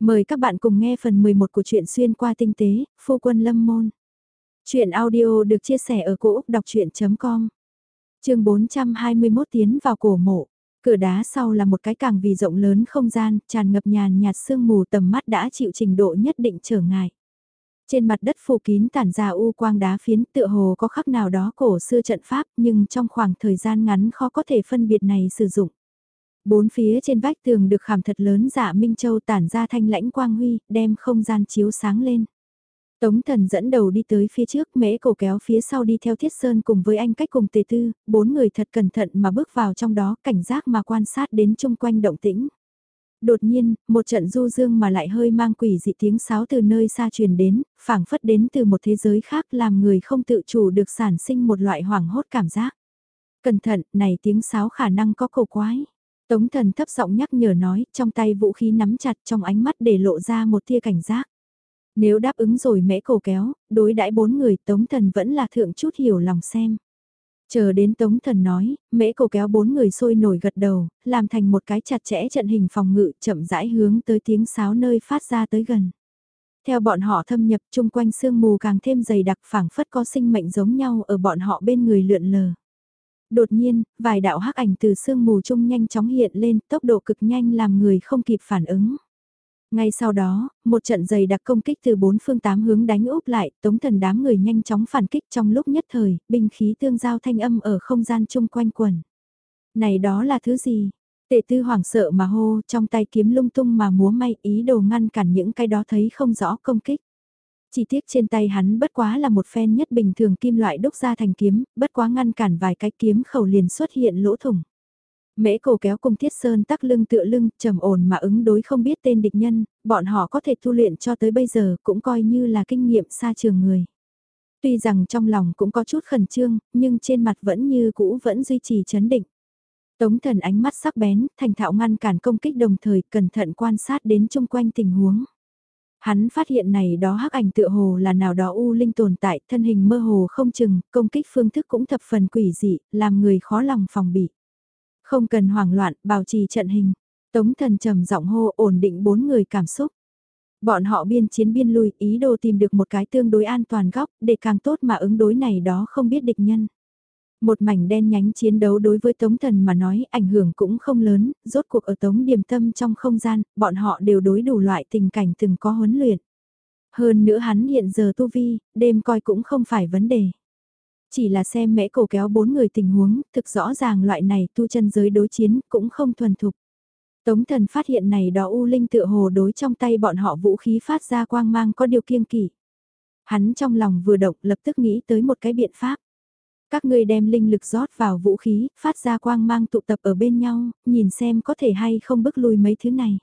Mời các bạn cùng nghe phần 11 của truyện xuyên qua tinh tế, phu quân lâm môn. Chuyện audio được chia sẻ ở cỗ đọc chuyện.com Trường 421 tiến vào cổ mộ. Cửa đá sau là một cái càng vì rộng lớn không gian, tràn ngập nhàn nhạt sương mù tầm mắt đã chịu trình độ nhất định trở ngại. Trên mặt đất phủ kín tản ra u quang đá phiến tựa hồ có khắc nào đó cổ xưa trận pháp nhưng trong khoảng thời gian ngắn khó có thể phân biệt này sử dụng. Bốn phía trên vách tường được khảm thật lớn dạ Minh Châu tản ra thanh lãnh quang huy, đem không gian chiếu sáng lên. Tống thần dẫn đầu đi tới phía trước, mễ cổ kéo phía sau đi theo thiết sơn cùng với anh cách cùng tề tư, bốn người thật cẩn thận mà bước vào trong đó, cảnh giác mà quan sát đến chung quanh động tĩnh. Đột nhiên, một trận du dương mà lại hơi mang quỷ dị tiếng sáo từ nơi xa truyền đến, phảng phất đến từ một thế giới khác làm người không tự chủ được sản sinh một loại hoảng hốt cảm giác. Cẩn thận, này tiếng sáo khả năng có cầu quái. Tống thần thấp giọng nhắc nhở nói, trong tay vũ khí nắm chặt trong ánh mắt để lộ ra một tia cảnh giác. Nếu đáp ứng rồi mẽ cổ kéo, đối đãi bốn người tống thần vẫn là thượng chút hiểu lòng xem. Chờ đến tống thần nói, mễ cổ kéo bốn người sôi nổi gật đầu, làm thành một cái chặt chẽ trận hình phòng ngự chậm rãi hướng tới tiếng sáo nơi phát ra tới gần. Theo bọn họ thâm nhập chung quanh sương mù càng thêm dày đặc phảng phất có sinh mệnh giống nhau ở bọn họ bên người lượn lờ. Đột nhiên, vài đạo hắc ảnh từ sương mù trung nhanh chóng hiện lên, tốc độ cực nhanh làm người không kịp phản ứng. Ngay sau đó, một trận dày đặc công kích từ bốn phương tám hướng đánh úp lại, tống thần đám người nhanh chóng phản kích trong lúc nhất thời, binh khí tương giao thanh âm ở không gian chung quanh quần. Này đó là thứ gì? Tệ tư hoảng sợ mà hô, trong tay kiếm lung tung mà múa may ý đồ ngăn cản những cái đó thấy không rõ công kích. Chỉ tiếc trên tay hắn bất quá là một phen nhất bình thường kim loại đúc ra thành kiếm, bất quá ngăn cản vài cái kiếm khẩu liền xuất hiện lỗ thủng. Mễ cổ kéo cùng thiết sơn tắc lưng tựa lưng, trầm ổn mà ứng đối không biết tên địch nhân, bọn họ có thể tu luyện cho tới bây giờ cũng coi như là kinh nghiệm xa trường người. Tuy rằng trong lòng cũng có chút khẩn trương, nhưng trên mặt vẫn như cũ vẫn duy trì chấn định. Tống thần ánh mắt sắc bén, thành thạo ngăn cản công kích đồng thời cẩn thận quan sát đến chung quanh tình huống. Hắn phát hiện này đó hắc ảnh tựa hồ là nào đó u linh tồn tại, thân hình mơ hồ không chừng, công kích phương thức cũng thập phần quỷ dị, làm người khó lòng phòng bị. Không cần hoảng loạn, bảo trì trận hình. Tống thần trầm giọng hô ổn định bốn người cảm xúc. Bọn họ biên chiến biên lui, ý đồ tìm được một cái tương đối an toàn góc, để càng tốt mà ứng đối này đó không biết địch nhân. Một mảnh đen nhánh chiến đấu đối với Tống Thần mà nói ảnh hưởng cũng không lớn, rốt cuộc ở Tống Điềm Tâm trong không gian, bọn họ đều đối đủ loại tình cảnh từng có huấn luyện. Hơn nữa hắn hiện giờ tu vi, đêm coi cũng không phải vấn đề. Chỉ là xem mẽ cổ kéo bốn người tình huống, thực rõ ràng loại này tu chân giới đối chiến cũng không thuần thục. Tống thần phát hiện này đó U Linh tựa hồ đối trong tay bọn họ vũ khí phát ra quang mang có điều kiêng kỵ. Hắn trong lòng vừa động lập tức nghĩ tới một cái biện pháp. Các ngươi đem linh lực rót vào vũ khí, phát ra quang mang tụ tập ở bên nhau, nhìn xem có thể hay không bức lùi mấy thứ này.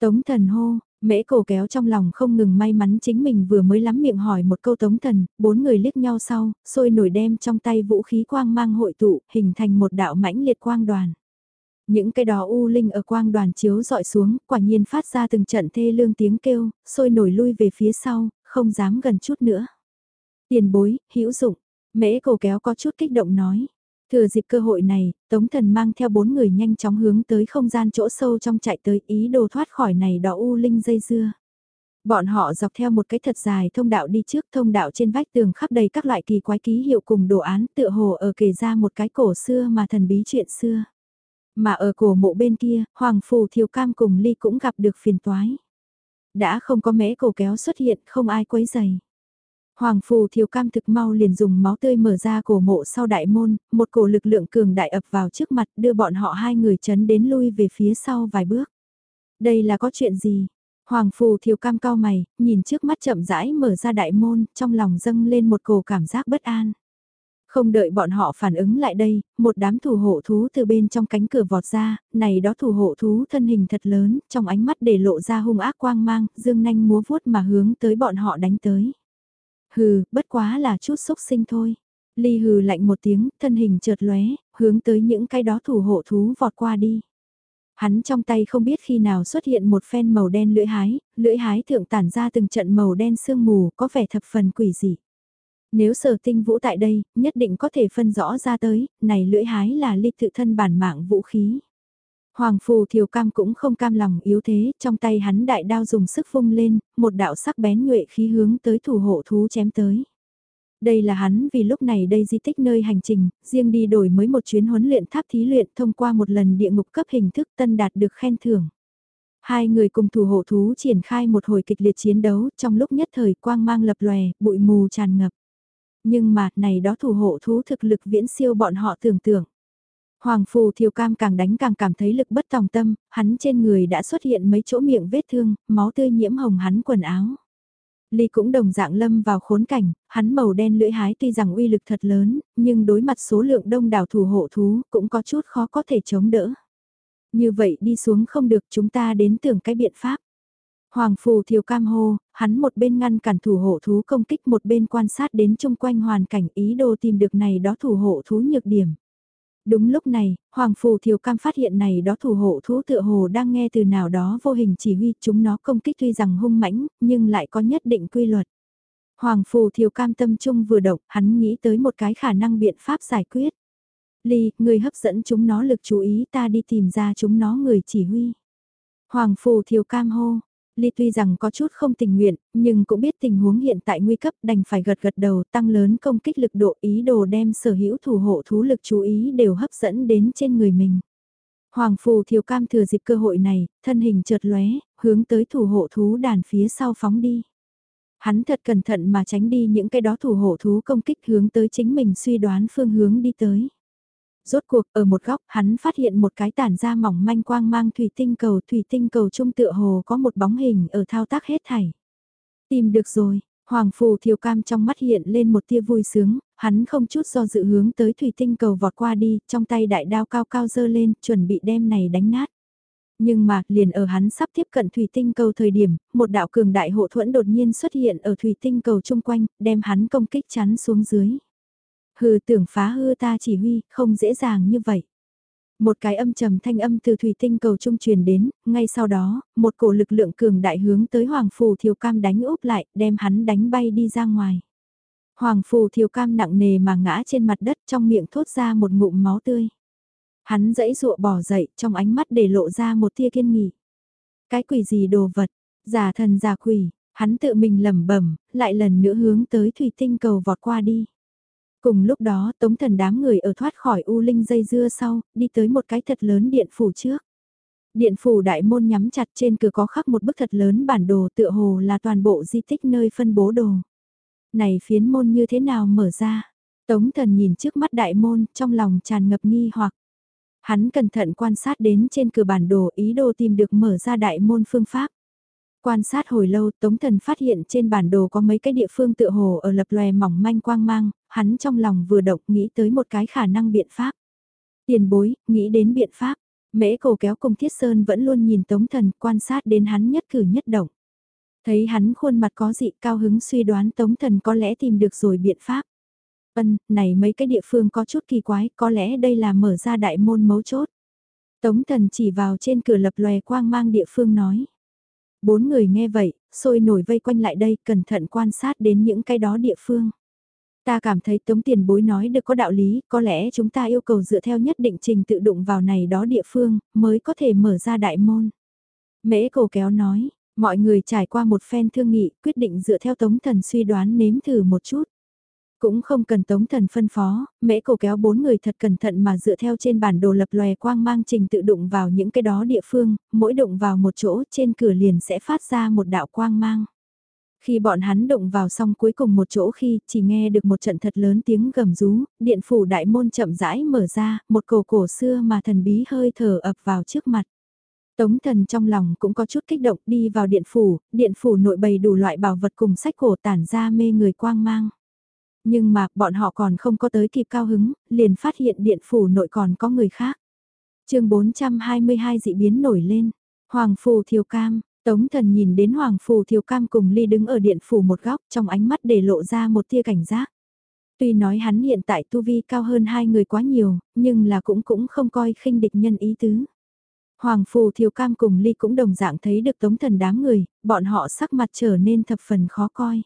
Tống thần hô, mễ cổ kéo trong lòng không ngừng may mắn chính mình vừa mới lắm miệng hỏi một câu tống thần, bốn người liếc nhau sau, sôi nổi đem trong tay vũ khí quang mang hội tụ, hình thành một đạo mãnh liệt quang đoàn. Những cái đó u linh ở quang đoàn chiếu dọi xuống, quả nhiên phát ra từng trận thê lương tiếng kêu, sôi nổi lui về phía sau, không dám gần chút nữa. Tiền bối, hữu dụng, Mễ cổ kéo có chút kích động nói. Thừa dịp cơ hội này, Tống Thần mang theo bốn người nhanh chóng hướng tới không gian chỗ sâu trong chạy tới ý đồ thoát khỏi này đỏ u linh dây dưa. Bọn họ dọc theo một cái thật dài thông đạo đi trước thông đạo trên vách tường khắp đầy các loại kỳ quái ký hiệu cùng đồ án tựa hồ ở kể ra một cái cổ xưa mà thần bí chuyện xưa. Mà ở cổ mộ bên kia, Hoàng Phù Thiều Cam cùng Ly cũng gặp được phiền toái. Đã không có mẽ cổ kéo xuất hiện, không ai quấy giày. Hoàng phù thiều cam thực mau liền dùng máu tươi mở ra cổ mộ sau đại môn, một cổ lực lượng cường đại ập vào trước mặt đưa bọn họ hai người chấn đến lui về phía sau vài bước. Đây là có chuyện gì? Hoàng phù thiều cam cao mày, nhìn trước mắt chậm rãi mở ra đại môn, trong lòng dâng lên một cổ cảm giác bất an. Không đợi bọn họ phản ứng lại đây, một đám thủ hộ thú từ bên trong cánh cửa vọt ra, này đó thủ hộ thú thân hình thật lớn, trong ánh mắt để lộ ra hung ác quang mang, dương nanh múa vuốt mà hướng tới bọn họ đánh tới. Hừ, bất quá là chút xúc sinh thôi. Ly hừ lạnh một tiếng, thân hình chợt lóe, hướng tới những cái đó thủ hộ thú vọt qua đi. Hắn trong tay không biết khi nào xuất hiện một phen màu đen lưỡi hái, lưỡi hái thượng tản ra từng trận màu đen sương mù, có vẻ thập phần quỷ dị. Nếu sở tinh vũ tại đây, nhất định có thể phân rõ ra tới, này lưỡi hái là ly tự thân bản mạng vũ khí. Hoàng phù thiều cam cũng không cam lòng yếu thế, trong tay hắn đại đao dùng sức vung lên, một đạo sắc bén nhuệ khí hướng tới thủ hộ thú chém tới. Đây là hắn vì lúc này đây di tích nơi hành trình, riêng đi đổi mới một chuyến huấn luyện tháp thí luyện thông qua một lần địa ngục cấp hình thức tân đạt được khen thưởng. Hai người cùng thủ hộ thú triển khai một hồi kịch liệt chiến đấu trong lúc nhất thời quang mang lập lòe, bụi mù tràn ngập. Nhưng mà, này đó thủ hộ thú thực lực viễn siêu bọn họ tưởng tượng. Hoàng phù thiều cam càng đánh càng cảm thấy lực bất tòng tâm, hắn trên người đã xuất hiện mấy chỗ miệng vết thương, máu tươi nhiễm hồng hắn quần áo. Ly cũng đồng dạng lâm vào khốn cảnh, hắn màu đen lưỡi hái tuy rằng uy lực thật lớn, nhưng đối mặt số lượng đông đảo thủ hộ thú cũng có chút khó có thể chống đỡ. Như vậy đi xuống không được chúng ta đến tưởng cái biện pháp. Hoàng phù thiều cam hô, hắn một bên ngăn cản thủ hộ thú công kích một bên quan sát đến chung quanh hoàn cảnh ý đồ tìm được này đó thủ hộ thú nhược điểm. Đúng lúc này, Hoàng Phù Thiều Cam phát hiện này đó thủ hộ thú tựa hồ đang nghe từ nào đó vô hình chỉ huy chúng nó công kích tuy rằng hung mãnh, nhưng lại có nhất định quy luật. Hoàng Phù Thiều Cam tâm trung vừa động, hắn nghĩ tới một cái khả năng biện pháp giải quyết. Ly, người hấp dẫn chúng nó lực chú ý ta đi tìm ra chúng nó người chỉ huy. Hoàng Phù Thiều Cam hô, Ly tuy rằng có chút không tình nguyện, nhưng cũng biết tình huống hiện tại nguy cấp đành phải gật gật đầu tăng lớn công kích lực độ ý đồ đem sở hữu thủ hộ thú lực chú ý đều hấp dẫn đến trên người mình. Hoàng Phù Thiều Cam thừa dịp cơ hội này, thân hình chợt lóe, hướng tới thủ hộ thú đàn phía sau phóng đi. Hắn thật cẩn thận mà tránh đi những cái đó thủ hộ thú công kích hướng tới chính mình suy đoán phương hướng đi tới. Rốt cuộc ở một góc hắn phát hiện một cái tản ra mỏng manh quang mang thủy tinh cầu thủy tinh cầu trung tựa hồ có một bóng hình ở thao tác hết thảy. Tìm được rồi, Hoàng Phù Thiều Cam trong mắt hiện lên một tia vui sướng, hắn không chút do dự hướng tới thủy tinh cầu vọt qua đi, trong tay đại đao cao cao dơ lên, chuẩn bị đem này đánh nát. Nhưng mà, liền ở hắn sắp tiếp cận thủy tinh cầu thời điểm, một đạo cường đại hộ thuẫn đột nhiên xuất hiện ở thủy tinh cầu chung quanh, đem hắn công kích chắn xuống dưới. Hừ tưởng phá hư ta chỉ huy, không dễ dàng như vậy. Một cái âm trầm thanh âm từ thủy tinh cầu trung truyền đến, ngay sau đó, một cổ lực lượng cường đại hướng tới Hoàng Phù Thiều Cam đánh úp lại, đem hắn đánh bay đi ra ngoài. Hoàng Phù Thiều Cam nặng nề mà ngã trên mặt đất trong miệng thốt ra một ngụm máu tươi. Hắn dãy dụa bỏ dậy, trong ánh mắt để lộ ra một tia kiên nghị Cái quỷ gì đồ vật, giả thần giả quỷ, hắn tự mình lẩm bẩm, lại lần nữa hướng tới thủy tinh cầu vọt qua đi. Cùng lúc đó tống thần đám người ở thoát khỏi u linh dây dưa sau, đi tới một cái thật lớn điện phủ trước. Điện phủ đại môn nhắm chặt trên cửa có khắc một bức thật lớn bản đồ tựa hồ là toàn bộ di tích nơi phân bố đồ. Này phiến môn như thế nào mở ra? Tống thần nhìn trước mắt đại môn trong lòng tràn ngập nghi hoặc. Hắn cẩn thận quan sát đến trên cửa bản đồ ý đồ tìm được mở ra đại môn phương pháp. Quan sát hồi lâu Tống Thần phát hiện trên bản đồ có mấy cái địa phương tựa hồ ở lập lòe mỏng manh quang mang, hắn trong lòng vừa động nghĩ tới một cái khả năng biện pháp. Tiền bối, nghĩ đến biện pháp, mễ cổ kéo cùng Thiết Sơn vẫn luôn nhìn Tống Thần quan sát đến hắn nhất cử nhất động. Thấy hắn khuôn mặt có dị cao hứng suy đoán Tống Thần có lẽ tìm được rồi biện pháp. Vân, này mấy cái địa phương có chút kỳ quái, có lẽ đây là mở ra đại môn mấu chốt. Tống Thần chỉ vào trên cửa lập lòe quang mang địa phương nói. Bốn người nghe vậy, sôi nổi vây quanh lại đây, cẩn thận quan sát đến những cái đó địa phương. Ta cảm thấy tống tiền bối nói được có đạo lý, có lẽ chúng ta yêu cầu dựa theo nhất định trình tự đụng vào này đó địa phương, mới có thể mở ra đại môn. Mễ cổ kéo nói, mọi người trải qua một phen thương nghị, quyết định dựa theo tống thần suy đoán nếm thử một chút. Cũng không cần tống thần phân phó, mễ cổ kéo bốn người thật cẩn thận mà dựa theo trên bản đồ lập lòe quang mang trình tự đụng vào những cái đó địa phương, mỗi đụng vào một chỗ trên cửa liền sẽ phát ra một đạo quang mang. Khi bọn hắn đụng vào xong cuối cùng một chỗ khi chỉ nghe được một trận thật lớn tiếng gầm rú, điện phủ đại môn chậm rãi mở ra, một cổ cổ xưa mà thần bí hơi thở ập vào trước mặt. Tống thần trong lòng cũng có chút kích động đi vào điện phủ, điện phủ nội bày đủ loại bảo vật cùng sách cổ tản ra mê người quang mang. Nhưng mà bọn họ còn không có tới kịp cao hứng, liền phát hiện điện phủ nội còn có người khác. chương 422 dị biến nổi lên, Hoàng Phù Thiều Cam, Tống thần nhìn đến Hoàng Phù Thiều Cam cùng Ly đứng ở điện phủ một góc trong ánh mắt để lộ ra một tia cảnh giác. Tuy nói hắn hiện tại tu vi cao hơn hai người quá nhiều, nhưng là cũng cũng không coi khinh địch nhân ý tứ. Hoàng Phù Thiều Cam cùng Ly cũng đồng dạng thấy được tống thần đám người, bọn họ sắc mặt trở nên thập phần khó coi.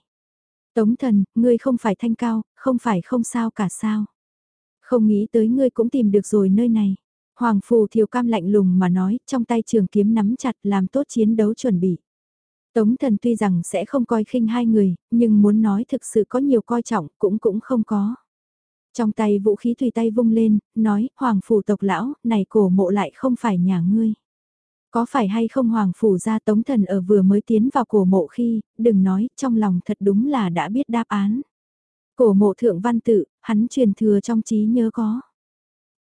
Tống thần, ngươi không phải thanh cao, không phải không sao cả sao. Không nghĩ tới ngươi cũng tìm được rồi nơi này. Hoàng Phù Thiều Cam lạnh lùng mà nói, trong tay trường kiếm nắm chặt làm tốt chiến đấu chuẩn bị. Tống thần tuy rằng sẽ không coi khinh hai người, nhưng muốn nói thực sự có nhiều coi trọng cũng cũng không có. Trong tay vũ khí tùy tay vung lên, nói, Hoàng Phủ tộc lão, này cổ mộ lại không phải nhà ngươi. Có phải hay không Hoàng Phủ ra Tống thần ở vừa mới tiến vào cổ mộ khi, đừng nói, trong lòng thật đúng là đã biết đáp án. Cổ mộ thượng văn tự, hắn truyền thừa trong trí nhớ có.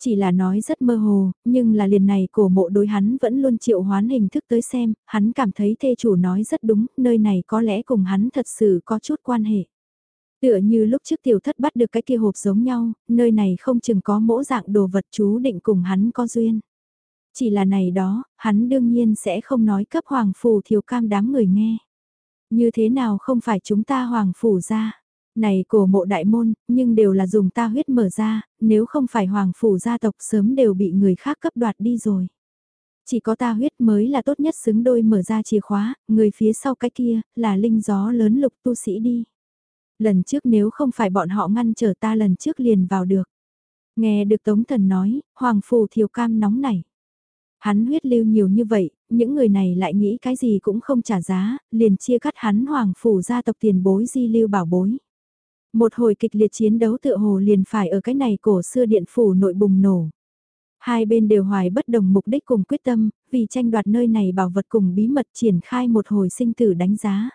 Chỉ là nói rất mơ hồ, nhưng là liền này cổ mộ đối hắn vẫn luôn triệu hoán hình thức tới xem, hắn cảm thấy thê chủ nói rất đúng, nơi này có lẽ cùng hắn thật sự có chút quan hệ. Tựa như lúc trước tiểu thất bắt được cái kia hộp giống nhau, nơi này không chừng có mỗ dạng đồ vật chú định cùng hắn có duyên. Chỉ là này đó, hắn đương nhiên sẽ không nói cấp hoàng phủ thiều cam đám người nghe. Như thế nào không phải chúng ta hoàng phủ ra này cổ mộ đại môn, nhưng đều là dùng ta huyết mở ra, nếu không phải hoàng phủ gia tộc sớm đều bị người khác cấp đoạt đi rồi. Chỉ có ta huyết mới là tốt nhất xứng đôi mở ra chìa khóa, người phía sau cái kia, là linh gió lớn lục tu sĩ đi. Lần trước nếu không phải bọn họ ngăn trở ta lần trước liền vào được. Nghe được Tống Thần nói, Hoàng Phủ Thiều Cam nóng nảy. Hắn huyết lưu nhiều như vậy, những người này lại nghĩ cái gì cũng không trả giá, liền chia cắt hắn Hoàng Phủ gia tộc tiền bối di lưu bảo bối. Một hồi kịch liệt chiến đấu tựa hồ liền phải ở cái này cổ xưa điện phủ nội bùng nổ. Hai bên đều hoài bất đồng mục đích cùng quyết tâm, vì tranh đoạt nơi này bảo vật cùng bí mật triển khai một hồi sinh tử đánh giá.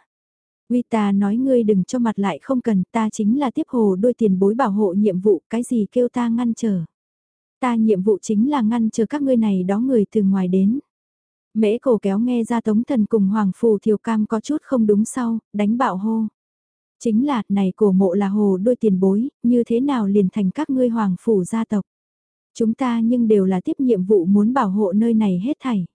Uy ta nói ngươi đừng cho mặt lại không cần, ta chính là tiếp hồ đôi tiền bối bảo hộ nhiệm vụ, cái gì kêu ta ngăn trở. Ta nhiệm vụ chính là ngăn chờ các ngươi này đó người từ ngoài đến. Mễ cổ kéo nghe ra tống thần cùng hoàng phù thiều cam có chút không đúng sau, đánh bạo hô. Chính là, này cổ mộ là hồ đôi tiền bối, như thế nào liền thành các ngươi hoàng phủ gia tộc. Chúng ta nhưng đều là tiếp nhiệm vụ muốn bảo hộ nơi này hết thảy.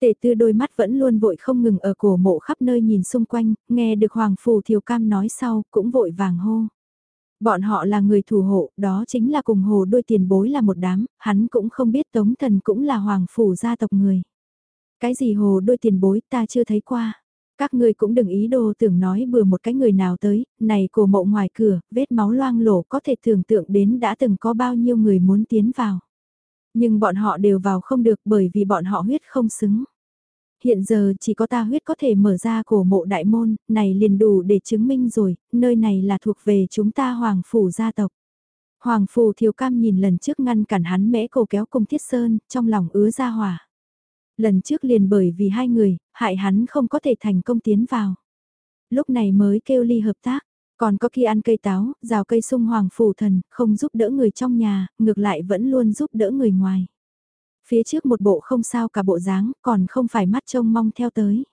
Tệ tư đôi mắt vẫn luôn vội không ngừng ở cổ mộ khắp nơi nhìn xung quanh, nghe được Hoàng Phủ Thiều Cam nói sau, cũng vội vàng hô. Bọn họ là người thủ hộ, đó chính là cùng hồ đôi tiền bối là một đám, hắn cũng không biết Tống Thần cũng là Hoàng Phủ gia tộc người. Cái gì hồ đôi tiền bối ta chưa thấy qua. Các ngươi cũng đừng ý đồ tưởng nói bừa một cái người nào tới, này cổ mộ ngoài cửa, vết máu loang lổ có thể tưởng tượng đến đã từng có bao nhiêu người muốn tiến vào. Nhưng bọn họ đều vào không được bởi vì bọn họ huyết không xứng. Hiện giờ chỉ có ta huyết có thể mở ra cổ mộ đại môn, này liền đủ để chứng minh rồi, nơi này là thuộc về chúng ta hoàng phủ gia tộc. Hoàng phủ thiếu cam nhìn lần trước ngăn cản hắn mẽ cổ kéo cùng thiết sơn, trong lòng ứa ra hỏa. Lần trước liền bởi vì hai người, hại hắn không có thể thành công tiến vào. Lúc này mới kêu ly hợp tác, còn có khi ăn cây táo, rào cây sung hoàng phủ thần, không giúp đỡ người trong nhà, ngược lại vẫn luôn giúp đỡ người ngoài. Phía trước một bộ không sao cả bộ dáng, còn không phải mắt trông mong theo tới.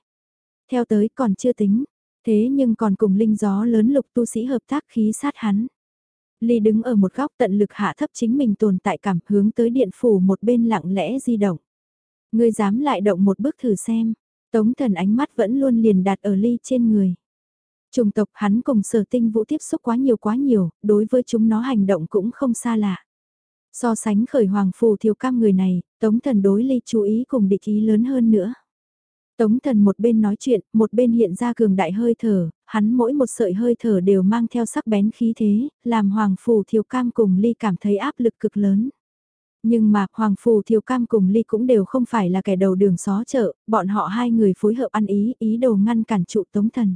Theo tới còn chưa tính, thế nhưng còn cùng linh gió lớn lục tu sĩ hợp tác khí sát hắn. Ly đứng ở một góc tận lực hạ thấp chính mình tồn tại cảm hướng tới điện phủ một bên lặng lẽ di động. Ngươi dám lại động một bước thử xem. Tống thần ánh mắt vẫn luôn liền đặt ở ly trên người. Trùng tộc hắn cùng sở tinh vũ tiếp xúc quá nhiều quá nhiều, đối với chúng nó hành động cũng không xa lạ. So sánh khởi hoàng phù thiếu cam người này, tống thần đối ly chú ý cùng địch ý lớn hơn nữa. Tống thần một bên nói chuyện, một bên hiện ra cường đại hơi thở, hắn mỗi một sợi hơi thở đều mang theo sắc bén khí thế, làm hoàng phù Thiều cam cùng ly cảm thấy áp lực cực lớn. Nhưng mà, Hoàng Phù Thiều Cam cùng Ly cũng đều không phải là kẻ đầu đường xó chợ, bọn họ hai người phối hợp ăn ý, ý đồ ngăn cản trụ Tống Thần.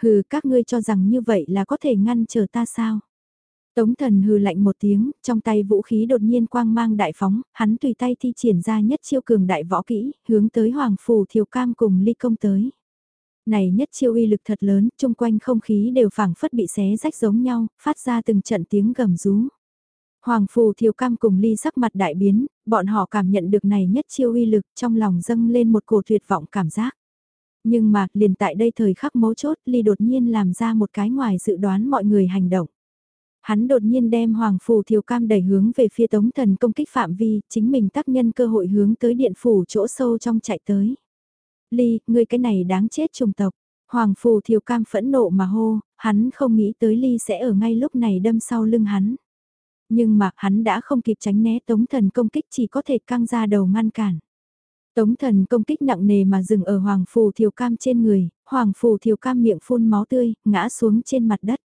Hừ, các ngươi cho rằng như vậy là có thể ngăn chờ ta sao? Tống Thần hừ lạnh một tiếng, trong tay vũ khí đột nhiên quang mang đại phóng, hắn tùy tay thi triển ra nhất chiêu cường đại võ kỹ, hướng tới Hoàng Phù Thiều Cam cùng Ly công tới. Này nhất chiêu uy lực thật lớn, chung quanh không khí đều phảng phất bị xé rách giống nhau, phát ra từng trận tiếng gầm rú. Hoàng Phù Thiều Cam cùng Ly sắc mặt đại biến, bọn họ cảm nhận được này nhất chiêu uy lực trong lòng dâng lên một cổ tuyệt vọng cảm giác. Nhưng mà, liền tại đây thời khắc mấu chốt, Ly đột nhiên làm ra một cái ngoài dự đoán mọi người hành động. Hắn đột nhiên đem Hoàng Phù Thiều Cam đẩy hướng về phía tống thần công kích phạm vi, chính mình tác nhân cơ hội hướng tới điện phủ chỗ sâu trong chạy tới. Ly, ngươi cái này đáng chết trùng tộc. Hoàng Phù Thiều Cam phẫn nộ mà hô, hắn không nghĩ tới Ly sẽ ở ngay lúc này đâm sau lưng hắn. Nhưng mà hắn đã không kịp tránh né tống thần công kích chỉ có thể căng ra đầu ngăn cản. Tống thần công kích nặng nề mà dừng ở Hoàng Phù Thiều Cam trên người, Hoàng Phù Thiều Cam miệng phun máu tươi, ngã xuống trên mặt đất.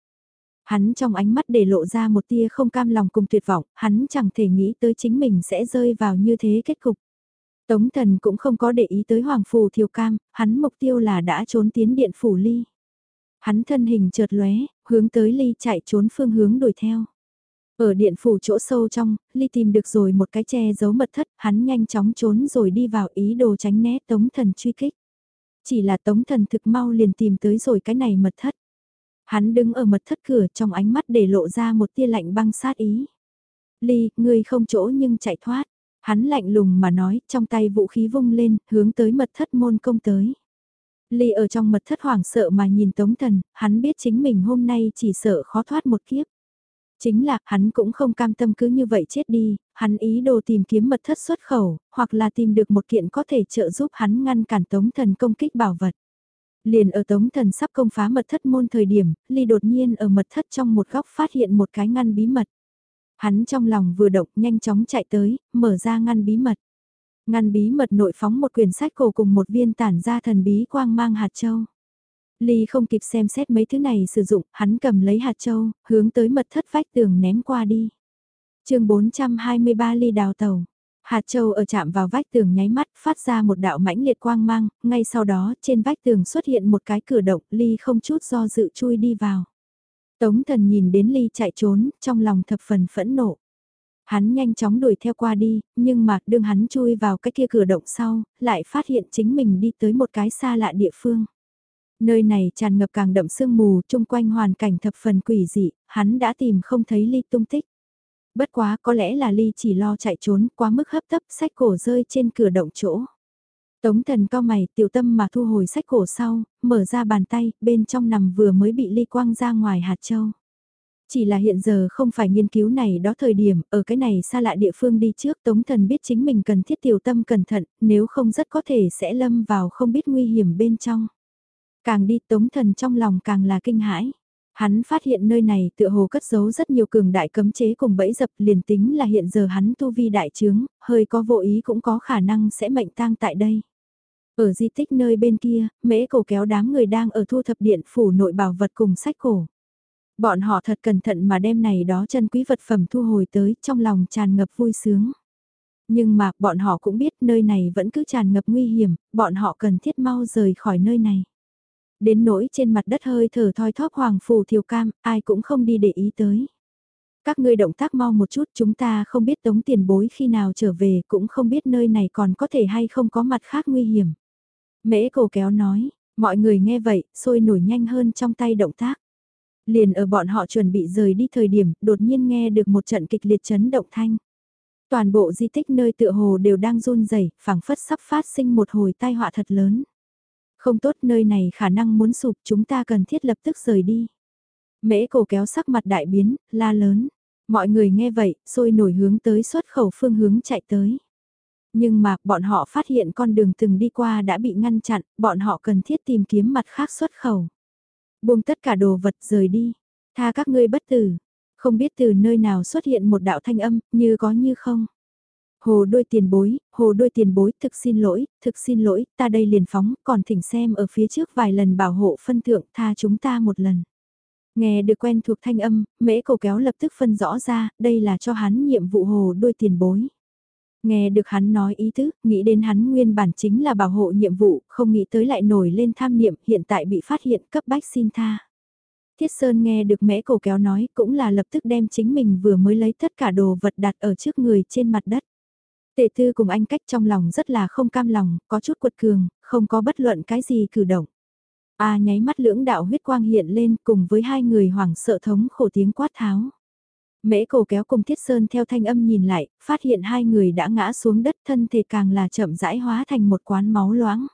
Hắn trong ánh mắt để lộ ra một tia không cam lòng cùng tuyệt vọng, hắn chẳng thể nghĩ tới chính mình sẽ rơi vào như thế kết cục. Tống thần cũng không có để ý tới Hoàng Phù Thiều Cam, hắn mục tiêu là đã trốn tiến điện phủ ly. Hắn thân hình chợt lóe, hướng tới ly chạy trốn phương hướng đuổi theo. Ở điện phủ chỗ sâu trong, ly tìm được rồi một cái che giấu mật thất, hắn nhanh chóng trốn rồi đi vào ý đồ tránh né tống thần truy kích. Chỉ là tống thần thực mau liền tìm tới rồi cái này mật thất. Hắn đứng ở mật thất cửa trong ánh mắt để lộ ra một tia lạnh băng sát ý. Ly, ngươi không chỗ nhưng chạy thoát. Hắn lạnh lùng mà nói, trong tay vũ khí vung lên, hướng tới mật thất môn công tới. Ly ở trong mật thất hoảng sợ mà nhìn Tống Thần, hắn biết chính mình hôm nay chỉ sợ khó thoát một kiếp. Chính là, hắn cũng không cam tâm cứ như vậy chết đi, hắn ý đồ tìm kiếm mật thất xuất khẩu, hoặc là tìm được một kiện có thể trợ giúp hắn ngăn cản Tống Thần công kích bảo vật. Liền ở Tống Thần sắp công phá mật thất môn thời điểm, Ly đột nhiên ở mật thất trong một góc phát hiện một cái ngăn bí mật. Hắn trong lòng vừa động nhanh chóng chạy tới, mở ra ngăn bí mật. Ngăn bí mật nội phóng một quyển sách cổ cùng một viên tản ra thần bí quang mang hạt châu. Ly không kịp xem xét mấy thứ này sử dụng, hắn cầm lấy hạt châu, hướng tới mật thất vách tường ném qua đi. chương 423 Ly đào tàu. Hạt châu ở chạm vào vách tường nháy mắt, phát ra một đạo mãnh liệt quang mang, ngay sau đó trên vách tường xuất hiện một cái cửa động, Ly không chút do dự chui đi vào. Tống thần nhìn đến Ly chạy trốn, trong lòng thập phần phẫn nộ. Hắn nhanh chóng đuổi theo qua đi, nhưng mà đương hắn chui vào cái kia cửa động sau, lại phát hiện chính mình đi tới một cái xa lạ địa phương. Nơi này tràn ngập càng đậm sương mù, chung quanh hoàn cảnh thập phần quỷ dị, hắn đã tìm không thấy Ly tung tích. Bất quá có lẽ là Ly chỉ lo chạy trốn quá mức hấp tấp sách cổ rơi trên cửa động chỗ. Tống thần cao mày tiểu tâm mà thu hồi sách cổ sau, mở ra bàn tay, bên trong nằm vừa mới bị ly quang ra ngoài hạt châu. Chỉ là hiện giờ không phải nghiên cứu này đó thời điểm, ở cái này xa lạ địa phương đi trước Tống thần biết chính mình cần thiết tiểu tâm cẩn thận, nếu không rất có thể sẽ lâm vào không biết nguy hiểm bên trong. Càng đi Tống thần trong lòng càng là kinh hãi. Hắn phát hiện nơi này tựa hồ cất giấu rất nhiều cường đại cấm chế cùng bẫy dập liền tính là hiện giờ hắn tu vi đại trướng, hơi có vô ý cũng có khả năng sẽ mệnh tang tại đây. Ở di tích nơi bên kia, mễ cổ kéo đám người đang ở thu thập điện phủ nội bảo vật cùng sách cổ. Bọn họ thật cẩn thận mà đem này đó chân quý vật phẩm thu hồi tới trong lòng tràn ngập vui sướng. Nhưng mà bọn họ cũng biết nơi này vẫn cứ tràn ngập nguy hiểm, bọn họ cần thiết mau rời khỏi nơi này. Đến nỗi trên mặt đất hơi thở thoi thóp hoàng phù thiều cam, ai cũng không đi để ý tới. Các ngươi động tác mau một chút chúng ta không biết tống tiền bối khi nào trở về cũng không biết nơi này còn có thể hay không có mặt khác nguy hiểm. Mễ cổ kéo nói, mọi người nghe vậy, sôi nổi nhanh hơn trong tay động tác. Liền ở bọn họ chuẩn bị rời đi thời điểm, đột nhiên nghe được một trận kịch liệt chấn động thanh. Toàn bộ di tích nơi tựa hồ đều đang run rẩy, phảng phất sắp phát sinh một hồi tai họa thật lớn. Không tốt nơi này khả năng muốn sụp chúng ta cần thiết lập tức rời đi. Mễ cổ kéo sắc mặt đại biến, la lớn. Mọi người nghe vậy, sôi nổi hướng tới xuất khẩu phương hướng chạy tới. Nhưng mà, bọn họ phát hiện con đường từng đi qua đã bị ngăn chặn, bọn họ cần thiết tìm kiếm mặt khác xuất khẩu. Buông tất cả đồ vật rời đi, tha các ngươi bất tử. Không biết từ nơi nào xuất hiện một đạo thanh âm, như có như không. Hồ đôi tiền bối, hồ đôi tiền bối, thực xin lỗi, thực xin lỗi, ta đây liền phóng, còn thỉnh xem ở phía trước vài lần bảo hộ phân thượng tha chúng ta một lần. Nghe được quen thuộc thanh âm, mễ cổ kéo lập tức phân rõ ra, đây là cho hắn nhiệm vụ hồ đôi tiền bối. Nghe được hắn nói ý tứ, nghĩ đến hắn nguyên bản chính là bảo hộ nhiệm vụ, không nghĩ tới lại nổi lên tham niệm, hiện tại bị phát hiện cấp bách xin tha. Thiết Sơn nghe được mẽ cổ kéo nói cũng là lập tức đem chính mình vừa mới lấy tất cả đồ vật đặt ở trước người trên mặt đất. Tệ tư cùng anh cách trong lòng rất là không cam lòng, có chút quật cường, không có bất luận cái gì cử động. A nháy mắt lưỡng đạo huyết quang hiện lên cùng với hai người hoảng sợ thống khổ tiếng quát tháo. Mễ cổ kéo cùng Thiết Sơn theo thanh âm nhìn lại, phát hiện hai người đã ngã xuống đất thân thể càng là chậm rãi hóa thành một quán máu loãng.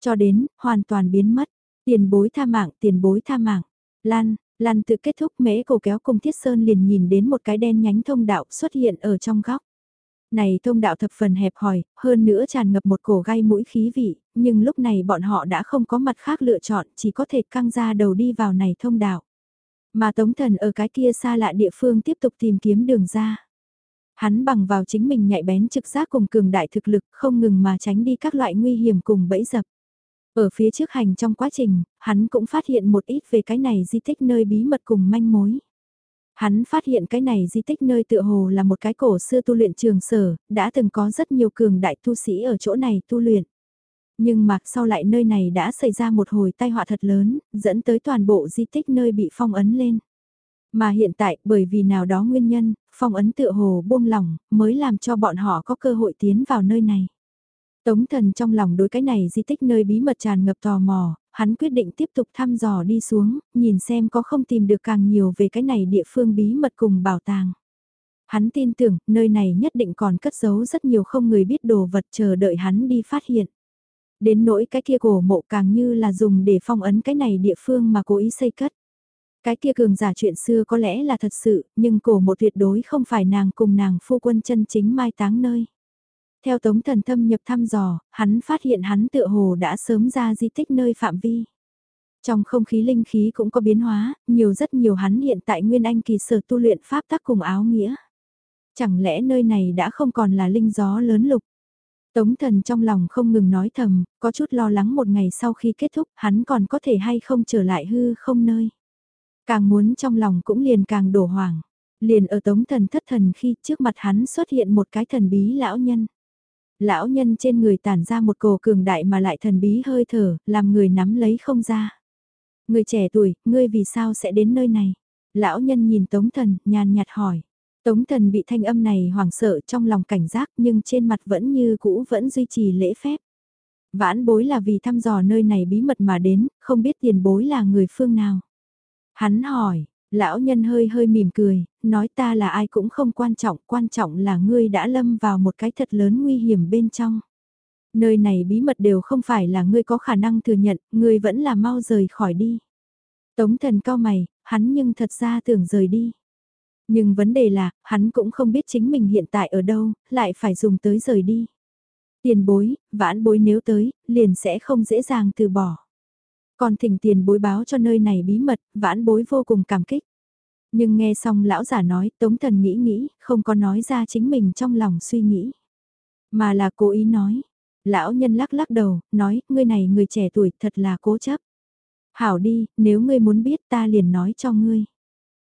Cho đến, hoàn toàn biến mất, tiền bối tha mạng, tiền bối tha mạng. Lan, Lan tự kết thúc mễ cổ kéo cùng Thiết Sơn liền nhìn đến một cái đen nhánh thông đạo xuất hiện ở trong góc. Này thông đạo thập phần hẹp hòi, hơn nữa tràn ngập một cổ gai mũi khí vị, nhưng lúc này bọn họ đã không có mặt khác lựa chọn, chỉ có thể căng ra đầu đi vào này thông đạo. Mà Tống Thần ở cái kia xa lạ địa phương tiếp tục tìm kiếm đường ra. Hắn bằng vào chính mình nhạy bén trực giác cùng cường đại thực lực không ngừng mà tránh đi các loại nguy hiểm cùng bẫy dập. Ở phía trước hành trong quá trình, hắn cũng phát hiện một ít về cái này di tích nơi bí mật cùng manh mối. Hắn phát hiện cái này di tích nơi tựa hồ là một cái cổ xưa tu luyện trường sở, đã từng có rất nhiều cường đại tu sĩ ở chỗ này tu luyện. Nhưng mà sau lại nơi này đã xảy ra một hồi tai họa thật lớn, dẫn tới toàn bộ di tích nơi bị phong ấn lên. Mà hiện tại bởi vì nào đó nguyên nhân, phong ấn tựa hồ buông lỏng, mới làm cho bọn họ có cơ hội tiến vào nơi này. Tống thần trong lòng đối cái này di tích nơi bí mật tràn ngập tò mò, hắn quyết định tiếp tục thăm dò đi xuống, nhìn xem có không tìm được càng nhiều về cái này địa phương bí mật cùng bảo tàng. Hắn tin tưởng, nơi này nhất định còn cất giấu rất nhiều không người biết đồ vật chờ đợi hắn đi phát hiện. Đến nỗi cái kia cổ mộ càng như là dùng để phong ấn cái này địa phương mà cố ý xây cất. Cái kia cường giả chuyện xưa có lẽ là thật sự, nhưng cổ mộ tuyệt đối không phải nàng cùng nàng phu quân chân chính mai táng nơi. Theo Tống Thần Thâm nhập thăm dò, hắn phát hiện hắn tựa hồ đã sớm ra di tích nơi phạm vi. Trong không khí linh khí cũng có biến hóa, nhiều rất nhiều hắn hiện tại Nguyên Anh kỳ sở tu luyện pháp tắc cùng áo nghĩa. Chẳng lẽ nơi này đã không còn là linh gió lớn lục? Tống thần trong lòng không ngừng nói thầm, có chút lo lắng một ngày sau khi kết thúc hắn còn có thể hay không trở lại hư không nơi. Càng muốn trong lòng cũng liền càng đổ hoàng. Liền ở tống thần thất thần khi trước mặt hắn xuất hiện một cái thần bí lão nhân. Lão nhân trên người tản ra một cổ cường đại mà lại thần bí hơi thở, làm người nắm lấy không ra. Người trẻ tuổi, ngươi vì sao sẽ đến nơi này? Lão nhân nhìn tống thần, nhàn nhạt hỏi. Tống thần bị thanh âm này hoảng sợ trong lòng cảnh giác nhưng trên mặt vẫn như cũ vẫn duy trì lễ phép. Vãn bối là vì thăm dò nơi này bí mật mà đến, không biết tiền bối là người phương nào. Hắn hỏi, lão nhân hơi hơi mỉm cười, nói ta là ai cũng không quan trọng, quan trọng là ngươi đã lâm vào một cái thật lớn nguy hiểm bên trong. Nơi này bí mật đều không phải là ngươi có khả năng thừa nhận, ngươi vẫn là mau rời khỏi đi. Tống thần cao mày, hắn nhưng thật ra tưởng rời đi. Nhưng vấn đề là, hắn cũng không biết chính mình hiện tại ở đâu, lại phải dùng tới rời đi. Tiền bối, vãn bối nếu tới, liền sẽ không dễ dàng từ bỏ. Còn thỉnh tiền bối báo cho nơi này bí mật, vãn bối vô cùng cảm kích. Nhưng nghe xong lão giả nói, tống thần nghĩ nghĩ, không có nói ra chính mình trong lòng suy nghĩ. Mà là cố ý nói. Lão nhân lắc lắc đầu, nói, ngươi này người trẻ tuổi thật là cố chấp. Hảo đi, nếu ngươi muốn biết ta liền nói cho ngươi.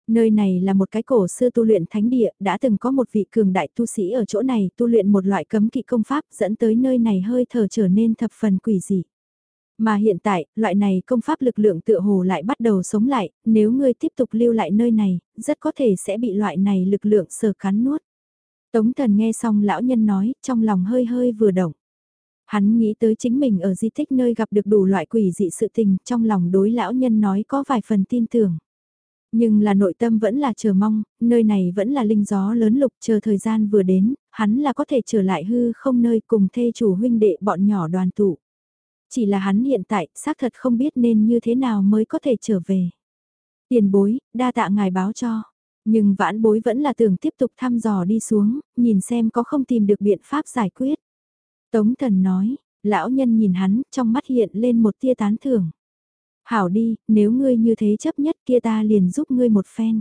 Nơi này là một cái cổ xưa tu luyện thánh địa, đã từng có một vị cường đại tu sĩ ở chỗ này tu luyện một loại cấm kỵ công pháp dẫn tới nơi này hơi thở trở nên thập phần quỷ dị. Mà hiện tại, loại này công pháp lực lượng tựa hồ lại bắt đầu sống lại, nếu ngươi tiếp tục lưu lại nơi này, rất có thể sẽ bị loại này lực lượng sờ cắn nuốt. Tống thần nghe xong lão nhân nói, trong lòng hơi hơi vừa động. Hắn nghĩ tới chính mình ở di tích nơi gặp được đủ loại quỷ dị sự tình, trong lòng đối lão nhân nói có vài phần tin tưởng. Nhưng là nội tâm vẫn là chờ mong, nơi này vẫn là linh gió lớn lục chờ thời gian vừa đến, hắn là có thể trở lại hư không nơi cùng thê chủ huynh đệ bọn nhỏ đoàn tụ. Chỉ là hắn hiện tại xác thật không biết nên như thế nào mới có thể trở về. Tiền bối, đa tạ ngài báo cho. Nhưng vãn bối vẫn là tưởng tiếp tục thăm dò đi xuống, nhìn xem có không tìm được biện pháp giải quyết. Tống thần nói, lão nhân nhìn hắn, trong mắt hiện lên một tia tán thưởng. Hảo đi, nếu ngươi như thế chấp nhất kia ta liền giúp ngươi một phen.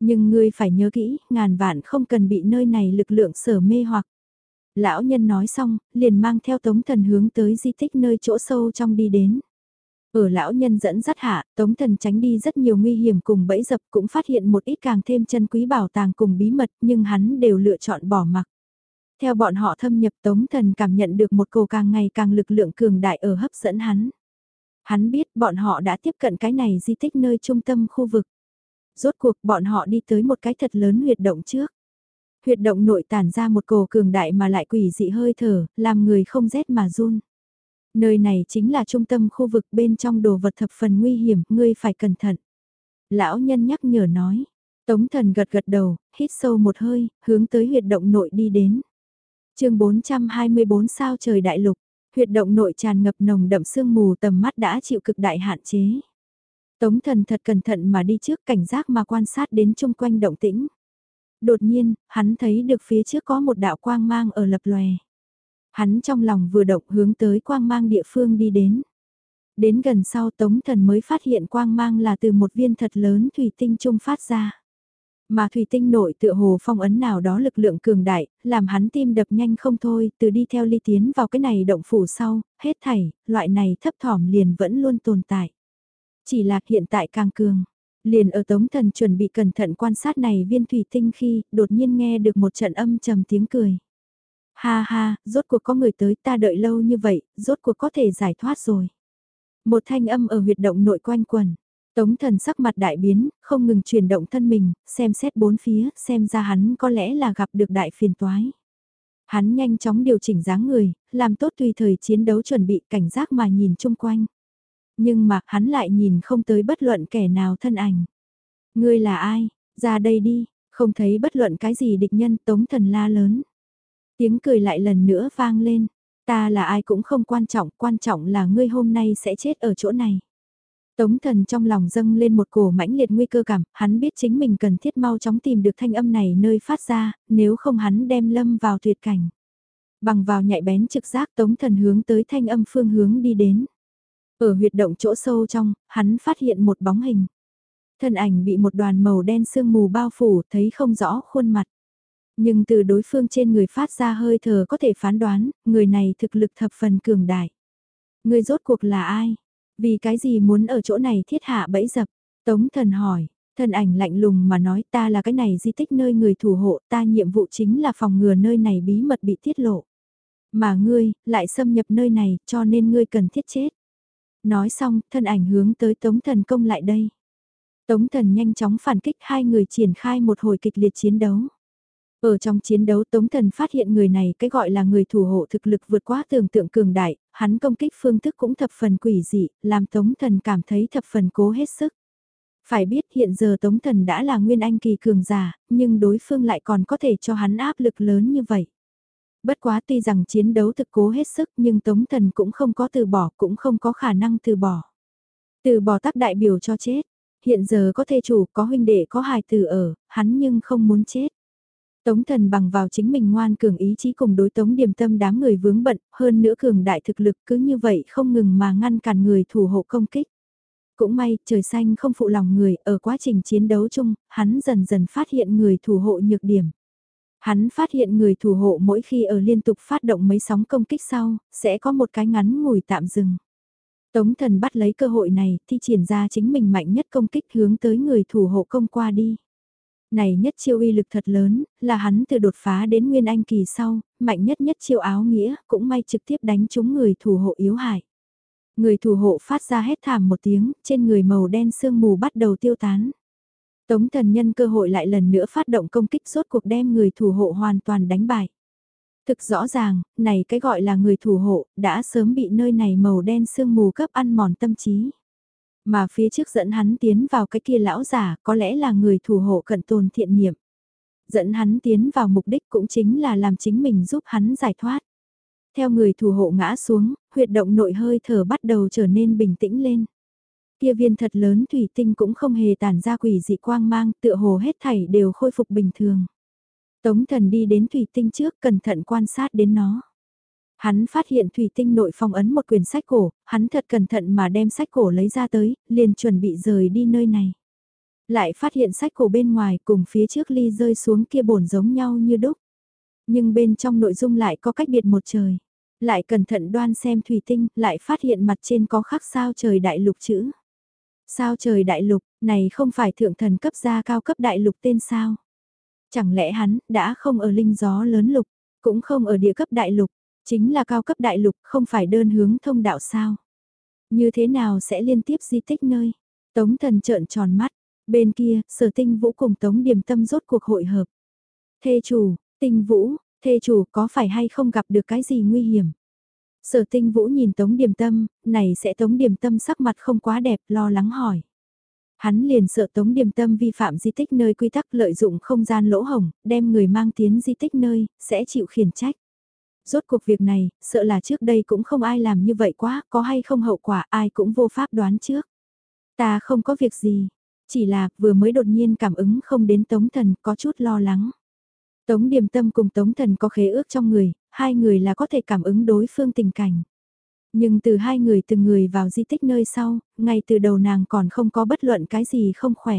Nhưng ngươi phải nhớ kỹ, ngàn vạn không cần bị nơi này lực lượng sở mê hoặc. Lão nhân nói xong, liền mang theo tống thần hướng tới di tích nơi chỗ sâu trong đi đến. Ở lão nhân dẫn dắt hạ, tống thần tránh đi rất nhiều nguy hiểm cùng bẫy dập cũng phát hiện một ít càng thêm chân quý bảo tàng cùng bí mật nhưng hắn đều lựa chọn bỏ mặc. Theo bọn họ thâm nhập tống thần cảm nhận được một cổ càng ngày càng lực lượng cường đại ở hấp dẫn hắn. Hắn biết bọn họ đã tiếp cận cái này di tích nơi trung tâm khu vực. Rốt cuộc bọn họ đi tới một cái thật lớn huyệt động trước. Huyệt động nội tản ra một cổ cường đại mà lại quỷ dị hơi thở, làm người không rét mà run. Nơi này chính là trung tâm khu vực bên trong đồ vật thập phần nguy hiểm, ngươi phải cẩn thận. Lão nhân nhắc nhở nói. Tống thần gật gật đầu, hít sâu một hơi, hướng tới huyệt động nội đi đến. chương 424 sao trời đại lục, huyệt động nội tràn ngập nồng đậm sương mù tầm mắt đã chịu cực đại hạn chế. Tống thần thật cẩn thận mà đi trước cảnh giác mà quan sát đến chung quanh động tĩnh. Đột nhiên, hắn thấy được phía trước có một đạo quang mang ở lập lòe. Hắn trong lòng vừa động hướng tới quang mang địa phương đi đến. Đến gần sau tống thần mới phát hiện quang mang là từ một viên thật lớn thủy tinh trung phát ra. Mà thủy tinh nội tựa hồ phong ấn nào đó lực lượng cường đại, làm hắn tim đập nhanh không thôi, từ đi theo ly tiến vào cái này động phủ sau, hết thảy, loại này thấp thỏm liền vẫn luôn tồn tại. Chỉ là hiện tại càng cường. Liền ở tống thần chuẩn bị cẩn thận quan sát này viên thủy tinh khi, đột nhiên nghe được một trận âm trầm tiếng cười. Ha ha, rốt cuộc có người tới ta đợi lâu như vậy, rốt cuộc có thể giải thoát rồi. Một thanh âm ở huyệt động nội quanh quần. Tống thần sắc mặt đại biến, không ngừng chuyển động thân mình, xem xét bốn phía, xem ra hắn có lẽ là gặp được đại phiền toái. Hắn nhanh chóng điều chỉnh dáng người, làm tốt tùy thời chiến đấu chuẩn bị cảnh giác mà nhìn chung quanh. Nhưng mà hắn lại nhìn không tới bất luận kẻ nào thân ảnh. Ngươi là ai? Ra đây đi, không thấy bất luận cái gì địch nhân tống thần la lớn. Tiếng cười lại lần nữa vang lên. Ta là ai cũng không quan trọng, quan trọng là ngươi hôm nay sẽ chết ở chỗ này. Tống thần trong lòng dâng lên một cổ mãnh liệt nguy cơ cảm, hắn biết chính mình cần thiết mau chóng tìm được thanh âm này nơi phát ra, nếu không hắn đem lâm vào tuyệt cảnh. Bằng vào nhạy bén trực giác tống thần hướng tới thanh âm phương hướng đi đến. Ở huyệt động chỗ sâu trong, hắn phát hiện một bóng hình. Thân ảnh bị một đoàn màu đen sương mù bao phủ, thấy không rõ khuôn mặt. Nhưng từ đối phương trên người phát ra hơi thở có thể phán đoán, người này thực lực thập phần cường đại. Người rốt cuộc là ai? Vì cái gì muốn ở chỗ này thiết hạ bẫy dập? Tống thần hỏi, thân ảnh lạnh lùng mà nói ta là cái này di tích nơi người thủ hộ, ta nhiệm vụ chính là phòng ngừa nơi này bí mật bị tiết lộ. Mà ngươi, lại xâm nhập nơi này, cho nên ngươi cần thiết chết. Nói xong, thân ảnh hướng tới Tống Thần công lại đây. Tống Thần nhanh chóng phản kích hai người triển khai một hồi kịch liệt chiến đấu. Ở trong chiến đấu Tống Thần phát hiện người này cái gọi là người thủ hộ thực lực vượt quá tưởng tượng cường đại, hắn công kích phương thức cũng thập phần quỷ dị, làm Tống Thần cảm thấy thập phần cố hết sức. Phải biết hiện giờ Tống Thần đã là nguyên anh kỳ cường giả, nhưng đối phương lại còn có thể cho hắn áp lực lớn như vậy. Bất quá tuy rằng chiến đấu thực cố hết sức nhưng Tống Thần cũng không có từ bỏ, cũng không có khả năng từ bỏ. Từ bỏ tác đại biểu cho chết. Hiện giờ có thê chủ, có huynh đệ, có hài tử ở, hắn nhưng không muốn chết. Tống thần bằng vào chính mình ngoan cường ý chí cùng đối tống điềm tâm đám người vướng bận, hơn nữa cường đại thực lực cứ như vậy không ngừng mà ngăn cản người thủ hộ công kích. Cũng may, trời xanh không phụ lòng người, ở quá trình chiến đấu chung, hắn dần dần phát hiện người thủ hộ nhược điểm. Hắn phát hiện người thủ hộ mỗi khi ở liên tục phát động mấy sóng công kích sau, sẽ có một cái ngắn ngủi tạm dừng. Tống thần bắt lấy cơ hội này, thi triển ra chính mình mạnh nhất công kích hướng tới người thủ hộ công qua đi. Này nhất chiêu uy lực thật lớn, là hắn từ đột phá đến nguyên anh kỳ sau, mạnh nhất nhất chiêu áo nghĩa, cũng may trực tiếp đánh trúng người thủ hộ yếu hại. Người thủ hộ phát ra hết thảm một tiếng, trên người màu đen sương mù bắt đầu tiêu tán. Tống thần nhân cơ hội lại lần nữa phát động công kích suốt cuộc đem người thủ hộ hoàn toàn đánh bại. Thực rõ ràng, này cái gọi là người thủ hộ, đã sớm bị nơi này màu đen sương mù cấp ăn mòn tâm trí. Mà phía trước dẫn hắn tiến vào cái kia lão giả, có lẽ là người thủ hộ cận tồn thiện niệm. Dẫn hắn tiến vào mục đích cũng chính là làm chính mình giúp hắn giải thoát. Theo người thủ hộ ngã xuống, huyệt động nội hơi thở bắt đầu trở nên bình tĩnh lên. Kia viên thật lớn thủy tinh cũng không hề tản ra quỷ dị quang mang, tựa hồ hết thảy đều khôi phục bình thường. Tống thần đi đến thủy tinh trước cẩn thận quan sát đến nó. Hắn phát hiện thủy tinh nội phong ấn một quyển sách cổ, hắn thật cẩn thận mà đem sách cổ lấy ra tới, liền chuẩn bị rời đi nơi này. Lại phát hiện sách cổ bên ngoài cùng phía trước ly rơi xuống kia bổn giống nhau như đúc. Nhưng bên trong nội dung lại có cách biệt một trời. Lại cẩn thận đoan xem thủy tinh, lại phát hiện mặt trên có khắc sao trời đại lục chữ. Sao trời đại lục, này không phải thượng thần cấp gia cao cấp đại lục tên sao? Chẳng lẽ hắn đã không ở linh gió lớn lục, cũng không ở địa cấp đại lục, chính là cao cấp đại lục không phải đơn hướng thông đạo sao? Như thế nào sẽ liên tiếp di tích nơi? Tống thần trợn tròn mắt, bên kia, sở tinh vũ cùng tống điểm tâm rốt cuộc hội hợp. Thê chủ, tinh vũ, thê chủ có phải hay không gặp được cái gì nguy hiểm? Sở tinh vũ nhìn Tống Điềm Tâm, này sẽ Tống Điềm Tâm sắc mặt không quá đẹp, lo lắng hỏi. Hắn liền sợ Tống Điềm Tâm vi phạm di tích nơi quy tắc lợi dụng không gian lỗ hồng, đem người mang tiến di tích nơi, sẽ chịu khiển trách. Rốt cuộc việc này, sợ là trước đây cũng không ai làm như vậy quá, có hay không hậu quả ai cũng vô pháp đoán trước. Ta không có việc gì, chỉ là vừa mới đột nhiên cảm ứng không đến Tống Thần có chút lo lắng. Tống Điềm Tâm cùng Tống Thần có khế ước trong người, hai người là có thể cảm ứng đối phương tình cảnh. Nhưng từ hai người từng người vào di tích nơi sau, ngay từ đầu nàng còn không có bất luận cái gì không khỏe.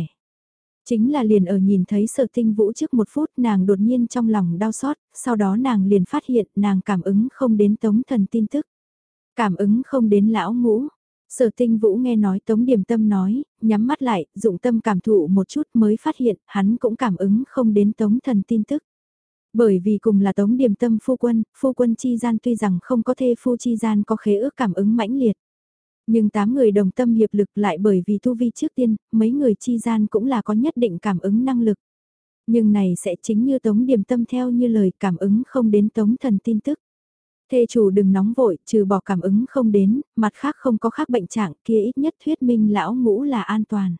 Chính là liền ở nhìn thấy sở tinh vũ trước một phút nàng đột nhiên trong lòng đau xót, sau đó nàng liền phát hiện nàng cảm ứng không đến tống thần tin tức. Cảm ứng không đến lão ngũ. Sở tinh vũ nghe nói tống điểm tâm nói, nhắm mắt lại, dụng tâm cảm thụ một chút mới phát hiện hắn cũng cảm ứng không đến tống thần tin tức. Bởi vì cùng là tống điểm tâm phu quân, phu quân chi gian tuy rằng không có thê phu chi gian có khế ước cảm ứng mãnh liệt. Nhưng tám người đồng tâm hiệp lực lại bởi vì tu vi trước tiên, mấy người chi gian cũng là có nhất định cảm ứng năng lực. Nhưng này sẽ chính như tống điểm tâm theo như lời cảm ứng không đến tống thần tin tức. Thê chủ đừng nóng vội, trừ bỏ cảm ứng không đến, mặt khác không có khác bệnh trạng kia ít nhất thuyết minh lão ngũ là an toàn.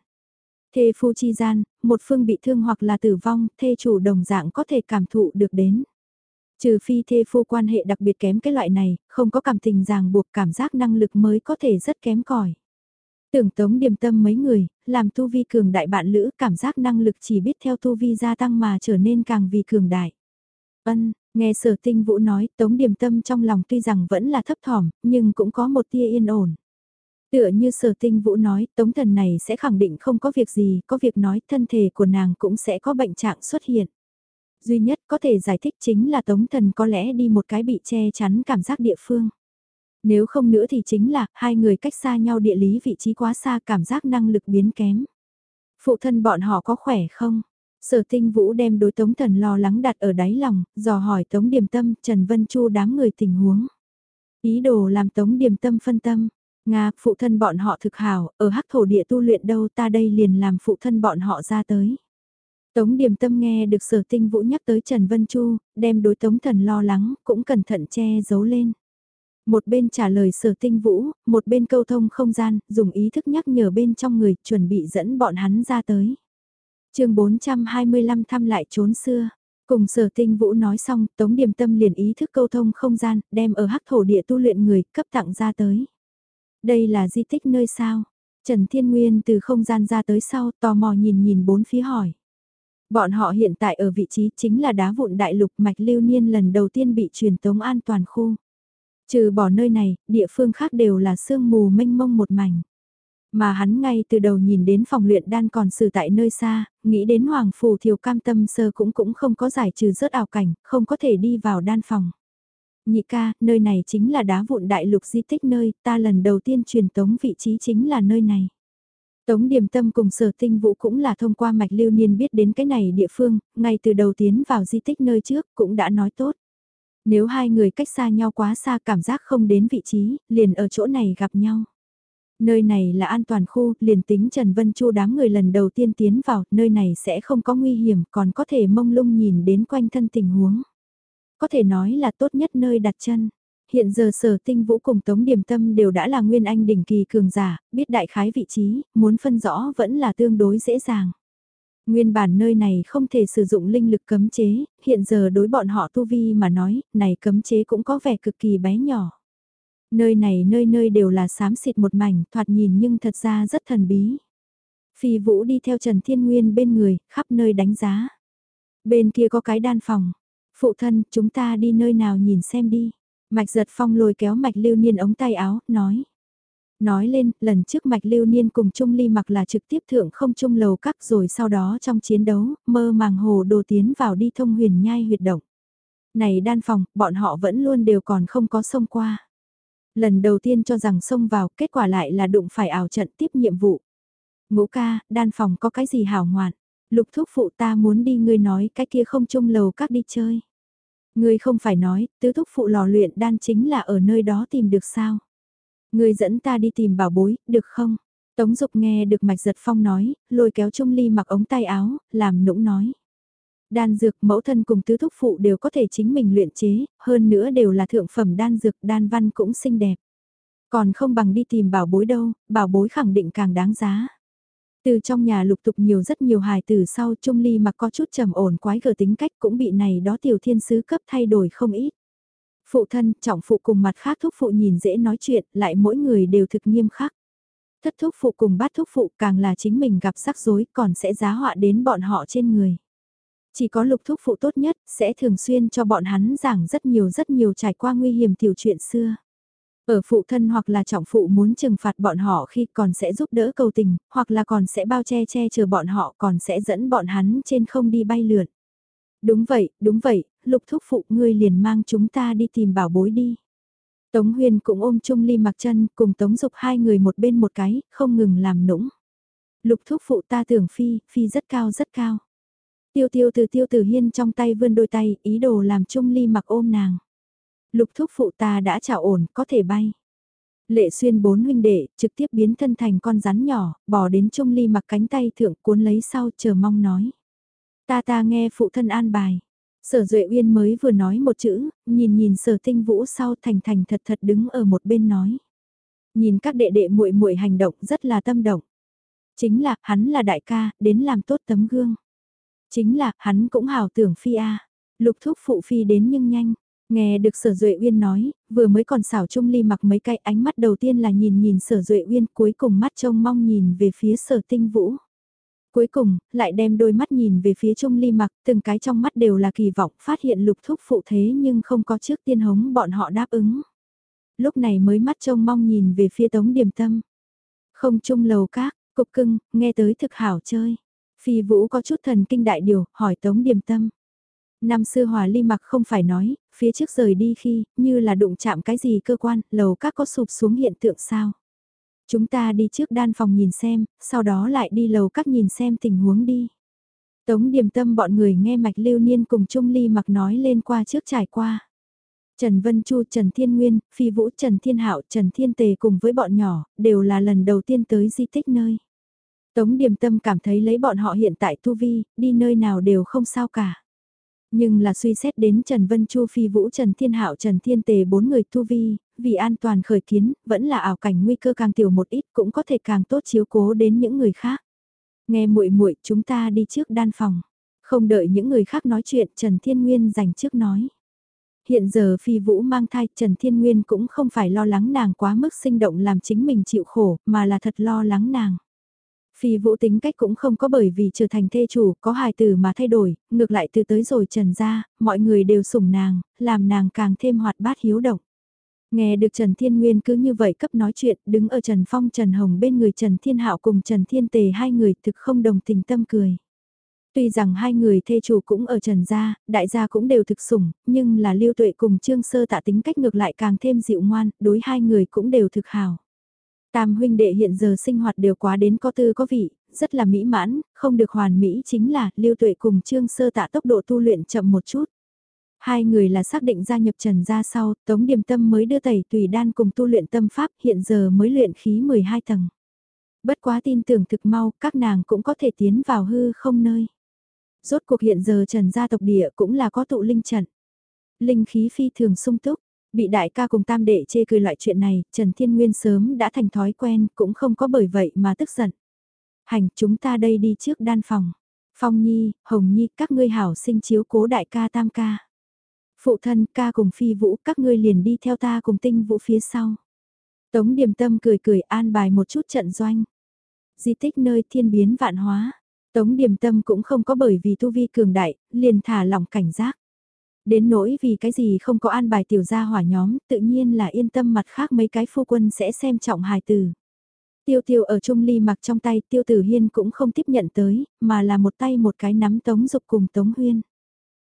Thê phu chi gian, một phương bị thương hoặc là tử vong, thê chủ đồng dạng có thể cảm thụ được đến. Trừ phi thê phu quan hệ đặc biệt kém cái loại này, không có cảm tình ràng buộc cảm giác năng lực mới có thể rất kém cỏi. Tưởng tống điềm tâm mấy người, làm tu vi cường đại bạn lữ cảm giác năng lực chỉ biết theo tu vi gia tăng mà trở nên càng vì cường đại. Ân, nghe sở tinh vũ nói tống điềm tâm trong lòng tuy rằng vẫn là thấp thỏm, nhưng cũng có một tia yên ổn. Tựa như sở tinh vũ nói, tống thần này sẽ khẳng định không có việc gì, có việc nói thân thể của nàng cũng sẽ có bệnh trạng xuất hiện. Duy nhất có thể giải thích chính là tống thần có lẽ đi một cái bị che chắn cảm giác địa phương. Nếu không nữa thì chính là hai người cách xa nhau địa lý vị trí quá xa cảm giác năng lực biến kém. Phụ thân bọn họ có khỏe không? Sở tinh vũ đem đối tống thần lo lắng đặt ở đáy lòng, dò hỏi tống điềm tâm, Trần Vân Chu đám người tình huống. Ý đồ làm tống điềm tâm phân tâm. Nga, phụ thân bọn họ thực hảo, ở hắc thổ địa tu luyện đâu ta đây liền làm phụ thân bọn họ ra tới. Tống Điềm Tâm nghe được sở tinh vũ nhắc tới Trần Vân Chu, đem đối Tống Thần lo lắng, cũng cẩn thận che giấu lên. Một bên trả lời sở tinh vũ, một bên câu thông không gian, dùng ý thức nhắc nhở bên trong người, chuẩn bị dẫn bọn hắn ra tới. chương 425 thăm lại trốn xưa. Cùng sở tinh vũ nói xong, Tống Điềm Tâm liền ý thức câu thông không gian, đem ở hắc thổ địa tu luyện người, cấp tặng ra tới. Đây là di tích nơi sao? Trần Thiên Nguyên từ không gian ra tới sau, tò mò nhìn nhìn bốn phía hỏi. Bọn họ hiện tại ở vị trí chính là đá vụn đại lục mạch lưu niên lần đầu tiên bị truyền tống an toàn khu. Trừ bỏ nơi này, địa phương khác đều là sương mù mênh mông một mảnh. Mà hắn ngay từ đầu nhìn đến phòng luyện đan còn xử tại nơi xa, nghĩ đến Hoàng Phù Thiều cam tâm sơ cũng cũng không có giải trừ rớt ảo cảnh, không có thể đi vào đan phòng. Nhị ca, nơi này chính là đá vụn đại lục di tích nơi, ta lần đầu tiên truyền tống vị trí chính là nơi này. Tống Điềm Tâm cùng sở tinh vũ cũng là thông qua mạch lưu niên biết đến cái này địa phương, ngay từ đầu tiến vào di tích nơi trước cũng đã nói tốt. Nếu hai người cách xa nhau quá xa cảm giác không đến vị trí, liền ở chỗ này gặp nhau. Nơi này là an toàn khu, liền tính Trần Vân Chu đám người lần đầu tiên tiến vào, nơi này sẽ không có nguy hiểm, còn có thể mông lung nhìn đến quanh thân tình huống. Có thể nói là tốt nhất nơi đặt chân. Hiện giờ sở tinh vũ cùng Tống Điểm Tâm đều đã là nguyên anh đỉnh kỳ cường giả, biết đại khái vị trí, muốn phân rõ vẫn là tương đối dễ dàng. Nguyên bản nơi này không thể sử dụng linh lực cấm chế, hiện giờ đối bọn họ tu vi mà nói, này cấm chế cũng có vẻ cực kỳ bé nhỏ. Nơi này nơi nơi đều là xám xịt một mảnh, thoạt nhìn nhưng thật ra rất thần bí. Phi Vũ đi theo Trần Thiên Nguyên bên người, khắp nơi đánh giá. Bên kia có cái đan phòng. Phụ thân, chúng ta đi nơi nào nhìn xem đi. Mạch giật phong lôi kéo mạch lưu niên ống tay áo, nói. Nói lên, lần trước mạch lưu niên cùng Trung Ly mặc là trực tiếp thượng không trung lầu các rồi sau đó trong chiến đấu, mơ màng hồ đồ tiến vào đi thông huyền nhai huyệt động. Này đan phòng, bọn họ vẫn luôn đều còn không có xông qua. Lần đầu tiên cho rằng xông vào, kết quả lại là đụng phải ảo trận tiếp nhiệm vụ. Ngũ ca, đan phòng có cái gì hảo ngoạn? Lục thúc phụ ta muốn đi ngươi nói cái kia không chung lầu các đi chơi. Ngươi không phải nói, tứ thúc phụ lò luyện đan chính là ở nơi đó tìm được sao? Ngươi dẫn ta đi tìm bảo bối, được không? Tống Dục nghe được Mạch Giật Phong nói, lôi kéo Trung Ly mặc ống tay áo, làm nũng nói. Đan dược mẫu thân cùng tứ thúc phụ đều có thể chính mình luyện chế, hơn nữa đều là thượng phẩm đan dược đan văn cũng xinh đẹp. Còn không bằng đi tìm bảo bối đâu, bảo bối khẳng định càng đáng giá. Từ trong nhà lục tục nhiều rất nhiều hài từ sau Trung Ly mặc có chút trầm ổn quái gở tính cách cũng bị này đó tiểu thiên sứ cấp thay đổi không ít. Phụ thân, trọng phụ cùng mặt khác thúc phụ nhìn dễ nói chuyện, lại mỗi người đều thực nghiêm khắc. Thất thúc phụ cùng bát thúc phụ càng là chính mình gặp rắc rối còn sẽ giá họa đến bọn họ trên người. Chỉ có lục thúc phụ tốt nhất, sẽ thường xuyên cho bọn hắn giảng rất nhiều rất nhiều trải qua nguy hiểm tiểu chuyện xưa. Ở phụ thân hoặc là trọng phụ muốn trừng phạt bọn họ khi còn sẽ giúp đỡ cầu tình, hoặc là còn sẽ bao che che chờ bọn họ còn sẽ dẫn bọn hắn trên không đi bay lượn. Đúng vậy, đúng vậy, lục thúc phụ ngươi liền mang chúng ta đi tìm bảo bối đi. Tống huyền cũng ôm Trung Ly mặc chân cùng Tống Dục hai người một bên một cái, không ngừng làm nũng. Lục thúc phụ ta tưởng phi, phi rất cao rất cao. Tiêu tiêu từ tiêu từ hiên trong tay vươn đôi tay, ý đồ làm Trung Ly mặc ôm nàng. Lục thúc phụ ta đã chào ổn, có thể bay. Lệ xuyên bốn huynh đệ, trực tiếp biến thân thành con rắn nhỏ, bỏ đến Trung Ly mặc cánh tay thượng cuốn lấy sau chờ mong nói. Ta ta nghe phụ thân an bài. Sở Duệ Uyên mới vừa nói một chữ, nhìn nhìn sở tinh vũ sau thành thành thật thật đứng ở một bên nói. Nhìn các đệ đệ muội muội hành động rất là tâm động. Chính là, hắn là đại ca, đến làm tốt tấm gương. Chính là, hắn cũng hào tưởng phi a Lục thúc phụ phi đến nhưng nhanh. Nghe được sở duệ uyên nói, vừa mới còn xảo trung ly mặc mấy cái ánh mắt đầu tiên là nhìn nhìn sở duệ uyên cuối cùng mắt trông mong nhìn về phía sở tinh vũ. Cuối cùng, lại đem đôi mắt nhìn về phía trung ly mặc, từng cái trong mắt đều là kỳ vọng phát hiện lục thúc phụ thế nhưng không có trước tiên hống bọn họ đáp ứng. Lúc này mới mắt trông mong nhìn về phía tống điểm tâm. Không trung lầu các, cục cưng, nghe tới thực hảo chơi. Phi vũ có chút thần kinh đại điều, hỏi tống điểm tâm. Năm xưa hòa ly mặc không phải nói, phía trước rời đi khi, như là đụng chạm cái gì cơ quan, lầu các có sụp xuống hiện tượng sao. Chúng ta đi trước đan phòng nhìn xem, sau đó lại đi lầu các nhìn xem tình huống đi. Tống điềm tâm bọn người nghe mạch lưu niên cùng Trung Ly mặc nói lên qua trước trải qua. Trần Vân Chu, Trần Thiên Nguyên, Phi Vũ, Trần Thiên Hạo, Trần Thiên Tề cùng với bọn nhỏ, đều là lần đầu tiên tới di tích nơi. Tống Điềm Tâm cảm thấy lấy bọn họ hiện tại tu vi, đi nơi nào đều không sao cả. Nhưng là suy xét đến Trần Vân Chu Phi Vũ Trần Thiên Hạo Trần Thiên Tề bốn người tu vi, vì an toàn khởi kiến, vẫn là ảo cảnh nguy cơ càng tiểu một ít cũng có thể càng tốt chiếu cố đến những người khác. Nghe muội muội chúng ta đi trước đan phòng. Không đợi những người khác nói chuyện Trần Thiên Nguyên dành trước nói. Hiện giờ Phi Vũ mang thai Trần Thiên Nguyên cũng không phải lo lắng nàng quá mức sinh động làm chính mình chịu khổ mà là thật lo lắng nàng. Phi vũ tính cách cũng không có bởi vì trở thành thê chủ có hài tử mà thay đổi, ngược lại từ tới rồi trần ra, mọi người đều sủng nàng, làm nàng càng thêm hoạt bát hiếu động. Nghe được Trần Thiên Nguyên cứ như vậy cấp nói chuyện, đứng ở Trần Phong Trần Hồng bên người Trần Thiên Hạo cùng Trần Thiên Tề hai người thực không đồng tình tâm cười. Tuy rằng hai người thê chủ cũng ở Trần gia, đại gia cũng đều thực sủng, nhưng là Lưu Tuệ cùng Trương Sơ tạ tính cách ngược lại càng thêm dịu ngoan, đối hai người cũng đều thực hào. Tam huynh đệ hiện giờ sinh hoạt đều quá đến có tư có vị, rất là mỹ mãn, không được hoàn mỹ chính là Lưu Tuệ cùng Trương Sơ tạ tốc độ tu luyện chậm một chút. Hai người là xác định gia nhập trần gia sau, Tống Điềm Tâm mới đưa tẩy tùy đan cùng tu luyện tâm pháp hiện giờ mới luyện khí 12 tầng. Bất quá tin tưởng thực mau, các nàng cũng có thể tiến vào hư không nơi. Rốt cuộc hiện giờ trần gia tộc địa cũng là có tụ linh trận. Linh khí phi thường sung túc, Bị đại ca cùng tam đệ chê cười loại chuyện này, Trần Thiên Nguyên sớm đã thành thói quen, cũng không có bởi vậy mà tức giận. Hành, chúng ta đây đi trước đan phòng. Phong Nhi, Hồng Nhi, các ngươi hảo sinh chiếu cố đại ca tam ca. Phụ thân ca cùng phi vũ, các ngươi liền đi theo ta cùng tinh vũ phía sau. Tống Điềm Tâm cười cười an bài một chút trận doanh. Di tích nơi thiên biến vạn hóa. Tống Điềm Tâm cũng không có bởi vì tu vi cường đại, liền thả lỏng cảnh giác. Đến nỗi vì cái gì không có an bài tiểu gia hỏa nhóm, tự nhiên là yên tâm mặt khác mấy cái phu quân sẽ xem trọng hài tử. Tiêu tiêu ở trung ly mặc trong tay tiêu tử hiên cũng không tiếp nhận tới, mà là một tay một cái nắm tống dục cùng tống huyên.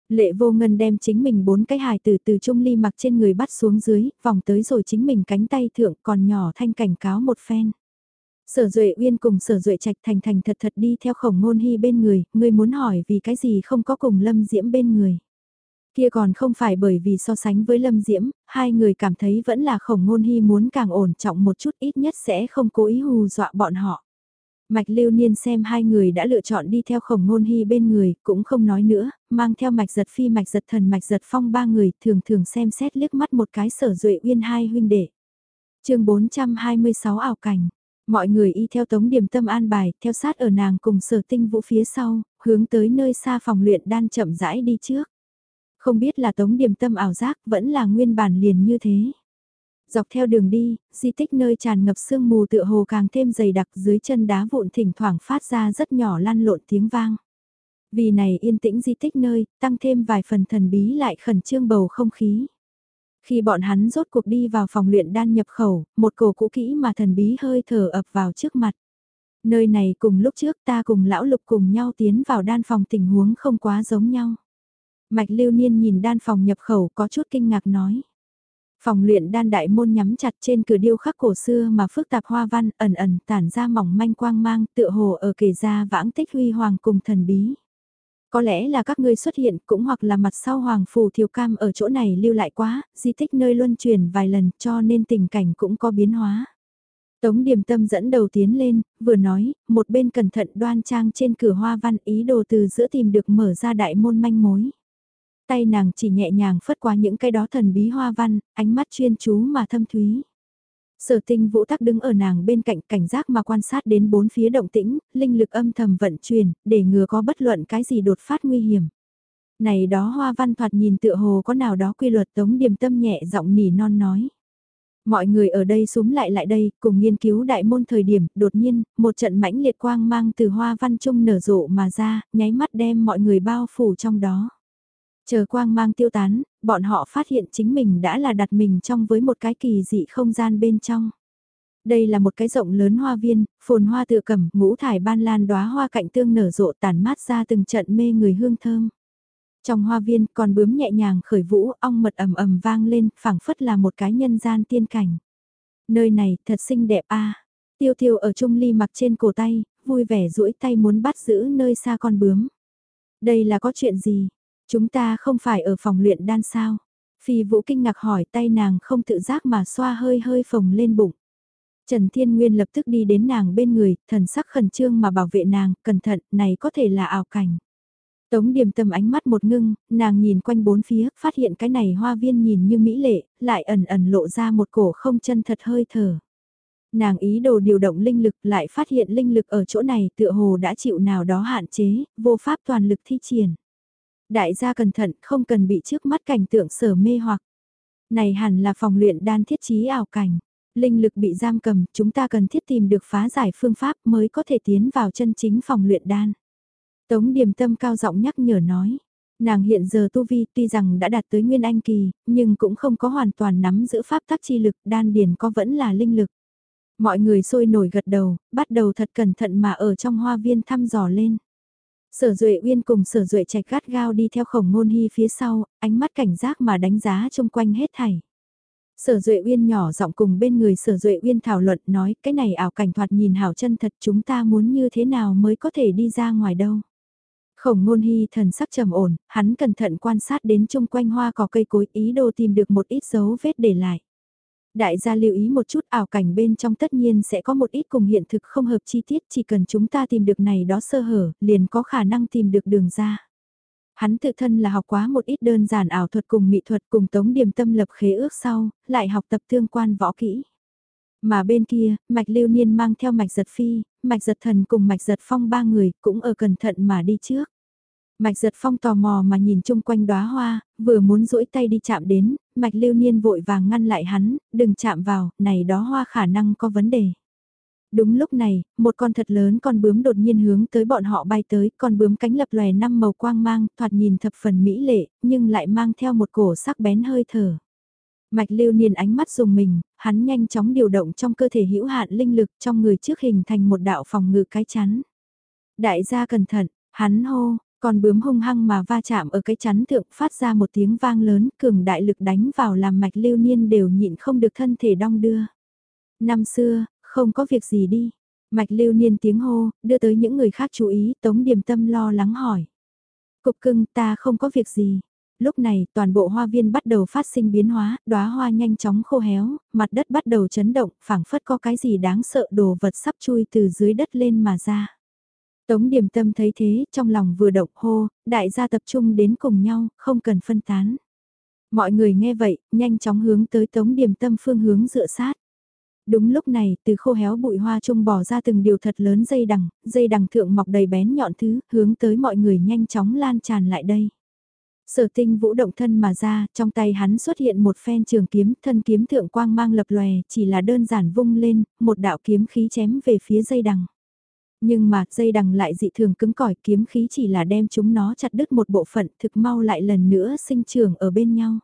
Lệ vô ngân đem chính mình bốn cái hài tử từ trung ly mặc trên người bắt xuống dưới, vòng tới rồi chính mình cánh tay thượng còn nhỏ thanh cảnh cáo một phen. Sở Duệ Uyên cùng Sở Duệ Trạch thành thành thật thật đi theo khổng ngôn hy bên người, người muốn hỏi vì cái gì không có cùng Lâm Diễm bên người. Kia còn không phải bởi vì so sánh với Lâm Diễm, hai người cảm thấy vẫn là khổng ngôn hy muốn càng ổn trọng một chút ít nhất sẽ không cố ý hù dọa bọn họ. Mạch lưu niên xem hai người đã lựa chọn đi theo khổng ngôn hy bên người, cũng không nói nữa, mang theo mạch giật phi mạch giật thần mạch giật phong ba người thường thường xem xét liếc mắt một cái sở duệ uyên hai huynh đệ. chương 426 ảo cảnh, mọi người y theo tống điểm tâm an bài, theo sát ở nàng cùng sở tinh vũ phía sau, hướng tới nơi xa phòng luyện đan chậm rãi đi trước. Không biết là tống điểm tâm ảo giác vẫn là nguyên bản liền như thế. Dọc theo đường đi, di tích nơi tràn ngập sương mù tựa hồ càng thêm dày đặc dưới chân đá vụn thỉnh thoảng phát ra rất nhỏ lăn lộn tiếng vang. Vì này yên tĩnh di tích nơi, tăng thêm vài phần thần bí lại khẩn trương bầu không khí. Khi bọn hắn rốt cuộc đi vào phòng luyện đan nhập khẩu, một cổ cũ kỹ mà thần bí hơi thở ập vào trước mặt. Nơi này cùng lúc trước ta cùng lão lục cùng nhau tiến vào đan phòng tình huống không quá giống nhau. Mạch lưu niên nhìn đan phòng nhập khẩu có chút kinh ngạc nói. Phòng luyện đan đại môn nhắm chặt trên cửa điêu khắc cổ xưa mà phức tạp hoa văn ẩn ẩn tản ra mỏng manh quang mang tựa hồ ở kể ra vãng tích huy hoàng cùng thần bí. Có lẽ là các ngươi xuất hiện cũng hoặc là mặt sau hoàng phù thiều cam ở chỗ này lưu lại quá, di tích nơi luân chuyển vài lần cho nên tình cảnh cũng có biến hóa. Tống điềm tâm dẫn đầu tiến lên, vừa nói, một bên cẩn thận đoan trang trên cửa hoa văn ý đồ từ giữa tìm được mở ra đại môn manh mối. Tay nàng chỉ nhẹ nhàng phất qua những cái đó thần bí hoa văn, ánh mắt chuyên chú mà thâm thúy. Sở tinh vũ tắc đứng ở nàng bên cạnh cảnh giác mà quan sát đến bốn phía động tĩnh, linh lực âm thầm vận chuyển, để ngừa có bất luận cái gì đột phát nguy hiểm. Này đó hoa văn thoạt nhìn tựa hồ có nào đó quy luật tống điềm tâm nhẹ giọng nỉ non nói. Mọi người ở đây súng lại lại đây, cùng nghiên cứu đại môn thời điểm, đột nhiên, một trận mãnh liệt quang mang từ hoa văn trung nở rộ mà ra, nháy mắt đem mọi người bao phủ trong đó. Chờ quang mang tiêu tán, bọn họ phát hiện chính mình đã là đặt mình trong với một cái kỳ dị không gian bên trong. Đây là một cái rộng lớn hoa viên, phồn hoa tựa cẩm, ngũ thải ban lan đóa hoa cạnh tương nở rộ tàn mát ra từng trận mê người hương thơm. Trong hoa viên còn bướm nhẹ nhàng khởi vũ, ong mật ầm ầm vang lên, phảng phất là một cái nhân gian tiên cảnh. Nơi này thật xinh đẹp a. Tiêu tiêu ở trung ly mặc trên cổ tay, vui vẻ duỗi tay muốn bắt giữ nơi xa con bướm. Đây là có chuyện gì? Chúng ta không phải ở phòng luyện đan sao? Phi Vũ kinh ngạc hỏi tay nàng không tự giác mà xoa hơi hơi phồng lên bụng. Trần Thiên Nguyên lập tức đi đến nàng bên người, thần sắc khẩn trương mà bảo vệ nàng, cẩn thận, này có thể là ảo cảnh. Tống điềm tâm ánh mắt một ngưng, nàng nhìn quanh bốn phía, phát hiện cái này hoa viên nhìn như mỹ lệ, lại ẩn ẩn lộ ra một cổ không chân thật hơi thở. Nàng ý đồ điều động linh lực lại phát hiện linh lực ở chỗ này tựa hồ đã chịu nào đó hạn chế, vô pháp toàn lực thi triển. Đại gia cẩn thận không cần bị trước mắt cảnh tượng sở mê hoặc. Này hẳn là phòng luyện đan thiết trí ảo cảnh. Linh lực bị giam cầm, chúng ta cần thiết tìm được phá giải phương pháp mới có thể tiến vào chân chính phòng luyện đan. Tống điềm tâm cao giọng nhắc nhở nói. Nàng hiện giờ tu vi tuy rằng đã đạt tới nguyên anh kỳ, nhưng cũng không có hoàn toàn nắm giữ pháp tắc chi lực, đan điền có vẫn là linh lực. Mọi người sôi nổi gật đầu, bắt đầu thật cẩn thận mà ở trong hoa viên thăm dò lên. Sở Duệ Uyên cùng Sở Duệ Trạch gắt gao đi theo khổng ngôn hy phía sau, ánh mắt cảnh giác mà đánh giá xung quanh hết thảy. Sở Duệ Uyên nhỏ giọng cùng bên người Sở Duệ Uyên thảo luận nói cái này ảo cảnh thoạt nhìn hảo chân thật chúng ta muốn như thế nào mới có thể đi ra ngoài đâu. Khổng ngôn hy thần sắc trầm ổn, hắn cẩn thận quan sát đến chung quanh hoa cỏ cây cối ý đồ tìm được một ít dấu vết để lại. Đại gia lưu ý một chút ảo cảnh bên trong tất nhiên sẽ có một ít cùng hiện thực không hợp chi tiết chỉ cần chúng ta tìm được này đó sơ hở, liền có khả năng tìm được đường ra. Hắn tự thân là học quá một ít đơn giản ảo thuật cùng mỹ thuật cùng tống điểm tâm lập khế ước sau, lại học tập tương quan võ kỹ. Mà bên kia, mạch lưu niên mang theo mạch giật phi, mạch giật thần cùng mạch giật phong ba người cũng ở cẩn thận mà đi trước. Mạch giật phong tò mò mà nhìn chung quanh đóa hoa, vừa muốn duỗi tay đi chạm đến, mạch lưu niên vội vàng ngăn lại hắn, đừng chạm vào, này đó hoa khả năng có vấn đề. Đúng lúc này, một con thật lớn con bướm đột nhiên hướng tới bọn họ bay tới, con bướm cánh lập lòe năm màu quang mang, thoạt nhìn thập phần mỹ lệ, nhưng lại mang theo một cổ sắc bén hơi thở. Mạch lưu niên ánh mắt dùng mình, hắn nhanh chóng điều động trong cơ thể hữu hạn linh lực trong người trước hình thành một đạo phòng ngự cái chắn. Đại gia cẩn thận, hắn hô, con bướm hung hăng mà va chạm ở cái chắn thượng phát ra một tiếng vang lớn cường đại lực đánh vào làm mạch lưu niên đều nhịn không được thân thể đong đưa. Năm xưa, không có việc gì đi. Mạch lưu niên tiếng hô, đưa tới những người khác chú ý, tống điềm tâm lo lắng hỏi. Cục cưng ta không có việc gì. Lúc này, toàn bộ hoa viên bắt đầu phát sinh biến hóa, đóa hoa nhanh chóng khô héo, mặt đất bắt đầu chấn động, phảng phất có cái gì đáng sợ đồ vật sắp chui từ dưới đất lên mà ra. Tống điểm tâm thấy thế, trong lòng vừa động hô, đại gia tập trung đến cùng nhau, không cần phân tán. Mọi người nghe vậy, nhanh chóng hướng tới tống điểm tâm phương hướng dựa sát. Đúng lúc này, từ khô héo bụi hoa trung bỏ ra từng điều thật lớn dây đằng, dây đằng thượng mọc đầy bén nhọn thứ, hướng tới mọi người nhanh chóng lan tràn lại đây. Sở tinh vũ động thân mà ra, trong tay hắn xuất hiện một phen trường kiếm, thân kiếm thượng quang mang lập lòe, chỉ là đơn giản vung lên, một đạo kiếm khí chém về phía dây đằng. Nhưng mà dây đằng lại dị thường cứng cỏi kiếm khí chỉ là đem chúng nó chặt đứt một bộ phận thực mau lại lần nữa sinh trưởng ở bên nhau.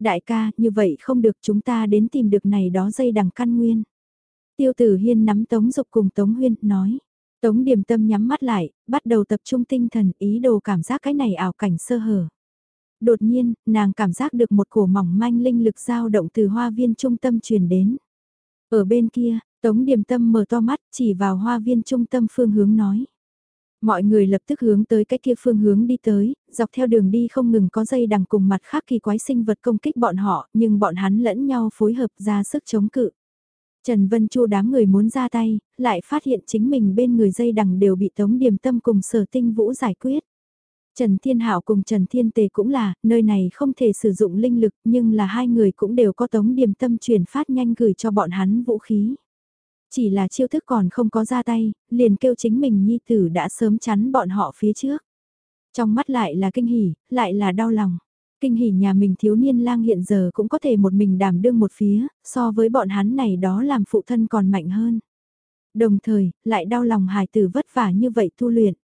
Đại ca, như vậy không được chúng ta đến tìm được này đó dây đằng căn nguyên. Tiêu tử hiên nắm Tống Dục cùng Tống Huyên, nói. Tống điểm tâm nhắm mắt lại, bắt đầu tập trung tinh thần ý đồ cảm giác cái này ảo cảnh sơ hở. Đột nhiên, nàng cảm giác được một cổ mỏng manh linh lực dao động từ hoa viên trung tâm truyền đến. Ở bên kia, Tống Điềm tâm mở to mắt chỉ vào hoa viên trung tâm phương hướng nói. Mọi người lập tức hướng tới cái kia phương hướng đi tới, dọc theo đường đi không ngừng có dây đằng cùng mặt khác kỳ quái sinh vật công kích bọn họ, nhưng bọn hắn lẫn nhau phối hợp ra sức chống cự. Trần Vân Chu đám người muốn ra tay, lại phát hiện chính mình bên người dây đằng đều bị Tống Điềm Tâm cùng Sở Tinh Vũ giải quyết. Trần Thiên Hạo cùng Trần Thiên Tề cũng là, nơi này không thể sử dụng linh lực nhưng là hai người cũng đều có Tống Điềm Tâm truyền phát nhanh gửi cho bọn hắn vũ khí. Chỉ là chiêu thức còn không có ra tay, liền kêu chính mình nhi tử đã sớm chắn bọn họ phía trước. Trong mắt lại là kinh hỉ, lại là đau lòng. Kinh hỉ nhà mình thiếu niên lang hiện giờ cũng có thể một mình đảm đương một phía, so với bọn hắn này đó làm phụ thân còn mạnh hơn. Đồng thời, lại đau lòng hài tử vất vả như vậy tu luyện.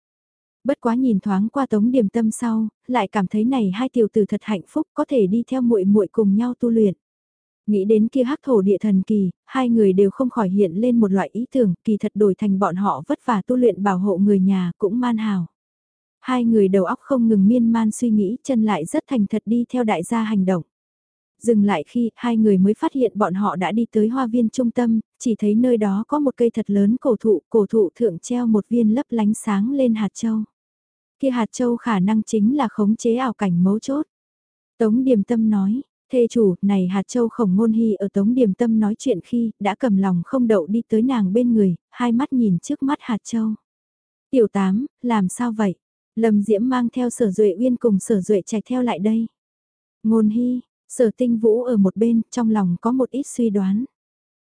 Bất quá nhìn thoáng qua tống điểm tâm sau, lại cảm thấy này hai tiểu tử thật hạnh phúc có thể đi theo muội muội cùng nhau tu luyện. Nghĩ đến kia hắc thổ địa thần kỳ, hai người đều không khỏi hiện lên một loại ý tưởng, kỳ thật đổi thành bọn họ vất vả tu luyện bảo hộ người nhà cũng man hào. Hai người đầu óc không ngừng miên man suy nghĩ, chân lại rất thành thật đi theo đại gia hành động. Dừng lại khi hai người mới phát hiện bọn họ đã đi tới hoa viên trung tâm, chỉ thấy nơi đó có một cây thật lớn cổ thụ, cổ thụ thượng treo một viên lấp lánh sáng lên hạt châu. Kia hạt châu khả năng chính là khống chế ảo cảnh mấu chốt. Tống Điềm Tâm nói, Thê chủ, này hạt châu khổng ngôn hy ở tống điểm tâm nói chuyện khi, đã cầm lòng không đậu đi tới nàng bên người, hai mắt nhìn trước mắt hạt châu. Tiểu tám, làm sao vậy? Lâm Diễm mang theo sở duệ uyên cùng sở duệ chạy theo lại đây. Ngôn hy, sở tinh vũ ở một bên, trong lòng có một ít suy đoán.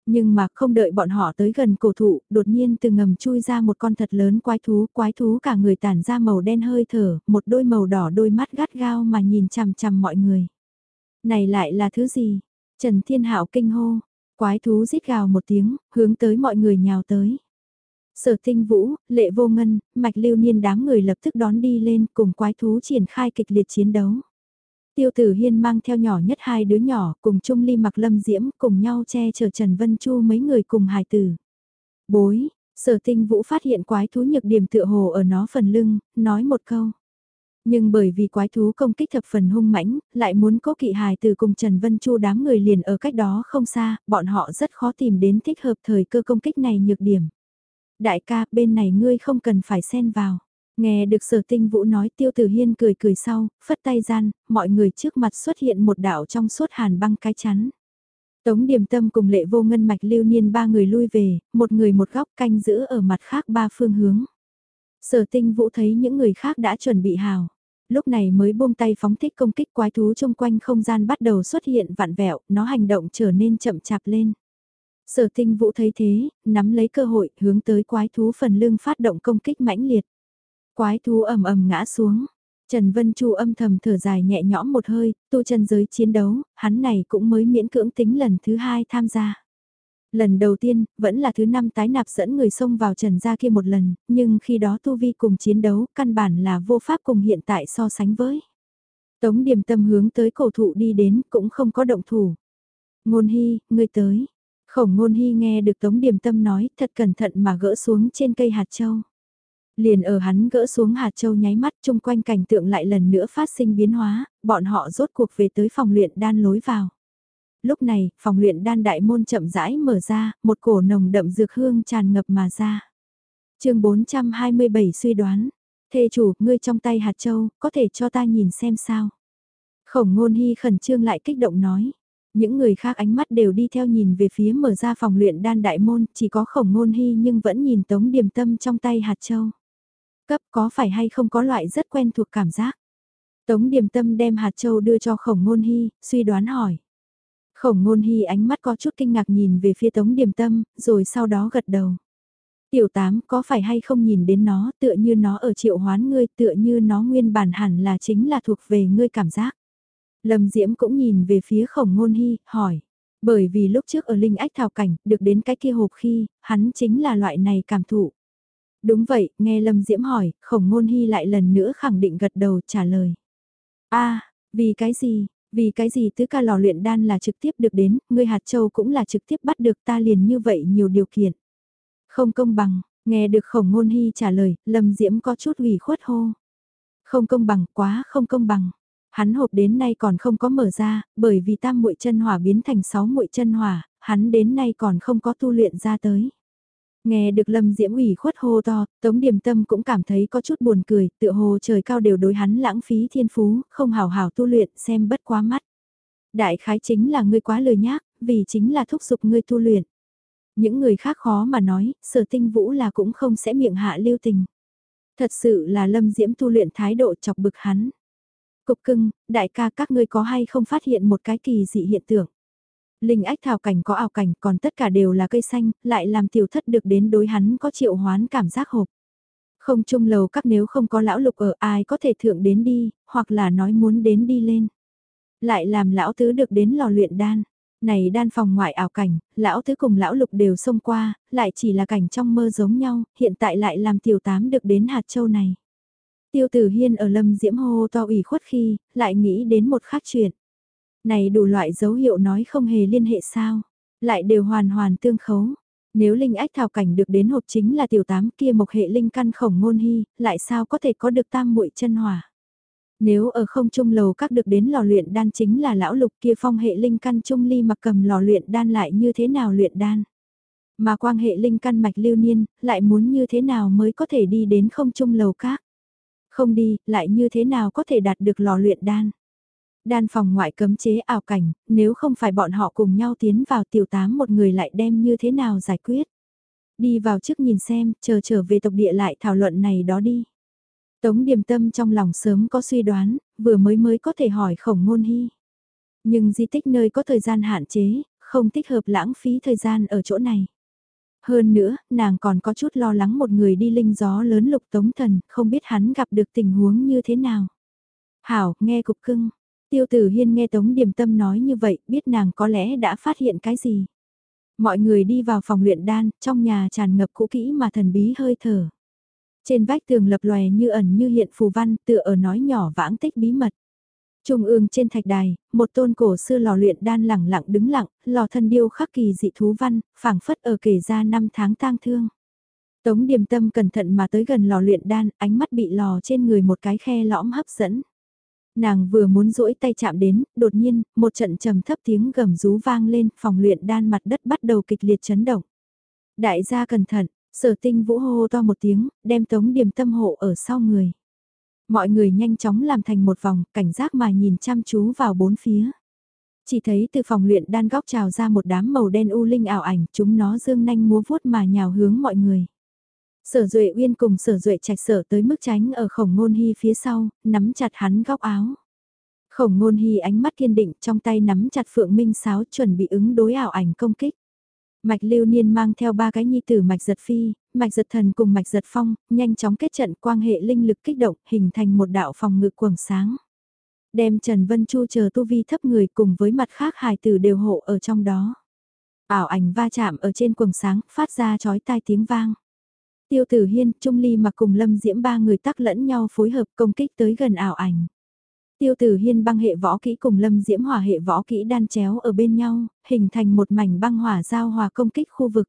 Nhưng mà không đợi bọn họ tới gần cổ thụ, đột nhiên từ ngầm chui ra một con thật lớn quái thú, quái thú cả người tản ra màu đen hơi thở, một đôi màu đỏ đôi mắt gắt gao mà nhìn chằm chằm mọi người. Này lại là thứ gì? Trần Thiên Hạo kinh hô, quái thú rít gào một tiếng, hướng tới mọi người nhào tới. Sở tinh vũ, lệ vô ngân, mạch lưu niên đám người lập tức đón đi lên cùng quái thú triển khai kịch liệt chiến đấu. Tiêu tử hiên mang theo nhỏ nhất hai đứa nhỏ cùng Trung Ly mặc lâm diễm cùng nhau che chở Trần Vân Chu mấy người cùng hài tử. Bối, sở tinh vũ phát hiện quái thú nhược điểm tựa hồ ở nó phần lưng, nói một câu. Nhưng bởi vì quái thú công kích thập phần hung mãnh, lại muốn cố kỵ hài từ cùng Trần Vân Chu đám người liền ở cách đó không xa, bọn họ rất khó tìm đến thích hợp thời cơ công kích này nhược điểm. Đại ca, bên này ngươi không cần phải xen vào. Nghe được sở tinh vũ nói tiêu tử hiên cười cười sau, phất tay gian, mọi người trước mặt xuất hiện một đạo trong suốt hàn băng cái chắn. Tống điểm tâm cùng lệ vô ngân mạch lưu niên ba người lui về, một người một góc canh giữ ở mặt khác ba phương hướng. Sở tinh vũ thấy những người khác đã chuẩn bị hào lúc này mới buông tay phóng thích công kích quái thú chung quanh không gian bắt đầu xuất hiện vạn vẹo, nó hành động trở nên chậm chạp lên. Sở tinh vũ thấy thế, nắm lấy cơ hội hướng tới quái thú phần lưng phát động công kích mãnh liệt. Quái thú ầm ầm ngã xuống. Trần Vân Chu âm thầm thở dài nhẹ nhõm một hơi, tu chân giới chiến đấu, hắn này cũng mới miễn cưỡng tính lần thứ hai tham gia. Lần đầu tiên, vẫn là thứ năm tái nạp dẫn người xông vào trần gia kia một lần, nhưng khi đó tu vi cùng chiến đấu, căn bản là vô pháp cùng hiện tại so sánh với. Tống điểm tâm hướng tới cổ thụ đi đến, cũng không có động thủ. Ngôn hy, ngươi tới. Khổng ngôn hy nghe được tống điểm tâm nói, thật cẩn thận mà gỡ xuống trên cây hạt châu. Liền ở hắn gỡ xuống hạt châu nháy mắt chung quanh cảnh tượng lại lần nữa phát sinh biến hóa, bọn họ rốt cuộc về tới phòng luyện đan lối vào. Lúc này, phòng luyện đan đại môn chậm rãi mở ra, một cổ nồng đậm dược hương tràn ngập mà ra. chương 427 suy đoán, thê chủ, ngươi trong tay hạt châu, có thể cho ta nhìn xem sao. Khổng ngôn hy khẩn trương lại kích động nói. Những người khác ánh mắt đều đi theo nhìn về phía mở ra phòng luyện đan đại môn, chỉ có khổng ngôn hy nhưng vẫn nhìn tống điềm tâm trong tay hạt châu. Cấp có phải hay không có loại rất quen thuộc cảm giác. Tống điềm tâm đem hạt châu đưa cho khổng ngôn hy, suy đoán hỏi. Khổng ngôn hy ánh mắt có chút kinh ngạc nhìn về phía tống điểm tâm, rồi sau đó gật đầu. Tiểu tám có phải hay không nhìn đến nó tựa như nó ở triệu hoán ngươi tựa như nó nguyên bản hẳn là chính là thuộc về ngươi cảm giác. Lâm Diễm cũng nhìn về phía khổng ngôn hy, hỏi. Bởi vì lúc trước ở Linh Ách Thảo Cảnh, được đến cái kia hộp khi, hắn chính là loại này cảm thụ. Đúng vậy, nghe Lâm Diễm hỏi, khổng ngôn hy lại lần nữa khẳng định gật đầu trả lời. a vì cái gì, vì cái gì tứ ca lò luyện đan là trực tiếp được đến, ngươi hạt châu cũng là trực tiếp bắt được ta liền như vậy nhiều điều kiện. Không công bằng, nghe được khổng ngôn hy trả lời, lâm diễm có chút ủy khuất hô. Không công bằng, quá không công bằng. Hắn hộp đến nay còn không có mở ra, bởi vì tam muội chân hỏa biến thành sáu muội chân hỏa, hắn đến nay còn không có tu luyện ra tới. Nghe được Lâm Diễm ủy khuất hô to, Tống Điềm Tâm cũng cảm thấy có chút buồn cười, tựa hồ trời cao đều đối hắn lãng phí thiên phú, không hào hào tu luyện, xem bất quá mắt. Đại khái chính là ngươi quá lời nhác, vì chính là thúc giục ngươi tu luyện. Những người khác khó mà nói, sở tinh vũ là cũng không sẽ miệng hạ lưu tình. Thật sự là Lâm Diễm tu luyện thái độ chọc bực hắn. Cục cưng, đại ca các ngươi có hay không phát hiện một cái kỳ dị hiện tượng. Linh ách thảo cảnh có ảo cảnh còn tất cả đều là cây xanh, lại làm tiểu thất được đến đối hắn có triệu hoán cảm giác hộp. Không chung lầu các nếu không có lão lục ở ai có thể thượng đến đi, hoặc là nói muốn đến đi lên. Lại làm lão tứ được đến lò luyện đan. Này đan phòng ngoại ảo cảnh, lão tứ cùng lão lục đều xông qua, lại chỉ là cảnh trong mơ giống nhau, hiện tại lại làm tiểu tám được đến hạt châu này. Tiêu tử hiên ở lâm diễm hô to ủy khuất khi, lại nghĩ đến một khác chuyện. Này đủ loại dấu hiệu nói không hề liên hệ sao, lại đều hoàn hoàn tương khấu. Nếu linh ách thảo cảnh được đến hộp chính là tiểu tám kia mộc hệ linh căn khổng ngôn hy, lại sao có thể có được tam muội chân hỏa. Nếu ở không trung lầu các được đến lò luyện đan chính là lão lục kia phong hệ linh căn trung ly mà cầm lò luyện đan lại như thế nào luyện đan. Mà quang hệ linh căn mạch lưu niên, lại muốn như thế nào mới có thể đi đến không trung lầu các. Không đi, lại như thế nào có thể đạt được lò luyện đan. Đan phòng ngoại cấm chế ảo cảnh, nếu không phải bọn họ cùng nhau tiến vào tiểu tám một người lại đem như thế nào giải quyết. Đi vào trước nhìn xem, chờ trở về tộc địa lại thảo luận này đó đi. Tống điềm tâm trong lòng sớm có suy đoán, vừa mới mới có thể hỏi khổng ngôn hy. Nhưng di tích nơi có thời gian hạn chế, không thích hợp lãng phí thời gian ở chỗ này. Hơn nữa, nàng còn có chút lo lắng một người đi linh gió lớn lục tống thần, không biết hắn gặp được tình huống như thế nào. Hảo, nghe cục cưng. Tiêu tử hiên nghe tống điềm tâm nói như vậy, biết nàng có lẽ đã phát hiện cái gì. Mọi người đi vào phòng luyện đan, trong nhà tràn ngập cũ kỹ mà thần bí hơi thở. Trên vách tường lập lòe như ẩn như hiện phù văn tựa ở nói nhỏ vãng tích bí mật. Trung ương trên thạch đài, một tôn cổ xưa lò luyện đan lẳng lặng đứng lặng, lò thân điêu khắc kỳ dị thú văn, phảng phất ở kể ra năm tháng tang thương. Tống điềm tâm cẩn thận mà tới gần lò luyện đan, ánh mắt bị lò trên người một cái khe lõm hấp dẫn. Nàng vừa muốn duỗi tay chạm đến, đột nhiên, một trận trầm thấp tiếng gầm rú vang lên, phòng luyện đan mặt đất bắt đầu kịch liệt chấn động. Đại gia cẩn thận, sở tinh vũ hô to một tiếng, đem tống điềm tâm hộ ở sau người. Mọi người nhanh chóng làm thành một vòng, cảnh giác mà nhìn chăm chú vào bốn phía. Chỉ thấy từ phòng luyện đan góc trào ra một đám màu đen u linh ảo ảnh, chúng nó dương nanh múa vuốt mà nhào hướng mọi người. Sở Duệ Uyên cùng Sở Duệ Trạch sở tới mức tránh ở Khổng Ngôn Hy phía sau, nắm chặt hắn góc áo. Khổng Ngôn Hy ánh mắt kiên định, trong tay nắm chặt Phượng Minh sáo chuẩn bị ứng đối ảo ảnh công kích. Mạch Lưu Niên mang theo ba cái nhi tử Mạch Giật Phi, Mạch Giật Thần cùng Mạch Giật Phong, nhanh chóng kết trận quan hệ linh lực kích động, hình thành một đạo phòng ngự quầng sáng. Đem Trần Vân Chu chờ tu vi thấp người cùng với mặt khác hài tử đều hộ ở trong đó. Ảo ảnh va chạm ở trên quầng sáng, phát ra chói tai tiếng vang. Tiêu Tử Hiên, Trung Ly mặc cùng Lâm Diễm ba người tác lẫn nhau phối hợp công kích tới gần ảo ảnh. Tiêu Tử Hiên băng hệ võ kỹ cùng Lâm Diễm hỏa hệ võ kỹ đan chéo ở bên nhau, hình thành một mảnh băng hỏa giao hòa công kích khu vực.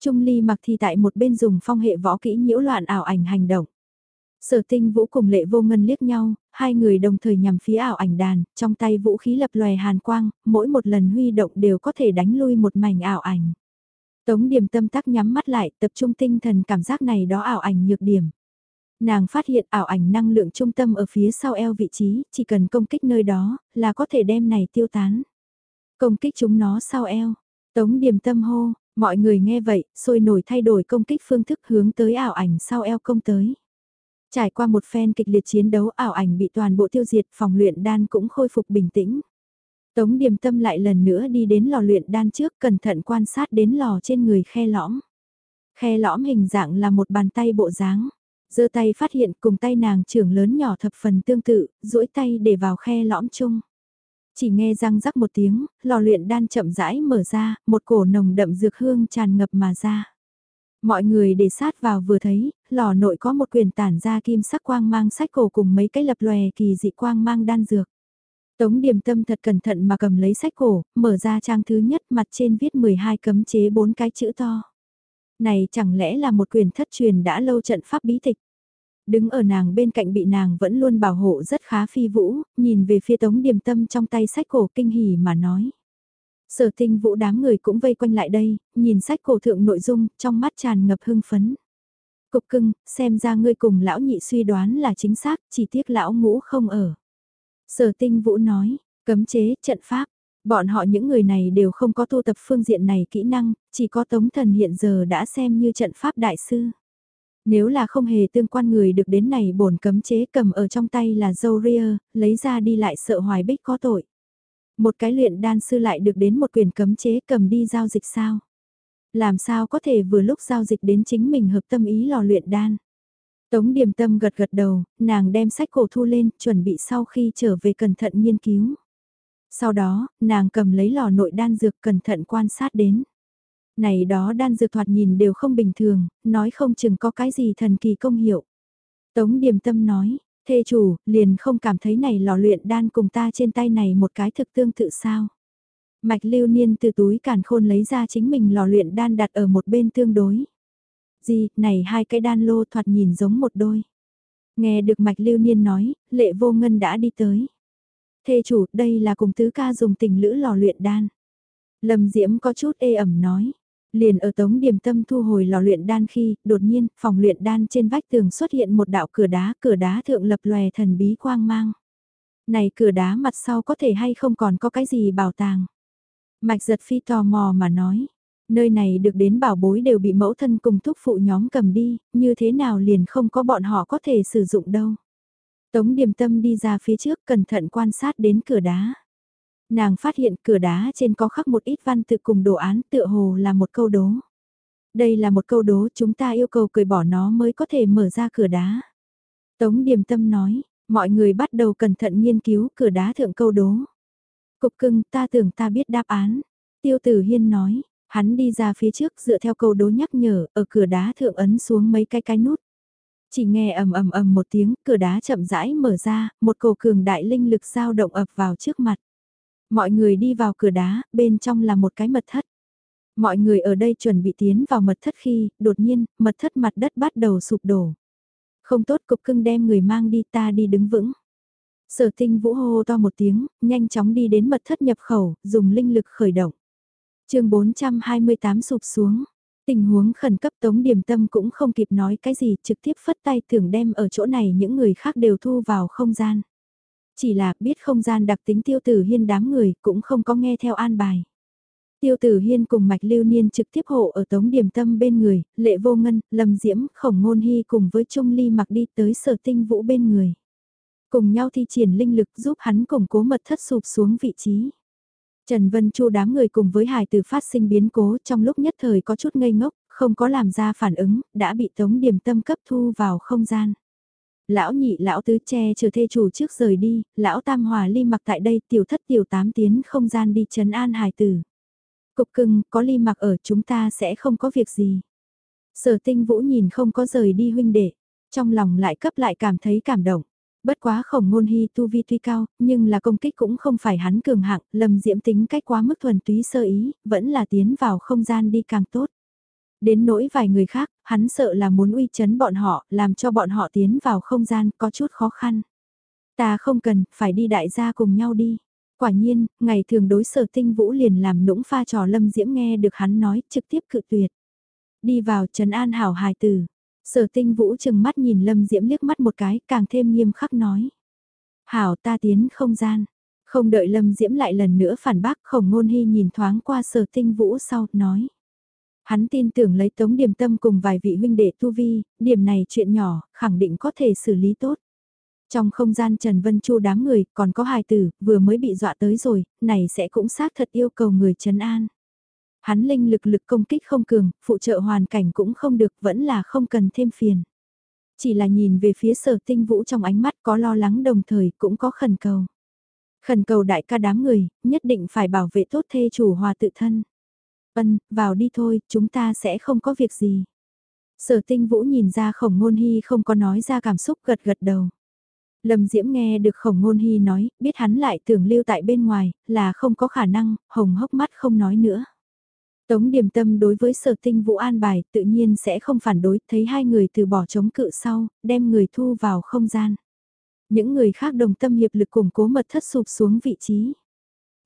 Trung Ly mặc thì tại một bên dùng phong hệ võ kỹ nhiễu loạn ảo ảnh hành động. Sở tinh vũ cùng lệ vô ngân liếc nhau, hai người đồng thời nhằm phía ảo ảnh đàn, trong tay vũ khí lập lòe hàn quang, mỗi một lần huy động đều có thể đánh lui một mảnh ảo ảnh. Tống điểm tâm tắc nhắm mắt lại, tập trung tinh thần cảm giác này đó ảo ảnh nhược điểm. Nàng phát hiện ảo ảnh năng lượng trung tâm ở phía sau eo vị trí, chỉ cần công kích nơi đó, là có thể đem này tiêu tán. Công kích chúng nó sau eo. Tống điểm tâm hô, mọi người nghe vậy, sôi nổi thay đổi công kích phương thức hướng tới ảo ảnh sau eo công tới. Trải qua một phen kịch liệt chiến đấu ảo ảnh bị toàn bộ tiêu diệt phòng luyện đan cũng khôi phục bình tĩnh. Tống điềm tâm lại lần nữa đi đến lò luyện đan trước cẩn thận quan sát đến lò trên người khe lõm. Khe lõm hình dạng là một bàn tay bộ dáng. giơ tay phát hiện cùng tay nàng trưởng lớn nhỏ thập phần tương tự, duỗi tay để vào khe lõm chung. Chỉ nghe răng rắc một tiếng, lò luyện đan chậm rãi mở ra, một cổ nồng đậm dược hương tràn ngập mà ra. Mọi người để sát vào vừa thấy, lò nội có một quyền tản ra kim sắc quang mang sách cổ cùng mấy cái lập lòe kỳ dị quang mang đan dược. Tống điềm tâm thật cẩn thận mà cầm lấy sách cổ, mở ra trang thứ nhất mặt trên viết 12 cấm chế bốn cái chữ to. Này chẳng lẽ là một quyền thất truyền đã lâu trận pháp bí tịch. Đứng ở nàng bên cạnh bị nàng vẫn luôn bảo hộ rất khá phi vũ, nhìn về phía tống điềm tâm trong tay sách cổ kinh hỉ mà nói. Sở tinh vũ đám người cũng vây quanh lại đây, nhìn sách cổ thượng nội dung, trong mắt tràn ngập hưng phấn. Cục cưng, xem ra ngươi cùng lão nhị suy đoán là chính xác, chỉ tiếc lão ngũ không ở. Sở tinh vũ nói, cấm chế, trận pháp, bọn họ những người này đều không có tu tập phương diện này kỹ năng, chỉ có tống thần hiện giờ đã xem như trận pháp đại sư. Nếu là không hề tương quan người được đến này bổn cấm chế cầm ở trong tay là dâu ria, lấy ra đi lại sợ hoài bích có tội. Một cái luyện đan sư lại được đến một quyền cấm chế cầm đi giao dịch sao? Làm sao có thể vừa lúc giao dịch đến chính mình hợp tâm ý lò luyện đan? Tống điềm tâm gật gật đầu, nàng đem sách cổ thu lên, chuẩn bị sau khi trở về cẩn thận nghiên cứu. Sau đó, nàng cầm lấy lò nội đan dược cẩn thận quan sát đến. Này đó đan dược thoạt nhìn đều không bình thường, nói không chừng có cái gì thần kỳ công hiệu. Tống điềm tâm nói, thê chủ, liền không cảm thấy này lò luyện đan cùng ta trên tay này một cái thực tương tự sao. Mạch lưu niên từ túi càn khôn lấy ra chính mình lò luyện đan đặt ở một bên tương đối. Gì, này hai cái đan lô thoạt nhìn giống một đôi. Nghe được mạch lưu niên nói, lệ vô ngân đã đi tới. Thê chủ, đây là cùng tứ ca dùng tình lữ lò luyện đan. Lâm Diễm có chút ê ẩm nói. Liền ở tống điểm tâm thu hồi lò luyện đan khi, đột nhiên, phòng luyện đan trên vách tường xuất hiện một đạo cửa đá, cửa đá thượng lập lòe thần bí quang mang. Này cửa đá mặt sau có thể hay không còn có cái gì bảo tàng. Mạch giật phi tò mò mà nói, nơi này được đến bảo bối đều bị mẫu thân cùng thúc phụ nhóm cầm đi, như thế nào liền không có bọn họ có thể sử dụng đâu. Tống điềm tâm đi ra phía trước cẩn thận quan sát đến cửa đá. Nàng phát hiện cửa đá trên có khắc một ít văn tự cùng đồ án tựa hồ là một câu đố. Đây là một câu đố chúng ta yêu cầu cười bỏ nó mới có thể mở ra cửa đá. Tống điềm tâm nói, mọi người bắt đầu cẩn thận nghiên cứu cửa đá thượng câu đố. Cục cưng ta tưởng ta biết đáp án. Tiêu tử hiên nói, hắn đi ra phía trước dựa theo câu đố nhắc nhở ở cửa đá thượng ấn xuống mấy cái cái nút. Chỉ nghe ầm ầm ầm một tiếng, cửa đá chậm rãi mở ra, một cổ cường đại linh lực dao động ập vào trước mặt. Mọi người đi vào cửa đá, bên trong là một cái mật thất. Mọi người ở đây chuẩn bị tiến vào mật thất khi, đột nhiên, mật thất mặt đất bắt đầu sụp đổ. Không tốt cục cưng đem người mang đi ta đi đứng vững. Sở tinh vũ hô to một tiếng, nhanh chóng đi đến mật thất nhập khẩu, dùng linh lực khởi động chương 428 sụp xuống. Tình huống khẩn cấp Tống Điềm Tâm cũng không kịp nói cái gì trực tiếp phất tay tưởng đem ở chỗ này những người khác đều thu vào không gian. Chỉ là biết không gian đặc tính tiêu tử hiên đám người cũng không có nghe theo an bài. Tiêu tử hiên cùng mạch lưu niên trực tiếp hộ ở tống điểm tâm bên người, lệ vô ngân, lâm diễm, khổng ngôn hy cùng với trung ly mặc đi tới sở tinh vũ bên người. Cùng nhau thi triển linh lực giúp hắn củng cố mật thất sụp xuống vị trí. Trần Vân Chu đám người cùng với Hải tử phát sinh biến cố trong lúc nhất thời có chút ngây ngốc, không có làm ra phản ứng, đã bị tống điểm tâm cấp thu vào không gian. Lão nhị lão tứ che chờ thê chủ trước rời đi, lão tam hòa ly mặc tại đây tiểu thất tiểu tám tiến không gian đi trấn an Hải tử. Cục cưng, có ly mặc ở chúng ta sẽ không có việc gì. Sở tinh vũ nhìn không có rời đi huynh đệ, trong lòng lại cấp lại cảm thấy cảm động. Bất quá khổng ngôn hy tu vi tuy cao, nhưng là công kích cũng không phải hắn cường hạng, lầm diễm tính cách quá mức thuần túy sơ ý, vẫn là tiến vào không gian đi càng tốt. Đến nỗi vài người khác, hắn sợ là muốn uy chấn bọn họ, làm cho bọn họ tiến vào không gian có chút khó khăn. Ta không cần, phải đi đại gia cùng nhau đi. Quả nhiên, ngày thường đối sở tinh vũ liền làm nũng pha trò lâm diễm nghe được hắn nói trực tiếp cự tuyệt. Đi vào trấn an hảo hài tử. Sở tinh vũ chừng mắt nhìn lâm diễm liếc mắt một cái càng thêm nghiêm khắc nói. Hảo ta tiến không gian. Không đợi lâm diễm lại lần nữa phản bác khổng ngôn hy nhìn thoáng qua sở tinh vũ sau nói. Hắn tin tưởng lấy tống điểm tâm cùng vài vị huynh đệ tu vi, điểm này chuyện nhỏ, khẳng định có thể xử lý tốt. Trong không gian Trần Vân Chu đám người, còn có hài tử, vừa mới bị dọa tới rồi, này sẽ cũng xác thật yêu cầu người trấn an. Hắn linh lực lực công kích không cường, phụ trợ hoàn cảnh cũng không được, vẫn là không cần thêm phiền. Chỉ là nhìn về phía sở tinh vũ trong ánh mắt có lo lắng đồng thời cũng có khẩn cầu. Khẩn cầu đại ca đám người, nhất định phải bảo vệ tốt thê chủ hòa tự thân. Ân, vào đi thôi, chúng ta sẽ không có việc gì. Sở tinh vũ nhìn ra khổng ngôn hy không có nói ra cảm xúc gật gật đầu. Lâm Diễm nghe được khổng ngôn hy nói, biết hắn lại tưởng lưu tại bên ngoài, là không có khả năng, hồng hốc mắt không nói nữa. Tống điềm tâm đối với sở tinh vũ an bài tự nhiên sẽ không phản đối, thấy hai người từ bỏ chống cự sau, đem người thu vào không gian. Những người khác đồng tâm hiệp lực củng cố mật thất sụp xuống vị trí.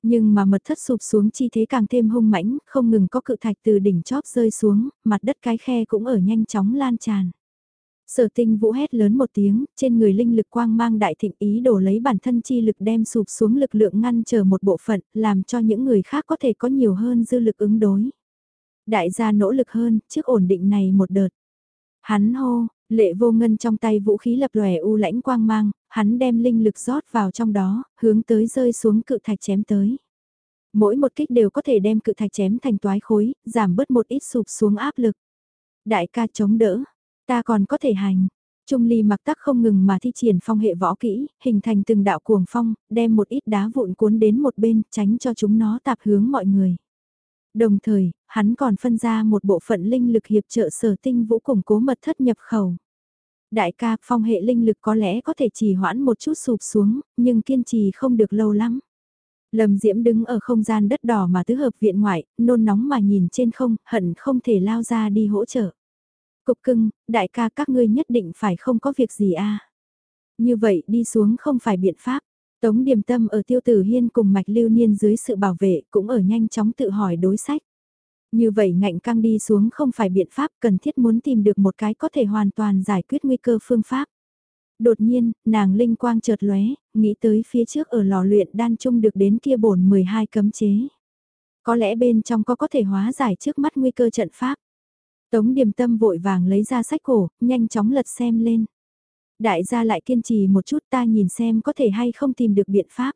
Nhưng mà mật thất sụp xuống chi thế càng thêm hung mãnh, không ngừng có cự thạch từ đỉnh chóp rơi xuống, mặt đất cái khe cũng ở nhanh chóng lan tràn. Sở tinh vũ hét lớn một tiếng, trên người linh lực quang mang đại thịnh ý đổ lấy bản thân chi lực đem sụp xuống lực lượng ngăn chờ một bộ phận, làm cho những người khác có thể có nhiều hơn dư lực ứng đối. Đại gia nỗ lực hơn, trước ổn định này một đợt. Hắn hô, lệ vô ngân trong tay vũ khí lập lòe u lãnh quang mang, hắn đem linh lực rót vào trong đó, hướng tới rơi xuống cự thạch chém tới. Mỗi một kích đều có thể đem cự thạch chém thành toái khối, giảm bớt một ít sụp xuống áp lực. Đại ca chống đỡ, Ta còn có thể hành. Trung ly mặc tắc không ngừng mà thi triển phong hệ võ kỹ, hình thành từng đạo cuồng phong, đem một ít đá vụn cuốn đến một bên, tránh cho chúng nó tạp hướng mọi người. Đồng thời, hắn còn phân ra một bộ phận linh lực hiệp trợ sở tinh vũ củng cố mật thất nhập khẩu. Đại ca, phong hệ linh lực có lẽ có thể trì hoãn một chút sụp xuống, nhưng kiên trì không được lâu lắm. Lâm Diễm đứng ở không gian đất đỏ mà tứ hợp viện ngoại, nôn nóng mà nhìn trên không, hận không thể lao ra đi hỗ trợ. Cục cưng, đại ca các ngươi nhất định phải không có việc gì a Như vậy đi xuống không phải biện pháp. Tống Điềm Tâm ở Tiêu Tử Hiên cùng Mạch Lưu Niên dưới sự bảo vệ cũng ở nhanh chóng tự hỏi đối sách. Như vậy ngạnh căng đi xuống không phải biện pháp cần thiết muốn tìm được một cái có thể hoàn toàn giải quyết nguy cơ phương pháp. Đột nhiên, nàng linh quang chợt lóe, nghĩ tới phía trước ở lò luyện đan trung được đến kia bổn 12 cấm chế. Có lẽ bên trong có có thể hóa giải trước mắt nguy cơ trận pháp. Tống điềm tâm vội vàng lấy ra sách cổ, nhanh chóng lật xem lên. Đại gia lại kiên trì một chút ta nhìn xem có thể hay không tìm được biện pháp.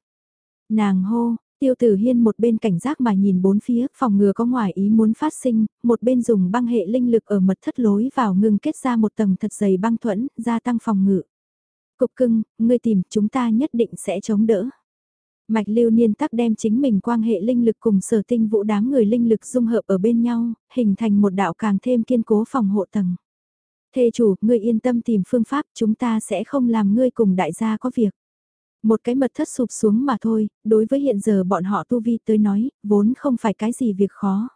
Nàng hô, tiêu tử hiên một bên cảnh giác mà nhìn bốn phía, phòng ngừa có ngoài ý muốn phát sinh, một bên dùng băng hệ linh lực ở mật thất lối vào ngưng kết ra một tầng thật dày băng thuẫn, gia tăng phòng ngự. Cục cưng, ngươi tìm, chúng ta nhất định sẽ chống đỡ. Mạch lưu niên tắc đem chính mình quan hệ linh lực cùng sở tinh vũ đám người linh lực dung hợp ở bên nhau, hình thành một đạo càng thêm kiên cố phòng hộ tầng. Thê chủ, ngươi yên tâm tìm phương pháp, chúng ta sẽ không làm ngươi cùng đại gia có việc. Một cái mật thất sụp xuống mà thôi, đối với hiện giờ bọn họ tu vi tới nói, vốn không phải cái gì việc khó.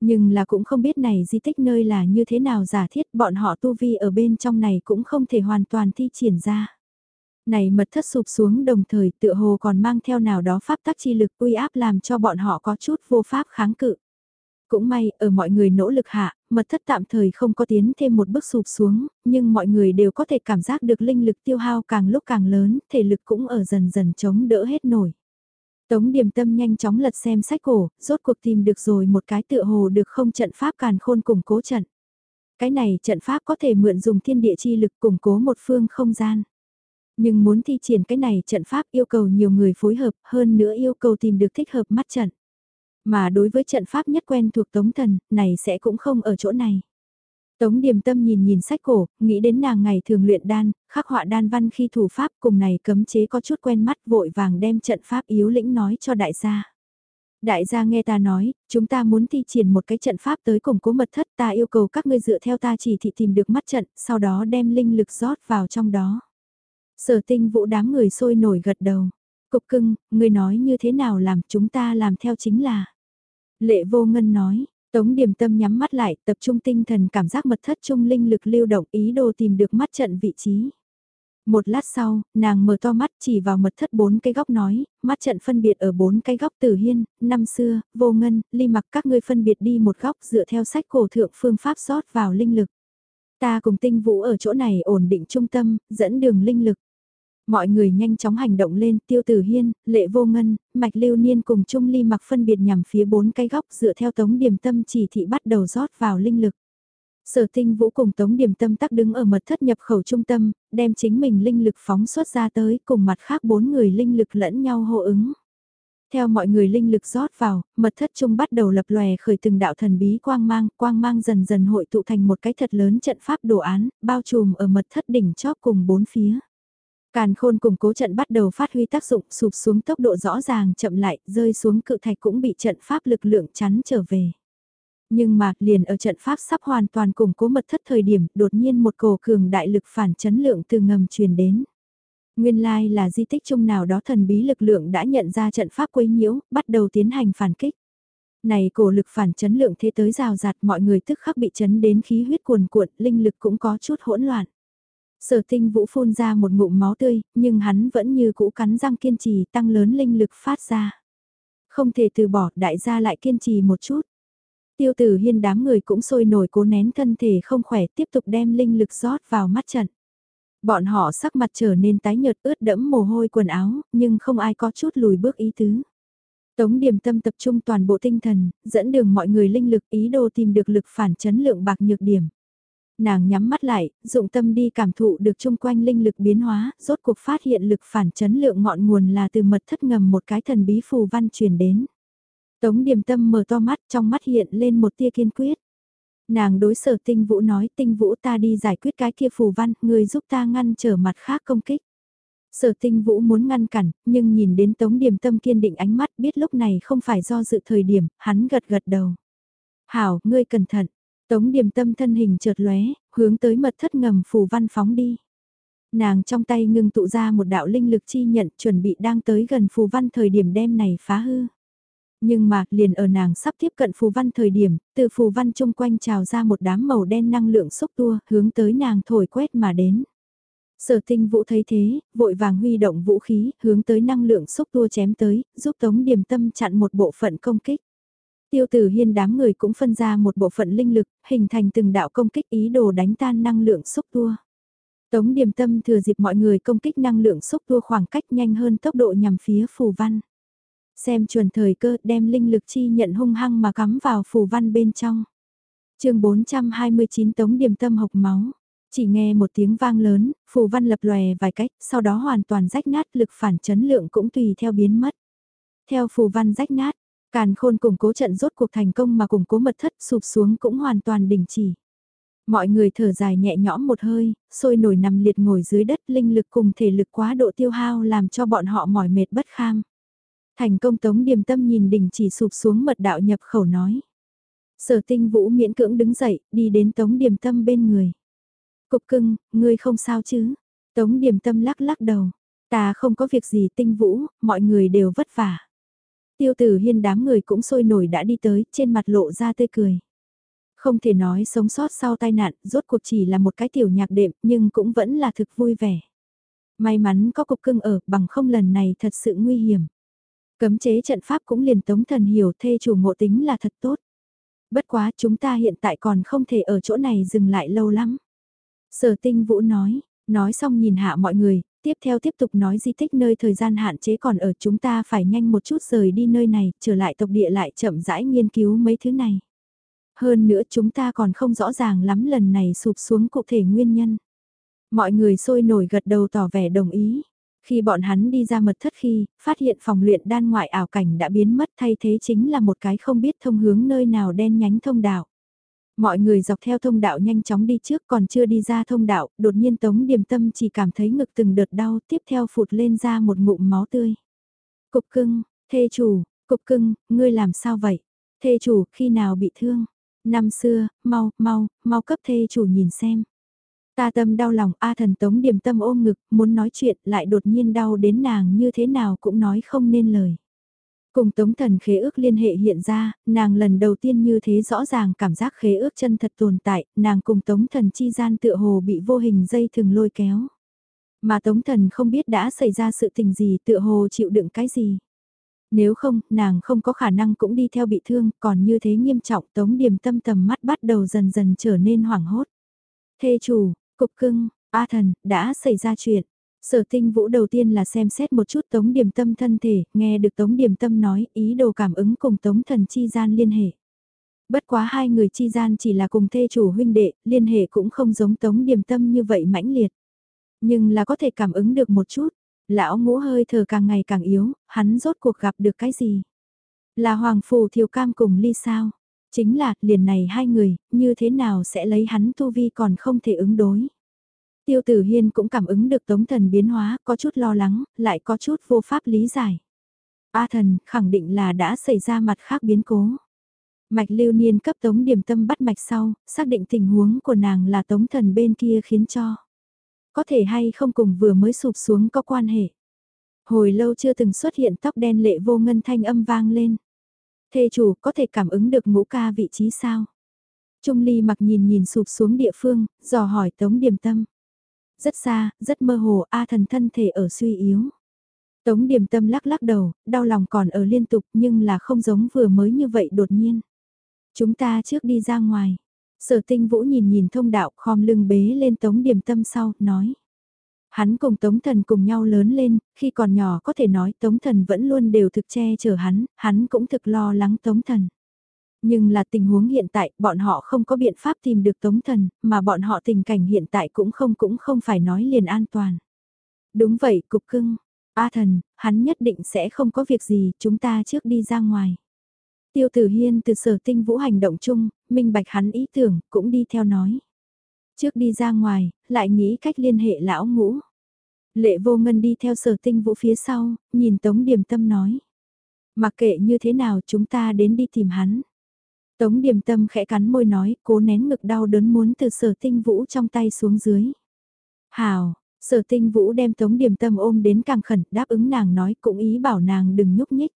Nhưng là cũng không biết này di tích nơi là như thế nào giả thiết bọn họ tu vi ở bên trong này cũng không thể hoàn toàn thi triển ra. Này mật thất sụp xuống đồng thời tựa hồ còn mang theo nào đó pháp tắc chi lực uy áp làm cho bọn họ có chút vô pháp kháng cự. Cũng may, ở mọi người nỗ lực hạ, mật thất tạm thời không có tiến thêm một bước sụp xuống, nhưng mọi người đều có thể cảm giác được linh lực tiêu hao càng lúc càng lớn, thể lực cũng ở dần dần chống đỡ hết nổi. Tống điểm tâm nhanh chóng lật xem sách cổ, rốt cuộc tìm được rồi một cái tựa hồ được không trận pháp càn khôn củng cố trận. Cái này trận pháp có thể mượn dùng thiên địa chi lực củng cố một phương không gian. Nhưng muốn thi triển cái này trận pháp yêu cầu nhiều người phối hợp, hơn nữa yêu cầu tìm được thích hợp mắt trận. Mà đối với trận pháp nhất quen thuộc Tống Thần, này sẽ cũng không ở chỗ này. Tống Điềm Tâm nhìn nhìn sách cổ, nghĩ đến nàng ngày thường luyện đan, khắc họa đan văn khi thủ pháp cùng này cấm chế có chút quen mắt vội vàng đem trận pháp yếu lĩnh nói cho đại gia. Đại gia nghe ta nói, chúng ta muốn thi triển một cái trận pháp tới củng cố mật thất ta yêu cầu các ngươi dựa theo ta chỉ thị tìm được mắt trận, sau đó đem linh lực rót vào trong đó. Sở tinh vũ đám người sôi nổi gật đầu. Cục cưng, người nói như thế nào làm chúng ta làm theo chính là. Lệ vô ngân nói, Tống điểm tâm nhắm mắt lại, tập trung tinh thần cảm giác mật thất trung linh lực lưu động ý đồ tìm được mắt trận vị trí. Một lát sau, nàng mở to mắt chỉ vào mật thất bốn cái góc nói, mắt trận phân biệt ở bốn cái góc tử hiên, năm xưa, vô ngân, ly mặc các ngươi phân biệt đi một góc dựa theo sách cổ thượng phương pháp rót vào linh lực. Ta cùng tinh vũ ở chỗ này ổn định trung tâm, dẫn đường linh lực. Mọi người nhanh chóng hành động lên, tiêu tử hiên, lệ vô ngân, mạch lưu niên cùng trung ly mặc phân biệt nhằm phía bốn cái góc dựa theo tống điểm tâm chỉ thị bắt đầu rót vào linh lực. Sở tinh vũ cùng tống điểm tâm tắc đứng ở mật thất nhập khẩu trung tâm, đem chính mình linh lực phóng xuất ra tới cùng mặt khác bốn người linh lực lẫn nhau hô ứng. Theo mọi người linh lực rót vào, mật thất trung bắt đầu lập lòe khởi từng đạo thần bí quang mang, quang mang dần dần hội tụ thành một cái thật lớn trận pháp đồ án, bao trùm ở mật thất đỉnh chóp cùng bốn phía. Càn khôn cùng cố trận bắt đầu phát huy tác dụng sụp xuống tốc độ rõ ràng chậm lại, rơi xuống cự thạch cũng bị trận pháp lực lượng chắn trở về. Nhưng mà, liền ở trận pháp sắp hoàn toàn củng cố mật thất thời điểm, đột nhiên một cổ cường đại lực phản chấn lượng từ ngầm truyền đến. Nguyên lai là di tích chung nào đó thần bí lực lượng đã nhận ra trận pháp quấy nhiễu, bắt đầu tiến hành phản kích. Này cổ lực phản chấn lượng thế tới rào rạt mọi người tức khắc bị chấn đến khí huyết cuồn cuộn, linh lực cũng có chút hỗn loạn. Sở tinh vũ phun ra một ngụm máu tươi, nhưng hắn vẫn như cũ cắn răng kiên trì tăng lớn linh lực phát ra. Không thể từ bỏ, đại gia lại kiên trì một chút. Tiêu tử hiên đám người cũng sôi nổi cố nén thân thể không khỏe tiếp tục đem linh lực rót vào mắt trận. Bọn họ sắc mặt trở nên tái nhợt ướt đẫm mồ hôi quần áo, nhưng không ai có chút lùi bước ý tứ. Tống điểm tâm tập trung toàn bộ tinh thần, dẫn đường mọi người linh lực ý đồ tìm được lực phản chấn lượng bạc nhược điểm. Nàng nhắm mắt lại, dụng tâm đi cảm thụ được chung quanh linh lực biến hóa, rốt cuộc phát hiện lực phản chấn lượng ngọn nguồn là từ mật thất ngầm một cái thần bí phù văn truyền đến. Tống điểm tâm mở to mắt trong mắt hiện lên một tia kiên quyết. Nàng đối sở tinh vũ nói tinh vũ ta đi giải quyết cái kia phù văn, người giúp ta ngăn trở mặt khác công kích. Sở tinh vũ muốn ngăn cản, nhưng nhìn đến tống điểm tâm kiên định ánh mắt biết lúc này không phải do dự thời điểm, hắn gật gật đầu. Hảo, ngươi cẩn thận. Tống điểm tâm thân hình chợt lóe, hướng tới mật thất ngầm phù văn phóng đi. Nàng trong tay ngưng tụ ra một đạo linh lực chi nhận chuẩn bị đang tới gần phù văn thời điểm đem này phá hư. Nhưng mà, liền ở nàng sắp tiếp cận phù văn thời điểm, từ phù văn chung quanh trào ra một đám màu đen năng lượng xúc tua, hướng tới nàng thổi quét mà đến. Sở tinh vũ thấy thế, vội vàng huy động vũ khí, hướng tới năng lượng xúc tua chém tới, giúp tống điểm tâm chặn một bộ phận công kích. Tiêu tử hiên đám người cũng phân ra một bộ phận linh lực, hình thành từng đạo công kích ý đồ đánh tan năng lượng xúc tua. Tống điểm tâm thừa dịp mọi người công kích năng lượng xúc tua khoảng cách nhanh hơn tốc độ nhằm phía phù văn. Xem chuẩn thời cơ đem linh lực chi nhận hung hăng mà cắm vào phù văn bên trong. chương 429 tống điểm tâm hộc máu. Chỉ nghe một tiếng vang lớn, phù văn lập lòe vài cách, sau đó hoàn toàn rách nát lực phản chấn lượng cũng tùy theo biến mất. Theo phù văn rách nát, càn khôn củng cố trận rốt cuộc thành công mà củng cố mật thất sụp xuống cũng hoàn toàn đình chỉ. Mọi người thở dài nhẹ nhõm một hơi, sôi nổi nằm liệt ngồi dưới đất linh lực cùng thể lực quá độ tiêu hao làm cho bọn họ mỏi mệt bất kham. Thành công tống điềm tâm nhìn đỉnh chỉ sụp xuống mật đạo nhập khẩu nói. Sở tinh vũ miễn cưỡng đứng dậy, đi đến tống điềm tâm bên người. Cục cưng, ngươi không sao chứ? Tống điềm tâm lắc lắc đầu. Ta không có việc gì tinh vũ, mọi người đều vất vả. Tiêu tử hiên đám người cũng sôi nổi đã đi tới, trên mặt lộ ra tươi cười. Không thể nói sống sót sau tai nạn, rốt cuộc chỉ là một cái tiểu nhạc đệm, nhưng cũng vẫn là thực vui vẻ. May mắn có cục cưng ở, bằng không lần này thật sự nguy hiểm. Cấm chế trận pháp cũng liền tống thần hiểu thê chủ ngộ tính là thật tốt. Bất quá chúng ta hiện tại còn không thể ở chỗ này dừng lại lâu lắm. Sở tinh vũ nói, nói xong nhìn hạ mọi người, tiếp theo tiếp tục nói di tích nơi thời gian hạn chế còn ở chúng ta phải nhanh một chút rời đi nơi này, trở lại tộc địa lại chậm rãi nghiên cứu mấy thứ này. Hơn nữa chúng ta còn không rõ ràng lắm lần này sụp xuống cụ thể nguyên nhân. Mọi người sôi nổi gật đầu tỏ vẻ đồng ý. Khi bọn hắn đi ra mật thất khi, phát hiện phòng luyện đan ngoại ảo cảnh đã biến mất thay thế chính là một cái không biết thông hướng nơi nào đen nhánh thông đạo. Mọi người dọc theo thông đạo nhanh chóng đi trước còn chưa đi ra thông đạo, đột nhiên Tống Điềm Tâm chỉ cảm thấy ngực từng đợt đau tiếp theo phụt lên ra một ngụm máu tươi. Cục cưng, thê chủ, cục cưng, ngươi làm sao vậy? Thê chủ, khi nào bị thương? Năm xưa, mau, mau, mau cấp thê chủ nhìn xem. Ta tâm đau lòng A thần tống điềm tâm ôm ngực, muốn nói chuyện lại đột nhiên đau đến nàng như thế nào cũng nói không nên lời. Cùng tống thần khế ước liên hệ hiện ra, nàng lần đầu tiên như thế rõ ràng cảm giác khế ước chân thật tồn tại, nàng cùng tống thần chi gian tựa hồ bị vô hình dây thường lôi kéo. Mà tống thần không biết đã xảy ra sự tình gì tựa hồ chịu đựng cái gì. Nếu không, nàng không có khả năng cũng đi theo bị thương, còn như thế nghiêm trọng tống điểm tâm tầm mắt bắt đầu dần dần trở nên hoảng hốt. Thê chủ, Cục cưng, A thần, đã xảy ra chuyện. Sở tinh vũ đầu tiên là xem xét một chút tống điểm tâm thân thể, nghe được tống điểm tâm nói ý đồ cảm ứng cùng tống thần chi gian liên hệ. Bất quá hai người chi gian chỉ là cùng thê chủ huynh đệ, liên hệ cũng không giống tống điểm tâm như vậy mãnh liệt. Nhưng là có thể cảm ứng được một chút, lão ngũ hơi thở càng ngày càng yếu, hắn rốt cuộc gặp được cái gì? Là hoàng phù thiều cam cùng ly sao? Chính là, liền này hai người, như thế nào sẽ lấy hắn tu vi còn không thể ứng đối. Tiêu tử hiên cũng cảm ứng được tống thần biến hóa, có chút lo lắng, lại có chút vô pháp lý giải. A thần, khẳng định là đã xảy ra mặt khác biến cố. Mạch lưu niên cấp tống điểm tâm bắt mạch sau, xác định tình huống của nàng là tống thần bên kia khiến cho. có thể hay không cùng vừa mới sụp xuống có quan hệ. Hồi lâu chưa từng xuất hiện tóc đen lệ vô ngân thanh âm vang lên. Thê chủ có thể cảm ứng được ngũ ca vị trí sao? Trung ly mặc nhìn nhìn sụp xuống địa phương, dò hỏi tống điềm tâm. Rất xa, rất mơ hồ, A thần thân thể ở suy yếu. Tống điềm tâm lắc lắc đầu, đau lòng còn ở liên tục nhưng là không giống vừa mới như vậy đột nhiên. Chúng ta trước đi ra ngoài. Sở tinh vũ nhìn nhìn thông đạo khom lưng bế lên tống điềm tâm sau, nói. Hắn cùng Tống Thần cùng nhau lớn lên, khi còn nhỏ có thể nói Tống Thần vẫn luôn đều thực che chở hắn, hắn cũng thực lo lắng Tống Thần. Nhưng là tình huống hiện tại, bọn họ không có biện pháp tìm được Tống Thần, mà bọn họ tình cảnh hiện tại cũng không cũng không phải nói liền an toàn. Đúng vậy, cục cưng. A thần, hắn nhất định sẽ không có việc gì, chúng ta trước đi ra ngoài. Tiêu tử hiên từ sở tinh vũ hành động chung, minh bạch hắn ý tưởng, cũng đi theo nói. Trước đi ra ngoài, lại nghĩ cách liên hệ lão ngũ. Lệ vô ngân đi theo sở tinh vũ phía sau, nhìn Tống Điềm Tâm nói. Mặc kệ như thế nào chúng ta đến đi tìm hắn. Tống Điềm Tâm khẽ cắn môi nói, cố nén ngực đau đớn muốn từ sở tinh vũ trong tay xuống dưới. Hào, sở tinh vũ đem Tống Điềm Tâm ôm đến càng khẩn, đáp ứng nàng nói cũng ý bảo nàng đừng nhúc nhích.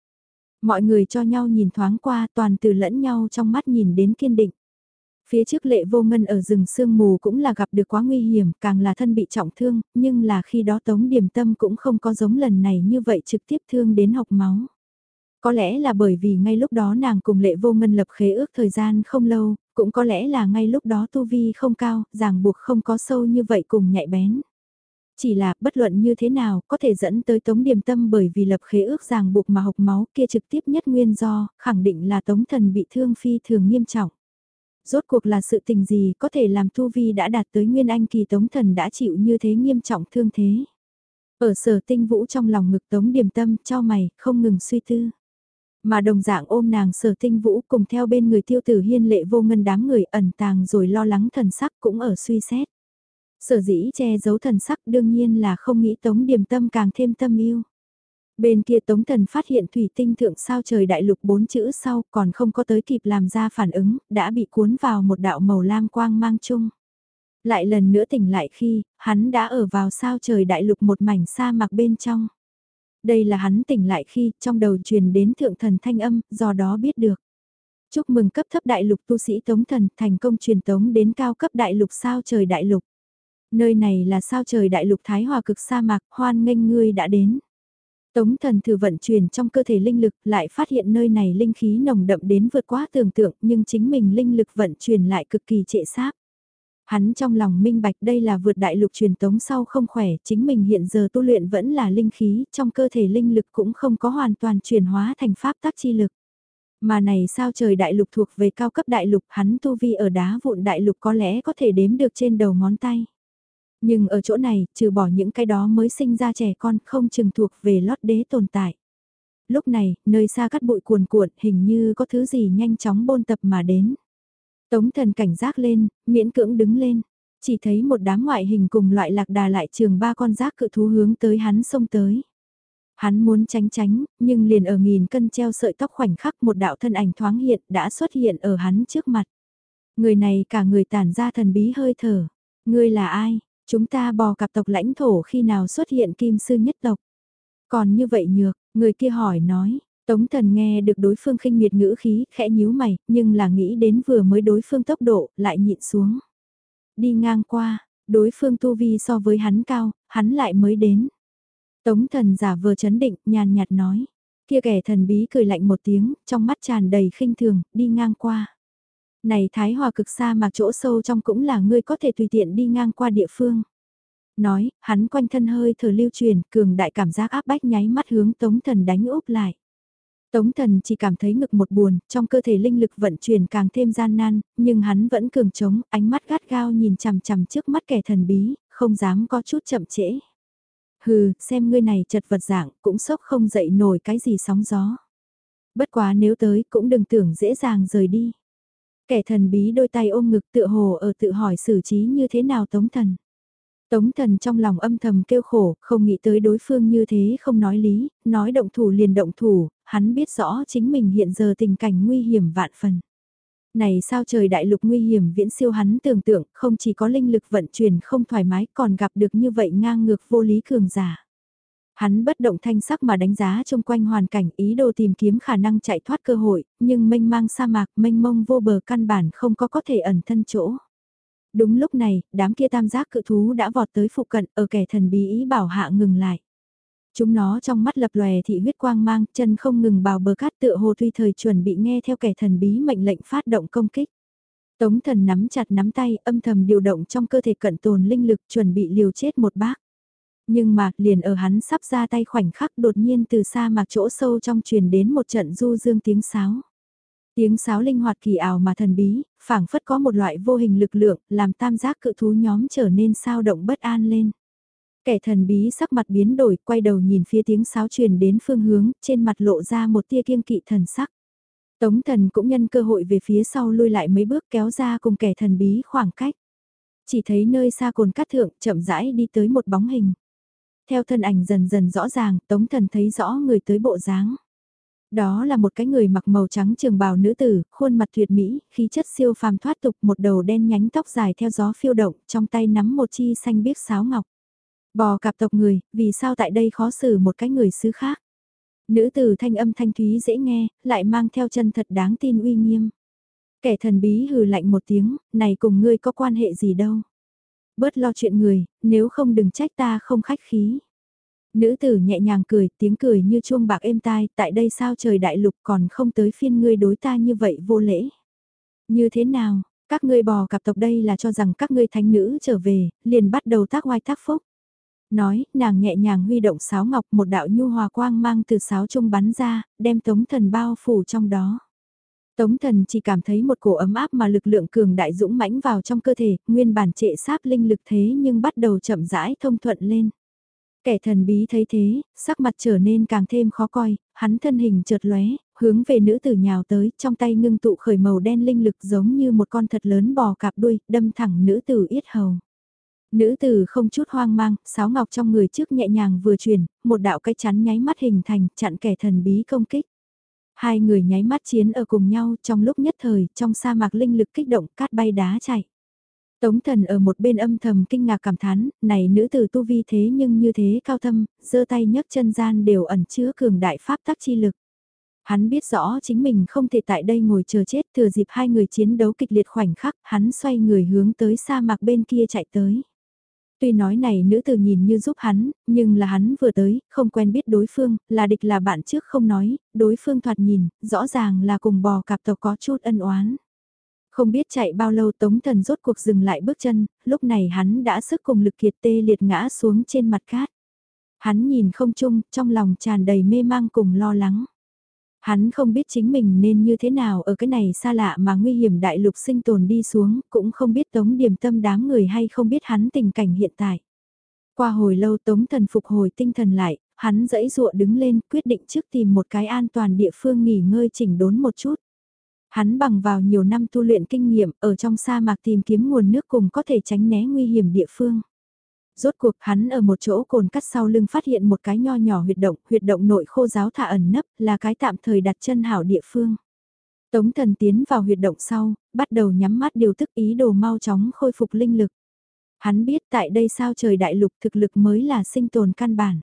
Mọi người cho nhau nhìn thoáng qua toàn từ lẫn nhau trong mắt nhìn đến kiên định. Phía trước lệ vô ngân ở rừng sương mù cũng là gặp được quá nguy hiểm, càng là thân bị trọng thương, nhưng là khi đó tống điểm tâm cũng không có giống lần này như vậy trực tiếp thương đến học máu. Có lẽ là bởi vì ngay lúc đó nàng cùng lệ vô ngân lập khế ước thời gian không lâu, cũng có lẽ là ngay lúc đó tu vi không cao, ràng buộc không có sâu như vậy cùng nhạy bén. Chỉ là bất luận như thế nào có thể dẫn tới tống điểm tâm bởi vì lập khế ước ràng buộc mà học máu kia trực tiếp nhất nguyên do, khẳng định là tống thần bị thương phi thường nghiêm trọng. Rốt cuộc là sự tình gì có thể làm Tu Vi đã đạt tới Nguyên Anh kỳ Tống Thần đã chịu như thế nghiêm trọng thương thế. Ở sở tinh vũ trong lòng ngực Tống Điềm Tâm cho mày, không ngừng suy tư. Mà đồng dạng ôm nàng sở tinh vũ cùng theo bên người tiêu tử hiên lệ vô ngân đám người ẩn tàng rồi lo lắng thần sắc cũng ở suy xét. Sở dĩ che giấu thần sắc đương nhiên là không nghĩ Tống Điềm Tâm càng thêm tâm yêu. Bên kia Tống Thần phát hiện thủy tinh thượng sao trời đại lục bốn chữ sau còn không có tới kịp làm ra phản ứng, đã bị cuốn vào một đạo màu lam quang mang chung. Lại lần nữa tỉnh lại khi, hắn đã ở vào sao trời đại lục một mảnh sa mạc bên trong. Đây là hắn tỉnh lại khi trong đầu truyền đến thượng thần thanh âm, do đó biết được. Chúc mừng cấp thấp đại lục tu sĩ Tống Thần thành công truyền tống đến cao cấp đại lục sao trời đại lục. Nơi này là sao trời đại lục Thái Hòa cực sa mạc, hoan nghênh ngươi đã đến. Tống thần thử vận chuyển trong cơ thể linh lực lại phát hiện nơi này linh khí nồng đậm đến vượt quá tưởng tượng nhưng chính mình linh lực vận chuyển lại cực kỳ trệ sáp. Hắn trong lòng minh bạch đây là vượt đại lục truyền tống sau không khỏe, chính mình hiện giờ tu luyện vẫn là linh khí, trong cơ thể linh lực cũng không có hoàn toàn chuyển hóa thành pháp tác chi lực. Mà này sao trời đại lục thuộc về cao cấp đại lục hắn tu vi ở đá vụn đại lục có lẽ có thể đếm được trên đầu ngón tay. Nhưng ở chỗ này, trừ bỏ những cái đó mới sinh ra trẻ con không chừng thuộc về lót đế tồn tại. Lúc này, nơi xa cắt bụi cuồn cuộn hình như có thứ gì nhanh chóng bôn tập mà đến. Tống thần cảnh giác lên, miễn cưỡng đứng lên. Chỉ thấy một đám ngoại hình cùng loại lạc đà lại trường ba con giác cự thú hướng tới hắn xông tới. Hắn muốn tránh tránh, nhưng liền ở nghìn cân treo sợi tóc khoảnh khắc một đạo thân ảnh thoáng hiện đã xuất hiện ở hắn trước mặt. Người này cả người tản ra thần bí hơi thở. Ngươi là ai? Chúng ta bò cặp tộc lãnh thổ khi nào xuất hiện kim sư nhất tộc. Còn như vậy nhược, người kia hỏi nói, Tống thần nghe được đối phương khinh miệt ngữ khí, khẽ nhíu mày, nhưng là nghĩ đến vừa mới đối phương tốc độ, lại nhịn xuống. Đi ngang qua, đối phương tu vi so với hắn cao, hắn lại mới đến. Tống thần giả vờ chấn định, nhàn nhạt nói. Kia kẻ thần bí cười lạnh một tiếng, trong mắt tràn đầy khinh thường, đi ngang qua. Này Thái Hòa cực xa mà chỗ sâu trong cũng là ngươi có thể tùy tiện đi ngang qua địa phương. Nói, hắn quanh thân hơi thở lưu truyền, cường đại cảm giác áp bách nháy mắt hướng Tống Thần đánh úp lại. Tống Thần chỉ cảm thấy ngực một buồn, trong cơ thể linh lực vận chuyển càng thêm gian nan, nhưng hắn vẫn cường trống, ánh mắt gắt gao nhìn chằm chằm trước mắt kẻ thần bí, không dám có chút chậm trễ. Hừ, xem ngươi này chật vật dạng, cũng sốc không dậy nổi cái gì sóng gió. Bất quá nếu tới cũng đừng tưởng dễ dàng rời đi. Kẻ thần bí đôi tay ôm ngực tựa hồ ở tự hỏi xử trí như thế nào tống thần. Tống thần trong lòng âm thầm kêu khổ, không nghĩ tới đối phương như thế không nói lý, nói động thủ liền động thủ, hắn biết rõ chính mình hiện giờ tình cảnh nguy hiểm vạn phần. Này sao trời đại lục nguy hiểm viễn siêu hắn tưởng tượng, không chỉ có linh lực vận chuyển không thoải mái còn gặp được như vậy ngang ngược vô lý cường giả. Hắn bất động thanh sắc mà đánh giá trong quanh hoàn cảnh ý đồ tìm kiếm khả năng chạy thoát cơ hội, nhưng mênh mang sa mạc mênh mông vô bờ căn bản không có có thể ẩn thân chỗ. Đúng lúc này, đám kia tam giác cự thú đã vọt tới phụ cận ở kẻ thần bí ý bảo hạ ngừng lại. Chúng nó trong mắt lập lòe thị huyết quang mang, chân không ngừng bào bờ cát tựa hồ tuy thời chuẩn bị nghe theo kẻ thần bí mệnh lệnh phát động công kích. Tống thần nắm chặt nắm tay, âm thầm điều động trong cơ thể cận tồn linh lực chuẩn bị liều chết một bác. Nhưng mà, liền ở hắn sắp ra tay khoảnh khắc đột nhiên từ xa mạc chỗ sâu trong truyền đến một trận du dương tiếng sáo. Tiếng sáo linh hoạt kỳ ảo mà thần bí, phảng phất có một loại vô hình lực lượng, làm tam giác cự thú nhóm trở nên sao động bất an lên. Kẻ thần bí sắc mặt biến đổi, quay đầu nhìn phía tiếng sáo truyền đến phương hướng, trên mặt lộ ra một tia kiêng kỵ thần sắc. Tống thần cũng nhân cơ hội về phía sau lui lại mấy bước kéo ra cùng kẻ thần bí khoảng cách. Chỉ thấy nơi xa cồn cát thượng chậm rãi đi tới một bóng hình. Theo thân ảnh dần dần rõ ràng, tống thần thấy rõ người tới bộ dáng. Đó là một cái người mặc màu trắng trường bào nữ tử, khuôn mặt tuyệt mỹ, khí chất siêu phàm thoát tục một đầu đen nhánh tóc dài theo gió phiêu động, trong tay nắm một chi xanh biếc sáo ngọc. Bò cạp tộc người, vì sao tại đây khó xử một cái người xứ khác? Nữ tử thanh âm thanh thúy dễ nghe, lại mang theo chân thật đáng tin uy nghiêm. Kẻ thần bí hừ lạnh một tiếng, này cùng ngươi có quan hệ gì đâu. Bớt lo chuyện người, nếu không đừng trách ta không khách khí. Nữ tử nhẹ nhàng cười, tiếng cười như chuông bạc êm tai, tại đây sao trời đại lục còn không tới phiên ngươi đối ta như vậy vô lễ. Như thế nào, các ngươi bò cặp tộc đây là cho rằng các ngươi thánh nữ trở về, liền bắt đầu tác oai tác phúc. Nói, nàng nhẹ nhàng huy động sáo ngọc một đạo nhu hòa quang mang từ sáo trung bắn ra, đem tống thần bao phủ trong đó. Tống thần chỉ cảm thấy một cổ ấm áp mà lực lượng cường đại dũng mãnh vào trong cơ thể, nguyên bản trệ sáp linh lực thế nhưng bắt đầu chậm rãi thông thuận lên. Kẻ thần bí thấy thế, sắc mặt trở nên càng thêm khó coi, hắn thân hình chợt lóe, hướng về nữ tử nhào tới, trong tay ngưng tụ khởi màu đen linh lực giống như một con thật lớn bò cạp đuôi, đâm thẳng nữ tử yết hầu. Nữ tử không chút hoang mang, sáo ngọc trong người trước nhẹ nhàng vừa chuyển, một đạo cái chắn nháy mắt hình thành, chặn kẻ thần bí công kích. Hai người nháy mắt chiến ở cùng nhau trong lúc nhất thời, trong sa mạc linh lực kích động, cát bay đá chạy. Tống thần ở một bên âm thầm kinh ngạc cảm thán, này nữ tử tu vi thế nhưng như thế cao thâm, giơ tay nhấc chân gian đều ẩn chứa cường đại pháp tác chi lực. Hắn biết rõ chính mình không thể tại đây ngồi chờ chết thừa dịp hai người chiến đấu kịch liệt khoảnh khắc, hắn xoay người hướng tới sa mạc bên kia chạy tới. Tuy nói này nữ tử nhìn như giúp hắn, nhưng là hắn vừa tới, không quen biết đối phương, là địch là bạn trước không nói, đối phương thoạt nhìn, rõ ràng là cùng bò cạp tộc có chút ân oán. Không biết chạy bao lâu tống thần rốt cuộc dừng lại bước chân, lúc này hắn đã sức cùng lực kiệt tê liệt ngã xuống trên mặt cát. Hắn nhìn không chung, trong lòng tràn đầy mê mang cùng lo lắng. Hắn không biết chính mình nên như thế nào ở cái này xa lạ mà nguy hiểm đại lục sinh tồn đi xuống, cũng không biết tống điểm tâm đám người hay không biết hắn tình cảnh hiện tại. Qua hồi lâu tống thần phục hồi tinh thần lại, hắn dẫy dụa đứng lên quyết định trước tìm một cái an toàn địa phương nghỉ ngơi chỉnh đốn một chút. Hắn bằng vào nhiều năm tu luyện kinh nghiệm ở trong sa mạc tìm kiếm nguồn nước cùng có thể tránh né nguy hiểm địa phương. Rốt cuộc hắn ở một chỗ cồn cắt sau lưng phát hiện một cái nho nhỏ huyệt động, huyệt động nội khô giáo thả ẩn nấp là cái tạm thời đặt chân hảo địa phương. Tống thần tiến vào huyệt động sau, bắt đầu nhắm mắt điều thức ý đồ mau chóng khôi phục linh lực. Hắn biết tại đây sao trời đại lục thực lực mới là sinh tồn căn bản.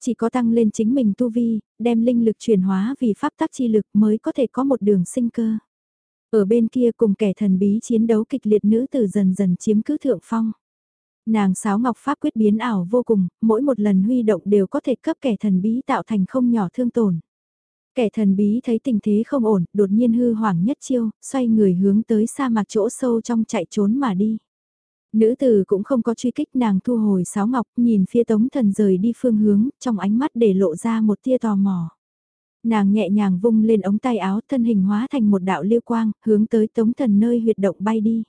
Chỉ có tăng lên chính mình tu vi, đem linh lực chuyển hóa vì pháp tắc chi lực mới có thể có một đường sinh cơ. Ở bên kia cùng kẻ thần bí chiến đấu kịch liệt nữ tử dần dần chiếm cứ thượng phong. Nàng sáo ngọc pháp quyết biến ảo vô cùng, mỗi một lần huy động đều có thể cấp kẻ thần bí tạo thành không nhỏ thương tổn. Kẻ thần bí thấy tình thế không ổn, đột nhiên hư hoảng nhất chiêu, xoay người hướng tới sa mạc chỗ sâu trong chạy trốn mà đi. Nữ tử cũng không có truy kích nàng thu hồi sáo ngọc, nhìn phía tống thần rời đi phương hướng, trong ánh mắt để lộ ra một tia tò mò. Nàng nhẹ nhàng vung lên ống tay áo thân hình hóa thành một đạo liêu quang, hướng tới tống thần nơi huyệt động bay đi.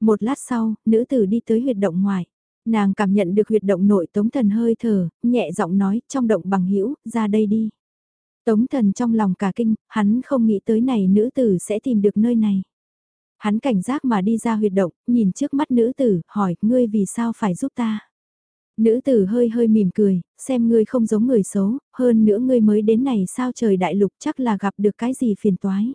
Một lát sau, nữ tử đi tới huyệt động ngoài. Nàng cảm nhận được huyệt động nội tống thần hơi thở, nhẹ giọng nói, trong động bằng hữu ra đây đi. Tống thần trong lòng cả kinh, hắn không nghĩ tới này nữ tử sẽ tìm được nơi này. Hắn cảnh giác mà đi ra huyệt động, nhìn trước mắt nữ tử, hỏi, ngươi vì sao phải giúp ta? Nữ tử hơi hơi mỉm cười, xem ngươi không giống người xấu, hơn nữa ngươi mới đến này sao trời đại lục chắc là gặp được cái gì phiền toái.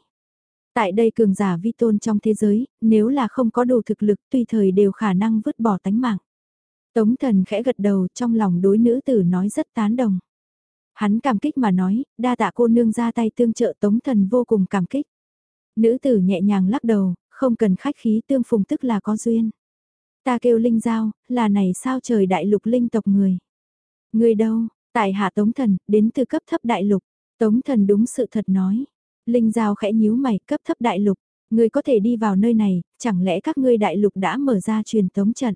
Tại đây cường giả vi tôn trong thế giới, nếu là không có đủ thực lực tùy thời đều khả năng vứt bỏ tánh mạng. Tống thần khẽ gật đầu trong lòng đối nữ tử nói rất tán đồng. Hắn cảm kích mà nói, đa tạ cô nương ra tay tương trợ tống thần vô cùng cảm kích. Nữ tử nhẹ nhàng lắc đầu, không cần khách khí tương phùng tức là có duyên. Ta kêu Linh Giao, là này sao trời đại lục linh tộc người. Người đâu, tại hạ Tống Thần, đến từ cấp thấp đại lục. Tống Thần đúng sự thật nói. Linh Giao khẽ nhíu mày, cấp thấp đại lục. Ngươi có thể đi vào nơi này, chẳng lẽ các ngươi đại lục đã mở ra truyền tống trận.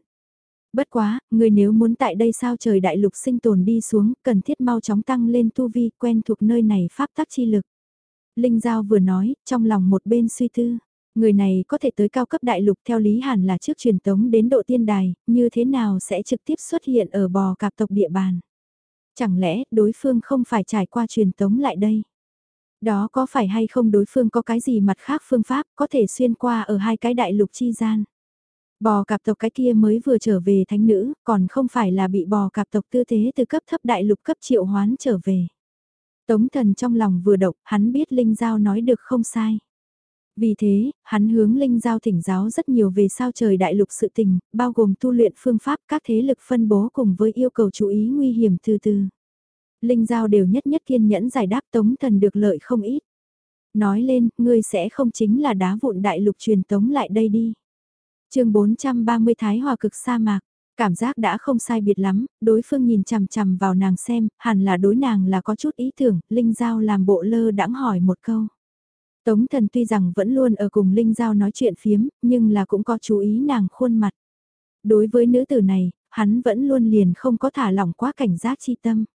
Bất quá, ngươi nếu muốn tại đây sao trời đại lục sinh tồn đi xuống, cần thiết mau chóng tăng lên tu vi quen thuộc nơi này pháp tắc chi lực. Linh Giao vừa nói, trong lòng một bên suy tư. Người này có thể tới cao cấp đại lục theo lý hẳn là trước truyền tống đến độ tiên đài, như thế nào sẽ trực tiếp xuất hiện ở bò cạp tộc địa bàn. Chẳng lẽ đối phương không phải trải qua truyền tống lại đây? Đó có phải hay không đối phương có cái gì mặt khác phương pháp có thể xuyên qua ở hai cái đại lục chi gian? Bò cạp tộc cái kia mới vừa trở về thánh nữ, còn không phải là bị bò cạp tộc tư thế từ cấp thấp đại lục cấp triệu hoán trở về. Tống thần trong lòng vừa động, hắn biết Linh Giao nói được không sai. Vì thế, hắn hướng Linh Giao thỉnh giáo rất nhiều về sao trời đại lục sự tình, bao gồm tu luyện phương pháp các thế lực phân bố cùng với yêu cầu chú ý nguy hiểm từ từ. Linh Giao đều nhất nhất kiên nhẫn giải đáp tống thần được lợi không ít. Nói lên, ngươi sẽ không chính là đá vụn đại lục truyền tống lại đây đi. chương 430 Thái Hòa cực sa mạc. Cảm giác đã không sai biệt lắm, đối phương nhìn chằm chằm vào nàng xem, hẳn là đối nàng là có chút ý tưởng, Linh Giao làm bộ lơ đãng hỏi một câu. Tống thần tuy rằng vẫn luôn ở cùng Linh Giao nói chuyện phiếm, nhưng là cũng có chú ý nàng khuôn mặt. Đối với nữ tử này, hắn vẫn luôn liền không có thả lỏng quá cảnh giác chi tâm.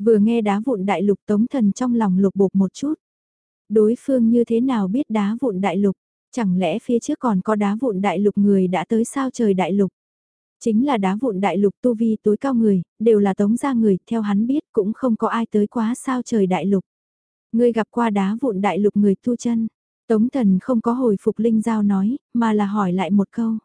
Vừa nghe đá vụn đại lục tống thần trong lòng lục bột một chút. Đối phương như thế nào biết đá vụn đại lục, chẳng lẽ phía trước còn có đá vụn đại lục người đã tới sao trời đại lục. Chính là đá vụn đại lục tu vi tối cao người, đều là tống gia người, theo hắn biết cũng không có ai tới quá sao trời đại lục. Ngươi gặp qua đá vụn đại lục người tu chân. Tống thần không có hồi phục Linh Giao nói, mà là hỏi lại một câu.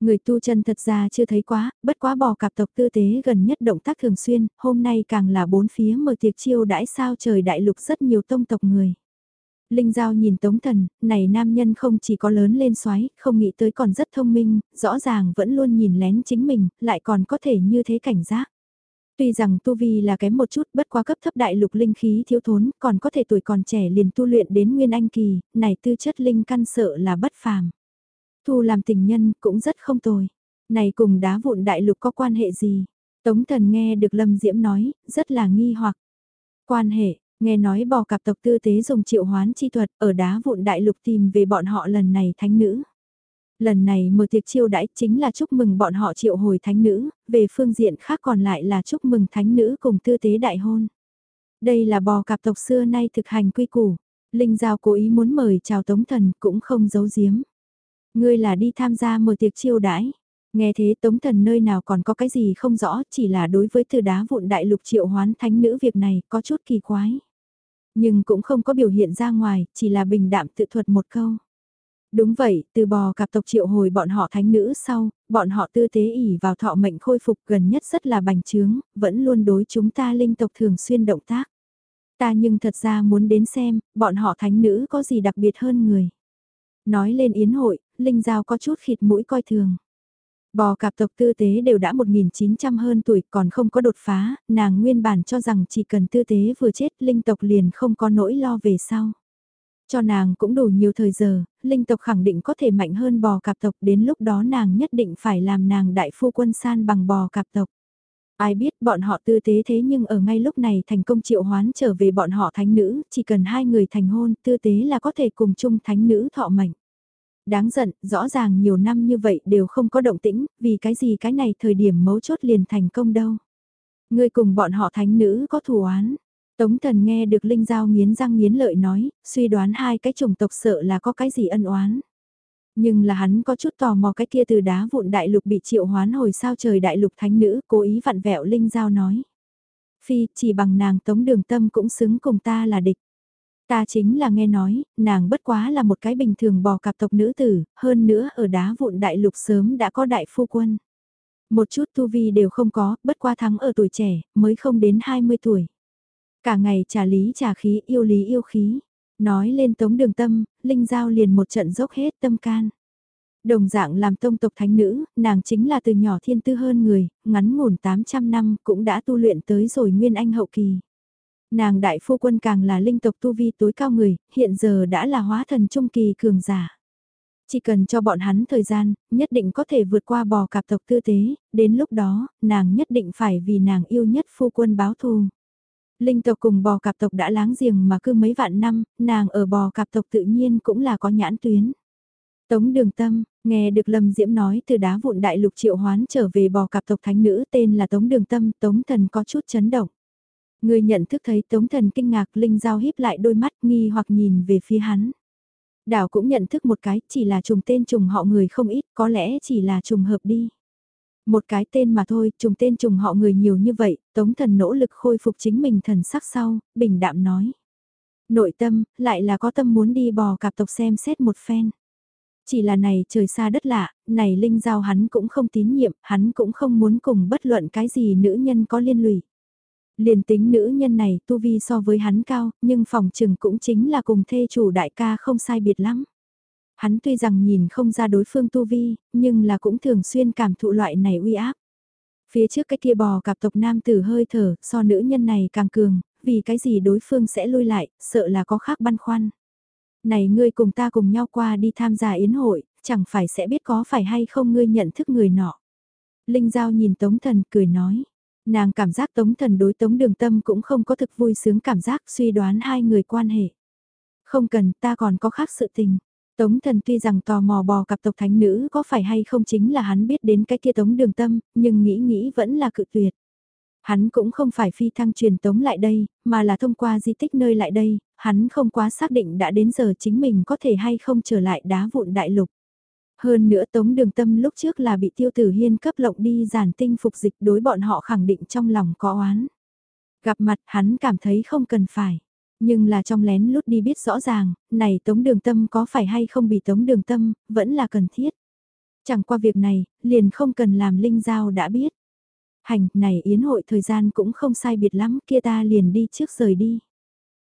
Người tu chân thật ra chưa thấy quá, bất quá bò cạp tộc tư tế gần nhất động tác thường xuyên, hôm nay càng là bốn phía mở tiệc chiêu đãi sao trời đại lục rất nhiều tông tộc người. Linh Giao nhìn Tống Thần, này nam nhân không chỉ có lớn lên xoáy, không nghĩ tới còn rất thông minh, rõ ràng vẫn luôn nhìn lén chính mình, lại còn có thể như thế cảnh giác. Tuy rằng tu vi là kém một chút bất quá cấp thấp đại lục linh khí thiếu thốn, còn có thể tuổi còn trẻ liền tu luyện đến nguyên anh kỳ, này tư chất linh căn sợ là bất phàm. Thu làm tình nhân cũng rất không tồi. Này cùng đá vụn đại lục có quan hệ gì? Tống thần nghe được Lâm Diễm nói, rất là nghi hoặc. Quan hệ, nghe nói bò cặp tộc tư tế dùng triệu hoán chi thuật ở đá vụn đại lục tìm về bọn họ lần này thánh nữ. Lần này mở tiệc chiêu đãi chính là chúc mừng bọn họ triệu hồi thánh nữ, về phương diện khác còn lại là chúc mừng thánh nữ cùng tư tế đại hôn. Đây là bò cặp tộc xưa nay thực hành quy củ. Linh Giao cố ý muốn mời chào Tống Thần cũng không giấu giếm. Ngươi là đi tham gia mở tiệc chiêu đãi. Nghe thế Tống Thần nơi nào còn có cái gì không rõ, chỉ là đối với từ đá vụn đại lục triệu hoán thánh nữ việc này có chút kỳ quái. Nhưng cũng không có biểu hiện ra ngoài, chỉ là bình đạm tự thuật một câu. Đúng vậy, từ bò cặp tộc triệu hồi bọn họ thánh nữ sau, bọn họ tư tế ỉ vào thọ mệnh khôi phục gần nhất rất là bành trướng, vẫn luôn đối chúng ta linh tộc thường xuyên động tác. Ta nhưng thật ra muốn đến xem, bọn họ thánh nữ có gì đặc biệt hơn người. Nói lên yến hội, Linh Giao có chút khịt mũi coi thường. Bò cạp tộc tư tế đều đã 1.900 hơn tuổi còn không có đột phá, nàng nguyên bản cho rằng chỉ cần tư tế vừa chết linh tộc liền không có nỗi lo về sau. Cho nàng cũng đủ nhiều thời giờ, linh tộc khẳng định có thể mạnh hơn bò cạp tộc đến lúc đó nàng nhất định phải làm nàng đại phu quân san bằng bò cạp tộc. Ai biết bọn họ tư tế thế nhưng ở ngay lúc này thành công triệu hoán trở về bọn họ thánh nữ, chỉ cần hai người thành hôn tư tế là có thể cùng chung thánh nữ thọ mệnh. Đáng giận, rõ ràng nhiều năm như vậy đều không có động tĩnh, vì cái gì cái này thời điểm mấu chốt liền thành công đâu. Người cùng bọn họ thánh nữ có thù oán, Tống thần nghe được Linh Giao nghiến răng nghiến lợi nói, suy đoán hai cái chủng tộc sợ là có cái gì ân oán. Nhưng là hắn có chút tò mò cái kia từ đá vụn đại lục bị triệu hoán hồi sao trời đại lục thánh nữ cố ý vặn vẹo Linh Giao nói. Phi, chỉ bằng nàng tống đường tâm cũng xứng cùng ta là địch. Ta chính là nghe nói, nàng bất quá là một cái bình thường bò cặp tộc nữ tử, hơn nữa ở đá vụn đại lục sớm đã có đại phu quân. Một chút tu vi đều không có, bất qua thắng ở tuổi trẻ, mới không đến 20 tuổi. Cả ngày trả lý trả khí yêu lý yêu khí. Nói lên tống đường tâm, Linh Giao liền một trận dốc hết tâm can. Đồng dạng làm tông tộc thánh nữ, nàng chính là từ nhỏ thiên tư hơn người, ngắn ngủn 800 năm cũng đã tu luyện tới rồi nguyên anh hậu kỳ. Nàng đại phu quân càng là linh tộc tu vi tối cao người, hiện giờ đã là hóa thần trung kỳ cường giả. Chỉ cần cho bọn hắn thời gian, nhất định có thể vượt qua bò cạp tộc tư tế, đến lúc đó, nàng nhất định phải vì nàng yêu nhất phu quân báo thù. Linh tộc cùng bò cạp tộc đã láng giềng mà cứ mấy vạn năm, nàng ở bò cạp tộc tự nhiên cũng là có nhãn tuyến. Tống đường tâm, nghe được Lâm Diễm nói từ đá vụn đại lục triệu hoán trở về bò cạp tộc thánh nữ tên là Tống đường tâm, Tống thần có chút chấn động. Người nhận thức thấy Tống thần kinh ngạc Linh giao híp lại đôi mắt nghi hoặc nhìn về phía hắn. Đảo cũng nhận thức một cái, chỉ là trùng tên trùng họ người không ít, có lẽ chỉ là trùng hợp đi. Một cái tên mà thôi, trùng tên trùng họ người nhiều như vậy, tống thần nỗ lực khôi phục chính mình thần sắc sau, bình đạm nói. Nội tâm, lại là có tâm muốn đi bò cạp tộc xem xét một phen. Chỉ là này trời xa đất lạ, này linh giao hắn cũng không tín nhiệm, hắn cũng không muốn cùng bất luận cái gì nữ nhân có liên lụy. Liền tính nữ nhân này tu vi so với hắn cao, nhưng phòng trừng cũng chính là cùng thê chủ đại ca không sai biệt lắm. Hắn tuy rằng nhìn không ra đối phương tu vi, nhưng là cũng thường xuyên cảm thụ loại này uy áp. Phía trước cái kia bò cặp tộc nam tử hơi thở, so nữ nhân này càng cường, vì cái gì đối phương sẽ lui lại, sợ là có khác băn khoăn. Này ngươi cùng ta cùng nhau qua đi tham gia yến hội, chẳng phải sẽ biết có phải hay không ngươi nhận thức người nọ. Linh Giao nhìn Tống Thần cười nói, Nàng cảm giác Tống Thần đối Tống Đường Tâm cũng không có thực vui sướng cảm giác suy đoán hai người quan hệ. Không cần, ta còn có khác sự tình. Tống Thần tuy rằng tò mò bò cặp tộc thánh nữ có phải hay không chính là hắn biết đến cái kia Tống Đường Tâm, nhưng nghĩ nghĩ vẫn là cự tuyệt. Hắn cũng không phải phi thăng truyền Tống lại đây, mà là thông qua di tích nơi lại đây, hắn không quá xác định đã đến giờ chính mình có thể hay không trở lại đá vụn đại lục. Hơn nữa Tống Đường Tâm lúc trước là bị Tiêu Tử Hiên cấp lộng đi giản tinh phục dịch đối bọn họ khẳng định trong lòng có oán. Gặp mặt hắn cảm thấy không cần phải. Nhưng là trong lén lút đi biết rõ ràng, này Tống Đường Tâm có phải hay không bị Tống Đường Tâm, vẫn là cần thiết. Chẳng qua việc này, liền không cần làm Linh Giao đã biết. Hành, này yến hội thời gian cũng không sai biệt lắm, kia ta liền đi trước rời đi.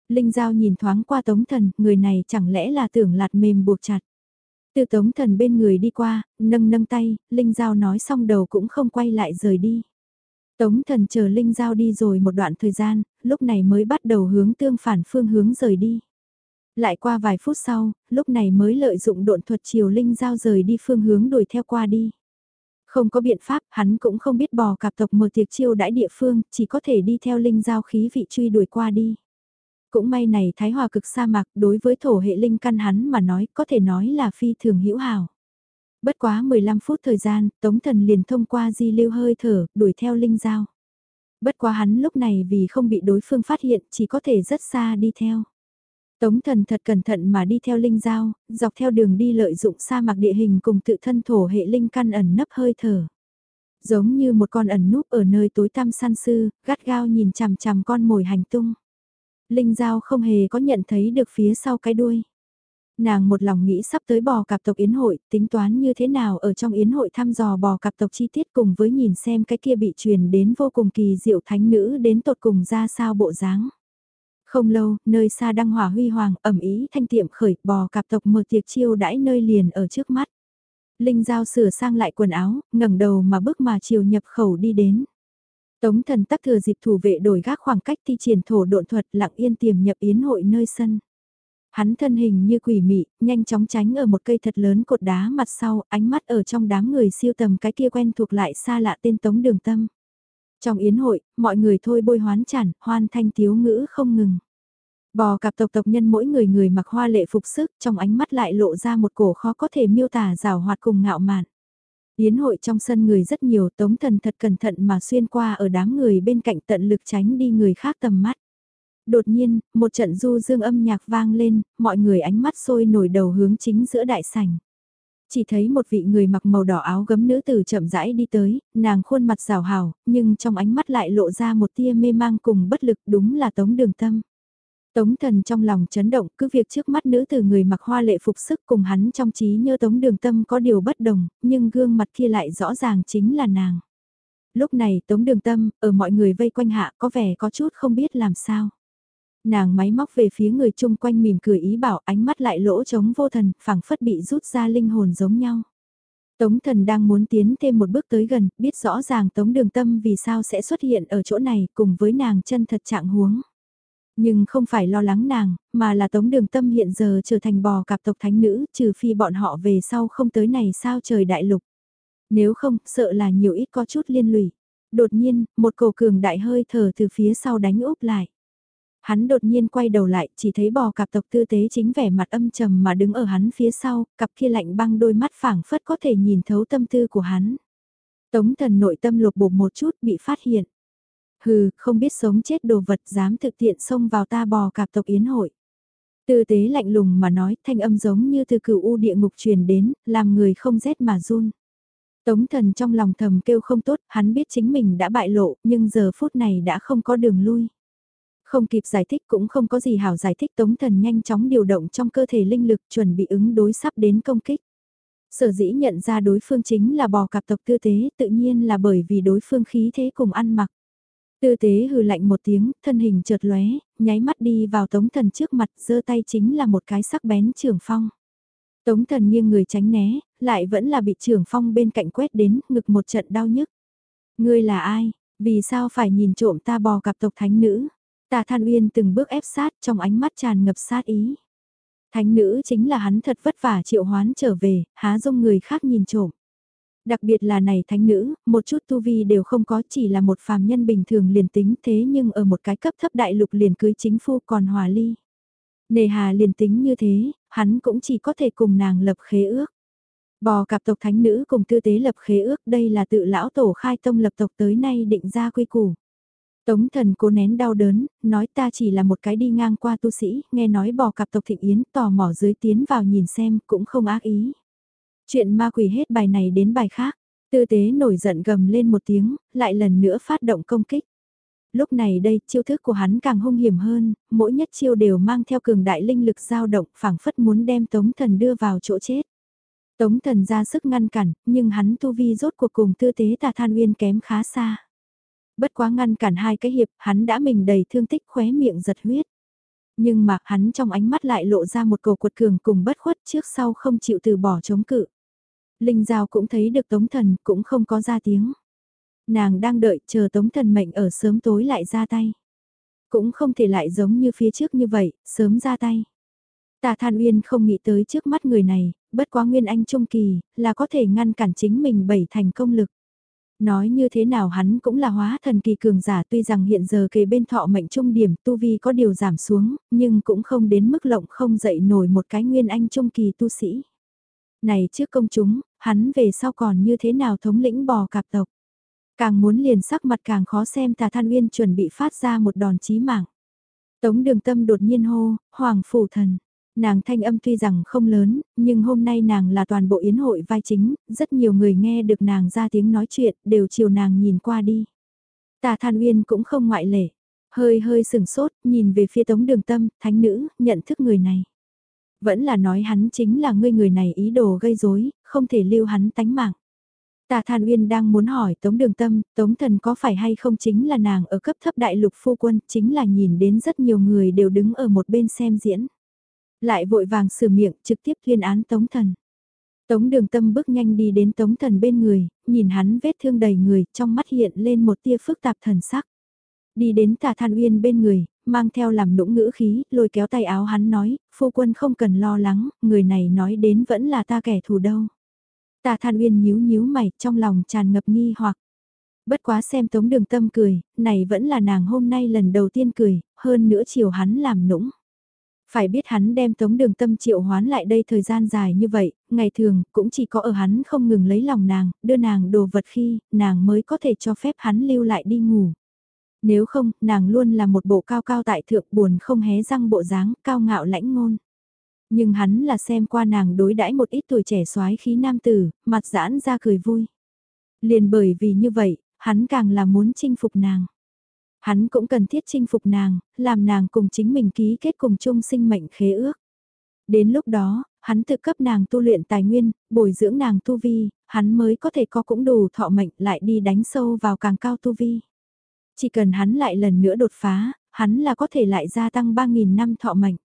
Linh Giao nhìn thoáng qua Tống Thần, người này chẳng lẽ là tưởng lạt mềm buộc chặt. Từ tống thần bên người đi qua, nâng nâng tay, Linh Giao nói xong đầu cũng không quay lại rời đi. Tống thần chờ Linh Giao đi rồi một đoạn thời gian, lúc này mới bắt đầu hướng tương phản phương hướng rời đi. Lại qua vài phút sau, lúc này mới lợi dụng độn thuật chiều Linh Giao rời đi phương hướng đuổi theo qua đi. Không có biện pháp, hắn cũng không biết bò cạp tộc mở tiệc chiêu đãi địa phương, chỉ có thể đi theo Linh Giao khí vị truy đuổi qua đi. Cũng may này Thái Hòa cực sa mạc đối với thổ hệ linh căn hắn mà nói có thể nói là phi thường hữu hảo. Bất quá 15 phút thời gian, Tống Thần liền thông qua di lưu hơi thở, đuổi theo Linh Giao. Bất quá hắn lúc này vì không bị đối phương phát hiện chỉ có thể rất xa đi theo. Tống thần thật cẩn thận mà đi theo linh giao, dọc theo đường đi lợi dụng sa mạc địa hình cùng tự thân thổ hệ linh căn ẩn nấp hơi thở. Giống như một con ẩn núp ở nơi tối tăm săn sư, gắt gao nhìn chằm chằm con mồi hành tung. Linh Giao không hề có nhận thấy được phía sau cái đuôi. Nàng một lòng nghĩ sắp tới bò cạp tộc yến hội, tính toán như thế nào ở trong yến hội thăm dò bò cạp tộc chi tiết cùng với nhìn xem cái kia bị truyền đến vô cùng kỳ diệu thánh nữ đến tột cùng ra sao bộ dáng. Không lâu, nơi xa đăng hỏa huy hoàng, ẩm ý thanh tiệm khởi, bò cạp tộc mở tiệc chiêu đãi nơi liền ở trước mắt. Linh Giao sửa sang lại quần áo, ngẩng đầu mà bước mà chiều nhập khẩu đi đến. Tống thần tắc thừa dịp thủ vệ đổi gác khoảng cách thi triển thổ độn thuật lặng yên tiềm nhập yến hội nơi sân. Hắn thân hình như quỷ mị, nhanh chóng tránh ở một cây thật lớn cột đá mặt sau, ánh mắt ở trong đám người siêu tầm cái kia quen thuộc lại xa lạ tên Tống Đường Tâm. Trong yến hội, mọi người thôi bôi hoán chản, hoan thanh tiếu ngữ không ngừng. Bò cặp tộc tộc nhân mỗi người người mặc hoa lệ phục sức, trong ánh mắt lại lộ ra một cổ khó có thể miêu tả rào hoạt cùng ngạo mạn. Yến hội trong sân người rất nhiều tống thần thật cẩn thận mà xuyên qua ở đám người bên cạnh tận lực tránh đi người khác tầm mắt. Đột nhiên, một trận du dương âm nhạc vang lên, mọi người ánh mắt sôi nổi đầu hướng chính giữa đại sảnh. Chỉ thấy một vị người mặc màu đỏ áo gấm nữ tử chậm rãi đi tới, nàng khuôn mặt rào hào, nhưng trong ánh mắt lại lộ ra một tia mê mang cùng bất lực đúng là tống đường tâm. Tống thần trong lòng chấn động cứ việc trước mắt nữ từ người mặc hoa lệ phục sức cùng hắn trong trí nhớ tống đường tâm có điều bất đồng, nhưng gương mặt kia lại rõ ràng chính là nàng. Lúc này tống đường tâm, ở mọi người vây quanh hạ có vẻ có chút không biết làm sao. Nàng máy móc về phía người chung quanh mỉm cười ý bảo ánh mắt lại lỗ trống vô thần, phẳng phất bị rút ra linh hồn giống nhau. Tống thần đang muốn tiến thêm một bước tới gần, biết rõ ràng tống đường tâm vì sao sẽ xuất hiện ở chỗ này cùng với nàng chân thật trạng huống. Nhưng không phải lo lắng nàng, mà là tống đường tâm hiện giờ trở thành bò cạp tộc thánh nữ, trừ phi bọn họ về sau không tới này sao trời đại lục. Nếu không, sợ là nhiều ít có chút liên lụy. Đột nhiên, một cổ cường đại hơi thở từ phía sau đánh úp lại. Hắn đột nhiên quay đầu lại, chỉ thấy bò cạp tộc tư tế chính vẻ mặt âm trầm mà đứng ở hắn phía sau, cặp kia lạnh băng đôi mắt phảng phất có thể nhìn thấu tâm tư của hắn. Tống thần nội tâm lột bột một chút bị phát hiện. Hừ, không biết sống chết đồ vật dám thực tiện xông vào ta bò cạp tộc yến hội. Tư tế lạnh lùng mà nói thanh âm giống như từ cửu u địa ngục truyền đến, làm người không rét mà run. Tống thần trong lòng thầm kêu không tốt, hắn biết chính mình đã bại lộ, nhưng giờ phút này đã không có đường lui. Không kịp giải thích cũng không có gì hảo giải thích tống thần nhanh chóng điều động trong cơ thể linh lực chuẩn bị ứng đối sắp đến công kích. Sở dĩ nhận ra đối phương chính là bò cạp tộc tư tế tự nhiên là bởi vì đối phương khí thế cùng ăn mặc. Tư tế hừ lạnh một tiếng, thân hình chợt lóe, nháy mắt đi vào tống thần trước mặt, giơ tay chính là một cái sắc bén trường phong. Tống thần nghiêng người tránh né, lại vẫn là bị trường phong bên cạnh quét đến, ngực một trận đau nhức. Ngươi là ai? Vì sao phải nhìn trộm ta bò cặp tộc thánh nữ? Tà Than Uyên từng bước ép sát trong ánh mắt tràn ngập sát ý. Thánh nữ chính là hắn thật vất vả triệu hoán trở về, há dung người khác nhìn trộm. Đặc biệt là này thánh nữ, một chút tu vi đều không có chỉ là một phàm nhân bình thường liền tính thế nhưng ở một cái cấp thấp đại lục liền cưới chính phu còn hòa ly. Nề hà liền tính như thế, hắn cũng chỉ có thể cùng nàng lập khế ước. Bò cặp tộc thánh nữ cùng tư tế lập khế ước đây là tự lão tổ khai tông lập tộc tới nay định ra quy củ. Tống thần cố nén đau đớn, nói ta chỉ là một cái đi ngang qua tu sĩ, nghe nói bò cặp tộc thịnh yến tò mò dưới tiến vào nhìn xem cũng không ác ý. Chuyện ma quỷ hết bài này đến bài khác, tư tế nổi giận gầm lên một tiếng, lại lần nữa phát động công kích. Lúc này đây, chiêu thức của hắn càng hung hiểm hơn, mỗi nhất chiêu đều mang theo cường đại linh lực dao động, phảng phất muốn đem tống thần đưa vào chỗ chết. Tống thần ra sức ngăn cản, nhưng hắn tu vi rốt cuộc cùng tư tế tà than uyên kém khá xa. Bất quá ngăn cản hai cái hiệp, hắn đã mình đầy thương tích khóe miệng giật huyết. Nhưng mà hắn trong ánh mắt lại lộ ra một cầu cuột cường cùng bất khuất trước sau không chịu từ bỏ chống cự. Linh Giao cũng thấy được Tống Thần cũng không có ra tiếng. Nàng đang đợi chờ Tống Thần mệnh ở sớm tối lại ra tay. Cũng không thể lại giống như phía trước như vậy, sớm ra tay. Tà Than Uyên không nghĩ tới trước mắt người này, bất quá Nguyên Anh Trung Kỳ, là có thể ngăn cản chính mình bảy thành công lực. Nói như thế nào hắn cũng là hóa thần kỳ cường giả tuy rằng hiện giờ kề bên thọ mệnh trung điểm tu vi có điều giảm xuống, nhưng cũng không đến mức lộng không dậy nổi một cái Nguyên Anh Trung Kỳ tu sĩ. Này trước công chúng, hắn về sau còn như thế nào thống lĩnh bò cạp tộc. Càng muốn liền sắc mặt càng khó xem tà than uyên chuẩn bị phát ra một đòn chí mạng. Tống đường tâm đột nhiên hô, hoàng phủ thần. Nàng thanh âm tuy rằng không lớn, nhưng hôm nay nàng là toàn bộ yến hội vai chính, rất nhiều người nghe được nàng ra tiếng nói chuyện, đều chiều nàng nhìn qua đi. Tà Than Uyên cũng không ngoại lệ, hơi hơi sừng sốt, nhìn về phía tống đường tâm, thánh nữ, nhận thức người này. Vẫn là nói hắn chính là ngươi người này ý đồ gây rối, không thể lưu hắn tánh mạng. Tà Than Uyên đang muốn hỏi Tống Đường Tâm, Tống Thần có phải hay không chính là nàng ở cấp thấp đại lục phu quân, chính là nhìn đến rất nhiều người đều đứng ở một bên xem diễn. Lại vội vàng sửa miệng trực tiếp tuyên án Tống Thần. Tống Đường Tâm bước nhanh đi đến Tống Thần bên người, nhìn hắn vết thương đầy người, trong mắt hiện lên một tia phức tạp thần sắc. Đi đến Tà Than Uyên bên người, mang theo làm nũng ngữ khí, lôi kéo tay áo hắn nói, phu quân không cần lo lắng, người này nói đến vẫn là ta kẻ thù đâu. Tà than uyên nhíu nhíu mày, trong lòng tràn ngập nghi hoặc. Bất quá xem tống đường tâm cười, này vẫn là nàng hôm nay lần đầu tiên cười, hơn nữa chiều hắn làm nũng. Phải biết hắn đem tống đường tâm triệu hoán lại đây thời gian dài như vậy, ngày thường cũng chỉ có ở hắn không ngừng lấy lòng nàng, đưa nàng đồ vật khi, nàng mới có thể cho phép hắn lưu lại đi ngủ. Nếu không, nàng luôn là một bộ cao cao tại thượng buồn không hé răng bộ dáng, cao ngạo lãnh ngôn. Nhưng hắn là xem qua nàng đối đãi một ít tuổi trẻ soái khí nam tử, mặt giãn ra cười vui. Liền bởi vì như vậy, hắn càng là muốn chinh phục nàng. Hắn cũng cần thiết chinh phục nàng, làm nàng cùng chính mình ký kết cùng chung sinh mệnh khế ước. Đến lúc đó, hắn tự cấp nàng tu luyện tài nguyên, bồi dưỡng nàng tu vi, hắn mới có thể có cũng đủ thọ mệnh lại đi đánh sâu vào càng cao tu vi. Chỉ cần hắn lại lần nữa đột phá, hắn là có thể lại gia tăng 3.000 năm thọ mệnh.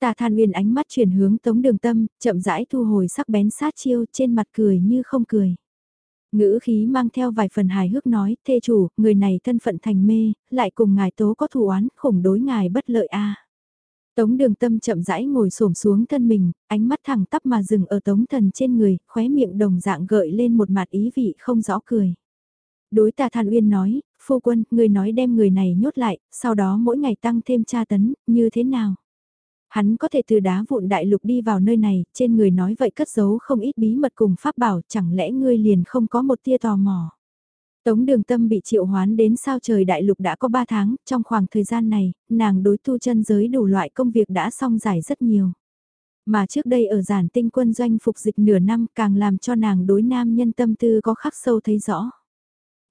Tà Than Uyên ánh mắt chuyển hướng Tống Đường Tâm, chậm rãi thu hồi sắc bén sát chiêu trên mặt cười như không cười. Ngữ khí mang theo vài phần hài hước nói, thê chủ, người này thân phận thành mê, lại cùng ngài tố có thù oán, khủng đối ngài bất lợi a. Tống đường tâm chậm rãi ngồi xổm xuống thân mình, ánh mắt thẳng tắp mà dừng ở tống thần trên người, khóe miệng đồng dạng gợi lên một mặt ý vị không rõ cười. Đối Ta than uyên nói, phu quân, người nói đem người này nhốt lại, sau đó mỗi ngày tăng thêm tra tấn, như thế nào? Hắn có thể từ đá vụn đại lục đi vào nơi này, trên người nói vậy cất giấu không ít bí mật cùng pháp bảo, chẳng lẽ ngươi liền không có một tia tò mò. Tống đường tâm bị triệu hoán đến sao trời đại lục đã có 3 tháng, trong khoảng thời gian này, nàng đối tu chân giới đủ loại công việc đã xong giải rất nhiều. Mà trước đây ở giản tinh quân doanh phục dịch nửa năm càng làm cho nàng đối nam nhân tâm tư có khắc sâu thấy rõ.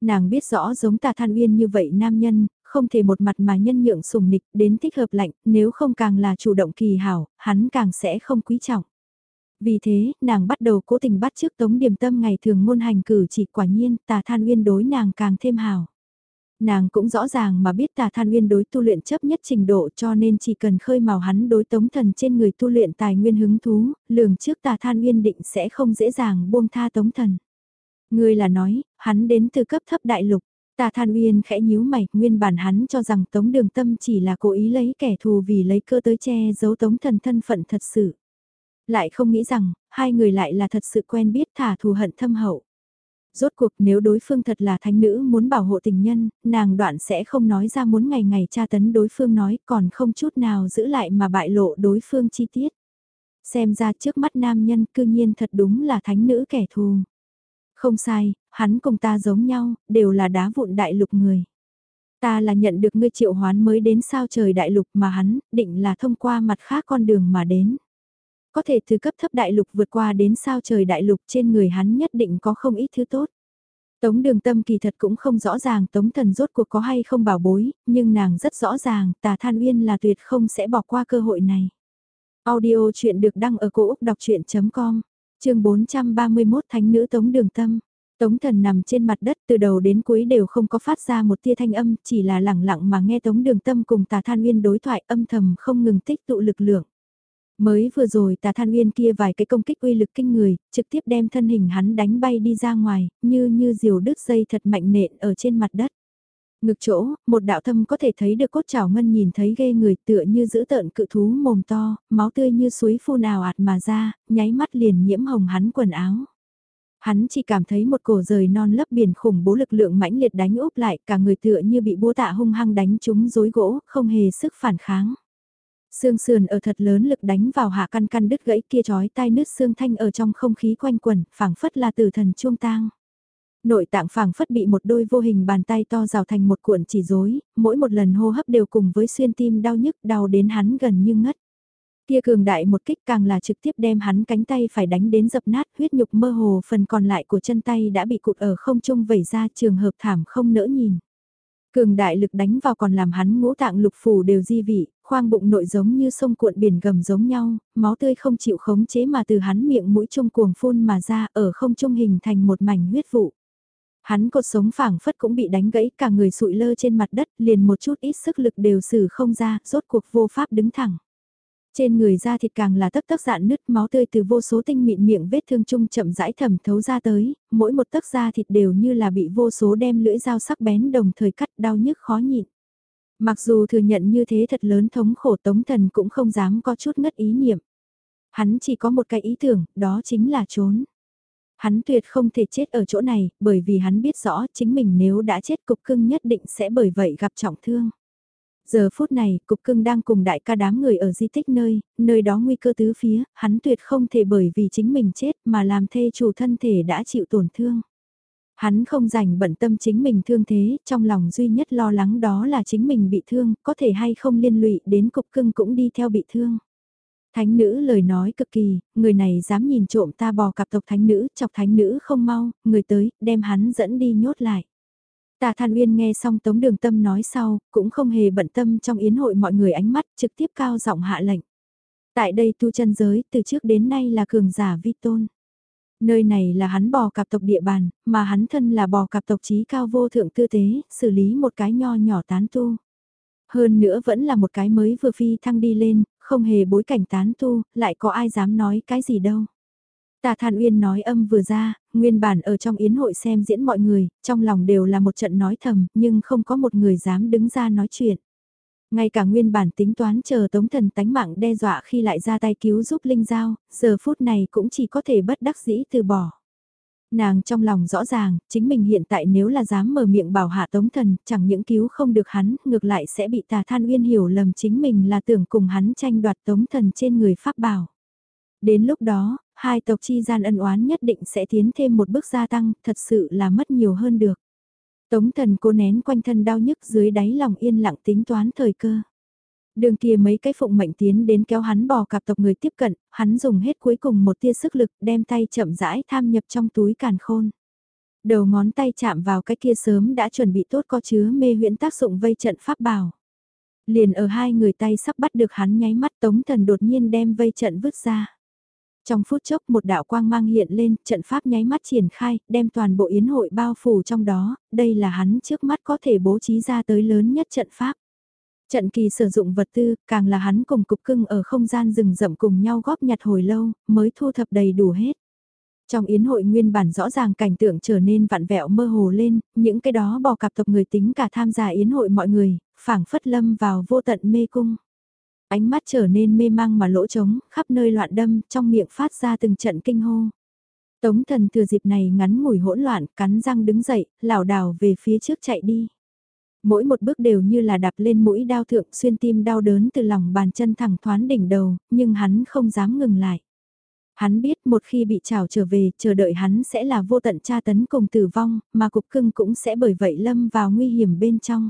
Nàng biết rõ giống tà than uyên như vậy nam nhân, không thể một mặt mà nhân nhượng sùng nịch đến thích hợp lạnh, nếu không càng là chủ động kỳ hảo, hắn càng sẽ không quý trọng. Vì thế, nàng bắt đầu cố tình bắt trước tống điểm tâm ngày thường ngôn hành cử chỉ quả nhiên tà than uyên đối nàng càng thêm hảo. Nàng cũng rõ ràng mà biết tà than uyên đối tu luyện chấp nhất trình độ cho nên chỉ cần khơi màu hắn đối tống thần trên người tu luyện tài nguyên hứng thú, lường trước tà than uyên định sẽ không dễ dàng buông tha tống thần. Người là nói, hắn đến từ cấp thấp đại lục. Tà Than Uyên khẽ nhíu mày, nguyên bản hắn cho rằng Tống Đường Tâm chỉ là cố ý lấy kẻ thù vì lấy cơ tới che giấu Tống Thần thân phận thật sự. Lại không nghĩ rằng, hai người lại là thật sự quen biết thả thù hận thâm hậu. Rốt cuộc nếu đối phương thật là thánh nữ muốn bảo hộ tình nhân, nàng đoạn sẽ không nói ra muốn ngày ngày tra tấn đối phương nói còn không chút nào giữ lại mà bại lộ đối phương chi tiết. Xem ra trước mắt nam nhân cư nhiên thật đúng là thánh nữ kẻ thù. Không sai, hắn cùng ta giống nhau, đều là đá vụn đại lục người. Ta là nhận được ngươi triệu hoán mới đến sao trời đại lục mà hắn, định là thông qua mặt khác con đường mà đến. Có thể từ cấp thấp đại lục vượt qua đến sao trời đại lục trên người hắn nhất định có không ít thứ tốt. Tống đường tâm kỳ thật cũng không rõ ràng tống thần rốt cuộc có hay không bảo bối, nhưng nàng rất rõ ràng tà than uyên là tuyệt không sẽ bỏ qua cơ hội này. Audio chuyện được đăng ở cổ Úc đọc chuyện.com, chương 431 Thánh nữ Tống Đường Tâm. Tống thần nằm trên mặt đất từ đầu đến cuối đều không có phát ra một tia thanh âm, chỉ là lẳng lặng mà nghe Tống Đường Tâm cùng Tà Than Uyên đối thoại âm thầm không ngừng tích tụ lực lượng. Mới vừa rồi Tà Than Uyên kia vài cái công kích uy lực kinh người, trực tiếp đem thân hình hắn đánh bay đi ra ngoài, như như diều đứt dây thật mạnh nện ở trên mặt đất. Ngực chỗ, một đạo thâm có thể thấy được cốt trào ngân nhìn thấy ghê người tựa như giữ tợn cự thú mồm to, máu tươi như suối phun ào ạt mà ra, nháy mắt liền nhiễm hồng hắn quần áo. Hắn chỉ cảm thấy một cổ rời non lấp biển khủng bố lực lượng mãnh liệt đánh úp lại cả người tựa như bị búa tạ hung hăng đánh trúng rối gỗ, không hề sức phản kháng. Xương sườn ở thật lớn lực đánh vào hạ căn căn đứt gãy kia chói tai nứt xương thanh ở trong không khí quanh quẩn, phảng phất là tử thần chuông tang. Nội tạng phảng phất bị một đôi vô hình bàn tay to rào thành một cuộn chỉ rối, mỗi một lần hô hấp đều cùng với xuyên tim đau nhức đau đến hắn gần như ngất. Kia cường đại một kích càng là trực tiếp đem hắn cánh tay phải đánh đến dập nát huyết nhục mơ hồ phần còn lại của chân tay đã bị cụt ở không trung vẩy ra trường hợp thảm không nỡ nhìn. Cường đại lực đánh vào còn làm hắn ngũ tạng lục phủ đều di vị, khoang bụng nội giống như sông cuộn biển gầm giống nhau, máu tươi không chịu khống chế mà từ hắn miệng mũi trung cuồng phun mà ra ở không trung hình thành một mảnh huyết vụ. Hắn cột sống phảng phất cũng bị đánh gãy cả người sụi lơ trên mặt đất liền một chút ít sức lực đều xử không ra, rốt cuộc vô pháp đứng thẳng. Trên người da thịt càng là tấc tấc dạn nứt máu tươi từ vô số tinh mịn miệng vết thương chung chậm rãi thẩm thấu ra tới, mỗi một tấc da thịt đều như là bị vô số đem lưỡi dao sắc bén đồng thời cắt đau nhức khó nhịn. Mặc dù thừa nhận như thế thật lớn thống khổ tống thần cũng không dám có chút ngất ý niệm. Hắn chỉ có một cái ý tưởng, đó chính là trốn. Hắn tuyệt không thể chết ở chỗ này, bởi vì hắn biết rõ chính mình nếu đã chết cục cưng nhất định sẽ bởi vậy gặp trọng thương. Giờ phút này, cục cưng đang cùng đại ca đám người ở di tích nơi, nơi đó nguy cơ tứ phía, hắn tuyệt không thể bởi vì chính mình chết mà làm thê chủ thân thể đã chịu tổn thương. Hắn không dành bận tâm chính mình thương thế, trong lòng duy nhất lo lắng đó là chính mình bị thương, có thể hay không liên lụy đến cục cưng cũng đi theo bị thương. Thánh nữ lời nói cực kỳ, người này dám nhìn trộm ta bò cặp tộc thánh nữ, chọc thánh nữ không mau, người tới, đem hắn dẫn đi nhốt lại. Tà Than Uyên nghe xong Tống Đường Tâm nói sau, cũng không hề bận tâm trong yến hội mọi người ánh mắt, trực tiếp cao giọng hạ lệnh. Tại đây tu chân giới, từ trước đến nay là cường giả vi tôn. Nơi này là hắn bò cặp tộc địa bàn, mà hắn thân là bò cặp tộc trí cao vô thượng tư tế, xử lý một cái nho nhỏ tán tu. Hơn nữa vẫn là một cái mới vừa phi thăng đi lên, không hề bối cảnh tán tu, lại có ai dám nói cái gì đâu. Tà Than Uyên nói âm vừa ra, nguyên bản ở trong yến hội xem diễn mọi người, trong lòng đều là một trận nói thầm, nhưng không có một người dám đứng ra nói chuyện. Ngay cả nguyên bản tính toán chờ tống thần tánh mạng đe dọa khi lại ra tay cứu giúp Linh Giao, giờ phút này cũng chỉ có thể bất đắc dĩ từ bỏ. Nàng trong lòng rõ ràng, chính mình hiện tại nếu là dám mở miệng bảo hạ tống thần, chẳng những cứu không được hắn, ngược lại sẽ bị tà than uyên hiểu lầm chính mình là tưởng cùng hắn tranh đoạt tống thần trên người pháp bảo. Đến lúc đó, hai tộc chi gian ân oán nhất định sẽ tiến thêm một bước gia tăng, thật sự là mất nhiều hơn được. Tống thần cô nén quanh thân đau nhức dưới đáy lòng yên lặng tính toán thời cơ. Đường kia mấy cái phụng mệnh tiến đến kéo hắn bò cặp tộc người tiếp cận, hắn dùng hết cuối cùng một tia sức lực đem tay chậm rãi tham nhập trong túi càn khôn. Đầu ngón tay chạm vào cái kia sớm đã chuẩn bị tốt có chứa mê huyễn tác dụng vây trận pháp bảo. Liền ở hai người tay sắp bắt được hắn nháy mắt tống thần đột nhiên đem vây trận vứt ra. Trong phút chốc một đạo quang mang hiện lên, trận pháp nháy mắt triển khai, đem toàn bộ yến hội bao phủ trong đó, đây là hắn trước mắt có thể bố trí ra tới lớn nhất trận pháp. Trận kỳ sử dụng vật tư, càng là hắn cùng cục cưng ở không gian rừng rậm cùng nhau góp nhặt hồi lâu, mới thu thập đầy đủ hết. Trong yến hội nguyên bản rõ ràng cảnh tượng trở nên vặn vẹo mơ hồ lên, những cái đó bò cặp tộc người tính cả tham gia yến hội mọi người, phảng phất lâm vào vô tận mê cung. Ánh mắt trở nên mê mang mà lỗ trống, khắp nơi loạn đâm, trong miệng phát ra từng trận kinh hô. Tống thần thừa dịp này ngắn ngủi hỗn loạn, cắn răng đứng dậy, lảo đảo về phía trước chạy đi. Mỗi một bước đều như là đạp lên mũi đao thượng xuyên tim đau đớn từ lòng bàn chân thẳng thoán đỉnh đầu, nhưng hắn không dám ngừng lại. Hắn biết một khi bị trào trở về, chờ đợi hắn sẽ là vô tận tra tấn cùng tử vong, mà cục cưng cũng sẽ bởi vậy lâm vào nguy hiểm bên trong.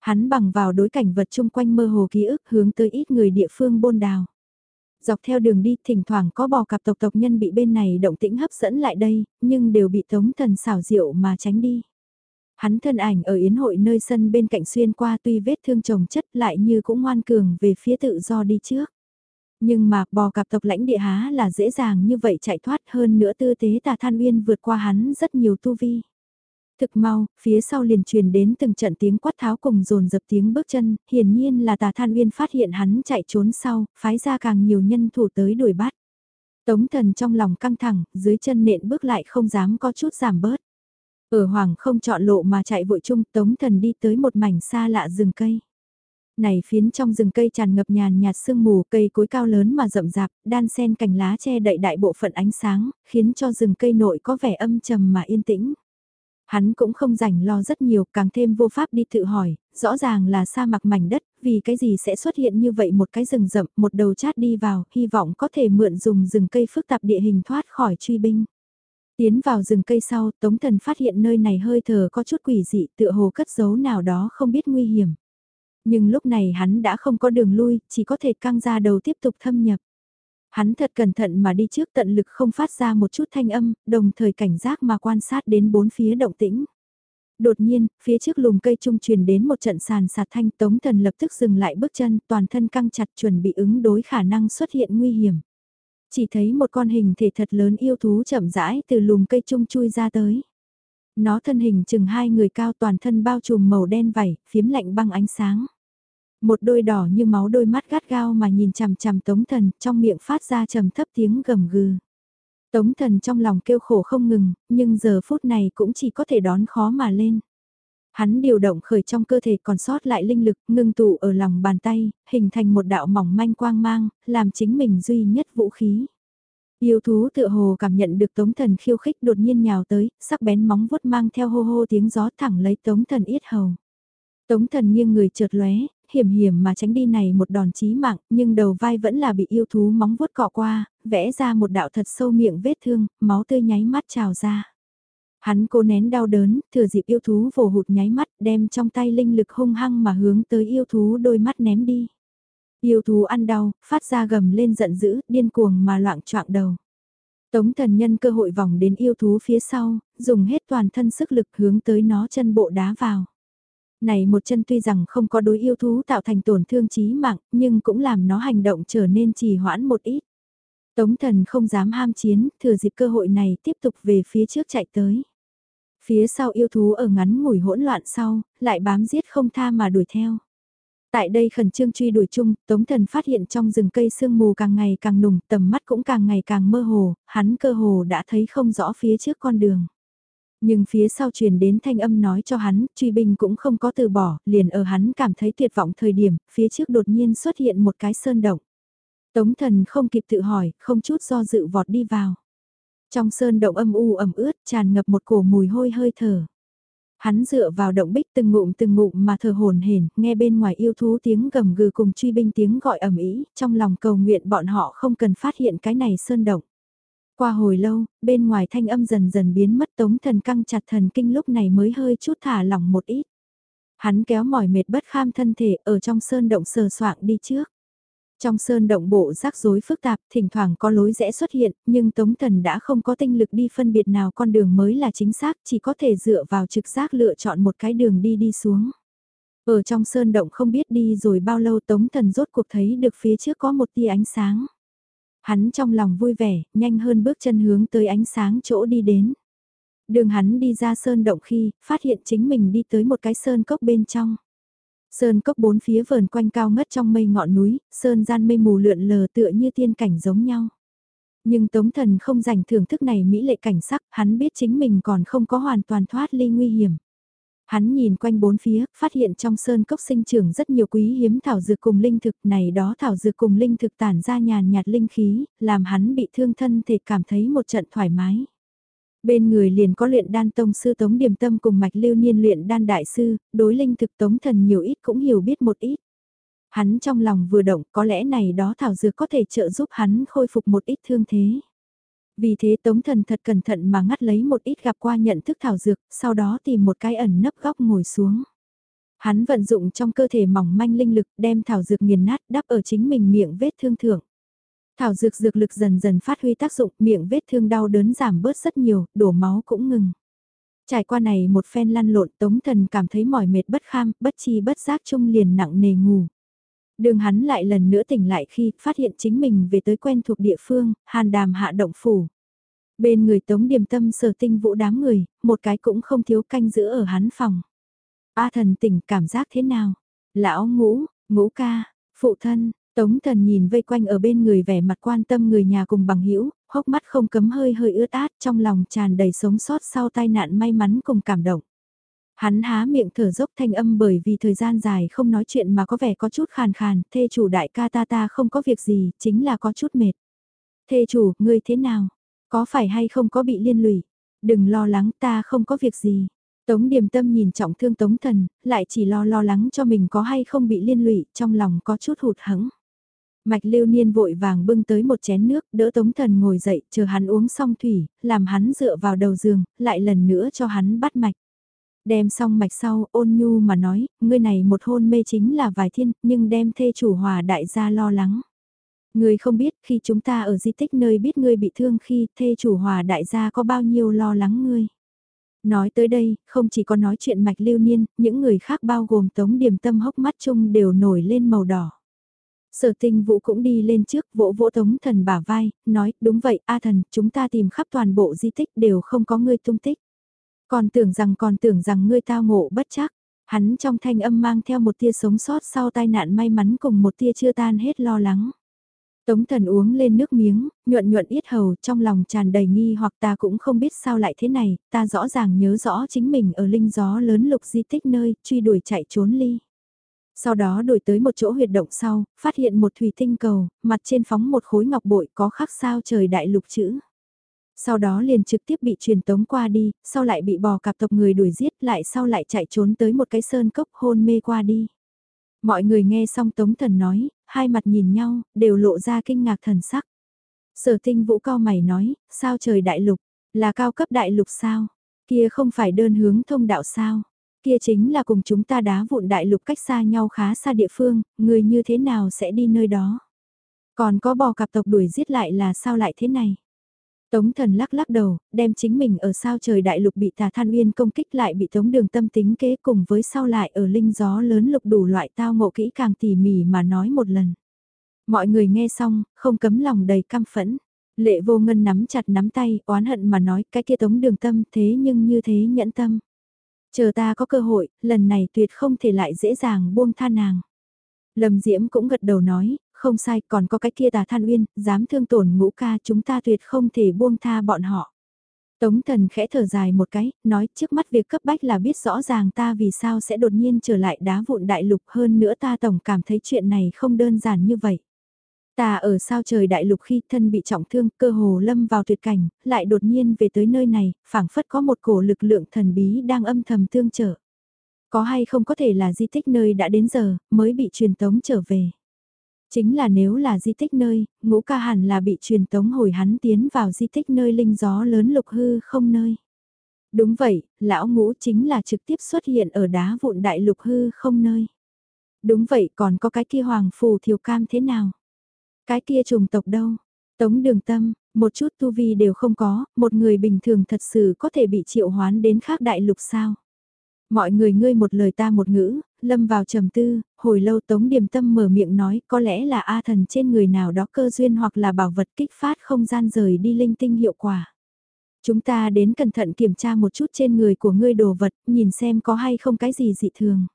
Hắn bằng vào đối cảnh vật chung quanh mơ hồ ký ức hướng tới ít người địa phương bôn đào. Dọc theo đường đi thỉnh thoảng có bò cặp tộc tộc nhân bị bên này động tĩnh hấp dẫn lại đây, nhưng đều bị tống thần xảo diệu mà tránh đi. Hắn thân ảnh ở yến hội nơi sân bên cạnh xuyên qua tuy vết thương chồng chất lại như cũng ngoan cường về phía tự do đi trước. Nhưng mà bò cặp tộc lãnh địa há là dễ dàng như vậy chạy thoát hơn nữa tư tế tà than uyên vượt qua hắn rất nhiều tu vi. Thực mau, phía sau liền truyền đến từng trận tiếng quát tháo cùng dồn dập tiếng bước chân, hiển nhiên là tà than uyên phát hiện hắn chạy trốn sau, phái ra càng nhiều nhân thủ tới đuổi bắt. Tống thần trong lòng căng thẳng, dưới chân nện bước lại không dám có chút giảm bớt. Ở hoàng không chọn lộ mà chạy vội chung tống thần đi tới một mảnh xa lạ rừng cây. Này phiến trong rừng cây tràn ngập nhàn nhạt sương mù cây cối cao lớn mà rậm rạp, đan sen cành lá che đậy đại bộ phận ánh sáng, khiến cho rừng cây nội có vẻ âm trầm mà yên tĩnh. Hắn cũng không rảnh lo rất nhiều, càng thêm vô pháp đi tự hỏi, rõ ràng là sa mạc mảnh đất, vì cái gì sẽ xuất hiện như vậy một cái rừng rậm, một đầu chát đi vào, hy vọng có thể mượn dùng rừng cây phức tạp địa hình thoát khỏi truy binh. Tiến vào rừng cây sau, Tống Thần phát hiện nơi này hơi thở có chút quỷ dị tựa hồ cất giấu nào đó không biết nguy hiểm. Nhưng lúc này hắn đã không có đường lui, chỉ có thể căng ra đầu tiếp tục thâm nhập. Hắn thật cẩn thận mà đi trước tận lực không phát ra một chút thanh âm, đồng thời cảnh giác mà quan sát đến bốn phía động tĩnh. Đột nhiên, phía trước lùm cây trung truyền đến một trận sàn sạt thanh tống thần lập tức dừng lại bước chân toàn thân căng chặt chuẩn bị ứng đối khả năng xuất hiện nguy hiểm. Chỉ thấy một con hình thể thật lớn yêu thú chậm rãi từ lùm cây trung chui ra tới. Nó thân hình chừng hai người cao toàn thân bao trùm màu đen vảy, phiếm lạnh băng ánh sáng. Một đôi đỏ như máu đôi mắt gắt gao mà nhìn chằm chằm tống thần, trong miệng phát ra trầm thấp tiếng gầm gừ. Tống thần trong lòng kêu khổ không ngừng, nhưng giờ phút này cũng chỉ có thể đón khó mà lên. Hắn điều động khởi trong cơ thể còn sót lại linh lực ngưng tụ ở lòng bàn tay, hình thành một đạo mỏng manh quang mang, làm chính mình duy nhất vũ khí. Yêu thú tựa hồ cảm nhận được tống thần khiêu khích đột nhiên nhào tới, sắc bén móng vuốt mang theo hô hô tiếng gió thẳng lấy tống thần yết hầu. Tống thần nghiêng người trượt lóe, hiểm hiểm mà tránh đi này một đòn chí mạng, nhưng đầu vai vẫn là bị yêu thú móng vuốt cọ qua, vẽ ra một đạo thật sâu miệng vết thương, máu tươi nháy mắt trào ra. Hắn cố nén đau đớn, thừa dịp yêu thú vồ hụt nháy mắt, đem trong tay linh lực hung hăng mà hướng tới yêu thú đôi mắt ném đi. Yêu thú ăn đau, phát ra gầm lên giận dữ, điên cuồng mà loạn choạng đầu. Tống thần nhân cơ hội vòng đến yêu thú phía sau, dùng hết toàn thân sức lực hướng tới nó chân bộ đá vào. Này một chân tuy rằng không có đối yêu thú tạo thành tổn thương chí mạng, nhưng cũng làm nó hành động trở nên trì hoãn một ít. Tống thần không dám ham chiến, thừa dịp cơ hội này tiếp tục về phía trước chạy tới. Phía sau yêu thú ở ngắn ngủi hỗn loạn sau, lại bám giết không tha mà đuổi theo. Tại đây khẩn trương truy đuổi chung, Tống Thần phát hiện trong rừng cây sương mù càng ngày càng nùng, tầm mắt cũng càng ngày càng mơ hồ, hắn cơ hồ đã thấy không rõ phía trước con đường. Nhưng phía sau truyền đến thanh âm nói cho hắn, truy binh cũng không có từ bỏ, liền ở hắn cảm thấy tuyệt vọng thời điểm, phía trước đột nhiên xuất hiện một cái sơn động. Tống thần không kịp tự hỏi, không chút do dự vọt đi vào. Trong sơn động âm u ẩm ướt, tràn ngập một cổ mùi hôi hơi thở. Hắn dựa vào động bích từng ngụm từng ngụm mà thở hồn hển, nghe bên ngoài yêu thú tiếng gầm gừ cùng truy binh tiếng gọi ầm ĩ, trong lòng cầu nguyện bọn họ không cần phát hiện cái này sơn động. Qua hồi lâu, bên ngoài thanh âm dần dần biến mất tống thần căng chặt thần kinh lúc này mới hơi chút thả lỏng một ít. Hắn kéo mỏi mệt bất kham thân thể ở trong sơn động sờ soạng đi trước. Trong sơn động bộ rắc rối phức tạp, thỉnh thoảng có lối rẽ xuất hiện, nhưng Tống Thần đã không có tinh lực đi phân biệt nào con đường mới là chính xác, chỉ có thể dựa vào trực giác lựa chọn một cái đường đi đi xuống. Ở trong sơn động không biết đi rồi bao lâu Tống Thần rốt cuộc thấy được phía trước có một tia ánh sáng. Hắn trong lòng vui vẻ, nhanh hơn bước chân hướng tới ánh sáng chỗ đi đến. Đường hắn đi ra sơn động khi, phát hiện chính mình đi tới một cái sơn cốc bên trong. Sơn cốc bốn phía vờn quanh cao ngất trong mây ngọn núi, sơn gian mây mù lượn lờ tựa như tiên cảnh giống nhau. Nhưng Tống Thần không dành thưởng thức này mỹ lệ cảnh sắc, hắn biết chính mình còn không có hoàn toàn thoát ly nguy hiểm. Hắn nhìn quanh bốn phía, phát hiện trong sơn cốc sinh trưởng rất nhiều quý hiếm thảo dược cùng linh thực này đó thảo dược cùng linh thực tản ra nhàn nhạt linh khí, làm hắn bị thương thân thể cảm thấy một trận thoải mái. Bên người liền có luyện đan tông sư Tống Điềm Tâm cùng mạch lưu niên luyện đan đại sư, đối linh thực Tống Thần nhiều ít cũng hiểu biết một ít. Hắn trong lòng vừa động có lẽ này đó thảo dược có thể trợ giúp hắn khôi phục một ít thương thế. Vì thế Tống Thần thật cẩn thận mà ngắt lấy một ít gặp qua nhận thức thảo dược, sau đó tìm một cái ẩn nấp góc ngồi xuống. Hắn vận dụng trong cơ thể mỏng manh linh lực đem thảo dược nghiền nát đắp ở chính mình miệng vết thương thưởng. Thảo dược dược lực dần dần phát huy tác dụng, miệng vết thương đau đớn giảm bớt rất nhiều, đổ máu cũng ngừng. Trải qua này một phen lăn lộn Tống Thần cảm thấy mỏi mệt bất kham, bất chi bất giác chung liền nặng nề ngủ. Đường hắn lại lần nữa tỉnh lại khi phát hiện chính mình về tới quen thuộc địa phương, hàn đàm hạ động phủ. Bên người tống điềm tâm sở tinh vũ đám người, một cái cũng không thiếu canh giữ ở hắn phòng. A thần tỉnh cảm giác thế nào? Lão ngũ, ngũ ca, phụ thân, tống thần nhìn vây quanh ở bên người vẻ mặt quan tâm người nhà cùng bằng hữu hốc mắt không cấm hơi hơi ướt át trong lòng tràn đầy sống sót sau tai nạn may mắn cùng cảm động. Hắn há miệng thở dốc thanh âm bởi vì thời gian dài không nói chuyện mà có vẻ có chút khàn khàn, thê chủ đại ca ta ta không có việc gì, chính là có chút mệt. Thê chủ, ngươi thế nào? Có phải hay không có bị liên lụy? Đừng lo lắng ta không có việc gì. Tống điềm tâm nhìn trọng thương tống thần, lại chỉ lo lo lắng cho mình có hay không bị liên lụy, trong lòng có chút hụt hẫng. Mạch lưu niên vội vàng bưng tới một chén nước, đỡ tống thần ngồi dậy, chờ hắn uống xong thủy, làm hắn dựa vào đầu giường, lại lần nữa cho hắn bắt mạch. Đem xong mạch sau, ôn nhu mà nói, ngươi này một hôn mê chính là vài thiên, nhưng đem thê chủ hòa đại gia lo lắng. Ngươi không biết khi chúng ta ở di tích nơi biết ngươi bị thương khi thê chủ hòa đại gia có bao nhiêu lo lắng ngươi. Nói tới đây, không chỉ có nói chuyện mạch lưu niên, những người khác bao gồm tống điểm tâm hốc mắt chung đều nổi lên màu đỏ. Sở tinh vũ cũng đi lên trước vỗ vỗ tống thần bả vai, nói đúng vậy A thần, chúng ta tìm khắp toàn bộ di tích đều không có ngươi tung tích. Còn tưởng rằng còn tưởng rằng ngươi tao ngộ bất chắc, hắn trong thanh âm mang theo một tia sống sót sau tai nạn may mắn cùng một tia chưa tan hết lo lắng. Tống thần uống lên nước miếng, nhuận nhuận yết hầu trong lòng tràn đầy nghi hoặc ta cũng không biết sao lại thế này, ta rõ ràng nhớ rõ chính mình ở linh gió lớn lục di tích nơi, truy đuổi chạy trốn ly. Sau đó đổi tới một chỗ huyệt động sau, phát hiện một thủy tinh cầu, mặt trên phóng một khối ngọc bội có khắc sao trời đại lục chữ. Sau đó liền trực tiếp bị truyền tống qua đi, sau lại bị bò cạp tộc người đuổi giết lại sau lại chạy trốn tới một cái sơn cốc hôn mê qua đi. Mọi người nghe xong tống thần nói, hai mặt nhìn nhau, đều lộ ra kinh ngạc thần sắc. Sở tinh vũ cao mày nói, sao trời đại lục, là cao cấp đại lục sao? Kia không phải đơn hướng thông đạo sao? Kia chính là cùng chúng ta đá vụn đại lục cách xa nhau khá xa địa phương, người như thế nào sẽ đi nơi đó? Còn có bò cặp tộc đuổi giết lại là sao lại thế này? Tống thần lắc lắc đầu, đem chính mình ở sao trời đại lục bị tà than uyên công kích lại bị tống đường tâm tính kế cùng với sau lại ở linh gió lớn lục đủ loại tao ngộ kỹ càng tỉ mỉ mà nói một lần. Mọi người nghe xong, không cấm lòng đầy căm phẫn. Lệ vô ngân nắm chặt nắm tay, oán hận mà nói cái kia tống đường tâm thế nhưng như thế nhẫn tâm. Chờ ta có cơ hội, lần này tuyệt không thể lại dễ dàng buông tha nàng. Lâm Diễm cũng gật đầu nói, không sai, còn có cái kia tà than uyên, dám thương tổn ngũ ca chúng ta tuyệt không thể buông tha bọn họ. Tống thần khẽ thở dài một cái, nói trước mắt việc cấp bách là biết rõ ràng ta vì sao sẽ đột nhiên trở lại đá vụn đại lục hơn nữa ta tổng cảm thấy chuyện này không đơn giản như vậy. Ta ở sao trời đại lục khi thân bị trọng thương, cơ hồ lâm vào tuyệt cảnh, lại đột nhiên về tới nơi này, phảng phất có một cổ lực lượng thần bí đang âm thầm tương trợ. Có hay không có thể là di tích nơi đã đến giờ, mới bị truyền tống trở về. Chính là nếu là di tích nơi, ngũ ca hẳn là bị truyền tống hồi hắn tiến vào di tích nơi linh gió lớn lục hư không nơi. Đúng vậy, lão ngũ chính là trực tiếp xuất hiện ở đá vụn đại lục hư không nơi. Đúng vậy còn có cái kia hoàng phù thiều cam thế nào? Cái kia trùng tộc đâu? Tống đường tâm, một chút tu vi đều không có, một người bình thường thật sự có thể bị triệu hoán đến khác đại lục sao? Mọi người ngươi một lời ta một ngữ, lâm vào trầm tư, hồi lâu tống điềm tâm mở miệng nói có lẽ là A thần trên người nào đó cơ duyên hoặc là bảo vật kích phát không gian rời đi linh tinh hiệu quả. Chúng ta đến cẩn thận kiểm tra một chút trên người của ngươi đồ vật, nhìn xem có hay không cái gì dị thường.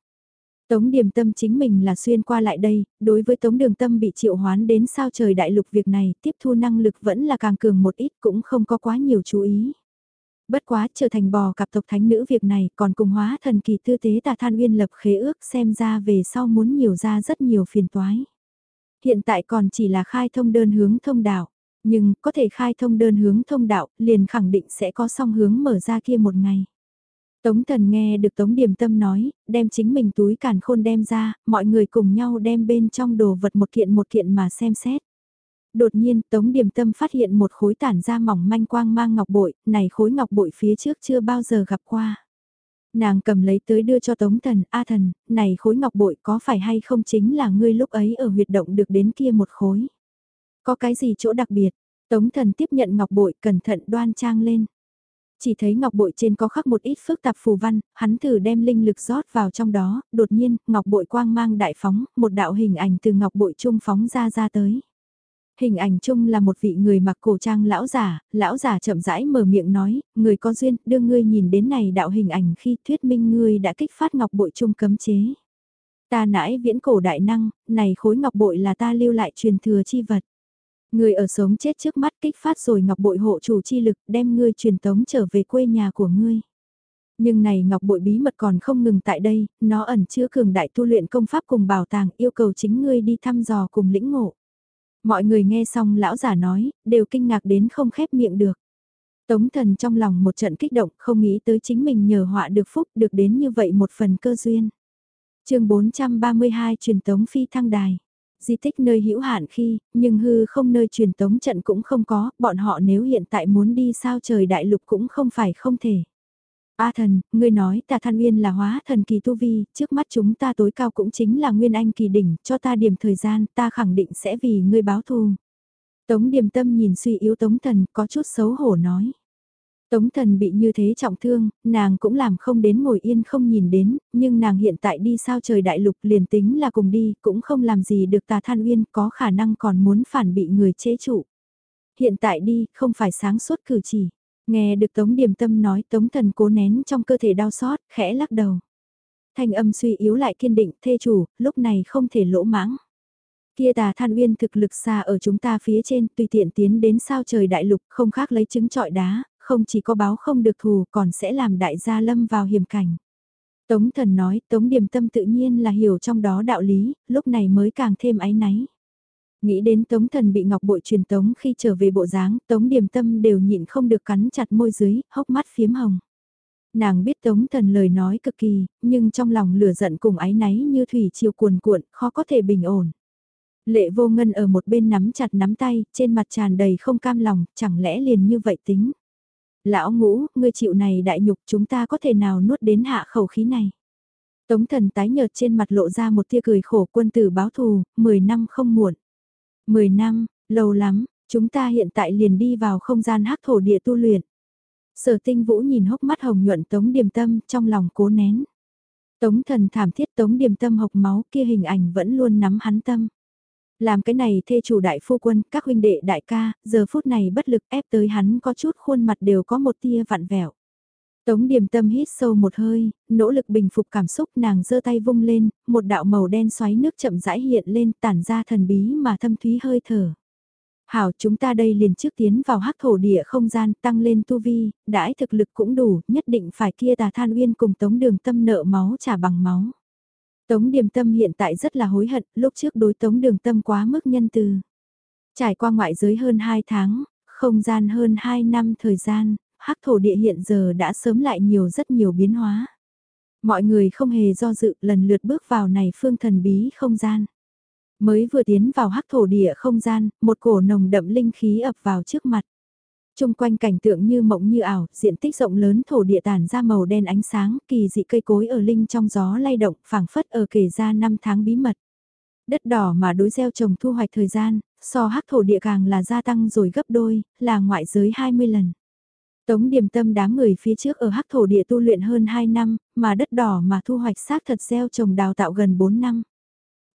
Tống Điềm Tâm chính mình là xuyên qua lại đây, đối với Tống Đường Tâm bị triệu hoán đến sao trời đại lục việc này, tiếp thu năng lực vẫn là càng cường một ít cũng không có quá nhiều chú ý. Bất quá trở thành bò cặp tộc thánh nữ việc này còn cùng hóa thần kỳ tư tế tà than uyên lập khế ước xem ra về sau muốn nhiều ra rất nhiều phiền toái. Hiện tại còn chỉ là khai thông đơn hướng thông đạo, nhưng có thể khai thông đơn hướng thông đạo liền khẳng định sẽ có song hướng mở ra kia một ngày. Tống thần nghe được Tống Điềm Tâm nói, đem chính mình túi càn khôn đem ra, mọi người cùng nhau đem bên trong đồ vật một kiện một kiện mà xem xét. Đột nhiên Tống Điềm Tâm phát hiện một khối tản ra mỏng manh quang mang ngọc bội, này khối ngọc bội phía trước chưa bao giờ gặp qua. Nàng cầm lấy tới đưa cho Tống Thần, A Thần, này khối ngọc bội có phải hay không chính là ngươi lúc ấy ở huyệt động được đến kia một khối. Có cái gì chỗ đặc biệt, Tống Thần tiếp nhận ngọc bội cẩn thận đoan trang lên. Chỉ thấy ngọc bội trên có khắc một ít phức tạp phù văn, hắn thử đem linh lực rót vào trong đó, đột nhiên, ngọc bội quang mang đại phóng, một đạo hình ảnh từ ngọc bội trung phóng ra ra tới. Hình ảnh chung là một vị người mặc cổ trang lão giả, lão giả chậm rãi mở miệng nói, người có duyên, đưa ngươi nhìn đến này đạo hình ảnh khi thuyết minh ngươi đã kích phát ngọc bội chung cấm chế. Ta nãi viễn cổ đại năng, này khối ngọc bội là ta lưu lại truyền thừa chi vật. Người ở sống chết trước mắt kích phát rồi ngọc bội hộ chủ chi lực đem ngươi truyền tống trở về quê nhà của ngươi. Nhưng này ngọc bội bí mật còn không ngừng tại đây, nó ẩn chứa cường đại tu luyện công pháp cùng bảo tàng yêu cầu chính ngươi đi thăm dò cùng lĩnh ngộ. Mọi người nghe xong lão giả nói, đều kinh ngạc đến không khép miệng được. Tống thần trong lòng một trận kích động, không nghĩ tới chính mình nhờ họa được phúc được đến như vậy một phần cơ duyên. chương 432 truyền tống phi thăng đài. Di tích nơi hữu hạn khi, nhưng hư không nơi truyền tống trận cũng không có, bọn họ nếu hiện tại muốn đi sao trời đại lục cũng không phải không thể. A thần, ngươi nói ta than uyên là hóa thần kỳ tu vi, trước mắt chúng ta tối cao cũng chính là nguyên anh kỳ đỉnh, cho ta điểm thời gian, ta khẳng định sẽ vì ngươi báo thù. Tống điềm tâm nhìn suy yếu tống thần, có chút xấu hổ nói. Tống thần bị như thế trọng thương, nàng cũng làm không đến ngồi yên không nhìn đến, nhưng nàng hiện tại đi sao trời đại lục liền tính là cùng đi, cũng không làm gì được tà than uyên, có khả năng còn muốn phản bị người chế trụ. Hiện tại đi, không phải sáng suốt cử chỉ. Nghe được Tống Điềm Tâm nói Tống Thần cố nén trong cơ thể đau xót, khẽ lắc đầu. Thanh âm suy yếu lại kiên định, thê chủ, lúc này không thể lỗ mãng. Kia tà than uyên thực lực xa ở chúng ta phía trên, tùy tiện tiến đến sao trời đại lục, không khác lấy trứng trọi đá, không chỉ có báo không được thù, còn sẽ làm đại gia lâm vào hiểm cảnh. Tống thần nói, Tống Điềm Tâm tự nhiên là hiểu trong đó đạo lý, lúc này mới càng thêm áy náy. Nghĩ đến Tống Thần bị Ngọc Bội truyền Tống khi trở về bộ dáng, Tống Điềm Tâm đều nhịn không được cắn chặt môi dưới, hốc mắt phiếm hồng. Nàng biết Tống Thần lời nói cực kỳ, nhưng trong lòng lửa giận cùng ái náy như thủy chiều cuồn cuộn, khó có thể bình ổn. Lệ vô ngân ở một bên nắm chặt nắm tay, trên mặt tràn đầy không cam lòng, chẳng lẽ liền như vậy tính. Lão ngũ, ngươi chịu này đại nhục chúng ta có thể nào nuốt đến hạ khẩu khí này. Tống thần tái nhợt trên mặt lộ ra một tia cười khổ quân tử báo thù, 10 năm không muộn. 10 năm, lâu lắm, chúng ta hiện tại liền đi vào không gian hắc thổ địa tu luyện. Sở tinh vũ nhìn hốc mắt hồng nhuận tống điềm tâm trong lòng cố nén. Tống thần thảm thiết tống điềm tâm hộc máu kia hình ảnh vẫn luôn nắm hắn tâm. Làm cái này thê chủ đại phu quân, các huynh đệ đại ca, giờ phút này bất lực ép tới hắn có chút khuôn mặt đều có một tia vặn vẹo. Tống điềm tâm hít sâu một hơi, nỗ lực bình phục cảm xúc nàng giơ tay vung lên, một đạo màu đen xoáy nước chậm rãi hiện lên tản ra thần bí mà thâm thúy hơi thở. Hảo chúng ta đây liền trước tiến vào hắc thổ địa không gian tăng lên tu vi, đãi thực lực cũng đủ, nhất định phải kia tà than uyên cùng tống đường tâm nợ máu trả bằng máu. Tống điềm tâm hiện tại rất là hối hận, lúc trước đối tống đường tâm quá mức nhân từ. Trải qua ngoại giới hơn 2 tháng, không gian hơn 2 năm thời gian, hắc thổ địa hiện giờ đã sớm lại nhiều rất nhiều biến hóa. Mọi người không hề do dự lần lượt bước vào này phương thần bí không gian. Mới vừa tiến vào hắc thổ địa không gian, một cổ nồng đậm linh khí ập vào trước mặt. Trung quanh cảnh tượng như mộng như ảo, diện tích rộng lớn thổ địa tản ra màu đen ánh sáng, kỳ dị cây cối ở linh trong gió lay động, phảng phất ở kể ra năm tháng bí mật. Đất đỏ mà đối gieo trồng thu hoạch thời gian, so hắc thổ địa càng là gia tăng rồi gấp đôi, là ngoại giới 20 lần. Tống điểm tâm đám người phía trước ở hắc thổ địa tu luyện hơn 2 năm, mà đất đỏ mà thu hoạch xác thật gieo trồng đào tạo gần 4 năm.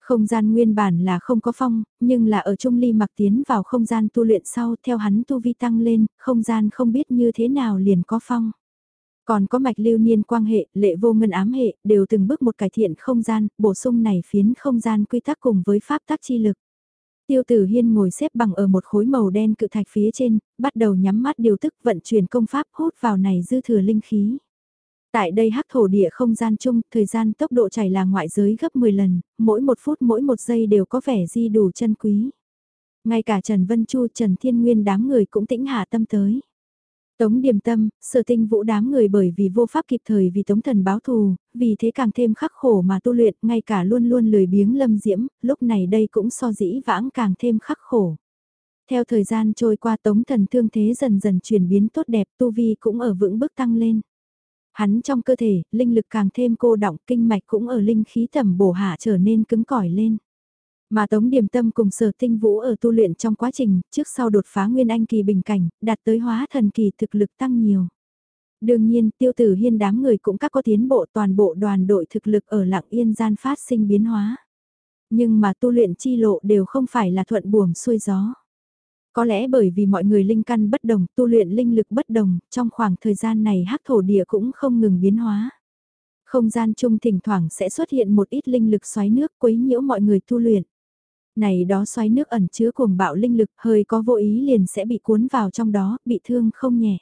Không gian nguyên bản là không có phong, nhưng là ở Trung Ly mặc tiến vào không gian tu luyện sau theo hắn tu vi tăng lên, không gian không biết như thế nào liền có phong. Còn có mạch lưu niên quang hệ, lệ vô ngân ám hệ, đều từng bước một cải thiện không gian, bổ sung này phiến không gian quy tắc cùng với pháp tắc chi lực. Tiêu tử hiên ngồi xếp bằng ở một khối màu đen cự thạch phía trên, bắt đầu nhắm mắt điều tức vận chuyển công pháp hút vào này dư thừa linh khí. Tại đây hắc thổ địa không gian chung, thời gian tốc độ chảy là ngoại giới gấp 10 lần, mỗi một phút mỗi một giây đều có vẻ di đủ chân quý. Ngay cả Trần Vân Chu, Trần Thiên Nguyên đám người cũng tĩnh hạ tâm tới. Tống điềm tâm, sở tinh vũ đám người bởi vì vô pháp kịp thời vì tống thần báo thù, vì thế càng thêm khắc khổ mà tu luyện, ngay cả luôn luôn lười biếng lâm diễm, lúc này đây cũng so dĩ vãng càng thêm khắc khổ. Theo thời gian trôi qua tống thần thương thế dần dần chuyển biến tốt đẹp, tu vi cũng ở vững bước tăng lên. Hắn trong cơ thể, linh lực càng thêm cô động, kinh mạch cũng ở linh khí tầm bổ hạ trở nên cứng cỏi lên. Mà Tống Điềm Tâm cùng Sở Tinh Vũ ở tu luyện trong quá trình, trước sau đột phá Nguyên Anh kỳ bình cảnh, đạt tới hóa thần kỳ thực lực tăng nhiều. Đương nhiên, tiêu tử hiên đám người cũng các có tiến bộ toàn bộ đoàn đội thực lực ở lặng yên gian phát sinh biến hóa. Nhưng mà tu luyện chi lộ đều không phải là thuận buồm xuôi gió. Có lẽ bởi vì mọi người linh căn bất đồng, tu luyện linh lực bất đồng, trong khoảng thời gian này hắc thổ địa cũng không ngừng biến hóa. Không gian chung thỉnh thoảng sẽ xuất hiện một ít linh lực xoáy nước quấy nhiễu mọi người tu luyện. Này đó xoáy nước ẩn chứa cuồng bạo linh lực hơi có vô ý liền sẽ bị cuốn vào trong đó, bị thương không nhẹ.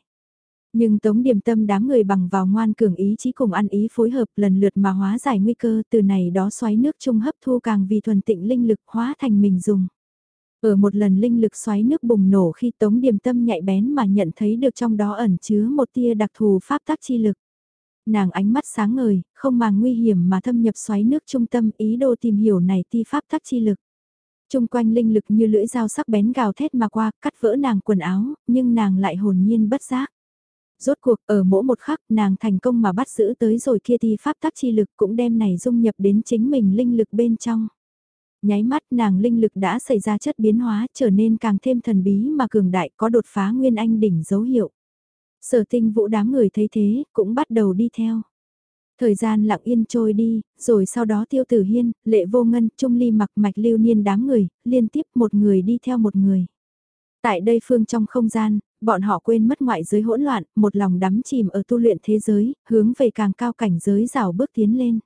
Nhưng tống điểm tâm đám người bằng vào ngoan cường ý chí cùng ăn ý phối hợp lần lượt mà hóa giải nguy cơ từ này đó xoáy nước chung hấp thu càng vì thuần tịnh linh lực hóa thành mình dùng. Ở một lần linh lực xoáy nước bùng nổ khi tống điểm tâm nhạy bén mà nhận thấy được trong đó ẩn chứa một tia đặc thù pháp tác chi lực. Nàng ánh mắt sáng ngời, không màng nguy hiểm mà thâm nhập xoáy nước trung tâm ý đồ tìm hiểu này ti pháp tác chi lực. Trung quanh linh lực như lưỡi dao sắc bén gào thét mà qua, cắt vỡ nàng quần áo, nhưng nàng lại hồn nhiên bất giác. Rốt cuộc ở mỗi một khắc nàng thành công mà bắt giữ tới rồi kia ti pháp tác chi lực cũng đem này dung nhập đến chính mình linh lực bên trong. Nháy mắt nàng linh lực đã xảy ra chất biến hóa trở nên càng thêm thần bí mà cường đại có đột phá nguyên anh đỉnh dấu hiệu. Sở tinh vũ đám người thấy thế cũng bắt đầu đi theo. Thời gian lặng yên trôi đi, rồi sau đó tiêu tử hiên, lệ vô ngân, trung ly mặc mạch lưu niên đám người, liên tiếp một người đi theo một người. Tại đây phương trong không gian, bọn họ quên mất ngoại giới hỗn loạn, một lòng đắm chìm ở tu luyện thế giới, hướng về càng cao cảnh giới rào bước tiến lên.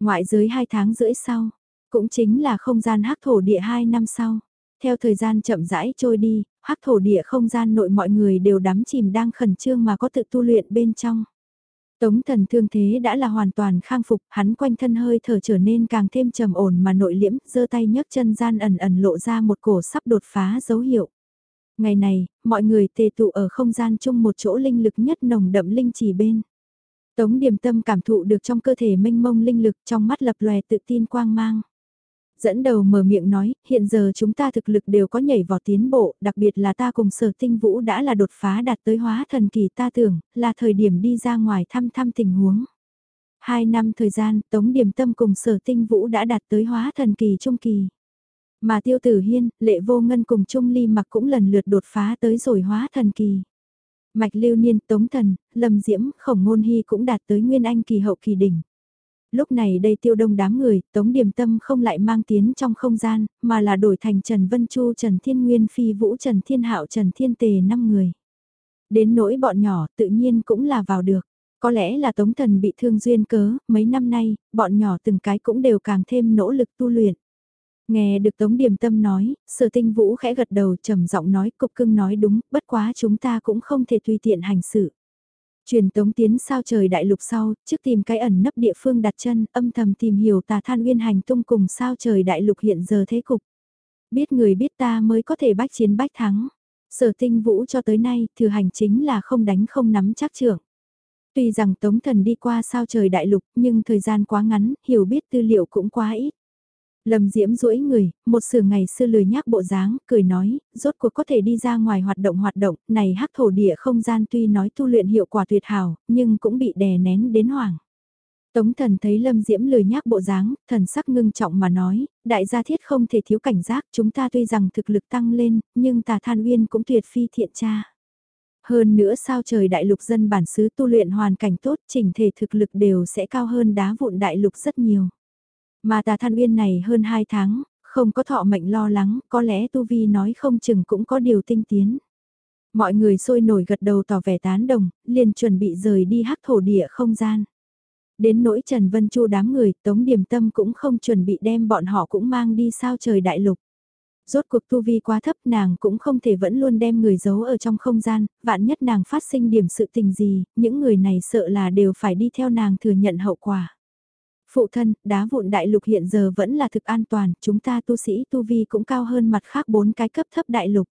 Ngoại giới hai tháng rưỡi sau, cũng chính là không gian hắc thổ địa hai năm sau. Theo thời gian chậm rãi trôi đi, hắc thổ địa không gian nội mọi người đều đắm chìm đang khẩn trương mà có tự tu luyện bên trong. Tống thần thương thế đã là hoàn toàn khang phục, hắn quanh thân hơi thở trở nên càng thêm trầm ổn mà nội liễm, giơ tay nhấc chân gian ẩn ẩn lộ ra một cổ sắp đột phá dấu hiệu. Ngày này, mọi người tề tụ ở không gian chung một chỗ linh lực nhất nồng đậm linh chỉ bên. Tống điềm tâm cảm thụ được trong cơ thể mênh mông linh lực trong mắt lập lòe tự tin quang mang dẫn đầu mở miệng nói, hiện giờ chúng ta thực lực đều có nhảy vọt tiến bộ, đặc biệt là ta cùng sở tinh vũ đã là đột phá đạt tới hóa thần kỳ ta tưởng, là thời điểm đi ra ngoài thăm thăm tình huống. Hai năm thời gian, Tống Điểm Tâm cùng sở tinh vũ đã đạt tới hóa thần kỳ trung kỳ. Mà Tiêu Tử Hiên, Lệ Vô Ngân cùng Trung Ly mặc cũng lần lượt đột phá tới rồi hóa thần kỳ. Mạch Lưu Niên, Tống Thần, Lâm Diễm, Khổng Ngôn Hy cũng đạt tới Nguyên Anh kỳ hậu kỳ đỉnh lúc này đây tiêu đông đám người, Tống Điềm Tâm không lại mang tiến trong không gian, mà là đổi thành Trần Vân Chu, Trần Thiên Nguyên Phi Vũ, Trần Thiên Hạo, Trần Thiên Tề 5 người. Đến nỗi bọn nhỏ tự nhiên cũng là vào được. Có lẽ là Tống Thần bị thương duyên cớ, mấy năm nay, bọn nhỏ từng cái cũng đều càng thêm nỗ lực tu luyện. Nghe được Tống Điềm Tâm nói, sở tinh vũ khẽ gật đầu trầm giọng nói cục cưng nói đúng, bất quá chúng ta cũng không thể tùy tiện hành sự. Truyền tống tiến sao trời đại lục sau, trước tìm cái ẩn nấp địa phương đặt chân, âm thầm tìm hiểu tà than uyên hành tung cùng sao trời đại lục hiện giờ thế cục. Biết người biết ta mới có thể bách chiến bách thắng. Sở tinh vũ cho tới nay, thử hành chính là không đánh không nắm chắc trưởng. Tuy rằng Tống Thần đi qua sao trời đại lục, nhưng thời gian quá ngắn, hiểu biết tư liệu cũng quá ít. Lâm Diễm duỗi người, một sửa ngày xưa lười nhác bộ dáng, cười nói, rốt cuộc có thể đi ra ngoài hoạt động hoạt động, này hắc thổ địa không gian tuy nói tu luyện hiệu quả tuyệt hảo, nhưng cũng bị đè nén đến hoảng. Tống thần thấy Lâm Diễm lười nhác bộ dáng, thần sắc ngưng trọng mà nói, đại gia thiết không thể thiếu cảnh giác, chúng ta tuy rằng thực lực tăng lên, nhưng tà than uyên cũng tuyệt phi thiện tra. Hơn nữa sao trời đại lục dân bản xứ tu luyện hoàn cảnh tốt, chỉnh thể thực lực đều sẽ cao hơn đá vụn đại lục rất nhiều. Mà tà than uyên này hơn 2 tháng, không có thọ mệnh lo lắng, có lẽ Tu Vi nói không chừng cũng có điều tinh tiến. Mọi người sôi nổi gật đầu tỏ vẻ tán đồng, liền chuẩn bị rời đi hắc thổ địa không gian. Đến nỗi Trần Vân Chu đám người, Tống Điềm Tâm cũng không chuẩn bị đem bọn họ cũng mang đi sao trời đại lục. Rốt cuộc tu vi quá thấp nàng cũng không thể vẫn luôn đem người giấu ở trong không gian, vạn nhất nàng phát sinh điểm sự tình gì, những người này sợ là đều phải đi theo nàng thừa nhận hậu quả. Phụ thân, đá vụn đại lục hiện giờ vẫn là thực an toàn, chúng ta tu sĩ tu vi cũng cao hơn mặt khác bốn cái cấp thấp đại lục.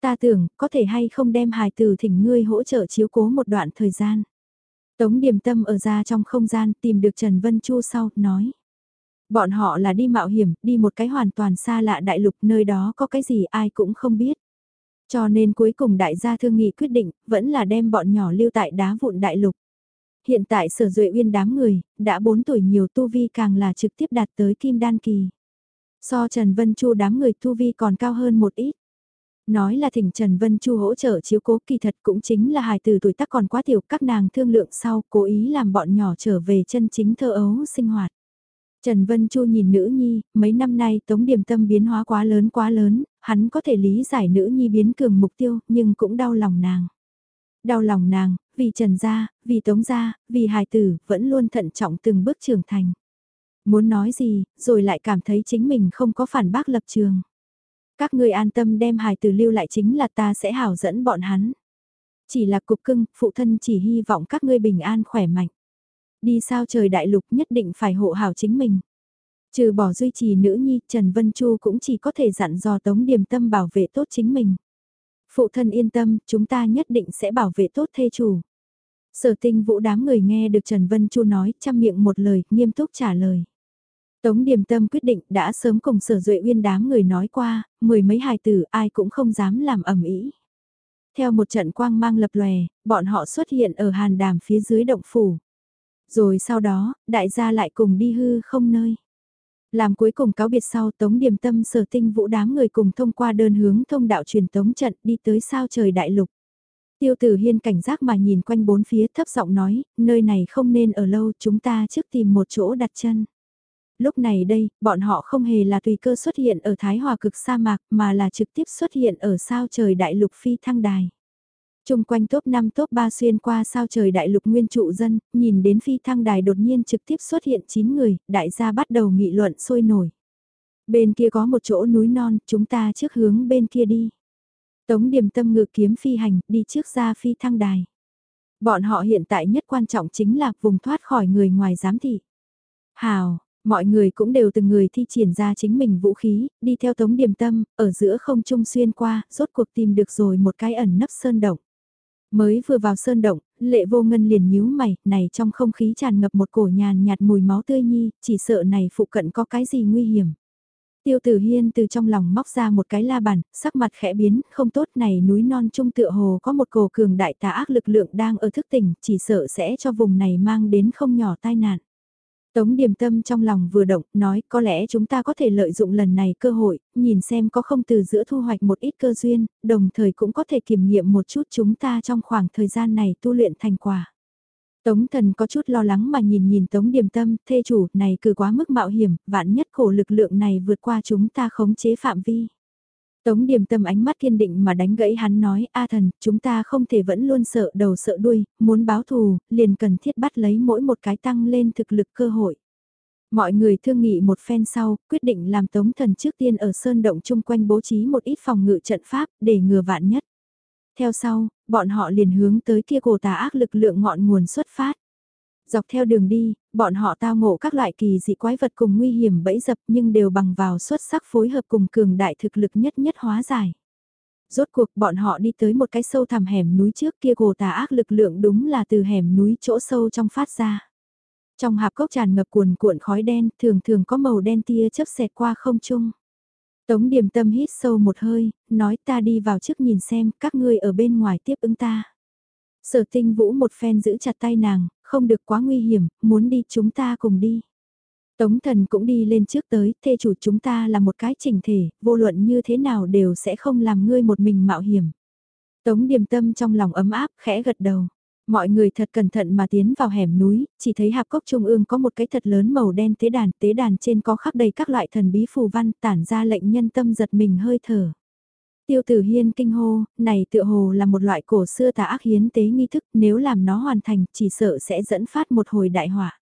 Ta tưởng, có thể hay không đem hài từ thỉnh ngươi hỗ trợ chiếu cố một đoạn thời gian. Tống điềm tâm ở ra trong không gian tìm được Trần Vân Chu sau, nói. Bọn họ là đi mạo hiểm, đi một cái hoàn toàn xa lạ đại lục nơi đó có cái gì ai cũng không biết. Cho nên cuối cùng đại gia thương nghị quyết định, vẫn là đem bọn nhỏ lưu tại đá vụn đại lục. Hiện tại sở duệ uyên đám người, đã 4 tuổi nhiều tu vi càng là trực tiếp đạt tới kim đan kỳ. So Trần Vân Chu đám người tu vi còn cao hơn một ít. Nói là thỉnh Trần Vân Chu hỗ trợ chiếu cố kỳ thật cũng chính là hài từ tuổi tác còn quá tiểu các nàng thương lượng sau cố ý làm bọn nhỏ trở về chân chính thơ ấu sinh hoạt. Trần Vân Chu nhìn nữ nhi, mấy năm nay tống điểm tâm biến hóa quá lớn quá lớn, hắn có thể lý giải nữ nhi biến cường mục tiêu nhưng cũng đau lòng nàng. Đau lòng nàng, vì Trần Gia, vì Tống Gia, vì hải tử, vẫn luôn thận trọng từng bước trưởng thành. Muốn nói gì, rồi lại cảm thấy chính mình không có phản bác lập trường. Các ngươi an tâm đem hải tử lưu lại chính là ta sẽ hảo dẫn bọn hắn. Chỉ là cục cưng, phụ thân chỉ hy vọng các ngươi bình an khỏe mạnh. Đi sao trời đại lục nhất định phải hộ hảo chính mình. Trừ bỏ duy trì nữ nhi, Trần Vân Chu cũng chỉ có thể dặn dò Tống Điềm Tâm bảo vệ tốt chính mình. Phụ thân yên tâm, chúng ta nhất định sẽ bảo vệ tốt thê chủ. Sở tinh vũ đám người nghe được Trần Vân Chu nói, chăm miệng một lời, nghiêm túc trả lời. Tống Điềm Tâm quyết định đã sớm cùng sở duệ uyên đám người nói qua, mười mấy hài tử ai cũng không dám làm ẩm ý. Theo một trận quang mang lập lòe, bọn họ xuất hiện ở hàn đàm phía dưới động phủ. Rồi sau đó, đại gia lại cùng đi hư không nơi. Làm cuối cùng cáo biệt sau Tống Điềm Tâm sở tinh vũ đám người cùng thông qua đơn hướng thông đạo truyền tống trận đi tới sao trời đại lục. Tiêu tử hiên cảnh giác mà nhìn quanh bốn phía thấp giọng nói, nơi này không nên ở lâu chúng ta trước tìm một chỗ đặt chân. Lúc này đây, bọn họ không hề là tùy cơ xuất hiện ở Thái Hòa cực sa mạc mà là trực tiếp xuất hiện ở sao trời đại lục phi thăng đài. Trung quanh top 5 top 3 xuyên qua sao trời đại lục nguyên trụ dân, nhìn đến phi thăng đài đột nhiên trực tiếp xuất hiện 9 người, đại gia bắt đầu nghị luận sôi nổi. Bên kia có một chỗ núi non, chúng ta trước hướng bên kia đi. Tống điểm tâm ngự kiếm phi hành, đi trước ra phi thăng đài. Bọn họ hiện tại nhất quan trọng chính là vùng thoát khỏi người ngoài giám thị. Hào, mọi người cũng đều từng người thi triển ra chính mình vũ khí, đi theo tống điểm tâm, ở giữa không trung xuyên qua, rốt cuộc tìm được rồi một cái ẩn nấp sơn động. Mới vừa vào sơn động, lệ vô ngân liền nhíu mày, này trong không khí tràn ngập một cổ nhàn nhạt mùi máu tươi nhi, chỉ sợ này phụ cận có cái gì nguy hiểm. Tiêu tử hiên từ trong lòng móc ra một cái la bàn, sắc mặt khẽ biến, không tốt này núi non trung tựa hồ có một cổ cường đại tà ác lực lượng đang ở thức tỉnh, chỉ sợ sẽ cho vùng này mang đến không nhỏ tai nạn. Tống điềm tâm trong lòng vừa động, nói có lẽ chúng ta có thể lợi dụng lần này cơ hội, nhìn xem có không từ giữa thu hoạch một ít cơ duyên, đồng thời cũng có thể kiểm nghiệm một chút chúng ta trong khoảng thời gian này tu luyện thành quả. Tống thần có chút lo lắng mà nhìn nhìn tống điềm tâm, thê chủ này cứ quá mức mạo hiểm, vạn nhất khổ lực lượng này vượt qua chúng ta khống chế phạm vi. Tống điểm tâm ánh mắt kiên định mà đánh gãy hắn nói, A thần, chúng ta không thể vẫn luôn sợ đầu sợ đuôi, muốn báo thù, liền cần thiết bắt lấy mỗi một cái tăng lên thực lực cơ hội. Mọi người thương nghị một phen sau, quyết định làm tống thần trước tiên ở sơn động chung quanh bố trí một ít phòng ngự trận pháp, để ngừa vạn nhất. Theo sau, bọn họ liền hướng tới kia cổ tà ác lực lượng ngọn nguồn xuất phát. Dọc theo đường đi, bọn họ tao ngộ các loại kỳ dị quái vật cùng nguy hiểm bẫy dập nhưng đều bằng vào xuất sắc phối hợp cùng cường đại thực lực nhất nhất hóa giải. Rốt cuộc bọn họ đi tới một cái sâu thẳm hẻm núi trước kia gồ tà ác lực lượng đúng là từ hẻm núi chỗ sâu trong phát ra. Trong hạp cốc tràn ngập cuồn cuộn khói đen thường thường có màu đen tia chớp xẹt qua không trung. Tống điềm tâm hít sâu một hơi, nói ta đi vào trước nhìn xem các ngươi ở bên ngoài tiếp ứng ta. Sở tinh vũ một phen giữ chặt tay nàng, không được quá nguy hiểm, muốn đi chúng ta cùng đi. Tống thần cũng đi lên trước tới, thê chủ chúng ta là một cái chỉnh thể, vô luận như thế nào đều sẽ không làm ngươi một mình mạo hiểm. Tống điềm tâm trong lòng ấm áp, khẽ gật đầu. Mọi người thật cẩn thận mà tiến vào hẻm núi, chỉ thấy hạp cốc trung ương có một cái thật lớn màu đen tế đàn, tế đàn trên có khắc đầy các loại thần bí phù văn tản ra lệnh nhân tâm giật mình hơi thở. Tiêu tử hiên kinh hô, này tựa hồ là một loại cổ xưa tà ác hiến tế nghi thức, nếu làm nó hoàn thành chỉ sợ sẽ dẫn phát một hồi đại họa.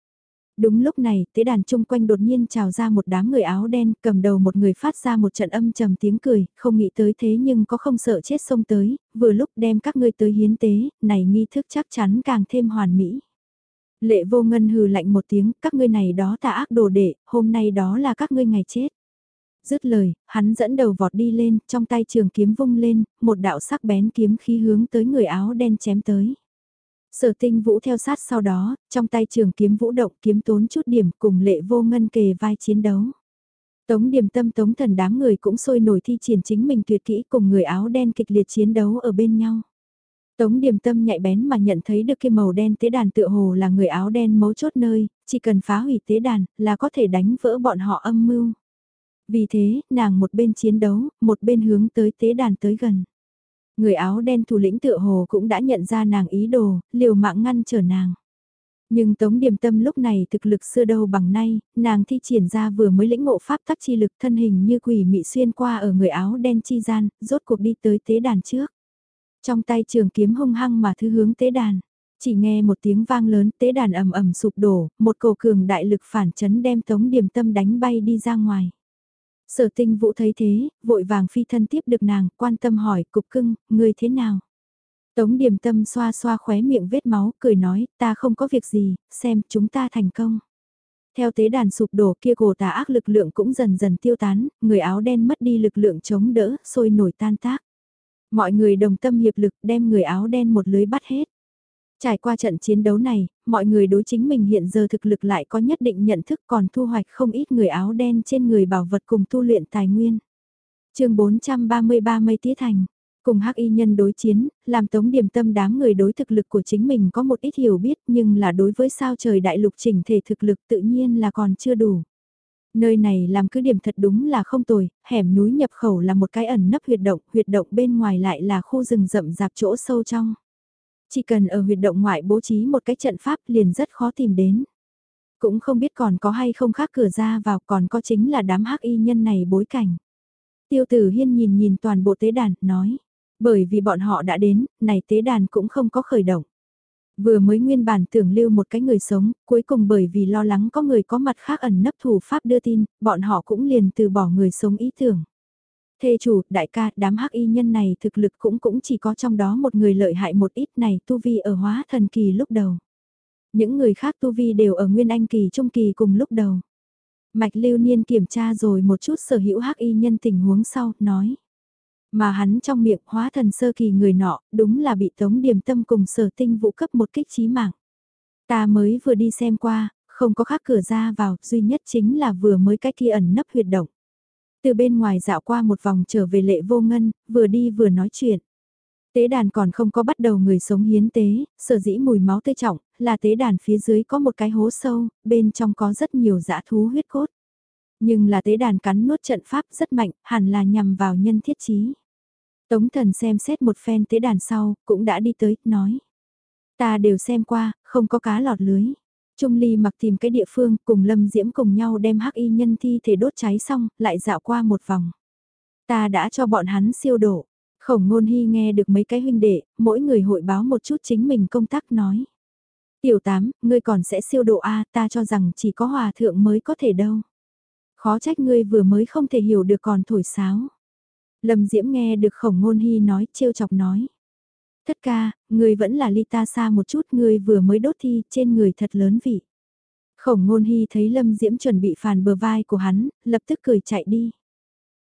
Đúng lúc này, tế đàn chung quanh đột nhiên trào ra một đám người áo đen, cầm đầu một người phát ra một trận âm trầm tiếng cười, không nghĩ tới thế nhưng có không sợ chết xông tới, vừa lúc đem các ngươi tới hiến tế, này nghi thức chắc chắn càng thêm hoàn mỹ. Lệ vô ngân hừ lạnh một tiếng, các ngươi này đó tà ác đồ đệ, hôm nay đó là các ngươi ngày chết. Dứt lời, hắn dẫn đầu vọt đi lên, trong tay trường kiếm vung lên, một đạo sắc bén kiếm khí hướng tới người áo đen chém tới. Sở tinh vũ theo sát sau đó, trong tay trường kiếm vũ động kiếm tốn chút điểm cùng lệ vô ngân kề vai chiến đấu. Tống điểm tâm tống thần đám người cũng sôi nổi thi triển chính mình tuyệt kỹ cùng người áo đen kịch liệt chiến đấu ở bên nhau. Tống điểm tâm nhạy bén mà nhận thấy được cái màu đen tế đàn tựa hồ là người áo đen mấu chốt nơi, chỉ cần phá hủy tế đàn là có thể đánh vỡ bọn họ âm mưu. Vì thế, nàng một bên chiến đấu, một bên hướng tới tế đàn tới gần. Người áo đen thủ lĩnh tựa hồ cũng đã nhận ra nàng ý đồ, liều mạng ngăn trở nàng. Nhưng Tống Điềm Tâm lúc này thực lực xưa đâu bằng nay, nàng thi triển ra vừa mới lĩnh ngộ pháp tắc chi lực thân hình như quỷ mị xuyên qua ở người áo đen chi gian, rốt cuộc đi tới tế đàn trước. Trong tay trường kiếm hung hăng mà thứ hướng tế đàn. Chỉ nghe một tiếng vang lớn tế đàn ầm ầm sụp đổ, một cầu cường đại lực phản chấn đem Tống Điềm Tâm đánh bay đi ra ngoài. Sở tinh vũ thấy thế, vội vàng phi thân tiếp được nàng, quan tâm hỏi, cục cưng, người thế nào? Tống điềm tâm xoa xoa khóe miệng vết máu, cười nói, ta không có việc gì, xem chúng ta thành công. Theo tế đàn sụp đổ kia cổ tà ác lực lượng cũng dần dần tiêu tán, người áo đen mất đi lực lượng chống đỡ, sôi nổi tan tác. Mọi người đồng tâm hiệp lực đem người áo đen một lưới bắt hết. Trải qua trận chiến đấu này, mọi người đối chính mình hiện giờ thực lực lại có nhất định nhận thức còn thu hoạch không ít người áo đen trên người bảo vật cùng tu luyện tài nguyên. chương 433 mây tía thành, cùng hắc y nhân đối chiến, làm tống điểm tâm đám người đối thực lực của chính mình có một ít hiểu biết nhưng là đối với sao trời đại lục chỉnh thể thực lực tự nhiên là còn chưa đủ. Nơi này làm cứ điểm thật đúng là không tồi, hẻm núi nhập khẩu là một cái ẩn nấp huyệt động, huyệt động bên ngoài lại là khu rừng rậm rạp chỗ sâu trong. Chỉ cần ở huyệt động ngoại bố trí một cái trận pháp liền rất khó tìm đến. Cũng không biết còn có hay không khác cửa ra vào còn có chính là đám hắc y nhân này bối cảnh. Tiêu tử hiên nhìn nhìn toàn bộ tế đàn, nói. Bởi vì bọn họ đã đến, này tế đàn cũng không có khởi động. Vừa mới nguyên bản tưởng lưu một cái người sống, cuối cùng bởi vì lo lắng có người có mặt khác ẩn nấp thủ pháp đưa tin, bọn họ cũng liền từ bỏ người sống ý tưởng. Thê chủ, đại ca, đám hắc y nhân này thực lực cũng cũng chỉ có trong đó một người lợi hại một ít này tu vi ở hóa thần kỳ lúc đầu. Những người khác tu vi đều ở nguyên anh kỳ trung kỳ cùng lúc đầu. Mạch lưu niên kiểm tra rồi một chút sở hữu hắc y nhân tình huống sau, nói. Mà hắn trong miệng hóa thần sơ kỳ người nọ, đúng là bị tống điểm tâm cùng sở tinh vũ cấp một kích trí mạng. Ta mới vừa đi xem qua, không có khác cửa ra vào, duy nhất chính là vừa mới cái kia ẩn nấp huyệt động. Từ bên ngoài dạo qua một vòng trở về lệ vô ngân, vừa đi vừa nói chuyện. Tế đàn còn không có bắt đầu người sống hiến tế, sở dĩ mùi máu tươi trọng, là tế đàn phía dưới có một cái hố sâu, bên trong có rất nhiều dã thú huyết cốt. Nhưng là tế đàn cắn nuốt trận pháp rất mạnh, hẳn là nhằm vào nhân thiết chí. Tống thần xem xét một phen tế đàn sau, cũng đã đi tới, nói. Ta đều xem qua, không có cá lọt lưới. Trung Ly mặc tìm cái địa phương cùng Lâm Diễm cùng nhau đem hắc y nhân thi thể đốt cháy xong, lại dạo qua một vòng. Ta đã cho bọn hắn siêu độ. Khổng ngôn hy nghe được mấy cái huynh đệ, mỗi người hội báo một chút chính mình công tác nói. Tiểu tám, ngươi còn sẽ siêu độ A, ta cho rằng chỉ có hòa thượng mới có thể đâu. Khó trách ngươi vừa mới không thể hiểu được còn thổi sáo. Lâm Diễm nghe được khổng ngôn hy nói, trêu chọc nói. Thất ca, người vẫn là ly ta xa một chút, người vừa mới đốt thi, trên người thật lớn vị. Khổng ngôn hy thấy Lâm Diễm chuẩn bị phàn bờ vai của hắn, lập tức cười chạy đi.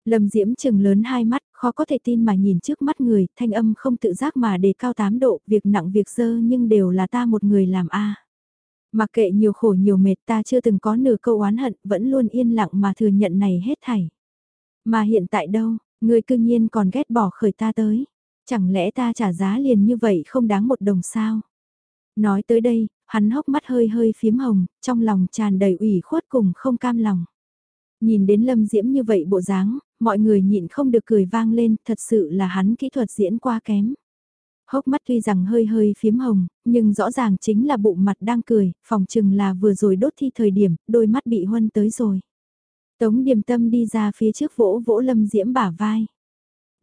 Lâm Diễm chừng lớn hai mắt, khó có thể tin mà nhìn trước mắt người, thanh âm không tự giác mà đề cao tám độ, việc nặng việc dơ nhưng đều là ta một người làm a. Mặc kệ nhiều khổ nhiều mệt ta chưa từng có nửa câu oán hận, vẫn luôn yên lặng mà thừa nhận này hết thảy. Mà hiện tại đâu, người cương nhiên còn ghét bỏ khởi ta tới. Chẳng lẽ ta trả giá liền như vậy không đáng một đồng sao? Nói tới đây, hắn hốc mắt hơi hơi phiếm hồng, trong lòng tràn đầy ủy khuất cùng không cam lòng. Nhìn đến Lâm Diễm như vậy bộ dáng, mọi người nhịn không được cười vang lên, thật sự là hắn kỹ thuật diễn qua kém. Hốc mắt tuy rằng hơi hơi phiếm hồng, nhưng rõ ràng chính là bụng mặt đang cười, phòng chừng là vừa rồi đốt thi thời điểm, đôi mắt bị huân tới rồi. Tống điềm tâm đi ra phía trước vỗ vỗ Lâm Diễm bả vai.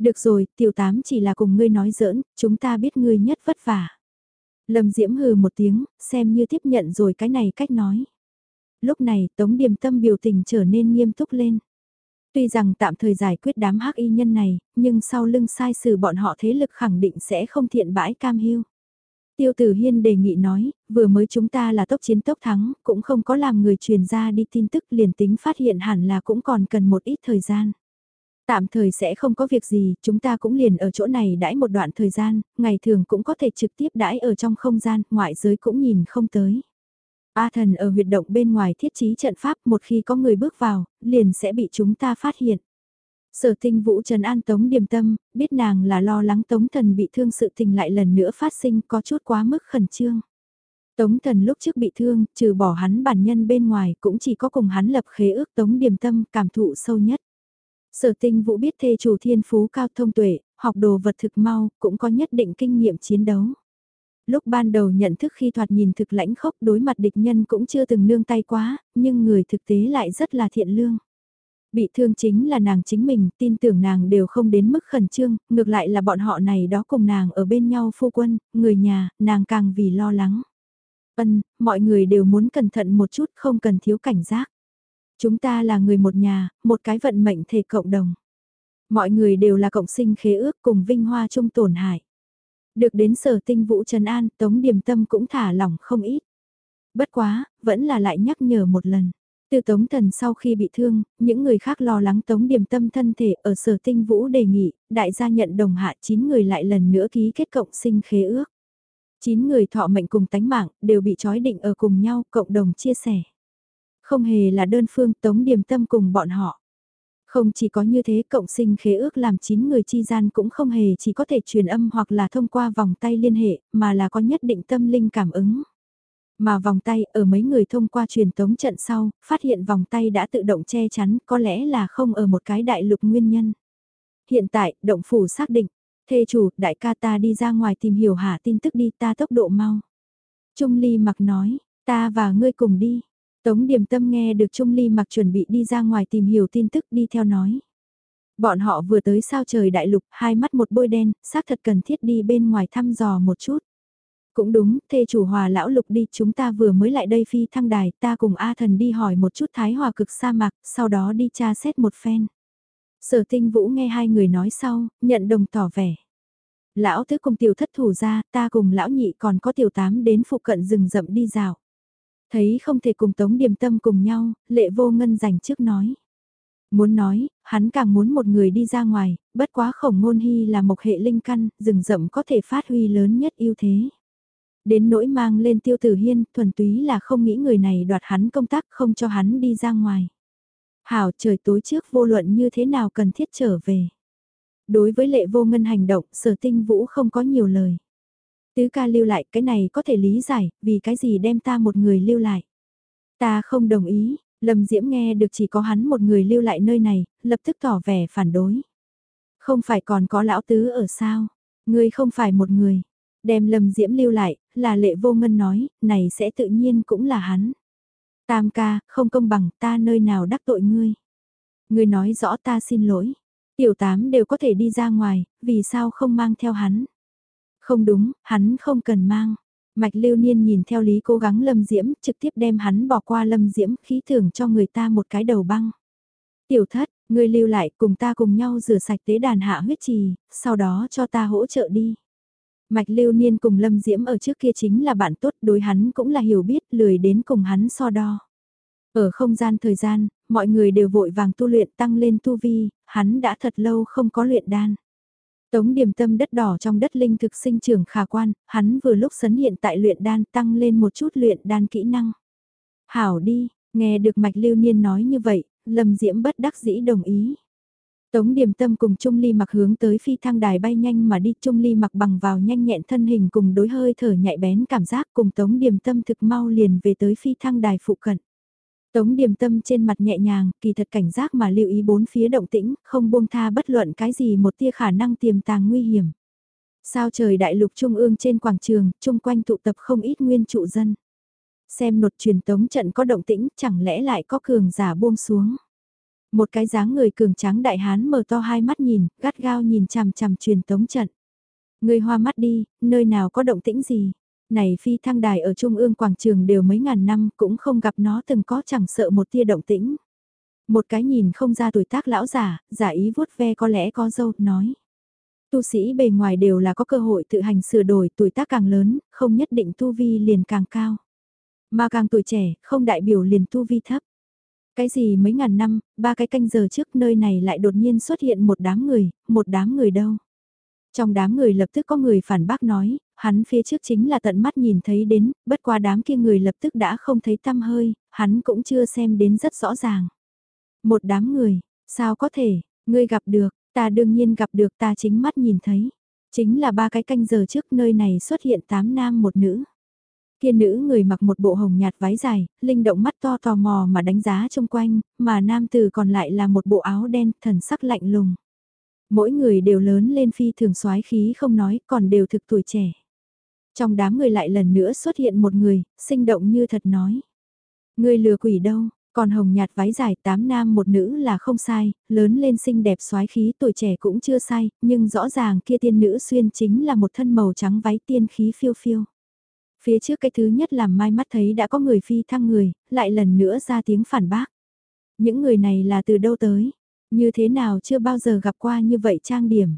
Được rồi, tiểu tám chỉ là cùng ngươi nói giỡn, chúng ta biết ngươi nhất vất vả. Lâm Diễm hừ một tiếng, xem như tiếp nhận rồi cái này cách nói. Lúc này Tống Điềm Tâm biểu tình trở nên nghiêm túc lên. Tuy rằng tạm thời giải quyết đám hắc y nhân này, nhưng sau lưng sai sử bọn họ thế lực khẳng định sẽ không thiện bãi cam hiu. Tiêu Tử Hiên đề nghị nói, vừa mới chúng ta là tốc chiến tốc thắng, cũng không có làm người truyền ra đi tin tức liền tính phát hiện hẳn là cũng còn cần một ít thời gian. Tạm thời sẽ không có việc gì, chúng ta cũng liền ở chỗ này đãi một đoạn thời gian, ngày thường cũng có thể trực tiếp đãi ở trong không gian, ngoại giới cũng nhìn không tới. A thần ở huyệt động bên ngoài thiết trí trận pháp một khi có người bước vào, liền sẽ bị chúng ta phát hiện. Sở tinh vũ trần an tống điềm tâm, biết nàng là lo lắng tống thần bị thương sự tình lại lần nữa phát sinh có chút quá mức khẩn trương. Tống thần lúc trước bị thương, trừ bỏ hắn bản nhân bên ngoài cũng chỉ có cùng hắn lập khế ước tống điềm tâm cảm thụ sâu nhất. Sở tinh vũ biết thê chủ thiên phú cao thông tuệ, học đồ vật thực mau, cũng có nhất định kinh nghiệm chiến đấu. Lúc ban đầu nhận thức khi thoạt nhìn thực lãnh khốc đối mặt địch nhân cũng chưa từng nương tay quá, nhưng người thực tế lại rất là thiện lương. Bị thương chính là nàng chính mình, tin tưởng nàng đều không đến mức khẩn trương, ngược lại là bọn họ này đó cùng nàng ở bên nhau phu quân, người nhà, nàng càng vì lo lắng. Ân, mọi người đều muốn cẩn thận một chút không cần thiếu cảnh giác. Chúng ta là người một nhà, một cái vận mệnh thể cộng đồng. Mọi người đều là cộng sinh khế ước cùng vinh hoa chung tổn hại. Được đến sở tinh vũ Trần An, Tống Điềm Tâm cũng thả lỏng không ít. Bất quá, vẫn là lại nhắc nhở một lần. Từ Tống Thần sau khi bị thương, những người khác lo lắng Tống Điềm Tâm thân thể ở sở tinh vũ đề nghị, đại gia nhận đồng hạ 9 người lại lần nữa ký kết cộng sinh khế ước. 9 người thọ mệnh cùng tánh mạng, đều bị trói định ở cùng nhau, cộng đồng chia sẻ. Không hề là đơn phương Tống điểm Tâm cùng bọn họ. Không chỉ có như thế cộng sinh khế ước làm 9 người chi gian cũng không hề chỉ có thể truyền âm hoặc là thông qua vòng tay liên hệ, mà là có nhất định tâm linh cảm ứng. Mà vòng tay ở mấy người thông qua truyền tống trận sau, phát hiện vòng tay đã tự động che chắn có lẽ là không ở một cái đại lục nguyên nhân. Hiện tại, động phủ xác định, thê chủ, đại ca ta đi ra ngoài tìm hiểu hả tin tức đi ta tốc độ mau. Trung Ly mặc nói, ta và ngươi cùng đi, Tống Điềm Tâm nghe được Trung Ly mặc chuẩn bị đi ra ngoài tìm hiểu tin tức đi theo nói. Bọn họ vừa tới sao trời đại lục, hai mắt một bôi đen, xác thật cần thiết đi bên ngoài thăm dò một chút. Cũng đúng, thê chủ hòa lão lục đi, chúng ta vừa mới lại đây phi thăng đài, ta cùng A thần đi hỏi một chút thái hòa cực sa mạc, sau đó đi tra xét một phen. Sở tinh vũ nghe hai người nói sau, nhận đồng tỏ vẻ. Lão tứ cùng tiểu thất thủ ra, ta cùng lão nhị còn có tiểu tám đến phụ cận rừng rậm đi dạo. Thấy không thể cùng Tống Điềm Tâm cùng nhau, lệ vô ngân giành trước nói. Muốn nói, hắn càng muốn một người đi ra ngoài, bất quá khổng ngôn hy là một hệ linh căn, rừng rậm có thể phát huy lớn nhất ưu thế. Đến nỗi mang lên tiêu tử hiên, thuần túy là không nghĩ người này đoạt hắn công tác không cho hắn đi ra ngoài. Hảo trời tối trước vô luận như thế nào cần thiết trở về. Đối với lệ vô ngân hành động, sở tinh vũ không có nhiều lời. Tứ ca lưu lại cái này có thể lý giải, vì cái gì đem ta một người lưu lại. Ta không đồng ý, Lâm Diễm nghe được chỉ có hắn một người lưu lại nơi này, lập tức tỏ vẻ phản đối. Không phải còn có lão tứ ở sao, ngươi không phải một người. Đem Lâm Diễm lưu lại, là lệ vô ngân nói, này sẽ tự nhiên cũng là hắn. Tam ca, không công bằng ta nơi nào đắc tội ngươi. Ngươi nói rõ ta xin lỗi. Tiểu tám đều có thể đi ra ngoài, vì sao không mang theo hắn? Không đúng, hắn không cần mang. Mạch lưu niên nhìn theo lý cố gắng lâm diễm, trực tiếp đem hắn bỏ qua lâm diễm, khí thưởng cho người ta một cái đầu băng. Tiểu thất, ngươi lưu lại cùng ta cùng nhau rửa sạch tế đàn hạ huyết trì, sau đó cho ta hỗ trợ đi. Mạch lưu niên cùng lâm diễm ở trước kia chính là bạn tốt đối hắn cũng là hiểu biết lười đến cùng hắn so đo. Ở không gian thời gian, mọi người đều vội vàng tu luyện tăng lên tu vi, hắn đã thật lâu không có luyện đan. Tống điểm tâm đất đỏ trong đất linh thực sinh trưởng khả quan, hắn vừa lúc sấn hiện tại luyện đan tăng lên một chút luyện đan kỹ năng. Hảo đi, nghe được mạch lưu niên nói như vậy, lâm diễm bất đắc dĩ đồng ý. Tống Điềm Tâm cùng Trung Ly mặc hướng tới phi thăng đài bay nhanh mà đi Trung Ly mặc bằng vào nhanh nhẹn thân hình cùng đối hơi thở nhạy bén cảm giác cùng Tống Điềm Tâm thực mau liền về tới phi thăng đài phụ cận. Tống Điềm Tâm trên mặt nhẹ nhàng, kỳ thật cảnh giác mà lưu ý bốn phía động tĩnh, không buông tha bất luận cái gì một tia khả năng tiềm tàng nguy hiểm. Sao trời đại lục trung ương trên quảng trường, chung quanh tụ tập không ít nguyên trụ dân. Xem nột truyền tống trận có động tĩnh, chẳng lẽ lại có cường giả buông xuống. Một cái dáng người cường tráng đại hán mở to hai mắt nhìn, gắt gao nhìn chằm chằm truyền tống trận. Người hoa mắt đi, nơi nào có động tĩnh gì. Này phi thăng đài ở trung ương quảng trường đều mấy ngàn năm cũng không gặp nó từng có chẳng sợ một tia động tĩnh. Một cái nhìn không ra tuổi tác lão giả, giả ý vuốt ve có lẽ có dâu, nói. Tu sĩ bề ngoài đều là có cơ hội tự hành sửa đổi tuổi tác càng lớn, không nhất định tu vi liền càng cao. Mà càng tuổi trẻ, không đại biểu liền tu vi thấp. Cái gì mấy ngàn năm, ba cái canh giờ trước nơi này lại đột nhiên xuất hiện một đám người, một đám người đâu. Trong đám người lập tức có người phản bác nói, hắn phía trước chính là tận mắt nhìn thấy đến, bất qua đám kia người lập tức đã không thấy tăm hơi, hắn cũng chưa xem đến rất rõ ràng. Một đám người, sao có thể, ngươi gặp được, ta đương nhiên gặp được ta chính mắt nhìn thấy. Chính là ba cái canh giờ trước nơi này xuất hiện tám nam một nữ. Kia nữ người mặc một bộ hồng nhạt váy dài, linh động mắt to tò mò mà đánh giá xung quanh, mà nam tử còn lại là một bộ áo đen, thần sắc lạnh lùng. Mỗi người đều lớn lên phi thường soái khí không nói, còn đều thực tuổi trẻ. Trong đám người lại lần nữa xuất hiện một người, sinh động như thật nói. Người lừa quỷ đâu, còn hồng nhạt váy dài tám nam một nữ là không sai, lớn lên xinh đẹp soái khí tuổi trẻ cũng chưa sai, nhưng rõ ràng kia tiên nữ xuyên chính là một thân màu trắng váy tiên khí phiêu phiêu. Phía trước cái thứ nhất làm mai mắt thấy đã có người phi thăng người, lại lần nữa ra tiếng phản bác. Những người này là từ đâu tới? Như thế nào chưa bao giờ gặp qua như vậy trang điểm?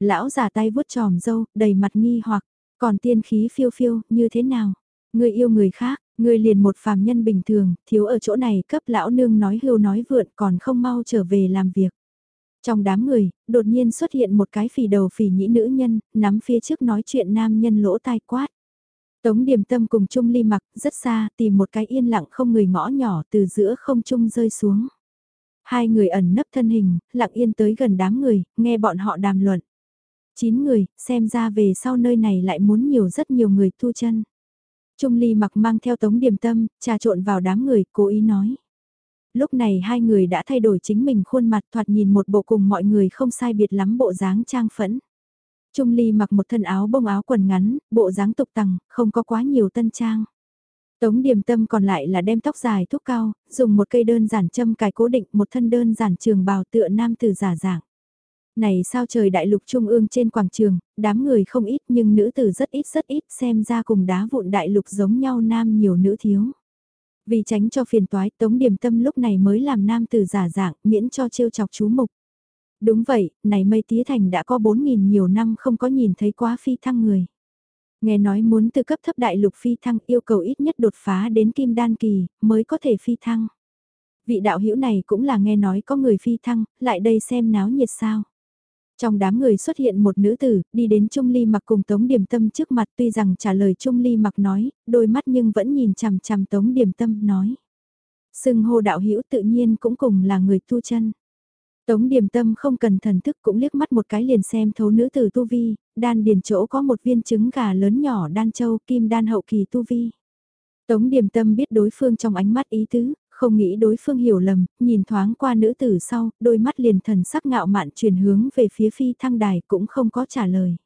Lão giả tay vuốt tròm dâu, đầy mặt nghi hoặc, còn tiên khí phiêu phiêu, như thế nào? Người yêu người khác, người liền một phàm nhân bình thường, thiếu ở chỗ này cấp lão nương nói hưu nói vượn còn không mau trở về làm việc. Trong đám người, đột nhiên xuất hiện một cái phì đầu phì nhĩ nữ nhân, nắm phía trước nói chuyện nam nhân lỗ tai quát. Tống điểm tâm cùng Trung Ly mặc rất xa tìm một cái yên lặng không người ngõ nhỏ từ giữa không trung rơi xuống. Hai người ẩn nấp thân hình, lặng yên tới gần đám người, nghe bọn họ đàm luận. Chín người, xem ra về sau nơi này lại muốn nhiều rất nhiều người thu chân. Trung Ly mặc mang theo tống điểm tâm, trà trộn vào đám người, cố ý nói. Lúc này hai người đã thay đổi chính mình khuôn mặt thoạt nhìn một bộ cùng mọi người không sai biệt lắm bộ dáng trang phẫn. Trung Ly mặc một thân áo bông áo quần ngắn, bộ dáng tục tằng, không có quá nhiều tân trang. Tống điểm tâm còn lại là đem tóc dài thuốc cao, dùng một cây đơn giản châm cài cố định một thân đơn giản trường bào tựa nam từ giả dạng. Này sao trời đại lục trung ương trên quảng trường, đám người không ít nhưng nữ tử rất ít rất ít xem ra cùng đá vụn đại lục giống nhau nam nhiều nữ thiếu. Vì tránh cho phiền toái tống điểm tâm lúc này mới làm nam từ giả dạng miễn cho trêu chọc chú mục. Đúng vậy, này mây tía thành đã có 4.000 nhiều năm không có nhìn thấy quá phi thăng người. Nghe nói muốn từ cấp thấp đại lục phi thăng yêu cầu ít nhất đột phá đến kim đan kỳ, mới có thể phi thăng. Vị đạo hữu này cũng là nghe nói có người phi thăng, lại đây xem náo nhiệt sao. Trong đám người xuất hiện một nữ tử, đi đến Trung Ly mặc cùng Tống Điểm Tâm trước mặt tuy rằng trả lời Trung Ly mặc nói, đôi mắt nhưng vẫn nhìn chằm chằm Tống Điểm Tâm nói. Sưng hô đạo hữu tự nhiên cũng cùng là người tu chân. Tống điềm tâm không cần thần thức cũng liếc mắt một cái liền xem thấu nữ tử tu vi, đan điền chỗ có một viên trứng gà lớn nhỏ đan châu kim đan hậu kỳ tu vi. Tống điềm tâm biết đối phương trong ánh mắt ý tứ, không nghĩ đối phương hiểu lầm, nhìn thoáng qua nữ tử sau, đôi mắt liền thần sắc ngạo mạn chuyển hướng về phía phi thăng đài cũng không có trả lời.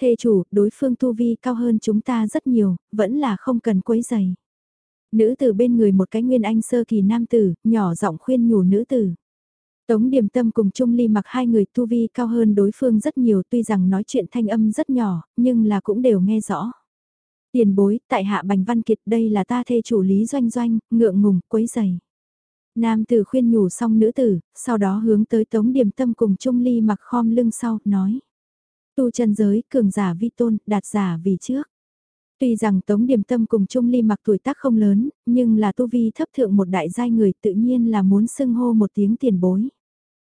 Thê chủ, đối phương tu vi cao hơn chúng ta rất nhiều, vẫn là không cần quấy giày. Nữ tử bên người một cái nguyên anh sơ kỳ nam tử, nhỏ giọng khuyên nhủ nữ tử. Tống Điềm Tâm cùng Trung Ly mặc hai người tu vi cao hơn đối phương rất nhiều tuy rằng nói chuyện thanh âm rất nhỏ, nhưng là cũng đều nghe rõ. Tiền bối, tại hạ Bành Văn Kiệt đây là ta thê chủ lý doanh doanh, ngượng ngùng, quấy giày. Nam tử khuyên nhủ xong nữ tử, sau đó hướng tới Tống Điềm Tâm cùng Trung Ly mặc khom lưng sau, nói. Tu chân giới, cường giả vi tôn, đạt giả vì trước. Tuy rằng Tống Điềm Tâm cùng Trung Ly mặc tuổi tác không lớn, nhưng là tu vi thấp thượng một đại giai người tự nhiên là muốn xưng hô một tiếng tiền bối.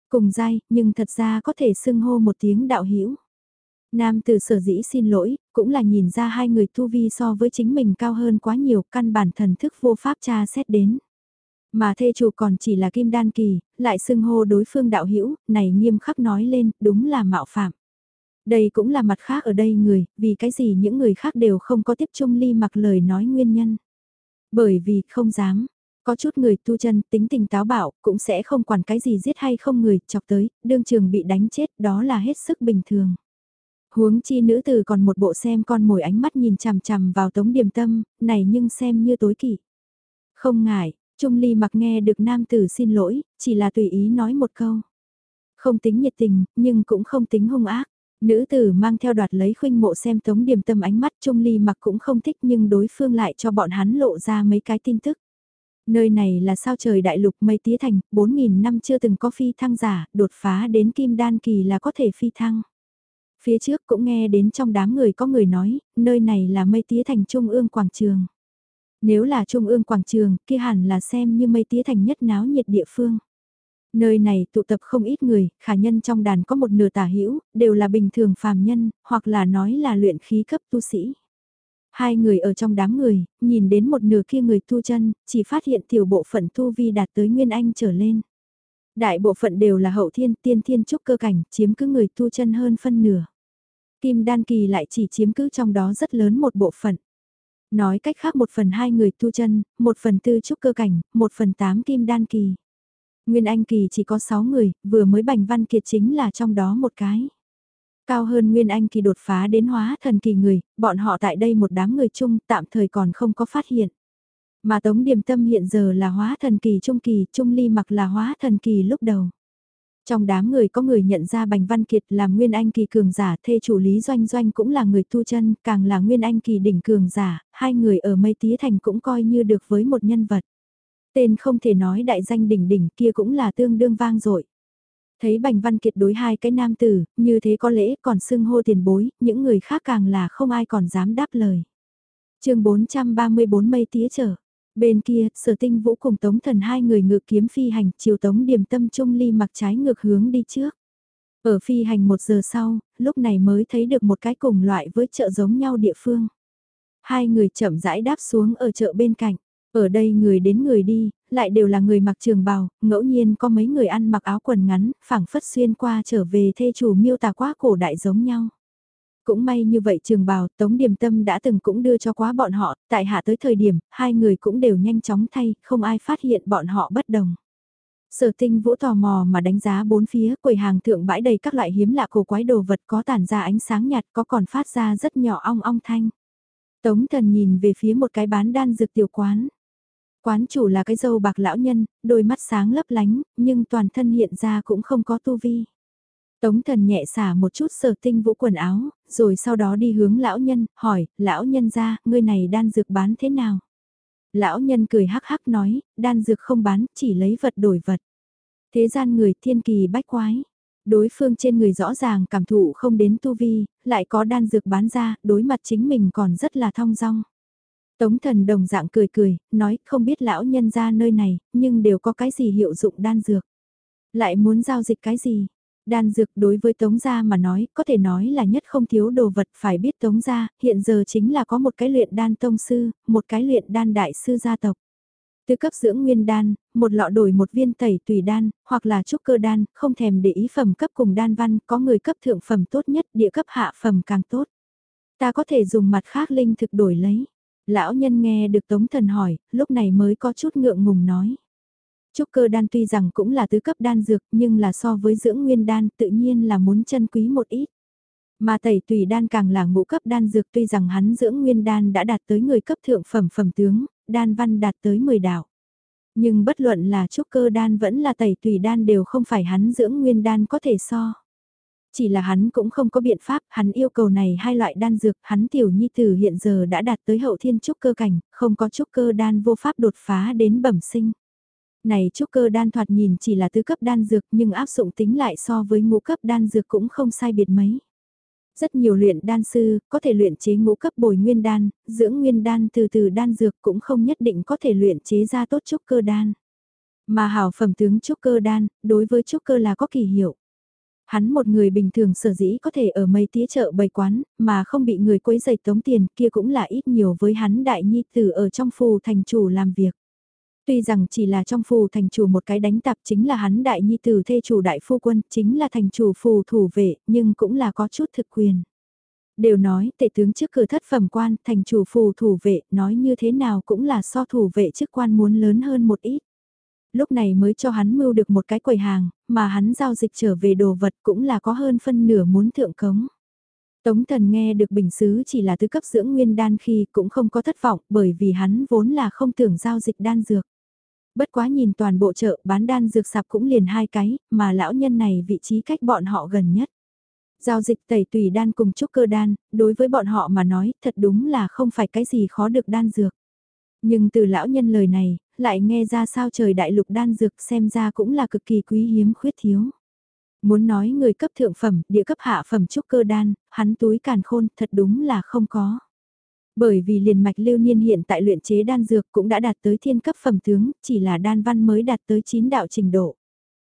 Cùng giai, nhưng thật ra có thể xưng hô một tiếng đạo hữu Nam từ sở dĩ xin lỗi, cũng là nhìn ra hai người tu vi so với chính mình cao hơn quá nhiều căn bản thần thức vô pháp tra xét đến. Mà thê chủ còn chỉ là kim đan kỳ, lại xưng hô đối phương đạo hữu này nghiêm khắc nói lên, đúng là mạo phạm. Đây cũng là mặt khác ở đây người, vì cái gì những người khác đều không có tiếp chung ly mặc lời nói nguyên nhân. Bởi vì không dám, có chút người tu chân tính tình táo bạo cũng sẽ không quản cái gì giết hay không người chọc tới, đương trường bị đánh chết đó là hết sức bình thường. Huống chi nữ tử còn một bộ xem con mồi ánh mắt nhìn chằm chằm vào tống điềm tâm, này nhưng xem như tối kỵ. Không ngại, Trung Ly mặc nghe được nam tử xin lỗi, chỉ là tùy ý nói một câu. Không tính nhiệt tình, nhưng cũng không tính hung ác. Nữ tử mang theo đoạt lấy khuynh mộ xem tống điểm tâm ánh mắt Trung Ly mặc cũng không thích nhưng đối phương lại cho bọn hắn lộ ra mấy cái tin tức. Nơi này là sao trời đại lục mây tía thành, 4.000 năm chưa từng có phi thăng giả, đột phá đến kim đan kỳ là có thể phi thăng. Phía trước cũng nghe đến trong đám người có người nói, nơi này là mây tía thành trung ương quảng trường. Nếu là trung ương quảng trường, kia hẳn là xem như mây tía thành nhất náo nhiệt địa phương. Nơi này tụ tập không ít người, khả nhân trong đàn có một nửa tả hữu đều là bình thường phàm nhân, hoặc là nói là luyện khí cấp tu sĩ. Hai người ở trong đám người, nhìn đến một nửa kia người tu chân, chỉ phát hiện tiểu bộ phận tu vi đạt tới Nguyên Anh trở lên. Đại bộ phận đều là hậu thiên tiên thiên trúc cơ cảnh, chiếm cứ người tu chân hơn phân nửa. Kim đan kỳ lại chỉ chiếm cứ trong đó rất lớn một bộ phận. Nói cách khác một phần hai người tu chân, một phần tư trúc cơ cảnh, một phần tám kim đan kỳ. Nguyên Anh kỳ chỉ có sáu người, vừa mới bành văn kiệt chính là trong đó một cái. Cao hơn Nguyên Anh kỳ đột phá đến hóa thần kỳ người, bọn họ tại đây một đám người chung tạm thời còn không có phát hiện. Mà Tống Điềm Tâm hiện giờ là hóa thần kỳ trung kỳ, Trung Ly mặc là hóa thần kỳ lúc đầu. Trong đám người có người nhận ra Bành Văn Kiệt là Nguyên Anh kỳ cường giả, thê chủ Lý Doanh Doanh cũng là người tu chân, càng là Nguyên Anh kỳ đỉnh cường giả, hai người ở mây tía thành cũng coi như được với một nhân vật. Tên không thể nói đại danh đỉnh đỉnh kia cũng là tương đương vang dội Thấy Bành Văn Kiệt đối hai cái nam tử, như thế có lẽ còn xưng hô tiền bối, những người khác càng là không ai còn dám đáp lời. chương 434 mây tía trở. Bên kia, sở tinh vũ cùng tống thần hai người ngự kiếm phi hành, chiều tống điểm tâm trung ly mặc trái ngược hướng đi trước. Ở phi hành một giờ sau, lúc này mới thấy được một cái cùng loại với chợ giống nhau địa phương. Hai người chậm rãi đáp xuống ở chợ bên cạnh. Ở đây người đến người đi, lại đều là người mặc trường bào, ngẫu nhiên có mấy người ăn mặc áo quần ngắn, phảng phất xuyên qua trở về thê chủ miêu tả quá cổ đại giống nhau. Cũng may như vậy trường bào, Tống Điềm Tâm đã từng cũng đưa cho quá bọn họ, tại hạ tới thời điểm, hai người cũng đều nhanh chóng thay, không ai phát hiện bọn họ bất đồng. Sở tinh vũ tò mò mà đánh giá bốn phía, quầy hàng thượng bãi đầy các loại hiếm lạ cổ quái đồ vật có tản ra ánh sáng nhạt có còn phát ra rất nhỏ ong ong thanh. Tống thần nhìn về phía một cái bán đan dược tiểu quán. Quán chủ là cái dâu bạc lão nhân, đôi mắt sáng lấp lánh, nhưng toàn thân hiện ra cũng không có tu vi. Tống thần nhẹ xả một chút sở tinh vũ quần áo, rồi sau đó đi hướng lão nhân, hỏi, lão nhân ra, ngươi này đan dược bán thế nào? Lão nhân cười hắc hắc nói, đan dược không bán, chỉ lấy vật đổi vật. Thế gian người thiên kỳ bách quái. Đối phương trên người rõ ràng cảm thụ không đến tu vi, lại có đan dược bán ra, đối mặt chính mình còn rất là thong dong. Tống thần đồng dạng cười cười, nói không biết lão nhân ra nơi này, nhưng đều có cái gì hiệu dụng đan dược. Lại muốn giao dịch cái gì? Đan dược đối với Tống Gia mà nói, có thể nói là nhất không thiếu đồ vật phải biết Tống Gia, hiện giờ chính là có một cái luyện đan tông sư, một cái luyện đan đại sư gia tộc. Từ cấp dưỡng nguyên đan, một lọ đổi một viên tẩy tùy đan, hoặc là trúc cơ đan, không thèm để ý phẩm cấp cùng đan văn, có người cấp thượng phẩm tốt nhất, địa cấp hạ phẩm càng tốt. Ta có thể dùng mặt khác linh thực đổi lấy. Lão nhân nghe được Tống Thần hỏi, lúc này mới có chút ngượng ngùng nói. Trúc cơ đan tuy rằng cũng là tứ cấp đan dược nhưng là so với dưỡng nguyên đan tự nhiên là muốn chân quý một ít. Mà tẩy tùy đan càng là ngũ cấp đan dược tuy rằng hắn dưỡng nguyên đan đã đạt tới người cấp thượng phẩm phẩm tướng, đan văn đạt tới 10 đạo. Nhưng bất luận là trúc cơ đan vẫn là tẩy tùy đan đều không phải hắn dưỡng nguyên đan có thể so. Chỉ là hắn cũng không có biện pháp, hắn yêu cầu này hai loại đan dược, hắn tiểu nhi tử hiện giờ đã đạt tới hậu thiên trúc cơ cảnh, không có trúc cơ đan vô pháp đột phá đến bẩm sinh. Này trúc cơ đan thoạt nhìn chỉ là tứ cấp đan dược nhưng áp dụng tính lại so với ngũ cấp đan dược cũng không sai biệt mấy. Rất nhiều luyện đan sư có thể luyện chế ngũ cấp bồi nguyên đan, dưỡng nguyên đan từ từ đan dược cũng không nhất định có thể luyện chế ra tốt trúc cơ đan. Mà hảo phẩm tướng trúc cơ đan, đối với trúc cơ là có kỳ hiệu. Hắn một người bình thường sở dĩ có thể ở mây tía chợ bày quán, mà không bị người quấy giày tống tiền kia cũng là ít nhiều với hắn đại nhi tử ở trong phù thành chủ làm việc. Tuy rằng chỉ là trong phù thành chủ một cái đánh tạp chính là hắn đại nhi tử thê chủ đại phu quân, chính là thành chủ phù thủ vệ, nhưng cũng là có chút thực quyền. Đều nói tể tướng trước cửa thất phẩm quan, thành chủ phù thủ vệ, nói như thế nào cũng là so thủ vệ chức quan muốn lớn hơn một ít. Lúc này mới cho hắn mưu được một cái quầy hàng, mà hắn giao dịch trở về đồ vật cũng là có hơn phân nửa muốn thượng cống. Tống thần nghe được bình xứ chỉ là thứ cấp dưỡng nguyên đan khi cũng không có thất vọng bởi vì hắn vốn là không tưởng giao dịch đan dược. Bất quá nhìn toàn bộ chợ bán đan dược sạp cũng liền hai cái, mà lão nhân này vị trí cách bọn họ gần nhất. Giao dịch tẩy tùy đan cùng trúc cơ đan, đối với bọn họ mà nói thật đúng là không phải cái gì khó được đan dược. Nhưng từ lão nhân lời này, lại nghe ra sao trời đại lục đan dược xem ra cũng là cực kỳ quý hiếm khuyết thiếu. Muốn nói người cấp thượng phẩm, địa cấp hạ phẩm trúc cơ đan, hắn túi càn khôn thật đúng là không có. Bởi vì liền mạch lưu niên hiện tại luyện chế đan dược cũng đã đạt tới thiên cấp phẩm tướng, chỉ là đan văn mới đạt tới 9 đạo trình độ.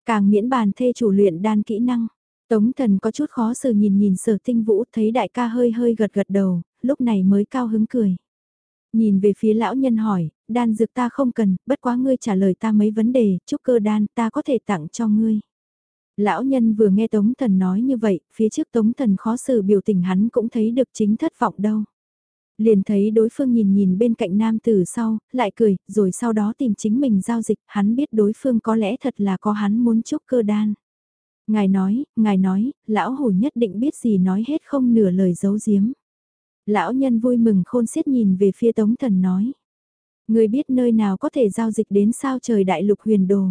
Càng miễn bàn thê chủ luyện đan kỹ năng. Tống thần có chút khó xử nhìn nhìn sở tinh vũ thấy đại ca hơi hơi gật gật đầu, lúc này mới cao hứng cười. Nhìn về phía lão nhân hỏi, đan dược ta không cần, bất quá ngươi trả lời ta mấy vấn đề, chúc cơ đan ta có thể tặng cho ngươi. Lão nhân vừa nghe Tống Thần nói như vậy, phía trước Tống Thần khó xử biểu tình hắn cũng thấy được chính thất vọng đâu. Liền thấy đối phương nhìn nhìn bên cạnh nam tử sau, lại cười, rồi sau đó tìm chính mình giao dịch, hắn biết đối phương có lẽ thật là có hắn muốn chúc cơ đan. Ngài nói, ngài nói, lão hủ nhất định biết gì nói hết không nửa lời giấu giếm. Lão nhân vui mừng khôn xiết nhìn về phía Tống Thần nói. Người biết nơi nào có thể giao dịch đến sao trời đại lục huyền đồ.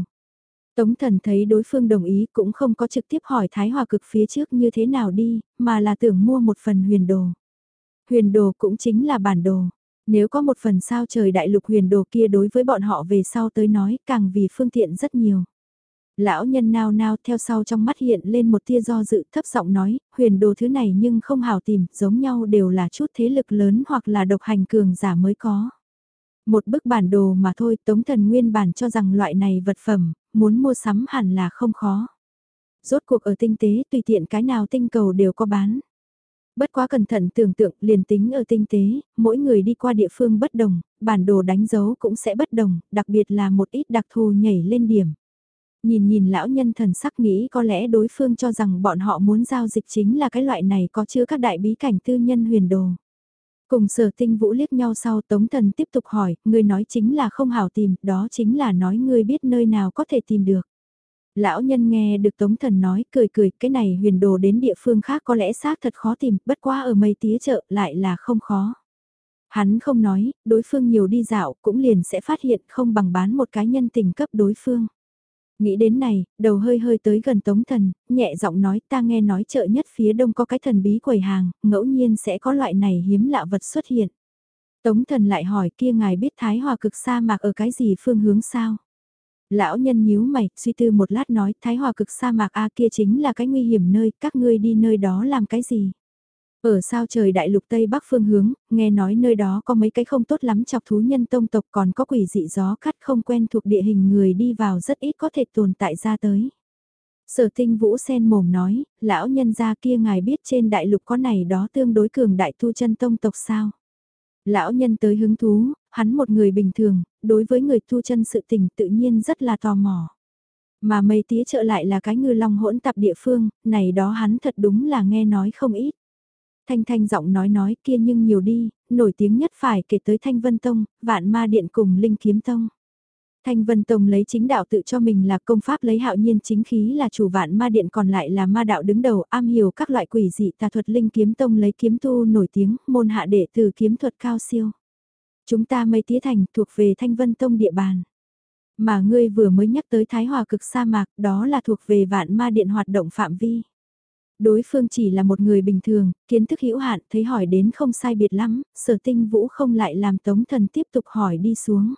Tống Thần thấy đối phương đồng ý cũng không có trực tiếp hỏi Thái Hòa cực phía trước như thế nào đi, mà là tưởng mua một phần huyền đồ. Huyền đồ cũng chính là bản đồ. Nếu có một phần sao trời đại lục huyền đồ kia đối với bọn họ về sau tới nói càng vì phương tiện rất nhiều. Lão nhân nao nao theo sau trong mắt hiện lên một tia do dự thấp giọng nói, huyền đồ thứ này nhưng không hào tìm, giống nhau đều là chút thế lực lớn hoặc là độc hành cường giả mới có. Một bức bản đồ mà thôi, Tống Thần Nguyên bản cho rằng loại này vật phẩm, muốn mua sắm hẳn là không khó. Rốt cuộc ở tinh tế tùy tiện cái nào tinh cầu đều có bán. Bất quá cẩn thận tưởng tượng liền tính ở tinh tế, mỗi người đi qua địa phương bất đồng, bản đồ đánh dấu cũng sẽ bất đồng, đặc biệt là một ít đặc thù nhảy lên điểm. Nhìn nhìn lão nhân thần sắc nghĩ có lẽ đối phương cho rằng bọn họ muốn giao dịch chính là cái loại này có chứa các đại bí cảnh tư nhân huyền đồ. Cùng sở tinh vũ liếc nhau sau tống thần tiếp tục hỏi, người nói chính là không hảo tìm, đó chính là nói ngươi biết nơi nào có thể tìm được. Lão nhân nghe được tống thần nói cười cười, cái này huyền đồ đến địa phương khác có lẽ xác thật khó tìm, bất qua ở mây tía chợ lại là không khó. Hắn không nói, đối phương nhiều đi dạo cũng liền sẽ phát hiện không bằng bán một cái nhân tình cấp đối phương. Nghĩ đến này, đầu hơi hơi tới gần Tống Thần, nhẹ giọng nói ta nghe nói chợ nhất phía đông có cái thần bí quầy hàng, ngẫu nhiên sẽ có loại này hiếm lạ vật xuất hiện. Tống Thần lại hỏi kia ngài biết Thái Hòa cực sa mạc ở cái gì phương hướng sao? Lão nhân nhíu mày, suy tư một lát nói Thái Hòa cực sa mạc A kia chính là cái nguy hiểm nơi, các ngươi đi nơi đó làm cái gì? Ở sao trời đại lục Tây Bắc phương hướng, nghe nói nơi đó có mấy cái không tốt lắm chọc thú nhân tông tộc còn có quỷ dị gió cắt không quen thuộc địa hình người đi vào rất ít có thể tồn tại ra tới. Sở tinh vũ sen mồm nói, lão nhân gia kia ngài biết trên đại lục có này đó tương đối cường đại tu chân tông tộc sao? Lão nhân tới hứng thú, hắn một người bình thường, đối với người tu chân sự tình tự nhiên rất là tò mò. Mà mây tía trợ lại là cái ngư long hỗn tạp địa phương, này đó hắn thật đúng là nghe nói không ít. Thanh Thanh giọng nói nói kia nhưng nhiều đi, nổi tiếng nhất phải kể tới Thanh Vân Tông, Vạn Ma Điện cùng Linh Kiếm Tông. Thanh Vân Tông lấy chính đạo tự cho mình là công pháp lấy hạo nhiên chính khí là chủ vạn ma điện còn lại là ma đạo đứng đầu am hiểu các loại quỷ dị tà thuật linh kiếm tông lấy kiếm tu nổi tiếng môn hạ đệ từ kiếm thuật cao siêu. Chúng ta mây tía thành thuộc về Thanh Vân Tông địa bàn. Mà ngươi vừa mới nhắc tới Thái Hòa cực sa mạc, đó là thuộc về vạn ma điện hoạt động phạm vi. Đối phương chỉ là một người bình thường, kiến thức hữu hạn, thấy hỏi đến không sai biệt lắm, sở tinh vũ không lại làm tống thần tiếp tục hỏi đi xuống.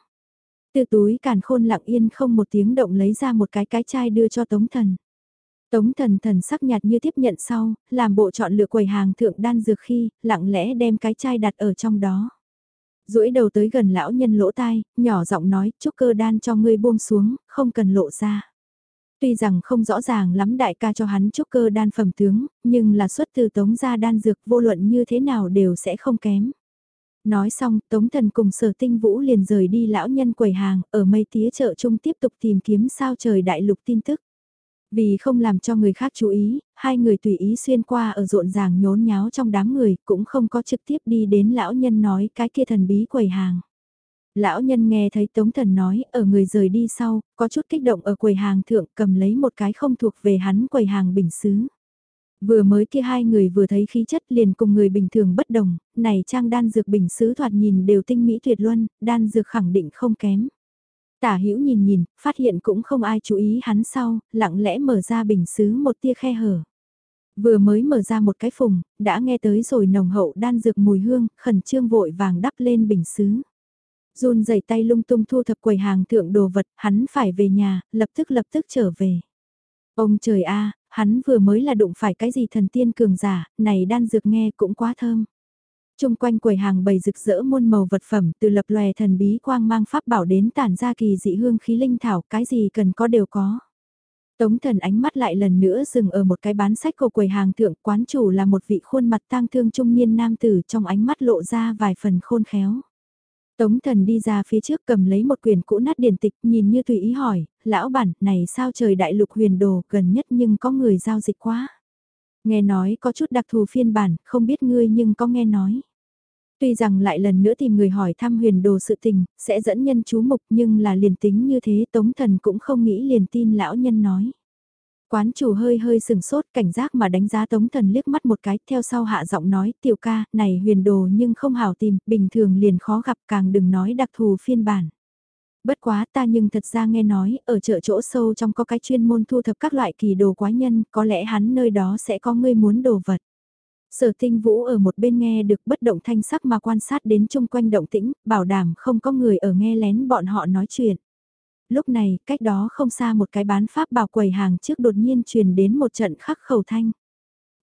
Từ túi càn khôn lặng yên không một tiếng động lấy ra một cái cái chai đưa cho tống thần. Tống thần thần sắc nhạt như tiếp nhận sau, làm bộ chọn lựa quầy hàng thượng đan dược khi, lặng lẽ đem cái chai đặt ở trong đó duỗi đầu tới gần lão nhân lỗ tai, nhỏ giọng nói, chúc cơ đan cho ngươi buông xuống, không cần lộ ra. Tuy rằng không rõ ràng lắm đại ca cho hắn trúc cơ đan phẩm tướng, nhưng là xuất từ tống gia đan dược vô luận như thế nào đều sẽ không kém. Nói xong, Tống Thần cùng sở tinh vũ liền rời đi lão nhân quầy hàng, ở mây tía chợ chung tiếp tục tìm kiếm sao trời đại lục tin tức. Vì không làm cho người khác chú ý, hai người tùy ý xuyên qua ở rộn ràng nhốn nháo trong đám người, cũng không có trực tiếp đi đến lão nhân nói cái kia thần bí quầy hàng. Lão nhân nghe thấy Tống Thần nói, ở người rời đi sau, có chút kích động ở quầy hàng thượng cầm lấy một cái không thuộc về hắn quầy hàng bình xứ. Vừa mới kia hai người vừa thấy khí chất liền cùng người bình thường bất đồng, này trang đan dược bình xứ thoạt nhìn đều tinh mỹ tuyệt luân, đan dược khẳng định không kém. Tả hữu nhìn nhìn, phát hiện cũng không ai chú ý hắn sau, lặng lẽ mở ra bình xứ một tia khe hở. Vừa mới mở ra một cái phùng, đã nghe tới rồi nồng hậu đan dược mùi hương, khẩn trương vội vàng đắp lên bình xứ. Run rẩy tay lung tung thu thập quầy hàng thượng đồ vật, hắn phải về nhà, lập tức lập tức trở về. Ông trời a hắn vừa mới là đụng phải cái gì thần tiên cường giả, này đan dược nghe cũng quá thơm. Trung quanh quầy hàng bày rực rỡ muôn màu vật phẩm từ lập lòe thần bí quang mang pháp bảo đến tản ra kỳ dị hương khí linh thảo, cái gì cần có đều có. Tống thần ánh mắt lại lần nữa dừng ở một cái bán sách của quầy hàng thượng quán chủ là một vị khuôn mặt tang thương trung niên nam tử trong ánh mắt lộ ra vài phần khôn khéo. Tống thần đi ra phía trước cầm lấy một quyển cũ nát điển tịch nhìn như tùy ý hỏi, lão bản này sao trời đại lục huyền đồ gần nhất nhưng có người giao dịch quá. Nghe nói có chút đặc thù phiên bản, không biết ngươi nhưng có nghe nói. Tuy rằng lại lần nữa tìm người hỏi thăm huyền đồ sự tình, sẽ dẫn nhân chú mục nhưng là liền tính như thế tống thần cũng không nghĩ liền tin lão nhân nói. Quán chủ hơi hơi sừng sốt cảnh giác mà đánh giá tống thần liếc mắt một cái theo sau hạ giọng nói tiểu ca này huyền đồ nhưng không hảo tìm bình thường liền khó gặp càng đừng nói đặc thù phiên bản. Bất quá ta nhưng thật ra nghe nói ở chợ chỗ sâu trong có cái chuyên môn thu thập các loại kỳ đồ quái nhân có lẽ hắn nơi đó sẽ có người muốn đồ vật. Sở tinh vũ ở một bên nghe được bất động thanh sắc mà quan sát đến chung quanh động tĩnh, bảo đảm không có người ở nghe lén bọn họ nói chuyện. Lúc này, cách đó không xa một cái bán pháp bảo quầy hàng trước đột nhiên truyền đến một trận khắc khẩu thanh.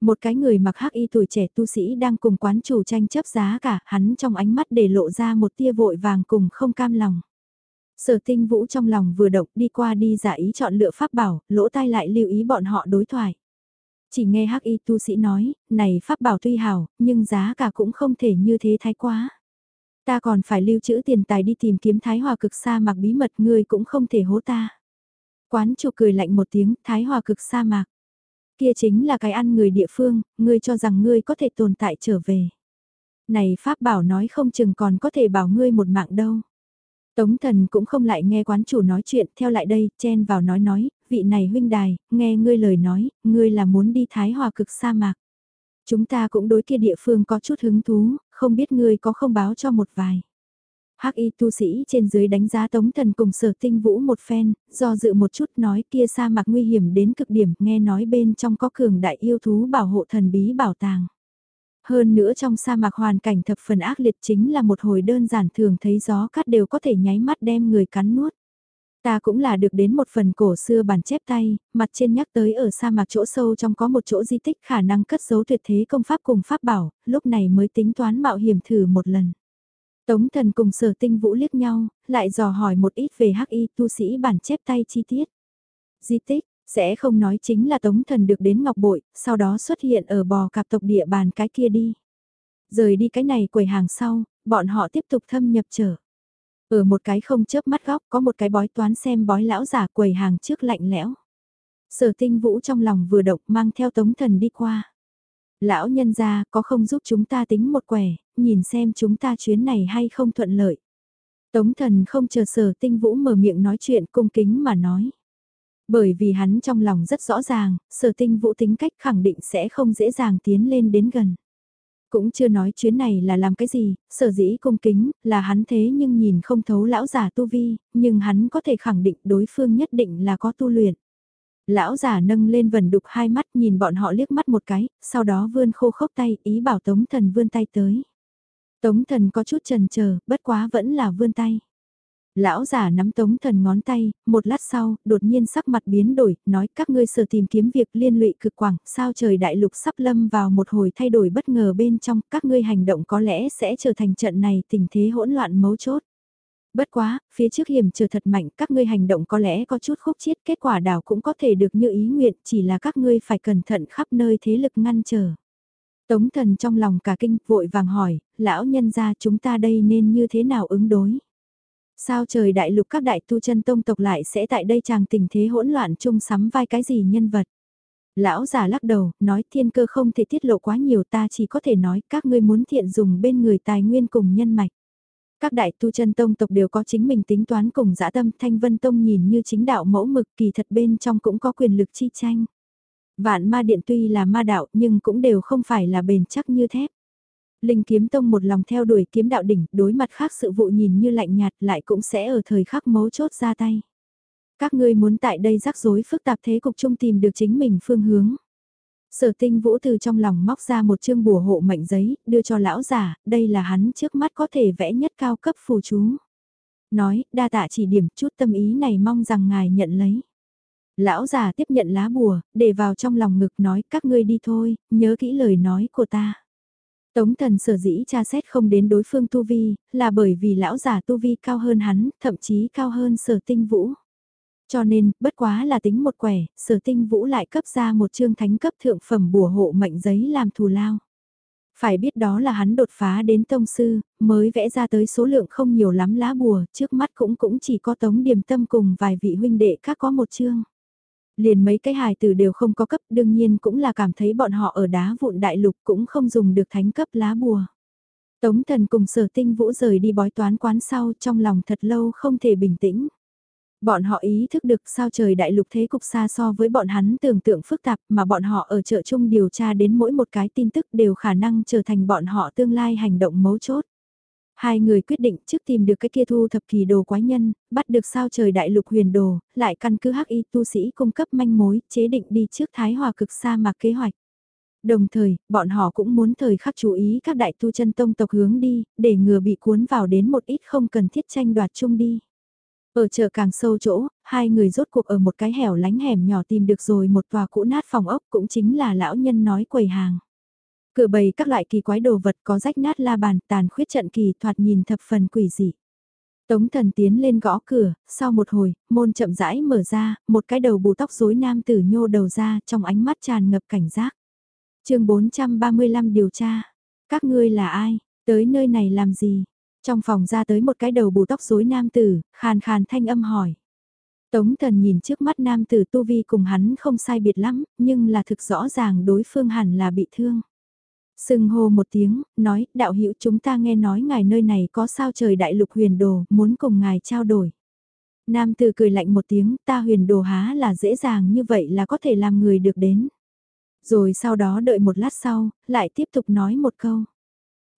Một cái người mặc hắc y tuổi trẻ tu sĩ đang cùng quán chủ tranh chấp giá cả, hắn trong ánh mắt để lộ ra một tia vội vàng cùng không cam lòng. Sở tinh vũ trong lòng vừa động đi qua đi giả ý chọn lựa pháp bảo, lỗ tai lại lưu ý bọn họ đối thoại. Chỉ nghe hắc y tu sĩ nói, này pháp bảo tuy hào nhưng giá cả cũng không thể như thế thái quá. Ta còn phải lưu trữ tiền tài đi tìm kiếm thái hòa cực sa mạc bí mật ngươi cũng không thể hố ta. Quán chủ cười lạnh một tiếng, thái hòa cực sa mạc. Kia chính là cái ăn người địa phương, ngươi cho rằng ngươi có thể tồn tại trở về. Này pháp bảo nói không chừng còn có thể bảo ngươi một mạng đâu. Tống thần cũng không lại nghe quán chủ nói chuyện, theo lại đây, chen vào nói nói, vị này huynh đài, nghe ngươi lời nói, ngươi là muốn đi thái hòa cực sa mạc. Chúng ta cũng đối kia địa phương có chút hứng thú, không biết ngươi có không báo cho một vài. Hắc y tu sĩ trên dưới đánh giá tống thần cùng sở tinh vũ một phen, do dự một chút nói kia sa mạc nguy hiểm đến cực điểm, nghe nói bên trong có cường đại yêu thú bảo hộ thần bí bảo tàng. Hơn nữa trong sa mạc hoàn cảnh thập phần ác liệt chính là một hồi đơn giản thường thấy gió cắt đều có thể nháy mắt đem người cắn nuốt. Ta cũng là được đến một phần cổ xưa bản chép tay, mặt trên nhắc tới ở sa mạc chỗ sâu trong có một chỗ di tích khả năng cất giấu tuyệt thế công pháp cùng pháp bảo, lúc này mới tính toán mạo hiểm thử một lần. Tống thần cùng sở tinh vũ liếc nhau, lại dò hỏi một ít về hắc y tu sĩ bản chép tay chi tiết. Di tích, sẽ không nói chính là tống thần được đến ngọc bội, sau đó xuất hiện ở bò cạp tộc địa bàn cái kia đi. Rời đi cái này quầy hàng sau, bọn họ tiếp tục thâm nhập trở. Ở một cái không chớp mắt góc có một cái bói toán xem bói lão giả quầy hàng trước lạnh lẽo. Sở tinh vũ trong lòng vừa động mang theo tống thần đi qua. Lão nhân gia có không giúp chúng ta tính một quẻ, nhìn xem chúng ta chuyến này hay không thuận lợi. Tống thần không chờ sở tinh vũ mở miệng nói chuyện cung kính mà nói. Bởi vì hắn trong lòng rất rõ ràng, sở tinh vũ tính cách khẳng định sẽ không dễ dàng tiến lên đến gần. Cũng chưa nói chuyến này là làm cái gì, sở dĩ cung kính, là hắn thế nhưng nhìn không thấu lão giả tu vi, nhưng hắn có thể khẳng định đối phương nhất định là có tu luyện. Lão giả nâng lên vần đục hai mắt nhìn bọn họ liếc mắt một cái, sau đó vươn khô khốc tay, ý bảo Tống Thần vươn tay tới. Tống Thần có chút chần chờ, bất quá vẫn là vươn tay. Lão giả nắm tống thần ngón tay, một lát sau, đột nhiên sắc mặt biến đổi, nói các ngươi sở tìm kiếm việc liên lụy cực quảng, sao trời đại lục sắp lâm vào một hồi thay đổi bất ngờ bên trong, các ngươi hành động có lẽ sẽ trở thành trận này tình thế hỗn loạn mấu chốt. Bất quá, phía trước hiểm trở thật mạnh, các ngươi hành động có lẽ có chút khúc chiết, kết quả đảo cũng có thể được như ý nguyện, chỉ là các ngươi phải cẩn thận khắp nơi thế lực ngăn trở. Tống thần trong lòng cả kinh, vội vàng hỏi, lão nhân gia chúng ta đây nên như thế nào ứng đối? Sao trời đại lục các đại tu chân tông tộc lại sẽ tại đây chàng tình thế hỗn loạn chung sắm vai cái gì nhân vật? Lão già lắc đầu, nói thiên cơ không thể tiết lộ quá nhiều ta chỉ có thể nói các ngươi muốn thiện dùng bên người tài nguyên cùng nhân mạch. Các đại tu chân tông tộc đều có chính mình tính toán cùng dã tâm thanh vân tông nhìn như chính đạo mẫu mực kỳ thật bên trong cũng có quyền lực chi tranh. Vạn ma điện tuy là ma đạo nhưng cũng đều không phải là bền chắc như thép. Linh kiếm tông một lòng theo đuổi kiếm đạo đỉnh, đối mặt khác sự vụ nhìn như lạnh nhạt lại cũng sẽ ở thời khắc mấu chốt ra tay. Các ngươi muốn tại đây rắc rối phức tạp thế cục chung tìm được chính mình phương hướng. Sở tinh vũ từ trong lòng móc ra một chương bùa hộ mệnh giấy, đưa cho lão giả, đây là hắn trước mắt có thể vẽ nhất cao cấp phù chú. Nói, đa tạ chỉ điểm chút tâm ý này mong rằng ngài nhận lấy. Lão già tiếp nhận lá bùa, để vào trong lòng ngực nói các ngươi đi thôi, nhớ kỹ lời nói của ta. Tống thần sở dĩ tra xét không đến đối phương tu vi, là bởi vì lão già tu vi cao hơn hắn, thậm chí cao hơn sở tinh vũ. Cho nên, bất quá là tính một quẻ, sở tinh vũ lại cấp ra một chương thánh cấp thượng phẩm bùa hộ mệnh giấy làm thù lao. Phải biết đó là hắn đột phá đến tông sư, mới vẽ ra tới số lượng không nhiều lắm lá bùa, trước mắt cũng cũng chỉ có tống điểm tâm cùng vài vị huynh đệ khác có một chương. Liền mấy cái hài tử đều không có cấp, đương nhiên cũng là cảm thấy bọn họ ở đá vụn đại lục cũng không dùng được thánh cấp lá bùa. Tống thần cùng sở tinh vũ rời đi bói toán quán sau, trong lòng thật lâu không thể bình tĩnh. Bọn họ ý thức được sao trời đại lục thế cục xa so với bọn hắn tưởng tượng phức tạp, mà bọn họ ở chợ chung điều tra đến mỗi một cái tin tức đều khả năng trở thành bọn họ tương lai hành động mấu chốt. Hai người quyết định trước tìm được cái kia thu thập kỳ đồ quái nhân, bắt được sao trời đại lục huyền đồ, lại căn cứ hắc y tu sĩ cung cấp manh mối, chế định đi trước Thái Hòa cực sa mạc kế hoạch. Đồng thời, bọn họ cũng muốn thời khắc chú ý các đại tu chân tông tộc hướng đi, để ngừa bị cuốn vào đến một ít không cần thiết tranh đoạt chung đi. Ở chợ càng sâu chỗ, hai người rốt cuộc ở một cái hẻo lánh hẻm nhỏ tìm được rồi một tòa cũ nát phòng ốc cũng chính là lão nhân nói quầy hàng. Cửa bày các loại kỳ quái đồ vật có rách nát la bàn tàn khuyết trận kỳ thoạt nhìn thập phần quỷ dị. Tống thần tiến lên gõ cửa, sau một hồi, môn chậm rãi mở ra, một cái đầu bù tóc rối nam tử nhô đầu ra trong ánh mắt tràn ngập cảnh giác. chương 435 điều tra. Các ngươi là ai? Tới nơi này làm gì? Trong phòng ra tới một cái đầu bù tóc rối nam tử, khàn khàn thanh âm hỏi. Tống thần nhìn trước mắt nam tử tu vi cùng hắn không sai biệt lắm, nhưng là thực rõ ràng đối phương hẳn là bị thương. Sưng hô một tiếng, nói, đạo hữu chúng ta nghe nói ngài nơi này có sao trời đại lục huyền đồ, muốn cùng ngài trao đổi. Nam tử cười lạnh một tiếng, ta huyền đồ há là dễ dàng như vậy là có thể làm người được đến. Rồi sau đó đợi một lát sau, lại tiếp tục nói một câu.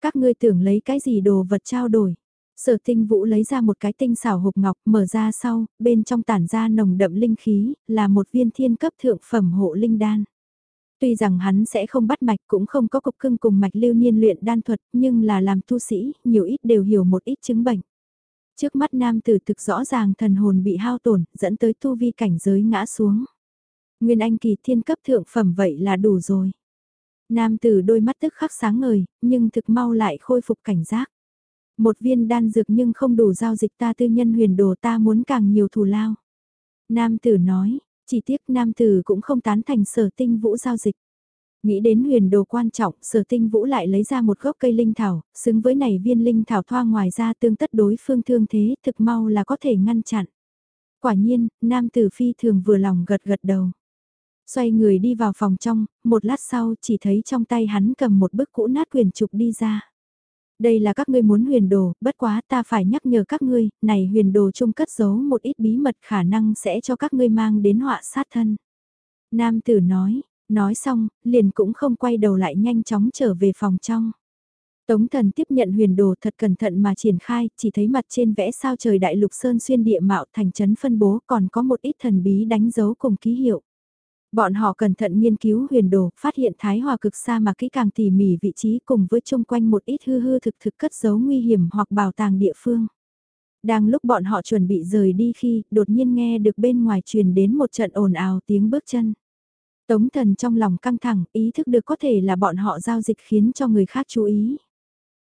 Các ngươi tưởng lấy cái gì đồ vật trao đổi. Sở tinh vũ lấy ra một cái tinh xảo hộp ngọc mở ra sau, bên trong tản ra nồng đậm linh khí, là một viên thiên cấp thượng phẩm hộ linh đan. Tuy rằng hắn sẽ không bắt mạch cũng không có cục cưng cùng mạch lưu niên luyện đan thuật, nhưng là làm tu sĩ, nhiều ít đều hiểu một ít chứng bệnh. Trước mắt nam tử thực rõ ràng thần hồn bị hao tổn, dẫn tới tu vi cảnh giới ngã xuống. Nguyên anh kỳ thiên cấp thượng phẩm vậy là đủ rồi. Nam tử đôi mắt tức khắc sáng ngời, nhưng thực mau lại khôi phục cảnh giác. Một viên đan dược nhưng không đủ giao dịch ta tư nhân huyền đồ ta muốn càng nhiều thù lao. Nam tử nói, chỉ tiếc nam tử cũng không tán thành sở tinh vũ giao dịch. Nghĩ đến huyền đồ quan trọng, sở tinh vũ lại lấy ra một gốc cây linh thảo, xứng với này viên linh thảo thoa ngoài ra tương tất đối phương thương thế, thực mau là có thể ngăn chặn. Quả nhiên, nam tử phi thường vừa lòng gật gật đầu. Xoay người đi vào phòng trong, một lát sau chỉ thấy trong tay hắn cầm một bức cũ nát quyền trục đi ra. Đây là các ngươi muốn huyền đồ, bất quá ta phải nhắc nhở các ngươi, này huyền đồ chung cất giấu một ít bí mật khả năng sẽ cho các ngươi mang đến họa sát thân. Nam tử nói, nói xong, liền cũng không quay đầu lại nhanh chóng trở về phòng trong. Tống thần tiếp nhận huyền đồ thật cẩn thận mà triển khai, chỉ thấy mặt trên vẽ sao trời đại lục sơn xuyên địa mạo thành trấn phân bố còn có một ít thần bí đánh dấu cùng ký hiệu. Bọn họ cẩn thận nghiên cứu huyền đồ, phát hiện thái hòa cực xa mà kỹ càng tỉ mỉ vị trí cùng với chung quanh một ít hư hư thực thực cất giấu nguy hiểm hoặc bảo tàng địa phương. Đang lúc bọn họ chuẩn bị rời đi khi đột nhiên nghe được bên ngoài truyền đến một trận ồn ào tiếng bước chân. Tống thần trong lòng căng thẳng, ý thức được có thể là bọn họ giao dịch khiến cho người khác chú ý.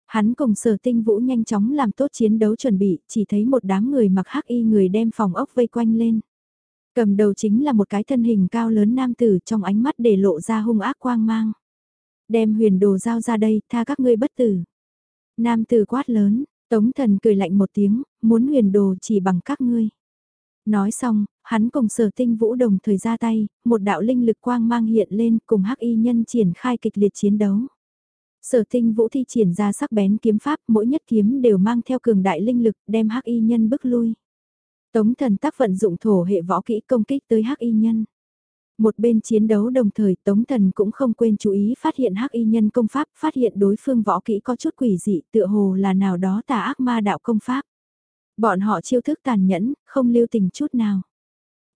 Hắn cùng sở tinh vũ nhanh chóng làm tốt chiến đấu chuẩn bị, chỉ thấy một đám người mặc hắc y người đem phòng ốc vây quanh lên. Cầm đầu chính là một cái thân hình cao lớn nam tử trong ánh mắt để lộ ra hung ác quang mang. Đem huyền đồ giao ra đây, tha các ngươi bất tử. Nam tử quát lớn, tống thần cười lạnh một tiếng, muốn huyền đồ chỉ bằng các ngươi. Nói xong, hắn cùng sở tinh vũ đồng thời ra tay, một đạo linh lực quang mang hiện lên cùng hắc y nhân triển khai kịch liệt chiến đấu. Sở tinh vũ thi triển ra sắc bén kiếm pháp, mỗi nhất kiếm đều mang theo cường đại linh lực, đem hắc y nhân bức lui. Tống thần tác vận dụng thổ hệ võ kỹ công kích tới hắc y nhân. Một bên chiến đấu đồng thời Tống Thần cũng không quên chú ý phát hiện hắc y nhân công pháp, phát hiện đối phương võ kỹ có chút quỷ dị tựa hồ là nào đó tà ác ma đạo công pháp. Bọn họ chiêu thức tàn nhẫn, không lưu tình chút nào.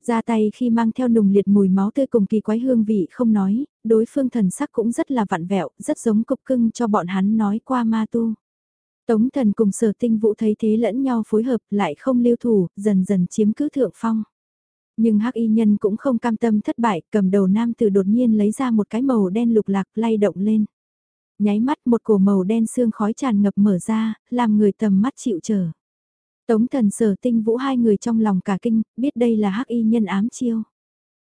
Ra tay khi mang theo nùng liệt mùi máu tươi cùng kỳ quái hương vị không nói, đối phương thần sắc cũng rất là vặn vẹo, rất giống cục cưng cho bọn hắn nói qua ma tu. Tống thần cùng sở tinh vũ thấy thế lẫn nhau phối hợp lại không lưu thủ, dần dần chiếm cứ thượng phong. Nhưng hắc y nhân cũng không cam tâm thất bại, cầm đầu nam tử đột nhiên lấy ra một cái màu đen lục lạc lay động lên. Nháy mắt một cổ màu đen xương khói tràn ngập mở ra, làm người tầm mắt chịu trở. Tống thần sở tinh vũ hai người trong lòng cả kinh, biết đây là hắc y nhân ám chiêu.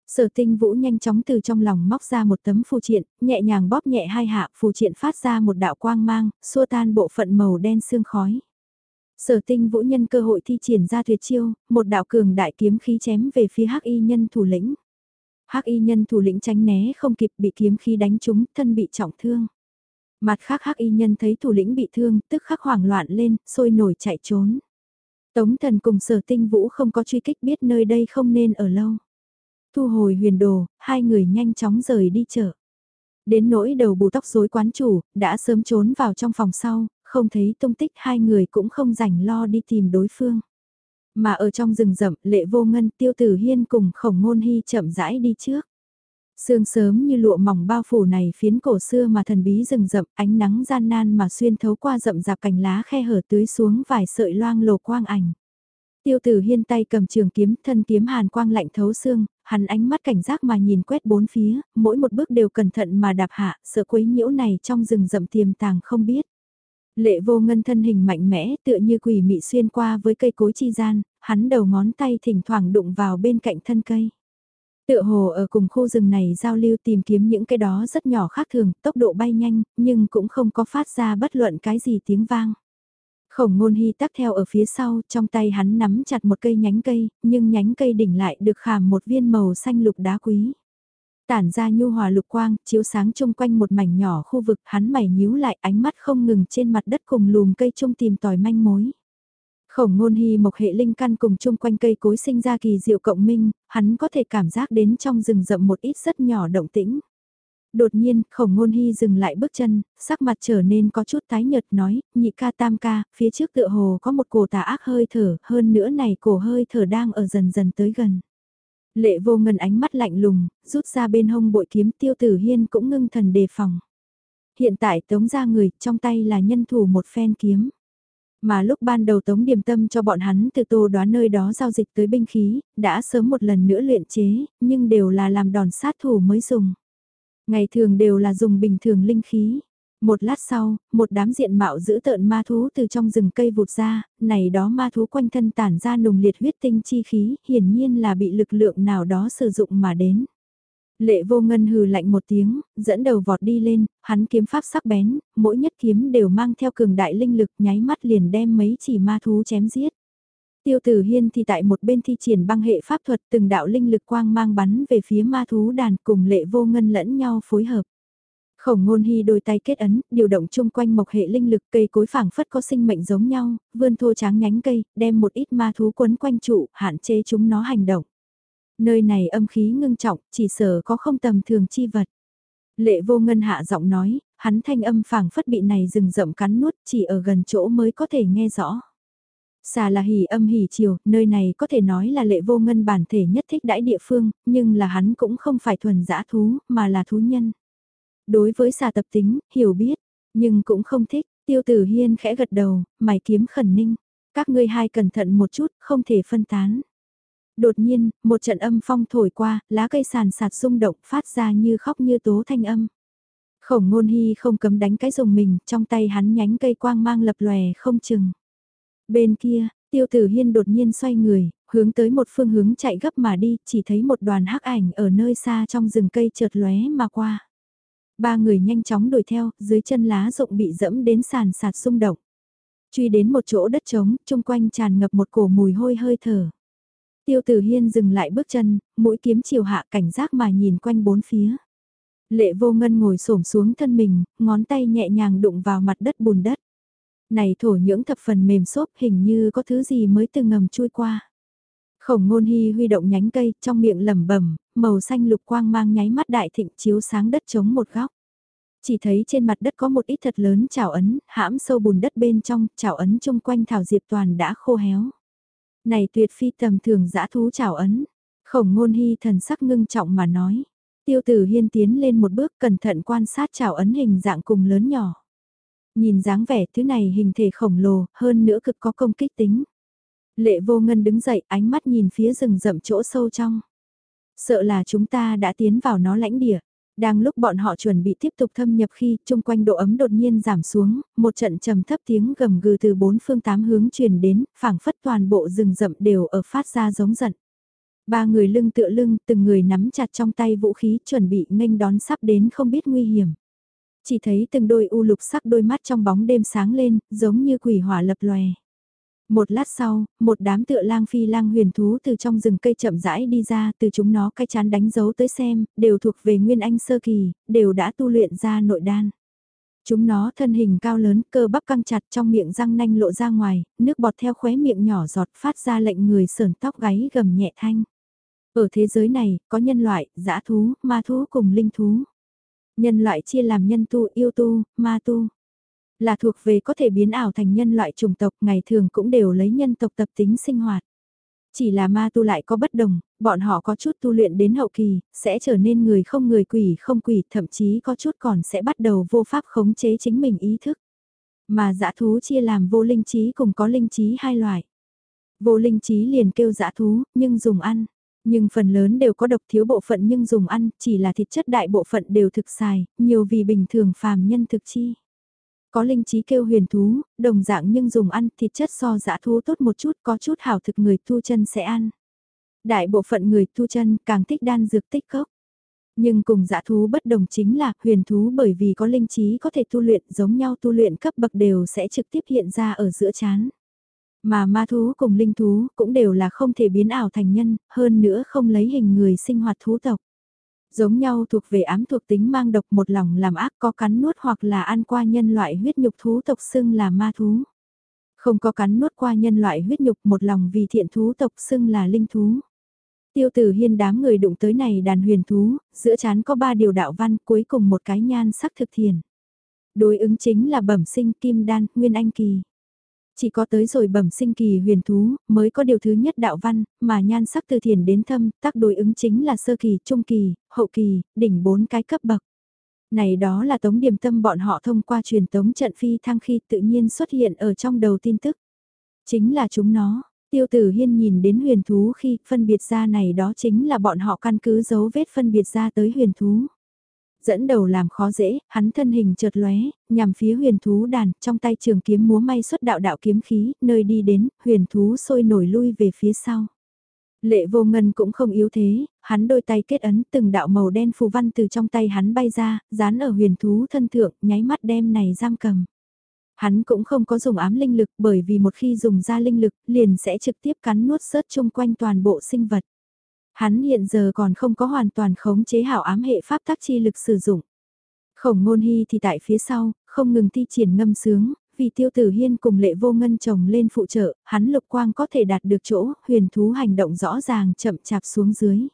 Sở tinh vũ nhanh chóng từ trong lòng móc ra một tấm phù triện, nhẹ nhàng bóp nhẹ hai hạ, phù triện phát ra một đạo quang mang, xua tan bộ phận màu đen sương khói. Sở tinh vũ nhân cơ hội thi triển ra tuyệt chiêu, một đạo cường đại kiếm khí chém về phía hắc y nhân thủ lĩnh. Hắc y nhân thủ lĩnh tránh né không kịp bị kiếm khí đánh trúng, thân bị trọng thương. Mặt khác hắc y nhân thấy thủ lĩnh bị thương, tức khắc hoảng loạn lên, sôi nổi chạy trốn. Tống thần cùng sở tinh vũ không có truy kích biết nơi đây không nên ở lâu. Thu hồi huyền đồ, hai người nhanh chóng rời đi chợ. Đến nỗi đầu bù tóc rối quán chủ, đã sớm trốn vào trong phòng sau, không thấy tung tích hai người cũng không rảnh lo đi tìm đối phương. Mà ở trong rừng rậm, lệ vô ngân tiêu tử hiên cùng khổng ngôn hy chậm rãi đi trước. Sương sớm như lụa mỏng bao phủ này phiến cổ xưa mà thần bí rừng rậm, ánh nắng gian nan mà xuyên thấu qua rậm rạp cành lá khe hở tưới xuống vài sợi loang lổ quang ảnh. Tiêu tử hiên tay cầm trường kiếm, thân kiếm hàn quang lạnh thấu xương, hắn ánh mắt cảnh giác mà nhìn quét bốn phía, mỗi một bước đều cẩn thận mà đạp hạ, sợ quấy nhiễu này trong rừng rậm tiềm tàng không biết. Lệ vô ngân thân hình mạnh mẽ tựa như quỷ mị xuyên qua với cây cối chi gian, hắn đầu ngón tay thỉnh thoảng đụng vào bên cạnh thân cây. Tựa hồ ở cùng khu rừng này giao lưu tìm kiếm những cái đó rất nhỏ khác thường, tốc độ bay nhanh, nhưng cũng không có phát ra bất luận cái gì tiếng vang. Khổng ngôn hy tắc theo ở phía sau, trong tay hắn nắm chặt một cây nhánh cây, nhưng nhánh cây đỉnh lại được khảm một viên màu xanh lục đá quý. Tản ra nhu hòa lục quang, chiếu sáng chung quanh một mảnh nhỏ khu vực, hắn mày nhíu lại ánh mắt không ngừng trên mặt đất cùng lùm cây chung tìm tòi manh mối. Khổng ngôn hy mộc hệ linh căn cùng chung quanh cây cối sinh ra kỳ diệu cộng minh, hắn có thể cảm giác đến trong rừng rậm một ít rất nhỏ động tĩnh. Đột nhiên, khổng ngôn hy dừng lại bước chân, sắc mặt trở nên có chút tái nhợt nói, nhị ca tam ca, phía trước tựa hồ có một cổ tà ác hơi thở, hơn nữa này cổ hơi thở đang ở dần dần tới gần. Lệ vô ngân ánh mắt lạnh lùng, rút ra bên hông bội kiếm tiêu tử hiên cũng ngưng thần đề phòng. Hiện tại tống ra người, trong tay là nhân thủ một phen kiếm. Mà lúc ban đầu tống điểm tâm cho bọn hắn từ tô đoán nơi đó giao dịch tới binh khí, đã sớm một lần nữa luyện chế, nhưng đều là làm đòn sát thủ mới dùng. Ngày thường đều là dùng bình thường linh khí. Một lát sau, một đám diện mạo giữ tợn ma thú từ trong rừng cây vụt ra, này đó ma thú quanh thân tản ra nùng liệt huyết tinh chi khí, hiển nhiên là bị lực lượng nào đó sử dụng mà đến. Lệ vô ngân hừ lạnh một tiếng, dẫn đầu vọt đi lên, hắn kiếm pháp sắc bén, mỗi nhất kiếm đều mang theo cường đại linh lực nháy mắt liền đem mấy chỉ ma thú chém giết. Tiêu tử hiên thì tại một bên thi triển băng hệ pháp thuật từng đạo linh lực quang mang bắn về phía ma thú đàn cùng lệ vô ngân lẫn nhau phối hợp. Khổng ngôn hy đôi tay kết ấn, điều động chung quanh mộc hệ linh lực cây cối phảng phất có sinh mệnh giống nhau, vươn thô tráng nhánh cây, đem một ít ma thú quấn quanh trụ, hạn chế chúng nó hành động. Nơi này âm khí ngưng trọng, chỉ sở có không tầm thường chi vật. Lệ vô ngân hạ giọng nói, hắn thanh âm phảng phất bị này rừng rậm cắn nuốt chỉ ở gần chỗ mới có thể nghe rõ. Xà là hỉ âm hỉ chiều, nơi này có thể nói là lệ vô ngân bản thể nhất thích đãi địa phương, nhưng là hắn cũng không phải thuần dã thú, mà là thú nhân. Đối với xà tập tính, hiểu biết, nhưng cũng không thích, tiêu tử hiên khẽ gật đầu, mày kiếm khẩn ninh. Các ngươi hai cẩn thận một chút, không thể phân tán. Đột nhiên, một trận âm phong thổi qua, lá cây sàn sạt rung động phát ra như khóc như tố thanh âm. Khổng ngôn hy không cấm đánh cái rồng mình, trong tay hắn nhánh cây quang mang lập lòe không chừng. Bên kia, tiêu tử hiên đột nhiên xoay người, hướng tới một phương hướng chạy gấp mà đi, chỉ thấy một đoàn hắc ảnh ở nơi xa trong rừng cây chợt lóe mà qua. Ba người nhanh chóng đuổi theo, dưới chân lá rộng bị dẫm đến sàn sạt xung động. Truy đến một chỗ đất trống, chung quanh tràn ngập một cổ mùi hôi hơi thở. Tiêu tử hiên dừng lại bước chân, mũi kiếm chiều hạ cảnh giác mà nhìn quanh bốn phía. Lệ vô ngân ngồi xổm xuống thân mình, ngón tay nhẹ nhàng đụng vào mặt đất bùn đất. Này thổ nhưỡng thập phần mềm xốp hình như có thứ gì mới từ ngầm chui qua. Khổng ngôn hy huy động nhánh cây trong miệng lẩm bẩm màu xanh lục quang mang nháy mắt đại thịnh chiếu sáng đất chống một góc. Chỉ thấy trên mặt đất có một ít thật lớn chảo ấn, hãm sâu bùn đất bên trong, chảo ấn chung quanh thảo diệp toàn đã khô héo. Này tuyệt phi tầm thường dã thú chảo ấn. Khổng ngôn hy thần sắc ngưng trọng mà nói. Tiêu tử hiên tiến lên một bước cẩn thận quan sát chảo ấn hình dạng cùng lớn nhỏ. Nhìn dáng vẻ thứ này hình thể khổng lồ, hơn nữa cực có công kích tính. Lệ vô ngân đứng dậy ánh mắt nhìn phía rừng rậm chỗ sâu trong. Sợ là chúng ta đã tiến vào nó lãnh địa. Đang lúc bọn họ chuẩn bị tiếp tục thâm nhập khi chung quanh độ ấm đột nhiên giảm xuống, một trận trầm thấp tiếng gầm gừ từ bốn phương tám hướng truyền đến, phảng phất toàn bộ rừng rậm đều ở phát ra giống giận. Ba người lưng tựa lưng, từng người nắm chặt trong tay vũ khí chuẩn bị nghênh đón sắp đến không biết nguy hiểm. Chỉ thấy từng đôi u lục sắc đôi mắt trong bóng đêm sáng lên, giống như quỷ hỏa lập lòe. Một lát sau, một đám tựa lang phi lang huyền thú từ trong rừng cây chậm rãi đi ra, từ chúng nó cái chán đánh dấu tới xem, đều thuộc về nguyên anh sơ kỳ, đều đã tu luyện ra nội đan. Chúng nó thân hình cao lớn, cơ bắp căng chặt trong miệng răng nanh lộ ra ngoài, nước bọt theo khóe miệng nhỏ giọt phát ra lệnh người sờn tóc gáy gầm nhẹ thanh. Ở thế giới này, có nhân loại, dã thú, ma thú cùng linh thú. Nhân loại chia làm nhân tu, yêu tu, ma tu. Là thuộc về có thể biến ảo thành nhân loại chủng tộc ngày thường cũng đều lấy nhân tộc tập tính sinh hoạt. Chỉ là ma tu lại có bất đồng, bọn họ có chút tu luyện đến hậu kỳ, sẽ trở nên người không người quỷ không quỷ, thậm chí có chút còn sẽ bắt đầu vô pháp khống chế chính mình ý thức. Mà dã thú chia làm vô linh trí cùng có linh trí hai loại. Vô linh trí liền kêu dã thú, nhưng dùng ăn. Nhưng phần lớn đều có độc thiếu bộ phận nhưng dùng ăn, chỉ là thịt chất đại bộ phận đều thực xài, nhiều vì bình thường phàm nhân thực chi. Có linh trí kêu huyền thú, đồng dạng nhưng dùng ăn thịt chất so dã thú tốt một chút có chút hảo thực người thu chân sẽ ăn. Đại bộ phận người thu chân càng thích đan dược tích cốc. Nhưng cùng dã thú bất đồng chính là huyền thú bởi vì có linh trí có thể tu luyện giống nhau tu luyện cấp bậc đều sẽ trực tiếp hiện ra ở giữa chán. Mà ma thú cùng linh thú cũng đều là không thể biến ảo thành nhân, hơn nữa không lấy hình người sinh hoạt thú tộc. Giống nhau thuộc về ám thuộc tính mang độc một lòng làm ác có cắn nuốt hoặc là ăn qua nhân loại huyết nhục thú tộc xưng là ma thú. Không có cắn nuốt qua nhân loại huyết nhục một lòng vì thiện thú tộc xưng là linh thú. Tiêu tử hiên đám người đụng tới này đàn huyền thú, giữa chán có ba điều đạo văn cuối cùng một cái nhan sắc thực thiền. Đối ứng chính là bẩm sinh kim đan, nguyên anh kỳ. Chỉ có tới rồi bẩm sinh kỳ huyền thú, mới có điều thứ nhất đạo văn, mà nhan sắc từ thiền đến thâm, tác đối ứng chính là sơ kỳ, trung kỳ, hậu kỳ, đỉnh bốn cái cấp bậc. Này đó là tống điểm tâm bọn họ thông qua truyền tống trận phi thăng khi tự nhiên xuất hiện ở trong đầu tin tức. Chính là chúng nó, tiêu tử hiên nhìn đến huyền thú khi phân biệt ra này đó chính là bọn họ căn cứ dấu vết phân biệt ra tới huyền thú dẫn đầu làm khó dễ, hắn thân hình chợt lóe, nhằm phía huyền thú đàn, trong tay trường kiếm múa may xuất đạo đạo kiếm khí, nơi đi đến, huyền thú sôi nổi lui về phía sau. Lệ vô ngân cũng không yếu thế, hắn đôi tay kết ấn từng đạo màu đen phù văn từ trong tay hắn bay ra, dán ở huyền thú thân thượng, nháy mắt đem này giam cầm. Hắn cũng không có dùng ám linh lực bởi vì một khi dùng ra linh lực liền sẽ trực tiếp cắn nuốt sớt chung quanh toàn bộ sinh vật. Hắn hiện giờ còn không có hoàn toàn khống chế hảo ám hệ pháp tác chi lực sử dụng. Khổng ngôn hy thì tại phía sau, không ngừng thi triển ngâm sướng, vì tiêu tử hiên cùng lệ vô ngân chồng lên phụ trợ, hắn lục quang có thể đạt được chỗ, huyền thú hành động rõ ràng chậm chạp xuống dưới.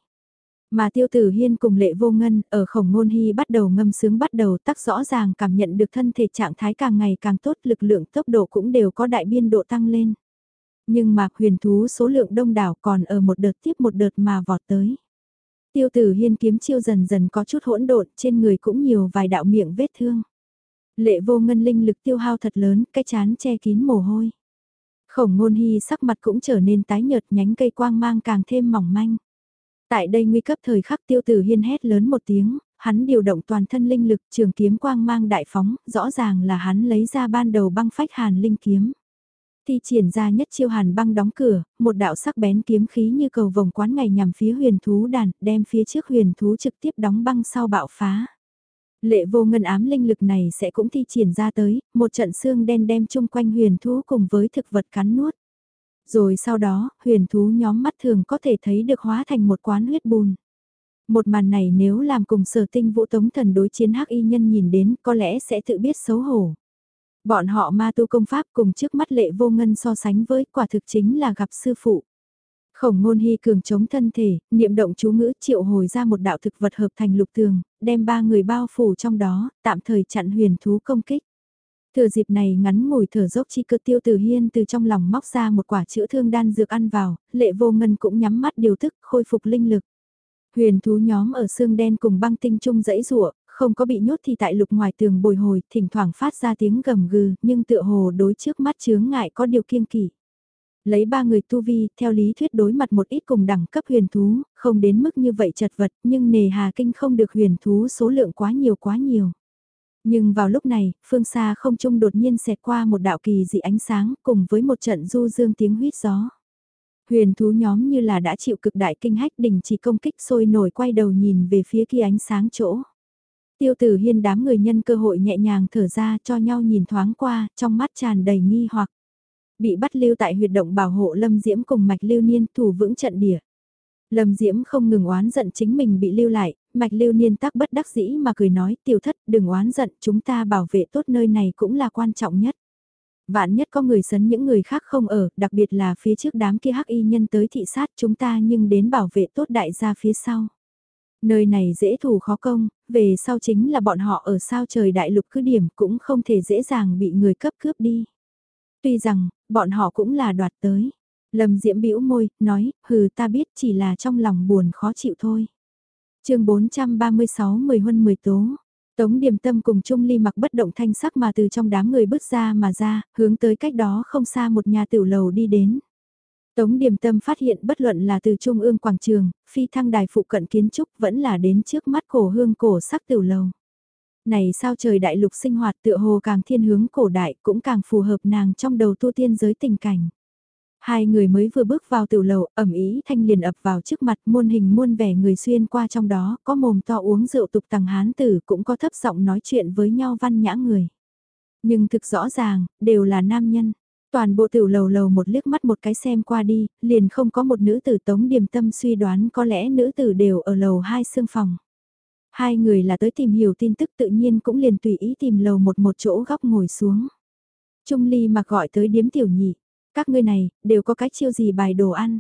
Mà tiêu tử hiên cùng lệ vô ngân ở khổng ngôn hy bắt đầu ngâm sướng bắt đầu tắc rõ ràng cảm nhận được thân thể trạng thái càng ngày càng tốt lực lượng tốc độ cũng đều có đại biên độ tăng lên. Nhưng mà huyền thú số lượng đông đảo còn ở một đợt tiếp một đợt mà vọt tới. Tiêu tử hiên kiếm chiêu dần dần có chút hỗn độn trên người cũng nhiều vài đạo miệng vết thương. Lệ vô ngân linh lực tiêu hao thật lớn, cái chán che kín mồ hôi. Khổng ngôn hy sắc mặt cũng trở nên tái nhợt nhánh cây quang mang càng thêm mỏng manh. Tại đây nguy cấp thời khắc tiêu tử hiên hét lớn một tiếng, hắn điều động toàn thân linh lực trường kiếm quang mang đại phóng, rõ ràng là hắn lấy ra ban đầu băng phách hàn linh kiếm. Thi triển ra nhất chiêu hàn băng đóng cửa, một đạo sắc bén kiếm khí như cầu vòng quán ngày nhằm phía huyền thú đàn, đem phía trước huyền thú trực tiếp đóng băng sau bạo phá. Lệ vô ngân ám linh lực này sẽ cũng thi triển ra tới, một trận xương đen đem chung quanh huyền thú cùng với thực vật cắn nuốt. Rồi sau đó, huyền thú nhóm mắt thường có thể thấy được hóa thành một quán huyết bùn. Một màn này nếu làm cùng sở tinh vũ tống thần đối chiến hắc y nhân nhìn đến có lẽ sẽ tự biết xấu hổ. Bọn họ ma tu công pháp cùng trước mắt lệ vô ngân so sánh với quả thực chính là gặp sư phụ. Khổng ngôn hy cường chống thân thể, niệm động chú ngữ triệu hồi ra một đạo thực vật hợp thành lục tường, đem ba người bao phủ trong đó, tạm thời chặn huyền thú công kích. Thừa dịp này ngắn ngủi thở dốc chi cơ tiêu tử hiên từ trong lòng móc ra một quả chữa thương đan dược ăn vào, lệ vô ngân cũng nhắm mắt điều thức khôi phục linh lực. Huyền thú nhóm ở xương đen cùng băng tinh trung dãy rụa, không có bị nhốt thì tại lục ngoài tường bồi hồi, thỉnh thoảng phát ra tiếng gầm gừ, nhưng tựa hồ đối trước mắt chướng ngại có điều kiêng kỵ. Lấy ba người tu vi, theo lý thuyết đối mặt một ít cùng đẳng cấp huyền thú, không đến mức như vậy chật vật, nhưng nề hà kinh không được huyền thú số lượng quá nhiều quá nhiều. Nhưng vào lúc này, phương xa không trung đột nhiên xẹt qua một đạo kỳ dị ánh sáng cùng với một trận du dương tiếng huyết gió. Huyền thú nhóm như là đã chịu cực đại kinh hách đình chỉ công kích sôi nổi quay đầu nhìn về phía kia ánh sáng chỗ. Tiêu tử hiên đám người nhân cơ hội nhẹ nhàng thở ra cho nhau nhìn thoáng qua, trong mắt tràn đầy nghi hoặc. Bị bắt lưu tại huyệt động bảo hộ Lâm Diễm cùng mạch lưu niên thủ vững trận địa. Lâm Diễm không ngừng oán giận chính mình bị lưu lại, mạch lưu niên tắc bất đắc dĩ mà cười nói tiểu thất đừng oán giận chúng ta bảo vệ tốt nơi này cũng là quan trọng nhất. Vạn nhất có người sấn những người khác không ở, đặc biệt là phía trước đám kia hắc y nhân tới thị sát chúng ta nhưng đến bảo vệ tốt đại gia phía sau. Nơi này dễ thủ khó công, về sau chính là bọn họ ở sao trời đại lục cứ điểm cũng không thể dễ dàng bị người cấp cướp đi. Tuy rằng, bọn họ cũng là đoạt tới. Lâm Diễm bĩu môi, nói, hừ ta biết chỉ là trong lòng buồn khó chịu thôi. chương 436 Mười Huân Mười Tố Tống Điềm Tâm cùng Trung Ly mặc bất động thanh sắc mà từ trong đám người bước ra mà ra, hướng tới cách đó không xa một nhà tiểu lầu đi đến. Tống Điềm Tâm phát hiện bất luận là từ Trung ương quảng trường, phi thăng đài phụ cận kiến trúc vẫn là đến trước mắt cổ hương cổ sắc tiểu lầu. Này sao trời đại lục sinh hoạt tựa hồ càng thiên hướng cổ đại cũng càng phù hợp nàng trong đầu tu tiên giới tình cảnh. Hai người mới vừa bước vào tiểu lầu, ẩm ý thanh liền ập vào trước mặt muôn hình muôn vẻ người xuyên qua trong đó, có mồm to uống rượu tục tằng hán tử cũng có thấp giọng nói chuyện với nhau văn nhã người. Nhưng thực rõ ràng, đều là nam nhân. Toàn bộ tiểu lầu lầu một liếc mắt một cái xem qua đi, liền không có một nữ tử tống điềm tâm suy đoán có lẽ nữ tử đều ở lầu hai xương phòng. Hai người là tới tìm hiểu tin tức tự nhiên cũng liền tùy ý tìm lầu một một chỗ góc ngồi xuống. Trung ly mà gọi tới điếm tiểu nhị, các ngươi này, đều có cái chiêu gì bài đồ ăn.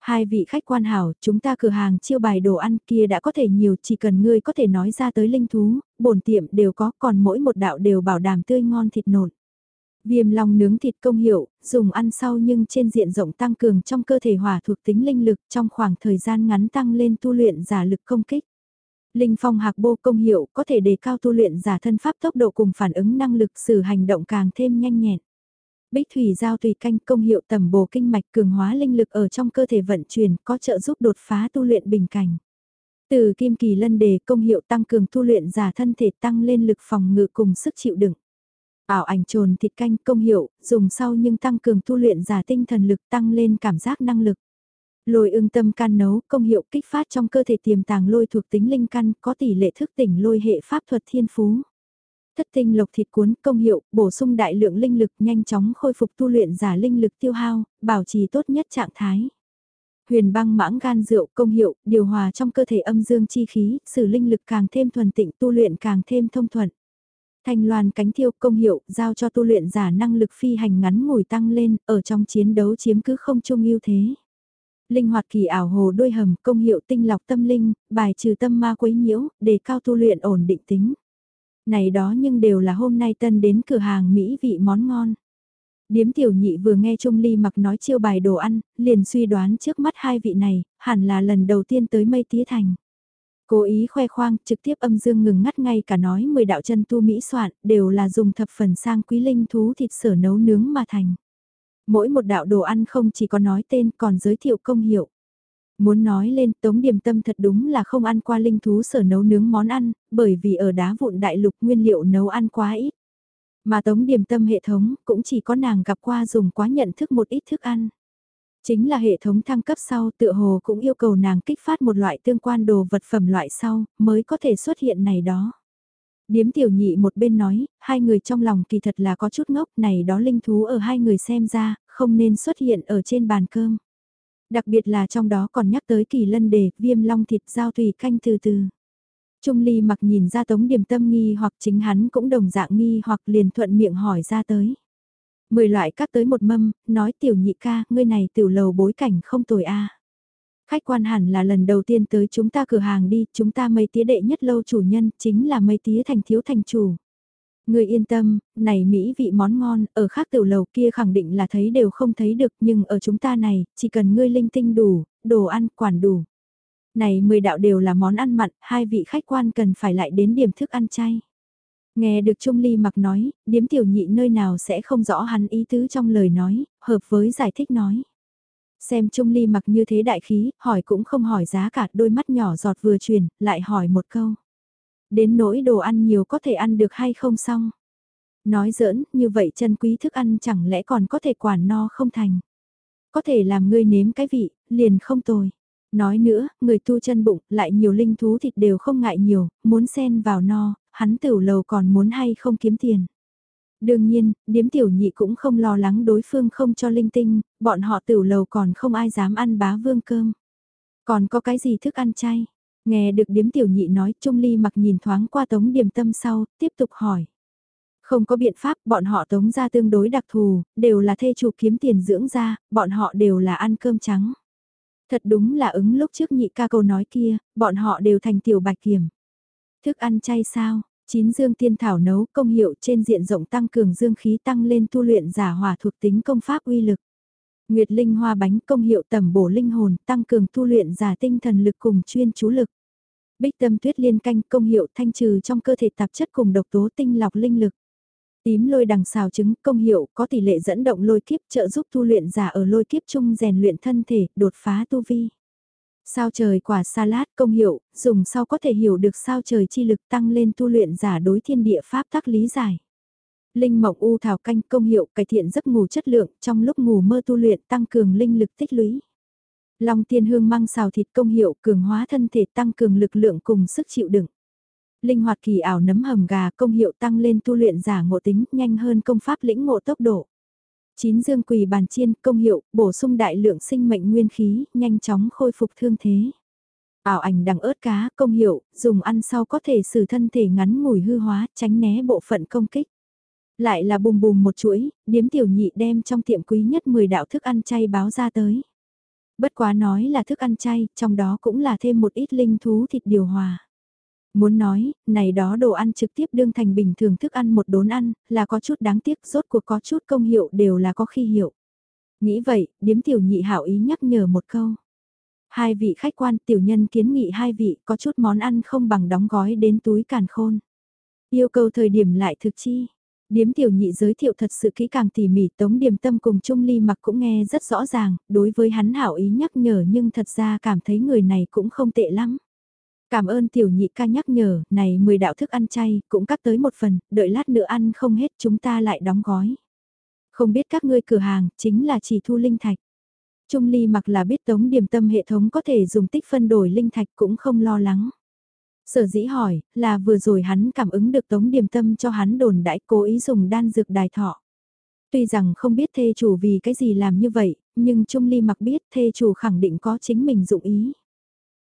Hai vị khách quan hảo, chúng ta cửa hàng chiêu bài đồ ăn kia đã có thể nhiều, chỉ cần ngươi có thể nói ra tới linh thú, bổn tiệm đều có, còn mỗi một đạo đều bảo đảm tươi ngon thịt nộn. Viêm long nướng thịt công hiệu, dùng ăn sau nhưng trên diện rộng tăng cường trong cơ thể hỏa thuộc tính linh lực trong khoảng thời gian ngắn tăng lên tu luyện giả lực công kích. Linh phong hạc bô công hiệu có thể đề cao tu luyện giả thân pháp tốc độ cùng phản ứng năng lực sử hành động càng thêm nhanh nhẹn. Bích thủy giao tùy canh công hiệu tầm bổ kinh mạch cường hóa linh lực ở trong cơ thể vận chuyển có trợ giúp đột phá tu luyện bình cảnh. Từ kim kỳ lân đề công hiệu tăng cường tu luyện giả thân thể tăng lên lực phòng ngự cùng sức chịu đựng. Ảo ảnh trồn thịt canh công hiệu, dùng sau nhưng tăng cường tu luyện giả tinh thần lực tăng lên cảm giác năng lực. Lôi ưng tâm can nấu, công hiệu kích phát trong cơ thể tiềm tàng lôi thuộc tính linh căn, có tỷ lệ thức tỉnh lôi hệ pháp thuật thiên phú. Thất tinh lộc thịt cuốn, công hiệu, bổ sung đại lượng linh lực nhanh chóng khôi phục tu luyện giả linh lực tiêu hao, bảo trì tốt nhất trạng thái. Huyền băng mãng gan rượu, công hiệu, điều hòa trong cơ thể âm dương chi khí, sử linh lực càng thêm thuần tịnh tu luyện càng thêm thông thuận. Thanh loan cánh thiêu công hiệu, giao cho tu luyện giả năng lực phi hành ngắn ngủi tăng lên, ở trong chiến đấu chiếm cứ không chung ưu thế. Linh hoạt kỳ ảo hồ đôi hầm, công hiệu tinh lọc tâm linh, bài trừ tâm ma quấy nhiễu, để cao tu luyện ổn định tính. Này đó nhưng đều là hôm nay tân đến cửa hàng Mỹ vị món ngon. Điếm tiểu nhị vừa nghe Trung Ly mặc nói chiêu bài đồ ăn, liền suy đoán trước mắt hai vị này, hẳn là lần đầu tiên tới mây tía thành. Cố ý khoe khoang, trực tiếp âm dương ngừng ngắt ngay cả nói 10 đạo chân tu mỹ soạn, đều là dùng thập phần sang quý linh thú thịt sở nấu nướng mà thành. Mỗi một đạo đồ ăn không chỉ có nói tên còn giới thiệu công hiệu. Muốn nói lên tống điểm tâm thật đúng là không ăn qua linh thú sở nấu nướng món ăn, bởi vì ở đá vụn đại lục nguyên liệu nấu ăn quá ít. Mà tống điểm tâm hệ thống cũng chỉ có nàng gặp qua dùng quá nhận thức một ít thức ăn. Chính là hệ thống thăng cấp sau tựa hồ cũng yêu cầu nàng kích phát một loại tương quan đồ vật phẩm loại sau mới có thể xuất hiện này đó. Điếm tiểu nhị một bên nói, hai người trong lòng kỳ thật là có chút ngốc này đó linh thú ở hai người xem ra, không nên xuất hiện ở trên bàn cơm. Đặc biệt là trong đó còn nhắc tới kỳ lân đề, viêm long thịt giao thủy canh từ từ. Trung ly mặc nhìn ra tống điểm tâm nghi hoặc chính hắn cũng đồng dạng nghi hoặc liền thuận miệng hỏi ra tới. Mười loại cắt tới một mâm, nói tiểu nhị ca, ngươi này tiểu lầu bối cảnh không tồi a. Khách quan hẳn là lần đầu tiên tới chúng ta cửa hàng đi, chúng ta mây tía đệ nhất lâu chủ nhân, chính là mây tía thành thiếu thành chủ. Người yên tâm, này Mỹ vị món ngon, ở khác tiểu lầu kia khẳng định là thấy đều không thấy được nhưng ở chúng ta này, chỉ cần ngươi linh tinh đủ, đồ ăn, quản đủ. Này mười đạo đều là món ăn mặn, hai vị khách quan cần phải lại đến điểm thức ăn chay. Nghe được Trung Ly mặc nói, điếm tiểu nhị nơi nào sẽ không rõ hắn ý tứ trong lời nói, hợp với giải thích nói. Xem Trung Ly mặc như thế đại khí, hỏi cũng không hỏi giá cả, đôi mắt nhỏ giọt vừa truyền, lại hỏi một câu. Đến nỗi đồ ăn nhiều có thể ăn được hay không xong. Nói giỡn, như vậy chân quý thức ăn chẳng lẽ còn có thể quản no không thành. Có thể làm ngươi nếm cái vị, liền không tồi. Nói nữa, người tu chân bụng, lại nhiều linh thú thịt đều không ngại nhiều, muốn xen vào no, hắn tiểu lầu còn muốn hay không kiếm tiền. Đương nhiên, điếm tiểu nhị cũng không lo lắng đối phương không cho linh tinh, bọn họ tiểu lầu còn không ai dám ăn bá vương cơm. Còn có cái gì thức ăn chay? Nghe được điếm tiểu nhị nói, Trung Ly mặc nhìn thoáng qua tống điểm tâm sau, tiếp tục hỏi. Không có biện pháp, bọn họ tống ra tương đối đặc thù, đều là thê chủ kiếm tiền dưỡng ra, bọn họ đều là ăn cơm trắng. Thật đúng là ứng lúc trước nhị ca câu nói kia, bọn họ đều thành tiểu bạch kiểm. Thức ăn chay sao? Chín dương tiên thảo nấu công hiệu trên diện rộng tăng cường dương khí tăng lên tu luyện giả hỏa thuộc tính công pháp uy lực. Nguyệt linh hoa bánh công hiệu tẩm bổ linh hồn tăng cường tu luyện giả tinh thần lực cùng chuyên chú lực. Bích tâm tuyết liên canh công hiệu thanh trừ trong cơ thể tạp chất cùng độc tố tinh lọc linh lực. Tím lôi đằng xào trứng công hiệu có tỷ lệ dẫn động lôi kiếp trợ giúp tu luyện giả ở lôi kiếp chung rèn luyện thân thể, đột phá tu vi. Sao trời quả salad công hiệu, dùng sau có thể hiểu được sao trời chi lực tăng lên tu luyện giả đối thiên địa pháp tắc lý giải. Linh mộng u thảo canh công hiệu cải thiện giấc ngủ chất lượng trong lúc ngủ mơ tu luyện tăng cường linh lực tích lũy. Long tiên hương măng xào thịt công hiệu cường hóa thân thể tăng cường lực lượng cùng sức chịu đựng. Linh hoạt kỳ ảo nấm hầm gà công hiệu tăng lên tu luyện giả ngộ tính nhanh hơn công pháp lĩnh ngộ tốc độ. Chín dương quỳ bàn chiên công hiệu bổ sung đại lượng sinh mệnh nguyên khí nhanh chóng khôi phục thương thế. Ảo ảnh đằng ớt cá công hiệu dùng ăn sau có thể xử thân thể ngắn ngủi hư hóa tránh né bộ phận công kích. Lại là bùm bùm một chuỗi, điếm tiểu nhị đem trong tiệm quý nhất 10 đạo thức ăn chay báo ra tới. Bất quá nói là thức ăn chay, trong đó cũng là thêm một ít linh thú thịt điều hòa. Muốn nói, này đó đồ ăn trực tiếp đương thành bình thường thức ăn một đốn ăn, là có chút đáng tiếc, rốt cuộc có chút công hiệu đều là có khi hiệu. Nghĩ vậy, điếm tiểu nhị hảo ý nhắc nhở một câu. Hai vị khách quan tiểu nhân kiến nghị hai vị có chút món ăn không bằng đóng gói đến túi càn khôn. Yêu cầu thời điểm lại thực chi. Điếm tiểu nhị giới thiệu thật sự kỹ càng tỉ mỉ tống điểm tâm cùng Trung Ly mặc cũng nghe rất rõ ràng, đối với hắn hảo ý nhắc nhở nhưng thật ra cảm thấy người này cũng không tệ lắm. Cảm ơn tiểu nhị ca nhắc nhở, này 10 đạo thức ăn chay, cũng cắt tới một phần, đợi lát nữa ăn không hết chúng ta lại đóng gói. Không biết các ngươi cửa hàng, chính là chỉ thu linh thạch. Trung ly mặc là biết tống điểm tâm hệ thống có thể dùng tích phân đổi linh thạch cũng không lo lắng. Sở dĩ hỏi, là vừa rồi hắn cảm ứng được tống điểm tâm cho hắn đồn đãi cố ý dùng đan dược đài thọ. Tuy rằng không biết thê chủ vì cái gì làm như vậy, nhưng Trung Ly mặc biết thê chủ khẳng định có chính mình dụng ý.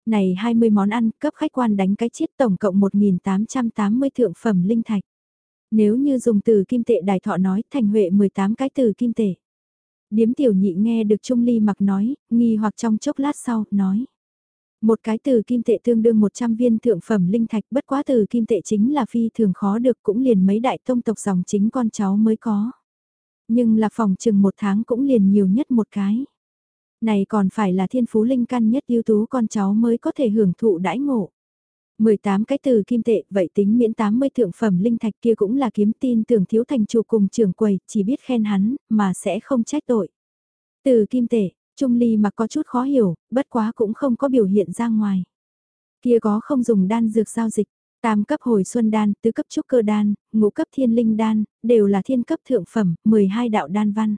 Này 20 món ăn cấp khách quan đánh cái chiết tổng cộng 1.880 thượng phẩm linh thạch. Nếu như dùng từ kim tệ đài thọ nói thành huệ 18 cái từ kim tệ. Điếm tiểu nhị nghe được Trung Ly mặc nói, nghi hoặc trong chốc lát sau, nói. Một cái từ kim tệ tương đương 100 viên thượng phẩm linh thạch bất quá từ kim tệ chính là phi thường khó được cũng liền mấy đại tông tộc dòng chính con cháu mới có. Nhưng là phòng chừng một tháng cũng liền nhiều nhất một cái. Này còn phải là thiên phú linh căn nhất ưu tú con cháu mới có thể hưởng thụ đãi ngộ. 18 cái từ kim tệ, vậy tính miễn 80 thượng phẩm linh thạch kia cũng là kiếm tin tưởng thiếu thành chủ cùng trưởng quầy, chỉ biết khen hắn, mà sẽ không trách tội. Từ kim tệ, Trung Ly mà có chút khó hiểu, bất quá cũng không có biểu hiện ra ngoài. Kia có không dùng đan dược giao dịch, tam cấp hồi xuân đan, tứ cấp trúc cơ đan, ngũ cấp thiên linh đan, đều là thiên cấp thượng phẩm, 12 đạo đan văn.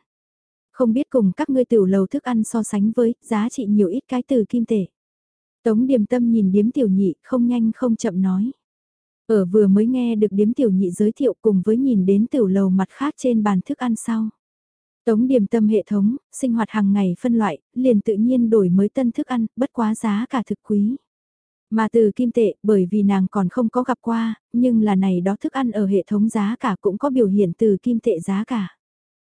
Không biết cùng các ngươi tiểu lầu thức ăn so sánh với, giá trị nhiều ít cái từ kim tệ. Tống điềm tâm nhìn điếm tiểu nhị, không nhanh không chậm nói. Ở vừa mới nghe được điếm tiểu nhị giới thiệu cùng với nhìn đến tiểu lầu mặt khác trên bàn thức ăn sau. Tống điểm tâm hệ thống, sinh hoạt hàng ngày phân loại, liền tự nhiên đổi mới tân thức ăn, bất quá giá cả thực quý. Mà từ kim tệ, bởi vì nàng còn không có gặp qua, nhưng là này đó thức ăn ở hệ thống giá cả cũng có biểu hiện từ kim tệ giá cả.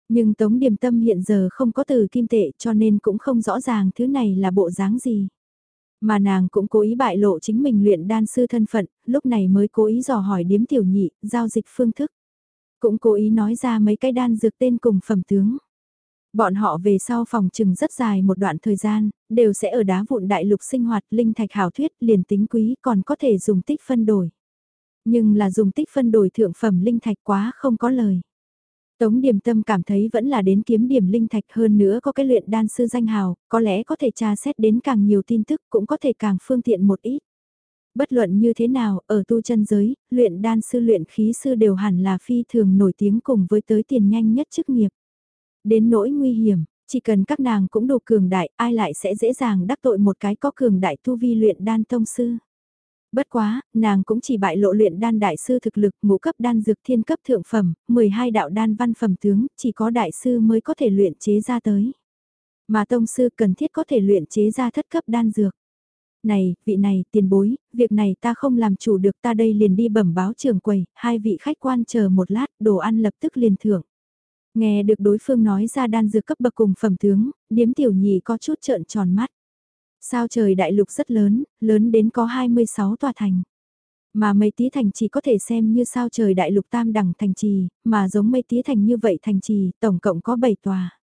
Nhưng Tống Điềm Tâm hiện giờ không có từ kim tệ cho nên cũng không rõ ràng thứ này là bộ dáng gì. Mà nàng cũng cố ý bại lộ chính mình luyện đan sư thân phận, lúc này mới cố ý dò hỏi điếm tiểu nhị, giao dịch phương thức. Cũng cố ý nói ra mấy cái đan dược tên cùng phẩm tướng. Bọn họ về sau phòng trừng rất dài một đoạn thời gian, đều sẽ ở đá vụn đại lục sinh hoạt linh thạch hảo thuyết liền tính quý còn có thể dùng tích phân đổi. Nhưng là dùng tích phân đổi thượng phẩm linh thạch quá không có lời. Tống Điềm Tâm cảm thấy vẫn là đến kiếm điểm linh thạch hơn nữa có cái luyện đan sư danh hào, có lẽ có thể tra xét đến càng nhiều tin tức cũng có thể càng phương tiện một ít. Bất luận như thế nào, ở tu chân giới, luyện đan sư luyện khí sư đều hẳn là phi thường nổi tiếng cùng với tới tiền nhanh nhất chức nghiệp. Đến nỗi nguy hiểm, chỉ cần các nàng cũng đủ cường đại, ai lại sẽ dễ dàng đắc tội một cái có cường đại tu vi luyện đan tông sư. Bất quá, nàng cũng chỉ bại lộ luyện đan đại sư thực lực ngũ cấp đan dược thiên cấp thượng phẩm, 12 đạo đan văn phẩm tướng, chỉ có đại sư mới có thể luyện chế ra tới. Mà tông sư cần thiết có thể luyện chế ra thất cấp đan dược. Này, vị này, tiền bối, việc này ta không làm chủ được ta đây liền đi bẩm báo trường quầy, hai vị khách quan chờ một lát, đồ ăn lập tức liền thưởng. Nghe được đối phương nói ra đan dược cấp bậc cùng phẩm tướng, điếm tiểu nhì có chút trợn tròn mắt. Sao trời đại lục rất lớn, lớn đến có 26 tòa thành. Mà mây tía thành chỉ có thể xem như sao trời đại lục tam đẳng thành trì, mà giống mây tía thành như vậy thành trì, tổng cộng có 7 tòa.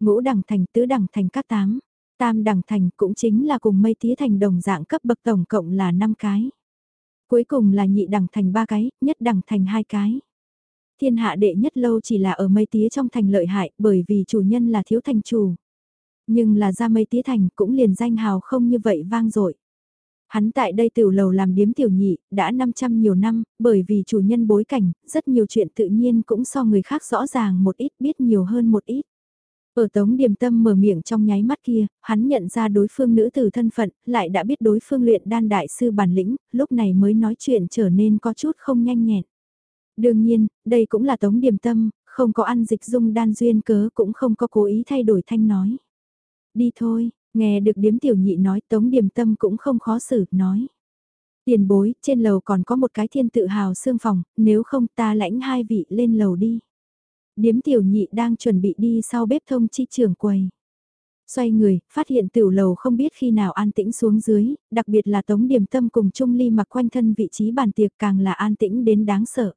Ngũ đẳng thành tứ đẳng thành các tám, tam đẳng thành cũng chính là cùng mây tía thành đồng dạng cấp bậc tổng cộng là 5 cái. Cuối cùng là nhị đẳng thành 3 cái, nhất đẳng thành 2 cái. Thiên hạ đệ nhất lâu chỉ là ở mây tía trong thành lợi hại bởi vì chủ nhân là thiếu thành chủ. Nhưng là ra mây tía thành cũng liền danh hào không như vậy vang dội Hắn tại đây tiểu lầu làm điếm tiểu nhị, đã 500 nhiều năm, bởi vì chủ nhân bối cảnh, rất nhiều chuyện tự nhiên cũng so người khác rõ ràng một ít biết nhiều hơn một ít. Ở tống điềm tâm mở miệng trong nháy mắt kia, hắn nhận ra đối phương nữ từ thân phận, lại đã biết đối phương luyện đan đại sư bản lĩnh, lúc này mới nói chuyện trở nên có chút không nhanh nhẹn. Đương nhiên, đây cũng là tống điềm tâm, không có ăn dịch dung đan duyên cớ cũng không có cố ý thay đổi thanh nói. Đi thôi, nghe được điếm tiểu nhị nói tống điềm tâm cũng không khó xử, nói. Tiền bối, trên lầu còn có một cái thiên tự hào xương phòng, nếu không ta lãnh hai vị lên lầu đi. Điếm tiểu nhị đang chuẩn bị đi sau bếp thông chi trưởng quầy. Xoay người, phát hiện tiểu lầu không biết khi nào an tĩnh xuống dưới, đặc biệt là tống điểm tâm cùng Trung Ly mặc quanh thân vị trí bàn tiệc càng là an tĩnh đến đáng sợ.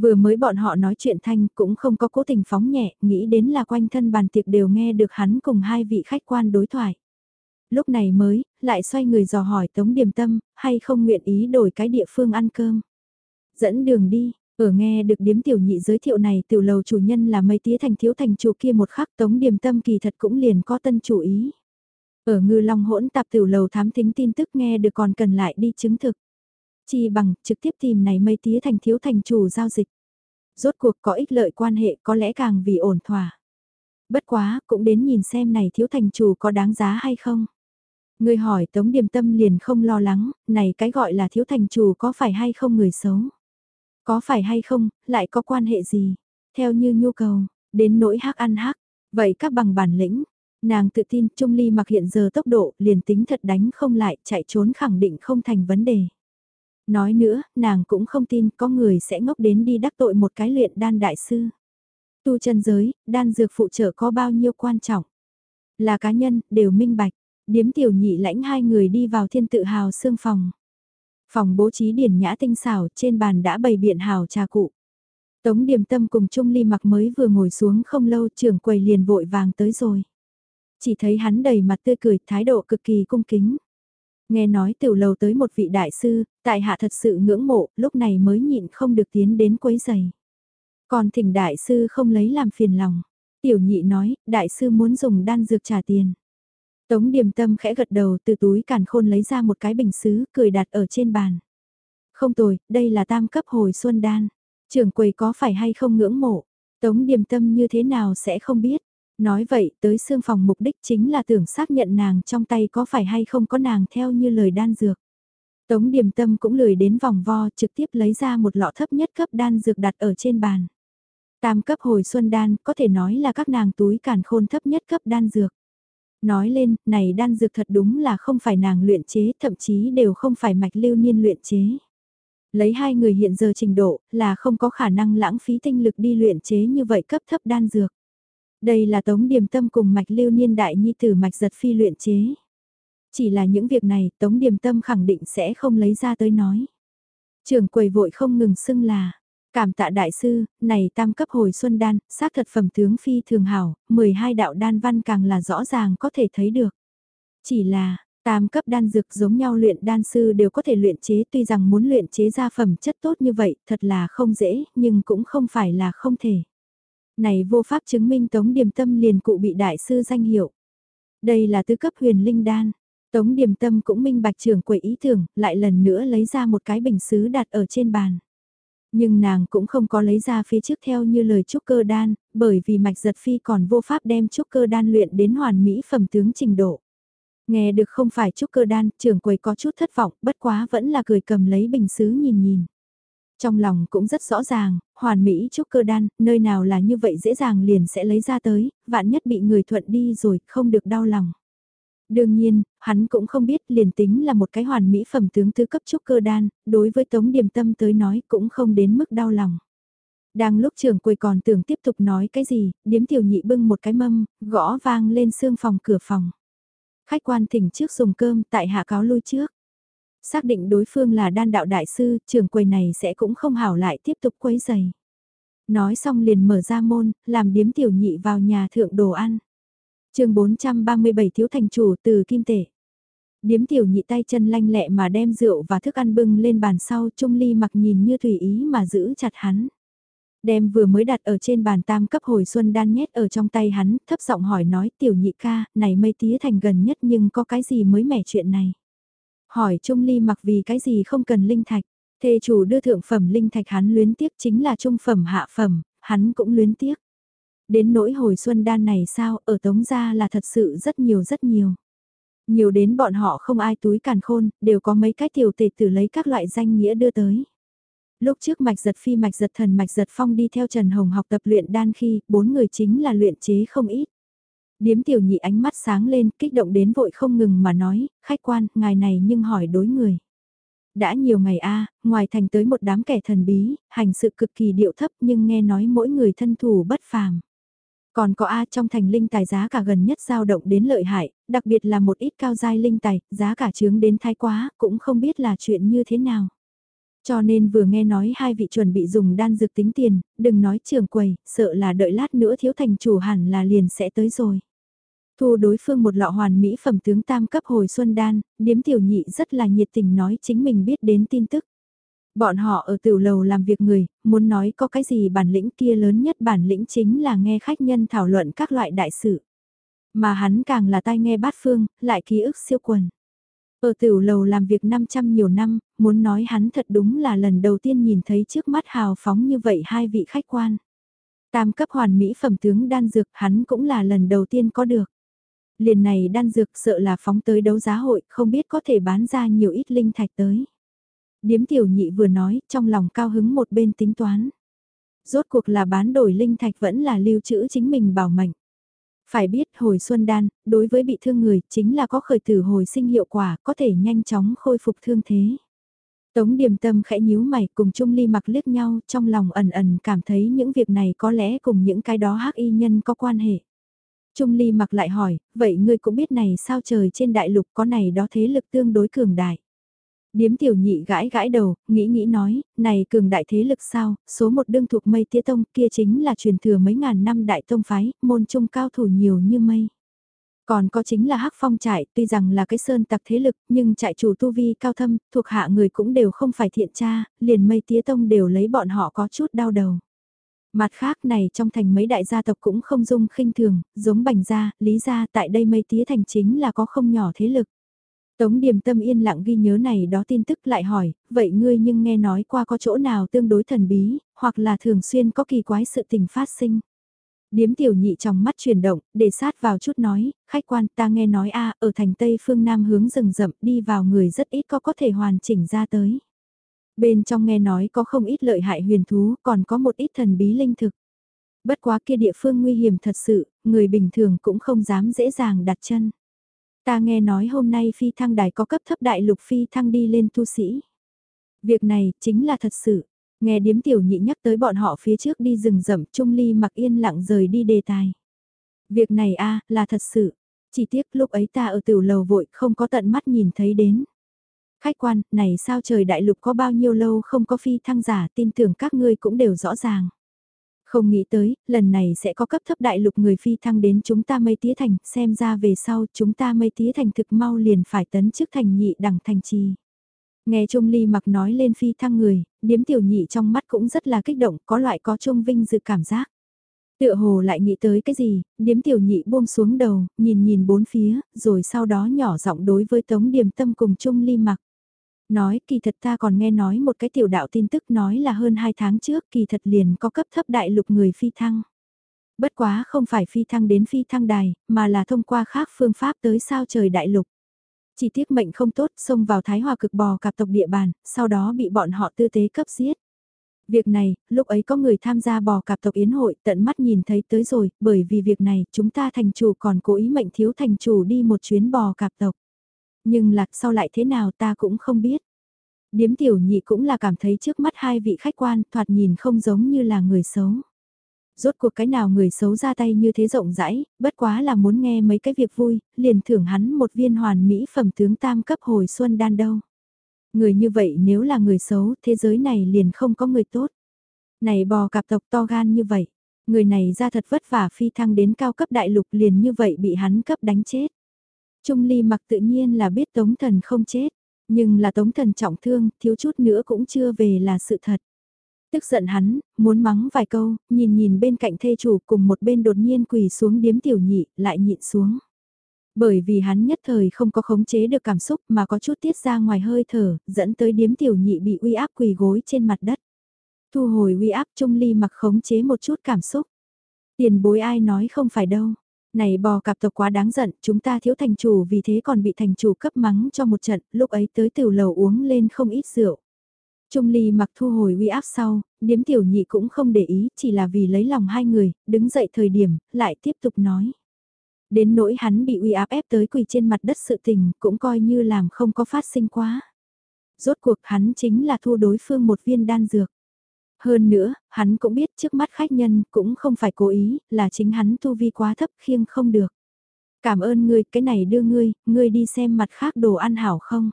Vừa mới bọn họ nói chuyện thanh cũng không có cố tình phóng nhẹ, nghĩ đến là quanh thân bàn tiệc đều nghe được hắn cùng hai vị khách quan đối thoại. Lúc này mới, lại xoay người dò hỏi Tống Điềm Tâm, hay không nguyện ý đổi cái địa phương ăn cơm. Dẫn đường đi, ở nghe được điếm tiểu nhị giới thiệu này tiểu lầu chủ nhân là mấy tía thành thiếu thành chủ kia một khắc Tống Điềm Tâm kỳ thật cũng liền có tân chủ ý. Ở ngư long hỗn tạp tiểu lầu thám thính tin tức nghe được còn cần lại đi chứng thực chi bằng trực tiếp tìm này mây tía thành thiếu thành chủ giao dịch. Rốt cuộc có ích lợi quan hệ có lẽ càng vì ổn thỏa. Bất quá, cũng đến nhìn xem này thiếu thành chủ có đáng giá hay không. Người hỏi Tống Điềm Tâm liền không lo lắng, này cái gọi là thiếu thành chủ có phải hay không người xấu. Có phải hay không, lại có quan hệ gì, theo như nhu cầu, đến nỗi hắc ăn hắc, vậy các bằng bản lĩnh. Nàng tự tin Trung Ly mặc hiện giờ tốc độ liền tính thật đánh không lại chạy trốn khẳng định không thành vấn đề. Nói nữa, nàng cũng không tin có người sẽ ngốc đến đi đắc tội một cái luyện đan đại sư. Tu chân giới, đan dược phụ trợ có bao nhiêu quan trọng. Là cá nhân, đều minh bạch. Điếm tiểu nhị lãnh hai người đi vào thiên tự hào xương phòng. Phòng bố trí điển nhã tinh xảo trên bàn đã bày biện hào trà cụ. Tống điềm tâm cùng Trung Ly mặc mới vừa ngồi xuống không lâu trưởng quầy liền vội vàng tới rồi. Chỉ thấy hắn đầy mặt tươi cười, thái độ cực kỳ cung kính. Nghe nói tiểu lầu tới một vị đại sư, tại hạ thật sự ngưỡng mộ, lúc này mới nhịn không được tiến đến quấy giày. Còn thỉnh đại sư không lấy làm phiền lòng. Tiểu nhị nói, đại sư muốn dùng đan dược trả tiền. Tống điềm tâm khẽ gật đầu từ túi càn khôn lấy ra một cái bình xứ, cười đặt ở trên bàn. Không tồi, đây là tam cấp hồi xuân đan. Trưởng quầy có phải hay không ngưỡng mộ? Tống điềm tâm như thế nào sẽ không biết? Nói vậy, tới xương phòng mục đích chính là tưởng xác nhận nàng trong tay có phải hay không có nàng theo như lời đan dược. Tống điềm tâm cũng lười đến vòng vo trực tiếp lấy ra một lọ thấp nhất cấp đan dược đặt ở trên bàn. Tam cấp hồi xuân đan có thể nói là các nàng túi càn khôn thấp nhất cấp đan dược. Nói lên, này đan dược thật đúng là không phải nàng luyện chế, thậm chí đều không phải mạch lưu niên luyện chế. Lấy hai người hiện giờ trình độ, là không có khả năng lãng phí tinh lực đi luyện chế như vậy cấp thấp đan dược. Đây là Tống Điềm Tâm cùng mạch lưu niên đại nhi tử mạch giật phi luyện chế. Chỉ là những việc này Tống Điềm Tâm khẳng định sẽ không lấy ra tới nói. Trường quầy vội không ngừng xưng là, cảm tạ đại sư, này tam cấp hồi xuân đan, xác thật phẩm tướng phi thường hảo, 12 đạo đan văn càng là rõ ràng có thể thấy được. Chỉ là, tam cấp đan dược giống nhau luyện đan sư đều có thể luyện chế tuy rằng muốn luyện chế ra phẩm chất tốt như vậy thật là không dễ, nhưng cũng không phải là không thể này vô pháp chứng minh Tống Điềm Tâm liền cụ bị đại sư danh hiệu. Đây là tứ cấp huyền linh đan. Tống Điềm Tâm cũng minh bạch trưởng quầy ý tưởng, lại lần nữa lấy ra một cái bình sứ đặt ở trên bàn. Nhưng nàng cũng không có lấy ra phía trước theo như lời trúc cơ đan, bởi vì mạch giật phi còn vô pháp đem trúc cơ đan luyện đến hoàn mỹ phẩm tướng trình độ. Nghe được không phải trúc cơ đan, trưởng quầy có chút thất vọng, bất quá vẫn là cười cầm lấy bình sứ nhìn nhìn. Trong lòng cũng rất rõ ràng, hoàn mỹ trúc cơ đan, nơi nào là như vậy dễ dàng liền sẽ lấy ra tới, vạn nhất bị người thuận đi rồi, không được đau lòng. Đương nhiên, hắn cũng không biết liền tính là một cái hoàn mỹ phẩm tướng tứ cấp trúc cơ đan, đối với Tống Điềm Tâm tới nói cũng không đến mức đau lòng. Đang lúc trưởng quầy còn tưởng tiếp tục nói cái gì, điếm tiểu nhị bưng một cái mâm, gõ vang lên xương phòng cửa phòng. Khách quan thỉnh trước dùng cơm tại hạ cáo lui trước. Xác định đối phương là đan đạo đại sư, trường quầy này sẽ cũng không hảo lại tiếp tục quấy giày. Nói xong liền mở ra môn, làm điếm tiểu nhị vào nhà thượng đồ ăn. chương 437 thiếu thành chủ từ kim tể. Điếm tiểu nhị tay chân lanh lẹ mà đem rượu và thức ăn bưng lên bàn sau trung ly mặc nhìn như tùy ý mà giữ chặt hắn. Đem vừa mới đặt ở trên bàn tam cấp hồi xuân đan nhét ở trong tay hắn, thấp giọng hỏi nói tiểu nhị ca, này mây tía thành gần nhất nhưng có cái gì mới mẻ chuyện này. Hỏi Trung Ly mặc vì cái gì không cần linh thạch. Thê chủ đưa thượng phẩm linh thạch hắn luyến tiếc chính là trung phẩm hạ phẩm, hắn cũng luyến tiếc. Đến nỗi hồi xuân đan này sao, ở Tống Gia là thật sự rất nhiều rất nhiều. Nhiều đến bọn họ không ai túi càn khôn, đều có mấy cái tiểu tệ tử lấy các loại danh nghĩa đưa tới. Lúc trước mạch giật phi mạch giật thần mạch giật phong đi theo Trần Hồng học tập luyện đan khi, bốn người chính là luyện chế không ít. Điếm tiểu nhị ánh mắt sáng lên, kích động đến vội không ngừng mà nói, khách quan, ngài này nhưng hỏi đối người. Đã nhiều ngày a ngoài thành tới một đám kẻ thần bí, hành sự cực kỳ điệu thấp nhưng nghe nói mỗi người thân thủ bất phàm. Còn có A trong thành linh tài giá cả gần nhất dao động đến lợi hại, đặc biệt là một ít cao giai linh tài, giá cả chướng đến thái quá, cũng không biết là chuyện như thế nào. Cho nên vừa nghe nói hai vị chuẩn bị dùng đan dược tính tiền, đừng nói trường quầy, sợ là đợi lát nữa thiếu thành chủ hẳn là liền sẽ tới rồi. Thu đối phương một lọ hoàn mỹ phẩm tướng tam cấp hồi xuân đan, điếm tiểu nhị rất là nhiệt tình nói chính mình biết đến tin tức. Bọn họ ở tiểu lầu làm việc người, muốn nói có cái gì bản lĩnh kia lớn nhất bản lĩnh chính là nghe khách nhân thảo luận các loại đại sự. Mà hắn càng là tai nghe bát phương, lại ký ức siêu quần. Ở tiểu lầu làm việc 500 nhiều năm, muốn nói hắn thật đúng là lần đầu tiên nhìn thấy trước mắt hào phóng như vậy hai vị khách quan. Tam cấp hoàn mỹ phẩm tướng đan dược hắn cũng là lần đầu tiên có được. Liền này đan dược sợ là phóng tới đấu giá hội, không biết có thể bán ra nhiều ít linh thạch tới. Điếm tiểu nhị vừa nói, trong lòng cao hứng một bên tính toán. Rốt cuộc là bán đổi linh thạch vẫn là lưu trữ chính mình bảo mệnh. Phải biết hồi xuân đan, đối với bị thương người, chính là có khởi tử hồi sinh hiệu quả, có thể nhanh chóng khôi phục thương thế. Tống điềm tâm khẽ nhíu mày cùng Trung Ly mặc liếc nhau trong lòng ẩn ẩn cảm thấy những việc này có lẽ cùng những cái đó hắc y nhân có quan hệ. Trung Ly mặc lại hỏi, vậy ngươi cũng biết này sao trời trên đại lục có này đó thế lực tương đối cường đại. Điếm tiểu nhị gãi gãi đầu, nghĩ nghĩ nói, này cường đại thế lực sao, số một đương thuộc mây tía tông kia chính là truyền thừa mấy ngàn năm đại tông phái, môn trung cao thủ nhiều như mây. Còn có chính là hắc phong trại, tuy rằng là cái sơn tặc thế lực, nhưng trại chủ tu vi cao thâm, thuộc hạ người cũng đều không phải thiện tra, liền mây tía tông đều lấy bọn họ có chút đau đầu. Mặt khác này trong thành mấy đại gia tộc cũng không dung khinh thường, giống bành gia, lý gia tại đây mây tía thành chính là có không nhỏ thế lực. Tống điềm tâm yên lặng ghi nhớ này đó tin tức lại hỏi, vậy ngươi nhưng nghe nói qua có chỗ nào tương đối thần bí, hoặc là thường xuyên có kỳ quái sự tình phát sinh. Điếm tiểu nhị trong mắt chuyển động, để sát vào chút nói, khách quan ta nghe nói a ở thành Tây phương Nam hướng rừng rậm đi vào người rất ít có có thể hoàn chỉnh ra tới. Bên trong nghe nói có không ít lợi hại huyền thú, còn có một ít thần bí linh thực. Bất quá kia địa phương nguy hiểm thật sự, người bình thường cũng không dám dễ dàng đặt chân. Ta nghe nói hôm nay phi thăng đài có cấp thấp đại lục phi thăng đi lên tu sĩ. Việc này chính là thật sự. Nghe điếm tiểu nhị nhắc tới bọn họ phía trước đi rừng rậm Trung Ly mặc yên lặng rời đi đề tài. Việc này a là thật sự. Chỉ tiếc lúc ấy ta ở tiểu lầu vội không có tận mắt nhìn thấy đến. Khách quan, này sao trời đại lục có bao nhiêu lâu không có phi thăng giả tin tưởng các ngươi cũng đều rõ ràng. Không nghĩ tới, lần này sẽ có cấp thấp đại lục người phi thăng đến chúng ta mây tía thành, xem ra về sau chúng ta mây tía thành thực mau liền phải tấn chức thành nhị đẳng thành trì. Nghe Trung Ly mặc nói lên phi thăng người, điếm tiểu nhị trong mắt cũng rất là kích động, có loại có Trung Vinh dự cảm giác. Tựa hồ lại nghĩ tới cái gì, điếm tiểu nhị buông xuống đầu, nhìn nhìn bốn phía, rồi sau đó nhỏ giọng đối với Tống Điềm Tâm cùng Trung Ly mặc. Nói kỳ thật ta còn nghe nói một cái tiểu đạo tin tức nói là hơn 2 tháng trước kỳ thật liền có cấp thấp đại lục người phi thăng. Bất quá không phải phi thăng đến phi thăng đài, mà là thông qua khác phương pháp tới sao trời đại lục. Chỉ tiếc mệnh không tốt xông vào Thái Hòa cực bò cạp tộc địa bàn, sau đó bị bọn họ tư tế cấp giết. Việc này, lúc ấy có người tham gia bò cạp tộc yến hội tận mắt nhìn thấy tới rồi, bởi vì việc này chúng ta thành chủ còn cố ý mệnh thiếu thành chủ đi một chuyến bò cạp tộc. Nhưng lạc sau lại thế nào ta cũng không biết. Điếm tiểu nhị cũng là cảm thấy trước mắt hai vị khách quan thoạt nhìn không giống như là người xấu. Rốt cuộc cái nào người xấu ra tay như thế rộng rãi, bất quá là muốn nghe mấy cái việc vui, liền thưởng hắn một viên hoàn mỹ phẩm tướng tam cấp hồi xuân đan đâu. Người như vậy nếu là người xấu, thế giới này liền không có người tốt. Này bò cạp tộc to gan như vậy, người này ra thật vất vả phi thăng đến cao cấp đại lục liền như vậy bị hắn cấp đánh chết. Trung ly mặc tự nhiên là biết tống thần không chết, nhưng là tống thần trọng thương, thiếu chút nữa cũng chưa về là sự thật. Tức giận hắn, muốn mắng vài câu, nhìn nhìn bên cạnh thê chủ cùng một bên đột nhiên quỳ xuống điếm tiểu nhị, lại nhịn xuống. Bởi vì hắn nhất thời không có khống chế được cảm xúc mà có chút tiết ra ngoài hơi thở, dẫn tới điếm tiểu nhị bị uy áp quỳ gối trên mặt đất. Thu hồi uy áp trung ly mặc khống chế một chút cảm xúc. Tiền bối ai nói không phải đâu. Này bò cạp tộc quá đáng giận, chúng ta thiếu thành chủ vì thế còn bị thành chủ cấp mắng cho một trận, lúc ấy tới tiểu lầu uống lên không ít rượu. Trung ly mặc thu hồi uy áp sau, điếm tiểu nhị cũng không để ý, chỉ là vì lấy lòng hai người, đứng dậy thời điểm, lại tiếp tục nói. Đến nỗi hắn bị uy áp ép tới quỳ trên mặt đất sự tình, cũng coi như làm không có phát sinh quá. Rốt cuộc hắn chính là thu đối phương một viên đan dược. Hơn nữa, hắn cũng biết trước mắt khách nhân cũng không phải cố ý, là chính hắn tu vi quá thấp khiêng không được. Cảm ơn ngươi, cái này đưa ngươi, ngươi đi xem mặt khác đồ ăn hảo không?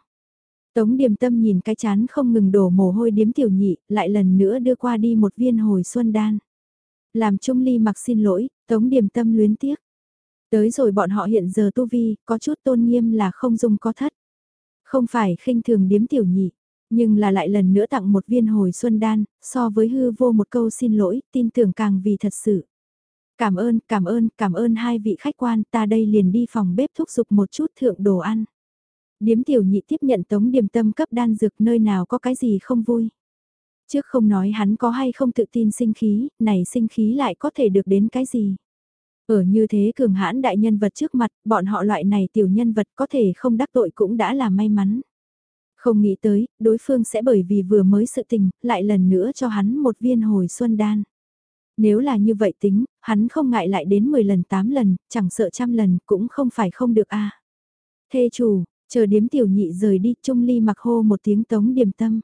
Tống điềm tâm nhìn cái chán không ngừng đổ mồ hôi điếm tiểu nhị, lại lần nữa đưa qua đi một viên hồi xuân đan. Làm Trung Ly mặc xin lỗi, Tống điềm tâm luyến tiếc. Tới rồi bọn họ hiện giờ tu vi, có chút tôn nghiêm là không dùng có thất. Không phải khinh thường điếm tiểu nhị, nhưng là lại lần nữa tặng một viên hồi xuân đan, so với hư vô một câu xin lỗi, tin tưởng càng vì thật sự. Cảm ơn, cảm ơn, cảm ơn hai vị khách quan, ta đây liền đi phòng bếp thúc giục một chút thượng đồ ăn. Điếm tiểu nhị tiếp nhận tống điềm tâm cấp đan dược nơi nào có cái gì không vui. Trước không nói hắn có hay không tự tin sinh khí, này sinh khí lại có thể được đến cái gì. Ở như thế cường hãn đại nhân vật trước mặt, bọn họ loại này tiểu nhân vật có thể không đắc tội cũng đã là may mắn. Không nghĩ tới, đối phương sẽ bởi vì vừa mới sự tình, lại lần nữa cho hắn một viên hồi xuân đan. Nếu là như vậy tính, hắn không ngại lại đến 10 lần 8 lần, chẳng sợ trăm lần, cũng không phải không được a Thê chủ, Chờ điếm tiểu nhị rời đi, Trung Ly mặc hô một tiếng tống điềm tâm.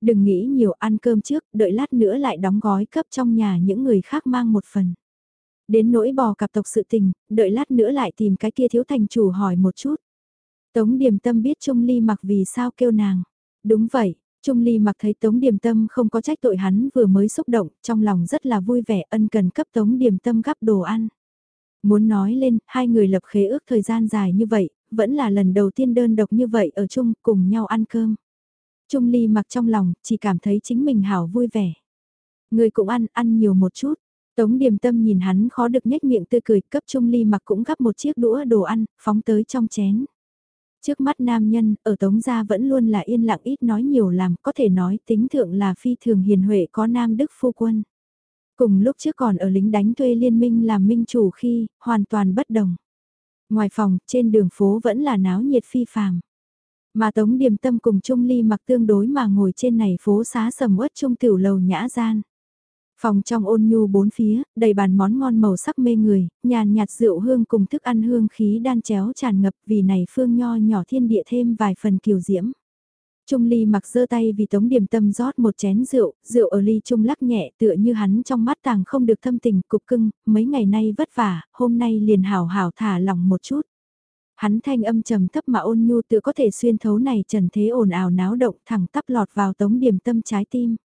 Đừng nghĩ nhiều ăn cơm trước, đợi lát nữa lại đóng gói cấp trong nhà những người khác mang một phần. Đến nỗi bò cặp tộc sự tình, đợi lát nữa lại tìm cái kia thiếu thành chủ hỏi một chút. Tống Điềm tâm biết Trung Ly mặc vì sao kêu nàng. Đúng vậy, Trung Ly mặc thấy Tống Điềm Tâm không có trách tội hắn vừa mới xúc động, trong lòng rất là vui vẻ ân cần cấp Tống Điềm Tâm gắp đồ ăn. Muốn nói lên, hai người lập khế ước thời gian dài như vậy, vẫn là lần đầu tiên đơn độc như vậy ở chung cùng nhau ăn cơm. Trung Ly mặc trong lòng, chỉ cảm thấy chính mình hảo vui vẻ. Người cũng ăn, ăn nhiều một chút. Tống Điềm Tâm nhìn hắn khó được nhếch miệng tươi cười, cấp Trung Ly mặc cũng gắp một chiếc đũa đồ ăn, phóng tới trong chén. Trước mắt nam nhân, ở Tống Gia vẫn luôn là yên lặng ít nói nhiều làm, có thể nói tính thượng là phi thường hiền huệ có nam đức phu quân. Cùng lúc trước còn ở lính đánh thuê liên minh làm minh chủ khi, hoàn toàn bất đồng. Ngoài phòng, trên đường phố vẫn là náo nhiệt phi phàm. Mà Tống Điềm Tâm cùng Trung Ly mặc tương đối mà ngồi trên này phố xá sầm uất trung tiểu lầu nhã gian. Phòng trong ôn nhu bốn phía, đầy bàn món ngon màu sắc mê người, nhàn nhạt rượu hương cùng thức ăn hương khí đan chéo tràn ngập vì này phương nho nhỏ thiên địa thêm vài phần kiều diễm. Trung ly mặc giơ tay vì tống điểm tâm rót một chén rượu, rượu ở ly trung lắc nhẹ tựa như hắn trong mắt tàng không được thâm tình cục cưng, mấy ngày nay vất vả, hôm nay liền hảo hảo thả lỏng một chút. Hắn thanh âm trầm thấp mà ôn nhu tựa có thể xuyên thấu này trần thế ồn ào náo động thẳng tắp lọt vào tống điểm tâm trái tim.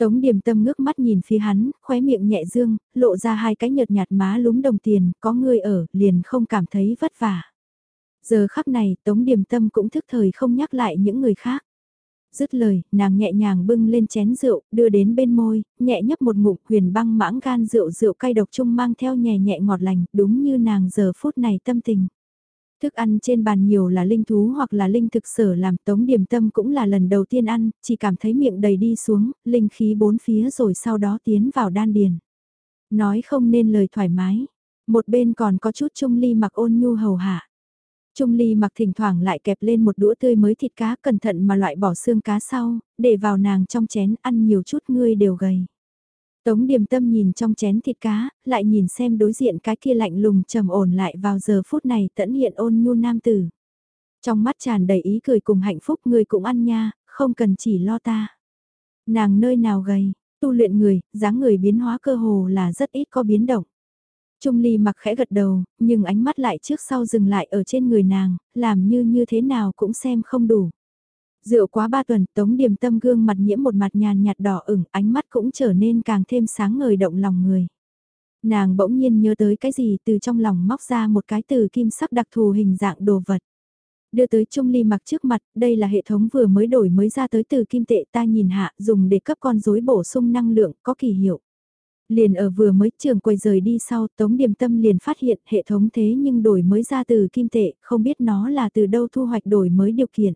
Tống điểm tâm ngước mắt nhìn phía hắn, khóe miệng nhẹ dương, lộ ra hai cái nhợt nhạt má lúm đồng tiền, có người ở, liền không cảm thấy vất vả. Giờ khắc này, tống điểm tâm cũng thức thời không nhắc lại những người khác. Dứt lời, nàng nhẹ nhàng bưng lên chén rượu, đưa đến bên môi, nhẹ nhấp một ngụm huyền băng mãng gan rượu rượu cay độc chung mang theo nhẹ nhẹ ngọt lành, đúng như nàng giờ phút này tâm tình. Thức ăn trên bàn nhiều là linh thú hoặc là linh thực sở làm tống điểm tâm cũng là lần đầu tiên ăn, chỉ cảm thấy miệng đầy đi xuống, linh khí bốn phía rồi sau đó tiến vào đan điền. Nói không nên lời thoải mái, một bên còn có chút trung ly mặc ôn nhu hầu hạ. Trung ly mặc thỉnh thoảng lại kẹp lên một đũa tươi mới thịt cá cẩn thận mà loại bỏ xương cá sau, để vào nàng trong chén ăn nhiều chút ngươi đều gầy. Tống điềm tâm nhìn trong chén thịt cá, lại nhìn xem đối diện cái kia lạnh lùng trầm ổn lại vào giờ phút này tẫn hiện ôn nhu nam tử. Trong mắt tràn đầy ý cười cùng hạnh phúc người cũng ăn nha, không cần chỉ lo ta. Nàng nơi nào gầy, tu luyện người, dáng người biến hóa cơ hồ là rất ít có biến động. Trung ly mặc khẽ gật đầu, nhưng ánh mắt lại trước sau dừng lại ở trên người nàng, làm như như thế nào cũng xem không đủ. Rượu quá ba tuần, tống điềm tâm gương mặt nhiễm một mặt nhàn nhạt đỏ ửng, ánh mắt cũng trở nên càng thêm sáng ngời động lòng người. Nàng bỗng nhiên nhớ tới cái gì từ trong lòng móc ra một cái từ kim sắc đặc thù hình dạng đồ vật. Đưa tới Trung Ly mặc trước mặt, đây là hệ thống vừa mới đổi mới ra tới từ kim tệ ta nhìn hạ dùng để cấp con rối bổ sung năng lượng có kỳ hiệu. Liền ở vừa mới trường quầy rời đi sau Tống Điềm Tâm liền phát hiện hệ thống thế nhưng đổi mới ra từ kim tệ, không biết nó là từ đâu thu hoạch đổi mới điều kiện.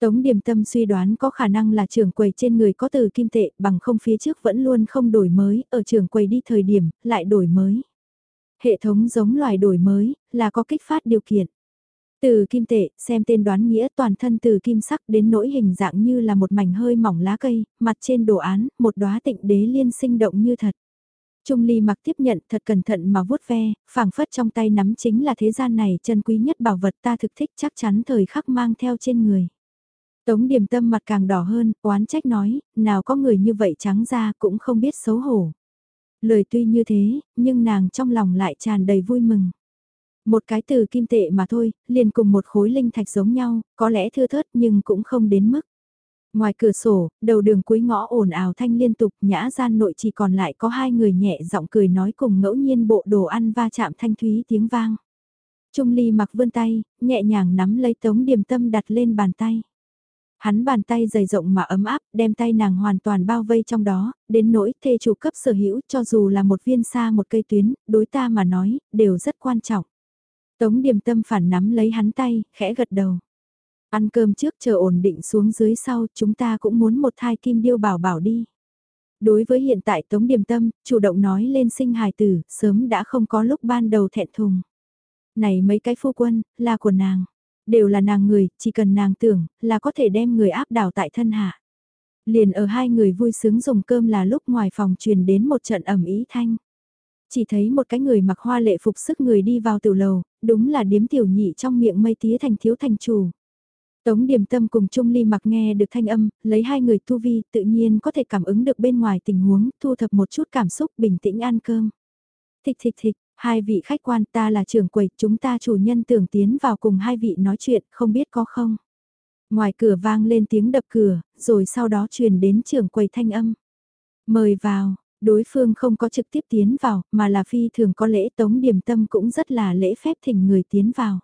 Tống Điềm Tâm suy đoán có khả năng là trưởng quầy trên người có từ kim tệ bằng không phía trước vẫn luôn không đổi mới, ở trưởng quầy đi thời điểm, lại đổi mới. Hệ thống giống loài đổi mới, là có kích phát điều kiện. Từ kim tệ, xem tên đoán nghĩa toàn thân từ kim sắc đến nỗi hình dạng như là một mảnh hơi mỏng lá cây, mặt trên đồ án, một đóa tịnh đế liên sinh động như thật. Trung ly mặc tiếp nhận thật cẩn thận mà vuốt ve, phảng phất trong tay nắm chính là thế gian này chân quý nhất bảo vật ta thực thích chắc chắn thời khắc mang theo trên người. Tống điểm tâm mặt càng đỏ hơn, oán trách nói, nào có người như vậy trắng ra cũng không biết xấu hổ. Lời tuy như thế, nhưng nàng trong lòng lại tràn đầy vui mừng. Một cái từ kim tệ mà thôi, liền cùng một khối linh thạch giống nhau, có lẽ thưa thớt nhưng cũng không đến mức. Ngoài cửa sổ, đầu đường cuối ngõ ồn ào thanh liên tục, nhã gian nội chỉ còn lại có hai người nhẹ giọng cười nói cùng ngẫu nhiên bộ đồ ăn va chạm thanh thúy tiếng vang. Trung ly mặc vươn tay, nhẹ nhàng nắm lấy tống điềm tâm đặt lên bàn tay. Hắn bàn tay dày rộng mà ấm áp, đem tay nàng hoàn toàn bao vây trong đó, đến nỗi thê chủ cấp sở hữu cho dù là một viên xa một cây tuyến, đối ta mà nói, đều rất quan trọng. Tống điềm tâm phản nắm lấy hắn tay, khẽ gật đầu. Ăn cơm trước chờ ổn định xuống dưới sau, chúng ta cũng muốn một thai kim điêu bảo bảo đi. Đối với hiện tại Tống Điềm Tâm, chủ động nói lên sinh hài tử, sớm đã không có lúc ban đầu thẹn thùng. Này mấy cái phu quân, là của nàng. Đều là nàng người, chỉ cần nàng tưởng, là có thể đem người áp đảo tại thân hạ. Liền ở hai người vui sướng dùng cơm là lúc ngoài phòng truyền đến một trận ẩm ý thanh. Chỉ thấy một cái người mặc hoa lệ phục sức người đi vào tiểu lầu, đúng là điếm tiểu nhị trong miệng mây tía thành thiếu thành chủ. Tống Điềm Tâm cùng Trung Ly mặc nghe được thanh âm, lấy hai người tu vi tự nhiên có thể cảm ứng được bên ngoài tình huống, thu thập một chút cảm xúc bình tĩnh ăn cơm. Thịch thịch thịch, hai vị khách quan ta là trưởng quầy, chúng ta chủ nhân tưởng tiến vào cùng hai vị nói chuyện, không biết có không. Ngoài cửa vang lên tiếng đập cửa, rồi sau đó truyền đến trưởng quầy thanh âm. Mời vào, đối phương không có trực tiếp tiến vào, mà là phi thường có lễ tống điểm tâm cũng rất là lễ phép thỉnh người tiến vào.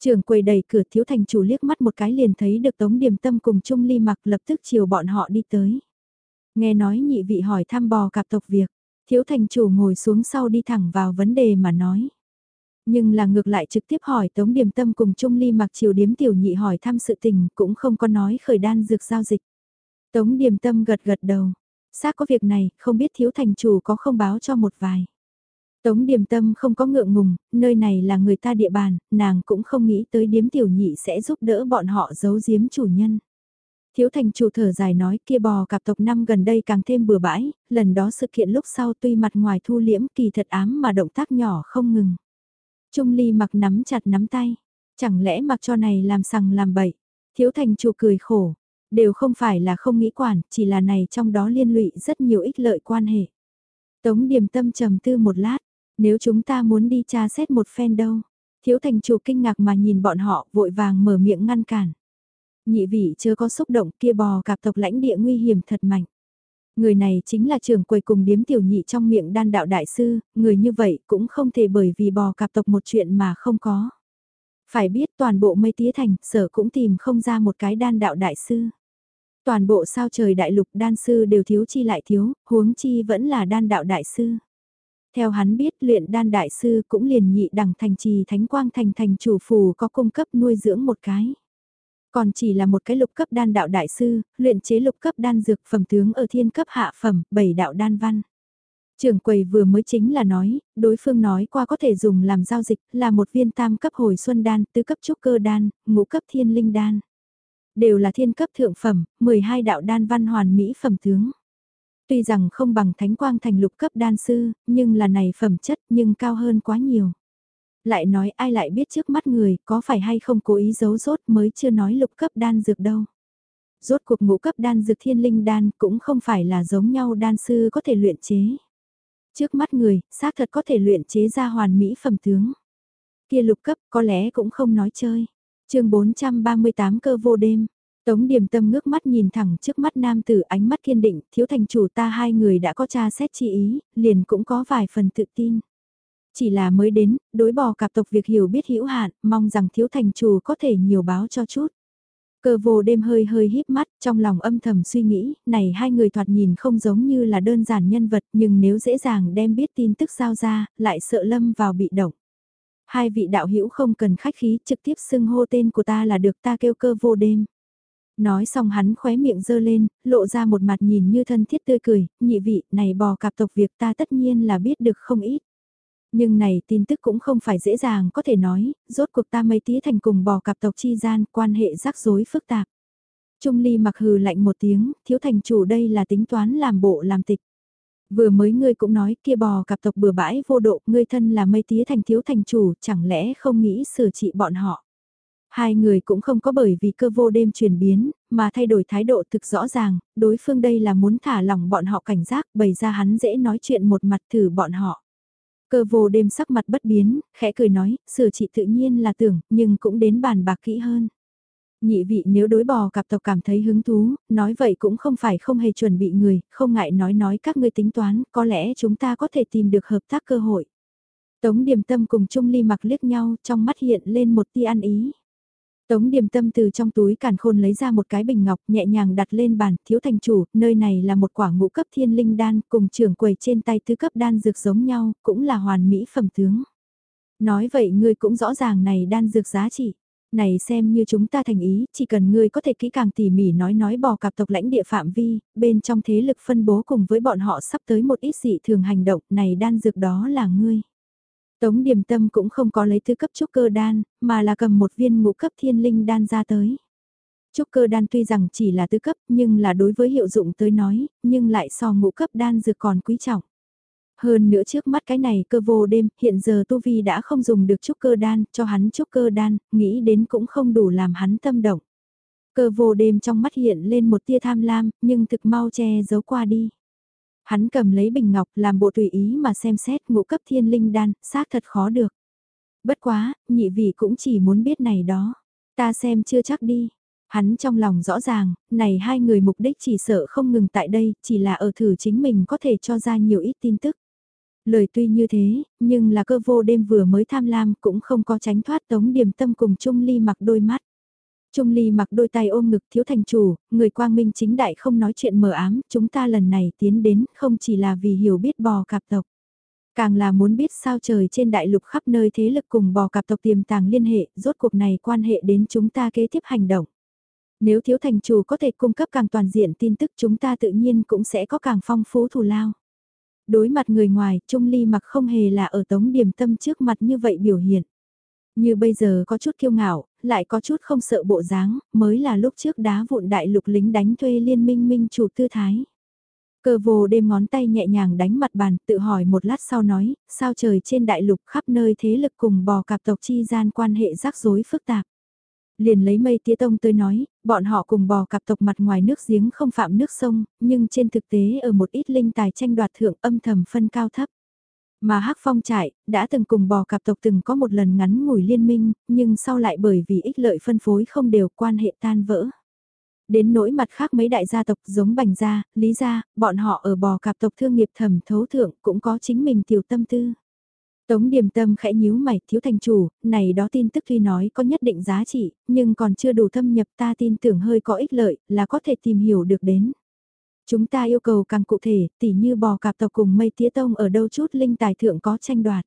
Trưởng quầy đẩy cửa thiếu thành chủ liếc mắt một cái liền thấy được tống điểm tâm cùng Trung Ly mặc lập tức chiều bọn họ đi tới. Nghe nói nhị vị hỏi thăm bò cạp tộc việc, thiếu thành chủ ngồi xuống sau đi thẳng vào vấn đề mà nói. Nhưng là ngược lại trực tiếp hỏi Tống Điềm Tâm cùng Trung Ly mặc chiều điếm tiểu nhị hỏi thăm sự tình cũng không có nói khởi đan dược giao dịch. Tống Điềm Tâm gật gật đầu. Xác có việc này, không biết thiếu thành chủ có không báo cho một vài. Tống Điềm Tâm không có ngượng ngùng, nơi này là người ta địa bàn, nàng cũng không nghĩ tới điếm tiểu nhị sẽ giúp đỡ bọn họ giấu giếm chủ nhân. Thiếu thành chủ thở dài nói kia bò cạp tộc năm gần đây càng thêm bừa bãi, lần đó sự kiện lúc sau tuy mặt ngoài thu liễm kỳ thật ám mà động tác nhỏ không ngừng. Trung ly mặc nắm chặt nắm tay, chẳng lẽ mặc cho này làm sằng làm bậy, thiếu thành chủ cười khổ, đều không phải là không nghĩ quản, chỉ là này trong đó liên lụy rất nhiều ích lợi quan hệ. Tống điềm tâm trầm tư một lát, nếu chúng ta muốn đi tra xét một phen đâu, thiếu thành chủ kinh ngạc mà nhìn bọn họ vội vàng mở miệng ngăn cản. Nhị vị chưa có xúc động kia bò cạp tộc lãnh địa nguy hiểm thật mạnh. Người này chính là trưởng quầy cùng điếm tiểu nhị trong miệng đan đạo đại sư, người như vậy cũng không thể bởi vì bò cạp tộc một chuyện mà không có. Phải biết toàn bộ mây tía thành, sở cũng tìm không ra một cái đan đạo đại sư. Toàn bộ sao trời đại lục đan sư đều thiếu chi lại thiếu, huống chi vẫn là đan đạo đại sư. Theo hắn biết luyện đan đại sư cũng liền nhị đẳng thành trì thánh quang thành thành chủ phù có cung cấp nuôi dưỡng một cái. Còn chỉ là một cái lục cấp đan đạo đại sư, luyện chế lục cấp đan dược phẩm tướng ở thiên cấp hạ phẩm, bảy đạo đan văn. Trường quầy vừa mới chính là nói, đối phương nói qua có thể dùng làm giao dịch là một viên tam cấp hồi xuân đan, tứ cấp trúc cơ đan, ngũ cấp thiên linh đan. Đều là thiên cấp thượng phẩm, 12 đạo đan văn hoàn mỹ phẩm tướng. Tuy rằng không bằng thánh quang thành lục cấp đan sư, nhưng là này phẩm chất nhưng cao hơn quá nhiều lại nói ai lại biết trước mắt người có phải hay không cố ý giấu rốt mới chưa nói lục cấp đan dược đâu. Rốt cuộc ngũ cấp đan dược thiên linh đan cũng không phải là giống nhau đan sư có thể luyện chế. Trước mắt người, xác thật có thể luyện chế ra hoàn mỹ phẩm tướng. Kia lục cấp có lẽ cũng không nói chơi. chương 438 cơ vô đêm. Tống điểm tâm ngước mắt nhìn thẳng trước mắt nam tử ánh mắt kiên định, thiếu thành chủ ta hai người đã có tra xét chi ý, liền cũng có vài phần tự tin. Chỉ là mới đến, đối bò cạp tộc việc hiểu biết hữu hạn, mong rằng thiếu thành chủ có thể nhiều báo cho chút. Cơ vô đêm hơi hơi híp mắt, trong lòng âm thầm suy nghĩ, này hai người thoạt nhìn không giống như là đơn giản nhân vật, nhưng nếu dễ dàng đem biết tin tức giao ra, lại sợ lâm vào bị động. Hai vị đạo hữu không cần khách khí, trực tiếp xưng hô tên của ta là được ta kêu cơ vô đêm. Nói xong hắn khóe miệng dơ lên, lộ ra một mặt nhìn như thân thiết tươi cười, nhị vị, này bò cạp tộc việc ta tất nhiên là biết được không ít. Nhưng này tin tức cũng không phải dễ dàng có thể nói, rốt cuộc ta mây tía thành cùng bò cặp tộc chi gian quan hệ rắc rối phức tạp. Trung ly mặc hừ lạnh một tiếng, thiếu thành chủ đây là tính toán làm bộ làm tịch. Vừa mới ngươi cũng nói kia bò cặp tộc bừa bãi vô độ, ngươi thân là mây tía thành thiếu thành chủ, chẳng lẽ không nghĩ sửa trị bọn họ. Hai người cũng không có bởi vì cơ vô đêm chuyển biến, mà thay đổi thái độ thực rõ ràng, đối phương đây là muốn thả lỏng bọn họ cảnh giác, bày ra hắn dễ nói chuyện một mặt thử bọn họ. Cơ vô đêm sắc mặt bất biến, khẽ cười nói, sửa trị tự nhiên là tưởng, nhưng cũng đến bàn bạc kỹ hơn. Nhị vị nếu đối bò cặp tộc cảm thấy hứng thú, nói vậy cũng không phải không hề chuẩn bị người, không ngại nói nói các ngươi tính toán, có lẽ chúng ta có thể tìm được hợp tác cơ hội. Tống Điềm Tâm cùng Trung Ly mặc liếc nhau, trong mắt hiện lên một tia ăn ý. Tống điềm tâm từ trong túi càn khôn lấy ra một cái bình ngọc nhẹ nhàng đặt lên bàn, thiếu thành chủ, nơi này là một quả ngũ cấp thiên linh đan, cùng trưởng quầy trên tay tứ cấp đan dược giống nhau, cũng là hoàn mỹ phẩm tướng. Nói vậy ngươi cũng rõ ràng này đan dược giá trị. Này xem như chúng ta thành ý, chỉ cần ngươi có thể kỹ càng tỉ mỉ nói nói bò cặp tộc lãnh địa phạm vi, bên trong thế lực phân bố cùng với bọn họ sắp tới một ít dị thường hành động, này đan dược đó là ngươi. Tống điểm Tâm cũng không có lấy thứ cấp trúc cơ đan, mà là cầm một viên ngũ cấp thiên linh đan ra tới. Trúc cơ đan tuy rằng chỉ là tứ cấp nhưng là đối với hiệu dụng tới nói, nhưng lại so ngũ cấp đan dược còn quý trọng. Hơn nữa trước mắt cái này cơ vô đêm, hiện giờ Tu Vi đã không dùng được trúc cơ đan, cho hắn trúc cơ đan, nghĩ đến cũng không đủ làm hắn tâm động. Cơ vô đêm trong mắt hiện lên một tia tham lam, nhưng thực mau che giấu qua đi. Hắn cầm lấy bình ngọc làm bộ tùy ý mà xem xét ngũ cấp thiên linh đan, xác thật khó được. Bất quá, nhị vị cũng chỉ muốn biết này đó. Ta xem chưa chắc đi. Hắn trong lòng rõ ràng, này hai người mục đích chỉ sợ không ngừng tại đây, chỉ là ở thử chính mình có thể cho ra nhiều ít tin tức. Lời tuy như thế, nhưng là cơ vô đêm vừa mới tham lam cũng không có tránh thoát tống điểm tâm cùng Trung Ly mặc đôi mắt. Trung Ly mặc đôi tay ôm ngực thiếu thành chủ, người quang minh chính đại không nói chuyện mờ ám, chúng ta lần này tiến đến không chỉ là vì hiểu biết bò cạp tộc. Càng là muốn biết sao trời trên đại lục khắp nơi thế lực cùng bò cạp tộc tiềm tàng liên hệ, rốt cuộc này quan hệ đến chúng ta kế tiếp hành động. Nếu thiếu thành chủ có thể cung cấp càng toàn diện tin tức chúng ta tự nhiên cũng sẽ có càng phong phú thù lao. Đối mặt người ngoài, Trung Ly mặc không hề là ở tống điểm tâm trước mặt như vậy biểu hiện. Như bây giờ có chút kiêu ngạo, lại có chút không sợ bộ dáng, mới là lúc trước đá vụn đại lục lính đánh thuê liên minh minh chủ tư thái. Cơ vô đêm ngón tay nhẹ nhàng đánh mặt bàn, tự hỏi một lát sau nói, sao trời trên đại lục khắp nơi thế lực cùng bò cạp tộc chi gian quan hệ rắc rối phức tạp. Liền lấy mây tía tông tới nói, bọn họ cùng bò cặp tộc mặt ngoài nước giếng không phạm nước sông, nhưng trên thực tế ở một ít linh tài tranh đoạt thượng âm thầm phân cao thấp. Mà hắc phong trại, đã từng cùng bò cặp tộc từng có một lần ngắn ngủi liên minh, nhưng sau lại bởi vì ích lợi phân phối không đều quan hệ tan vỡ. Đến nỗi mặt khác mấy đại gia tộc giống Bành Gia, Lý Gia, bọn họ ở bò cặp tộc thương nghiệp thẩm thấu thượng cũng có chính mình tiểu tâm tư. Tống điềm tâm khẽ nhíu mày, thiếu thành chủ, này đó tin tức tuy nói có nhất định giá trị, nhưng còn chưa đủ thâm nhập ta tin tưởng hơi có ích lợi, là có thể tìm hiểu được đến. Chúng ta yêu cầu càng cụ thể, tỉ như bò cạp tộc cùng mây tía tông ở đâu chút linh tài thượng có tranh đoạt.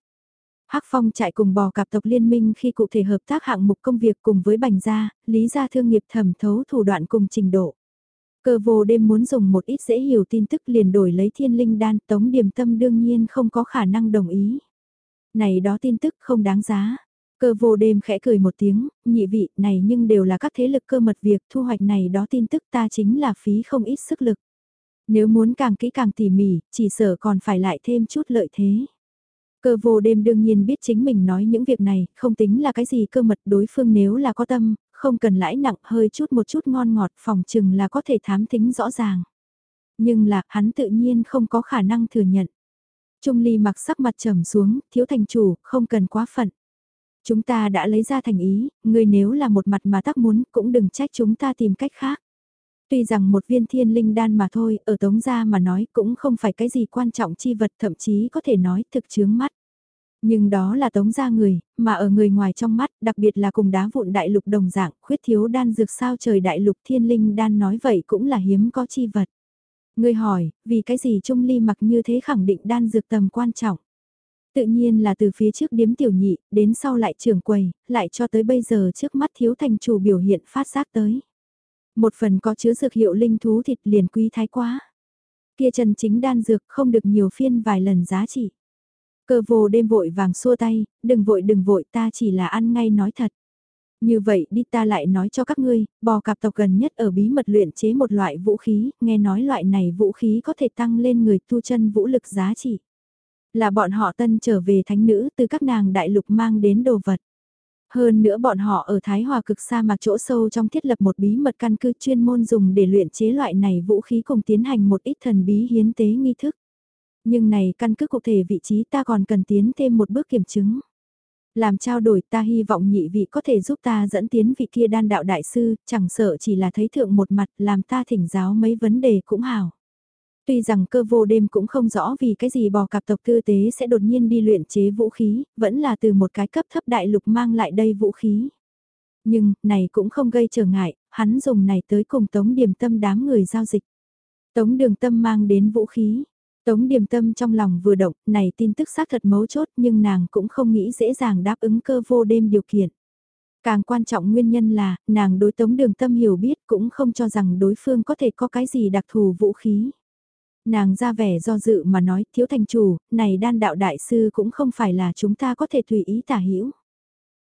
Hắc Phong chạy cùng bò cạp tộc liên minh khi cụ thể hợp tác hạng mục công việc cùng với Bành Gia, Lý Gia thương nghiệp thẩm thấu thủ đoạn cùng trình độ. Cơ vô đêm muốn dùng một ít dễ hiểu tin tức liền đổi lấy thiên linh đan tống điểm tâm đương nhiên không có khả năng đồng ý. Này đó tin tức không đáng giá. Cơ vô đêm khẽ cười một tiếng, nhị vị này nhưng đều là các thế lực cơ mật việc thu hoạch này đó tin tức ta chính là phí không ít sức lực. Nếu muốn càng kỹ càng tỉ mỉ, chỉ sợ còn phải lại thêm chút lợi thế. Cơ vô đêm đương nhiên biết chính mình nói những việc này, không tính là cái gì cơ mật đối phương nếu là có tâm, không cần lãi nặng hơi chút một chút ngon ngọt phòng chừng là có thể thám tính rõ ràng. Nhưng là hắn tự nhiên không có khả năng thừa nhận. Trung ly mặc sắc mặt trầm xuống, thiếu thành chủ, không cần quá phận. Chúng ta đã lấy ra thành ý, người nếu là một mặt mà tác muốn cũng đừng trách chúng ta tìm cách khác. Tuy rằng một viên thiên linh đan mà thôi, ở tống gia mà nói cũng không phải cái gì quan trọng chi vật thậm chí có thể nói thực chướng mắt. Nhưng đó là tống gia người, mà ở người ngoài trong mắt, đặc biệt là cùng đá vụn đại lục đồng dạng, khuyết thiếu đan dược sao trời đại lục thiên linh đan nói vậy cũng là hiếm có chi vật. Người hỏi, vì cái gì Trung Ly mặc như thế khẳng định đan dược tầm quan trọng. Tự nhiên là từ phía trước điếm tiểu nhị, đến sau lại trưởng quầy, lại cho tới bây giờ trước mắt thiếu thành chủ biểu hiện phát giác tới. Một phần có chứa dược hiệu linh thú thịt liền quý thái quá. Kia trần chính đan dược không được nhiều phiên vài lần giá trị. Cơ vô đêm vội vàng xua tay, đừng vội đừng vội ta chỉ là ăn ngay nói thật. Như vậy đi ta lại nói cho các ngươi, bò cạp tộc gần nhất ở bí mật luyện chế một loại vũ khí, nghe nói loại này vũ khí có thể tăng lên người tu chân vũ lực giá trị. Là bọn họ tân trở về thánh nữ từ các nàng đại lục mang đến đồ vật. Hơn nữa bọn họ ở Thái Hòa cực xa mà chỗ sâu trong thiết lập một bí mật căn cứ chuyên môn dùng để luyện chế loại này vũ khí cùng tiến hành một ít thần bí hiến tế nghi thức. Nhưng này căn cứ cụ thể vị trí ta còn cần tiến thêm một bước kiểm chứng. Làm trao đổi ta hy vọng nhị vị có thể giúp ta dẫn tiến vị kia đan đạo đại sư, chẳng sợ chỉ là thấy thượng một mặt làm ta thỉnh giáo mấy vấn đề cũng hào. Tuy rằng cơ vô đêm cũng không rõ vì cái gì bò cặp tộc tư tế sẽ đột nhiên đi luyện chế vũ khí, vẫn là từ một cái cấp thấp đại lục mang lại đây vũ khí. Nhưng, này cũng không gây trở ngại, hắn dùng này tới cùng tống điểm tâm đám người giao dịch. Tống đường tâm mang đến vũ khí, Tống điềm tâm trong lòng vừa động, này tin tức xác thật mấu chốt nhưng nàng cũng không nghĩ dễ dàng đáp ứng cơ vô đêm điều kiện. Càng quan trọng nguyên nhân là, nàng đối tống đường tâm hiểu biết cũng không cho rằng đối phương có thể có cái gì đặc thù vũ khí. Nàng ra vẻ do dự mà nói, thiếu thành chủ, này đan đạo đại sư cũng không phải là chúng ta có thể tùy ý tả hữu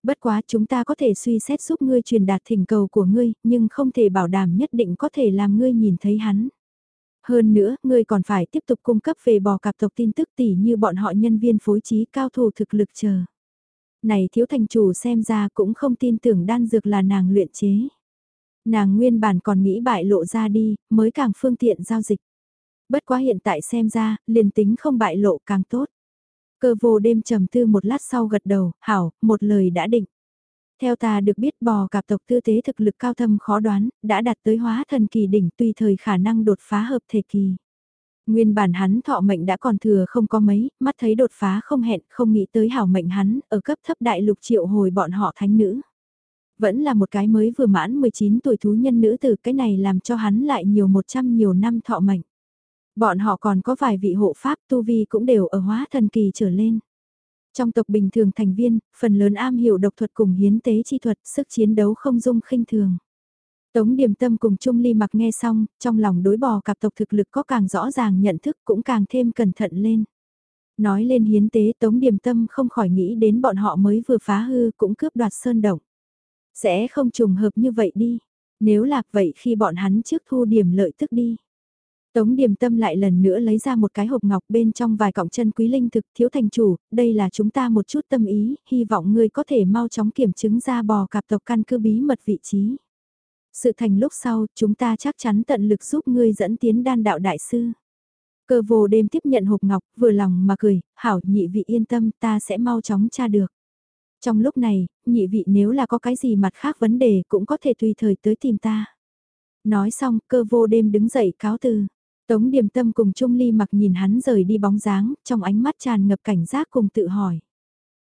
Bất quá chúng ta có thể suy xét giúp ngươi truyền đạt thỉnh cầu của ngươi, nhưng không thể bảo đảm nhất định có thể làm ngươi nhìn thấy hắn. Hơn nữa, ngươi còn phải tiếp tục cung cấp về bò cạp tộc tin tức tỉ như bọn họ nhân viên phối trí cao thủ thực lực chờ. Này thiếu thành chủ xem ra cũng không tin tưởng đan dược là nàng luyện chế. Nàng nguyên bản còn nghĩ bại lộ ra đi, mới càng phương tiện giao dịch. Bất quá hiện tại xem ra, liền tính không bại lộ càng tốt. Cơ vô đêm trầm tư một lát sau gật đầu, hảo, một lời đã định. Theo ta được biết bò cạp tộc tư tế thực lực cao thâm khó đoán, đã đạt tới hóa thần kỳ đỉnh tùy thời khả năng đột phá hợp thể kỳ. Nguyên bản hắn thọ mệnh đã còn thừa không có mấy, mắt thấy đột phá không hẹn, không nghĩ tới hảo mệnh hắn, ở cấp thấp đại lục triệu hồi bọn họ thánh nữ. Vẫn là một cái mới vừa mãn 19 tuổi thú nhân nữ từ cái này làm cho hắn lại nhiều 100 nhiều năm thọ mệnh. Bọn họ còn có vài vị hộ pháp tu vi cũng đều ở hóa thần kỳ trở lên. Trong tộc bình thường thành viên, phần lớn am hiểu độc thuật cùng hiến tế chi thuật, sức chiến đấu không dung khinh thường. Tống Điềm Tâm cùng Trung Ly mặc nghe xong, trong lòng đối bò cặp tộc thực lực có càng rõ ràng nhận thức cũng càng thêm cẩn thận lên. Nói lên hiến tế Tống Điềm Tâm không khỏi nghĩ đến bọn họ mới vừa phá hư cũng cướp đoạt sơn động. Sẽ không trùng hợp như vậy đi. Nếu lạc vậy khi bọn hắn trước thu điểm lợi tức đi. Tống Điềm Tâm lại lần nữa lấy ra một cái hộp ngọc bên trong vài cọng chân quý linh thực thiếu thành chủ, đây là chúng ta một chút tâm ý, hy vọng ngươi có thể mau chóng kiểm chứng ra bò cạp tộc căn cứ bí mật vị trí. Sự thành lúc sau, chúng ta chắc chắn tận lực giúp ngươi dẫn tiến đan đạo đại sư. Cơ vô đêm tiếp nhận hộp ngọc, vừa lòng mà cười, hảo nhị vị yên tâm ta sẽ mau chóng tra được. Trong lúc này, nhị vị nếu là có cái gì mặt khác vấn đề cũng có thể tùy thời tới tìm ta. Nói xong, cơ vô đêm đứng dậy cáo từ. Tống Điềm Tâm cùng Trung Ly mặc nhìn hắn rời đi bóng dáng, trong ánh mắt tràn ngập cảnh giác cùng tự hỏi.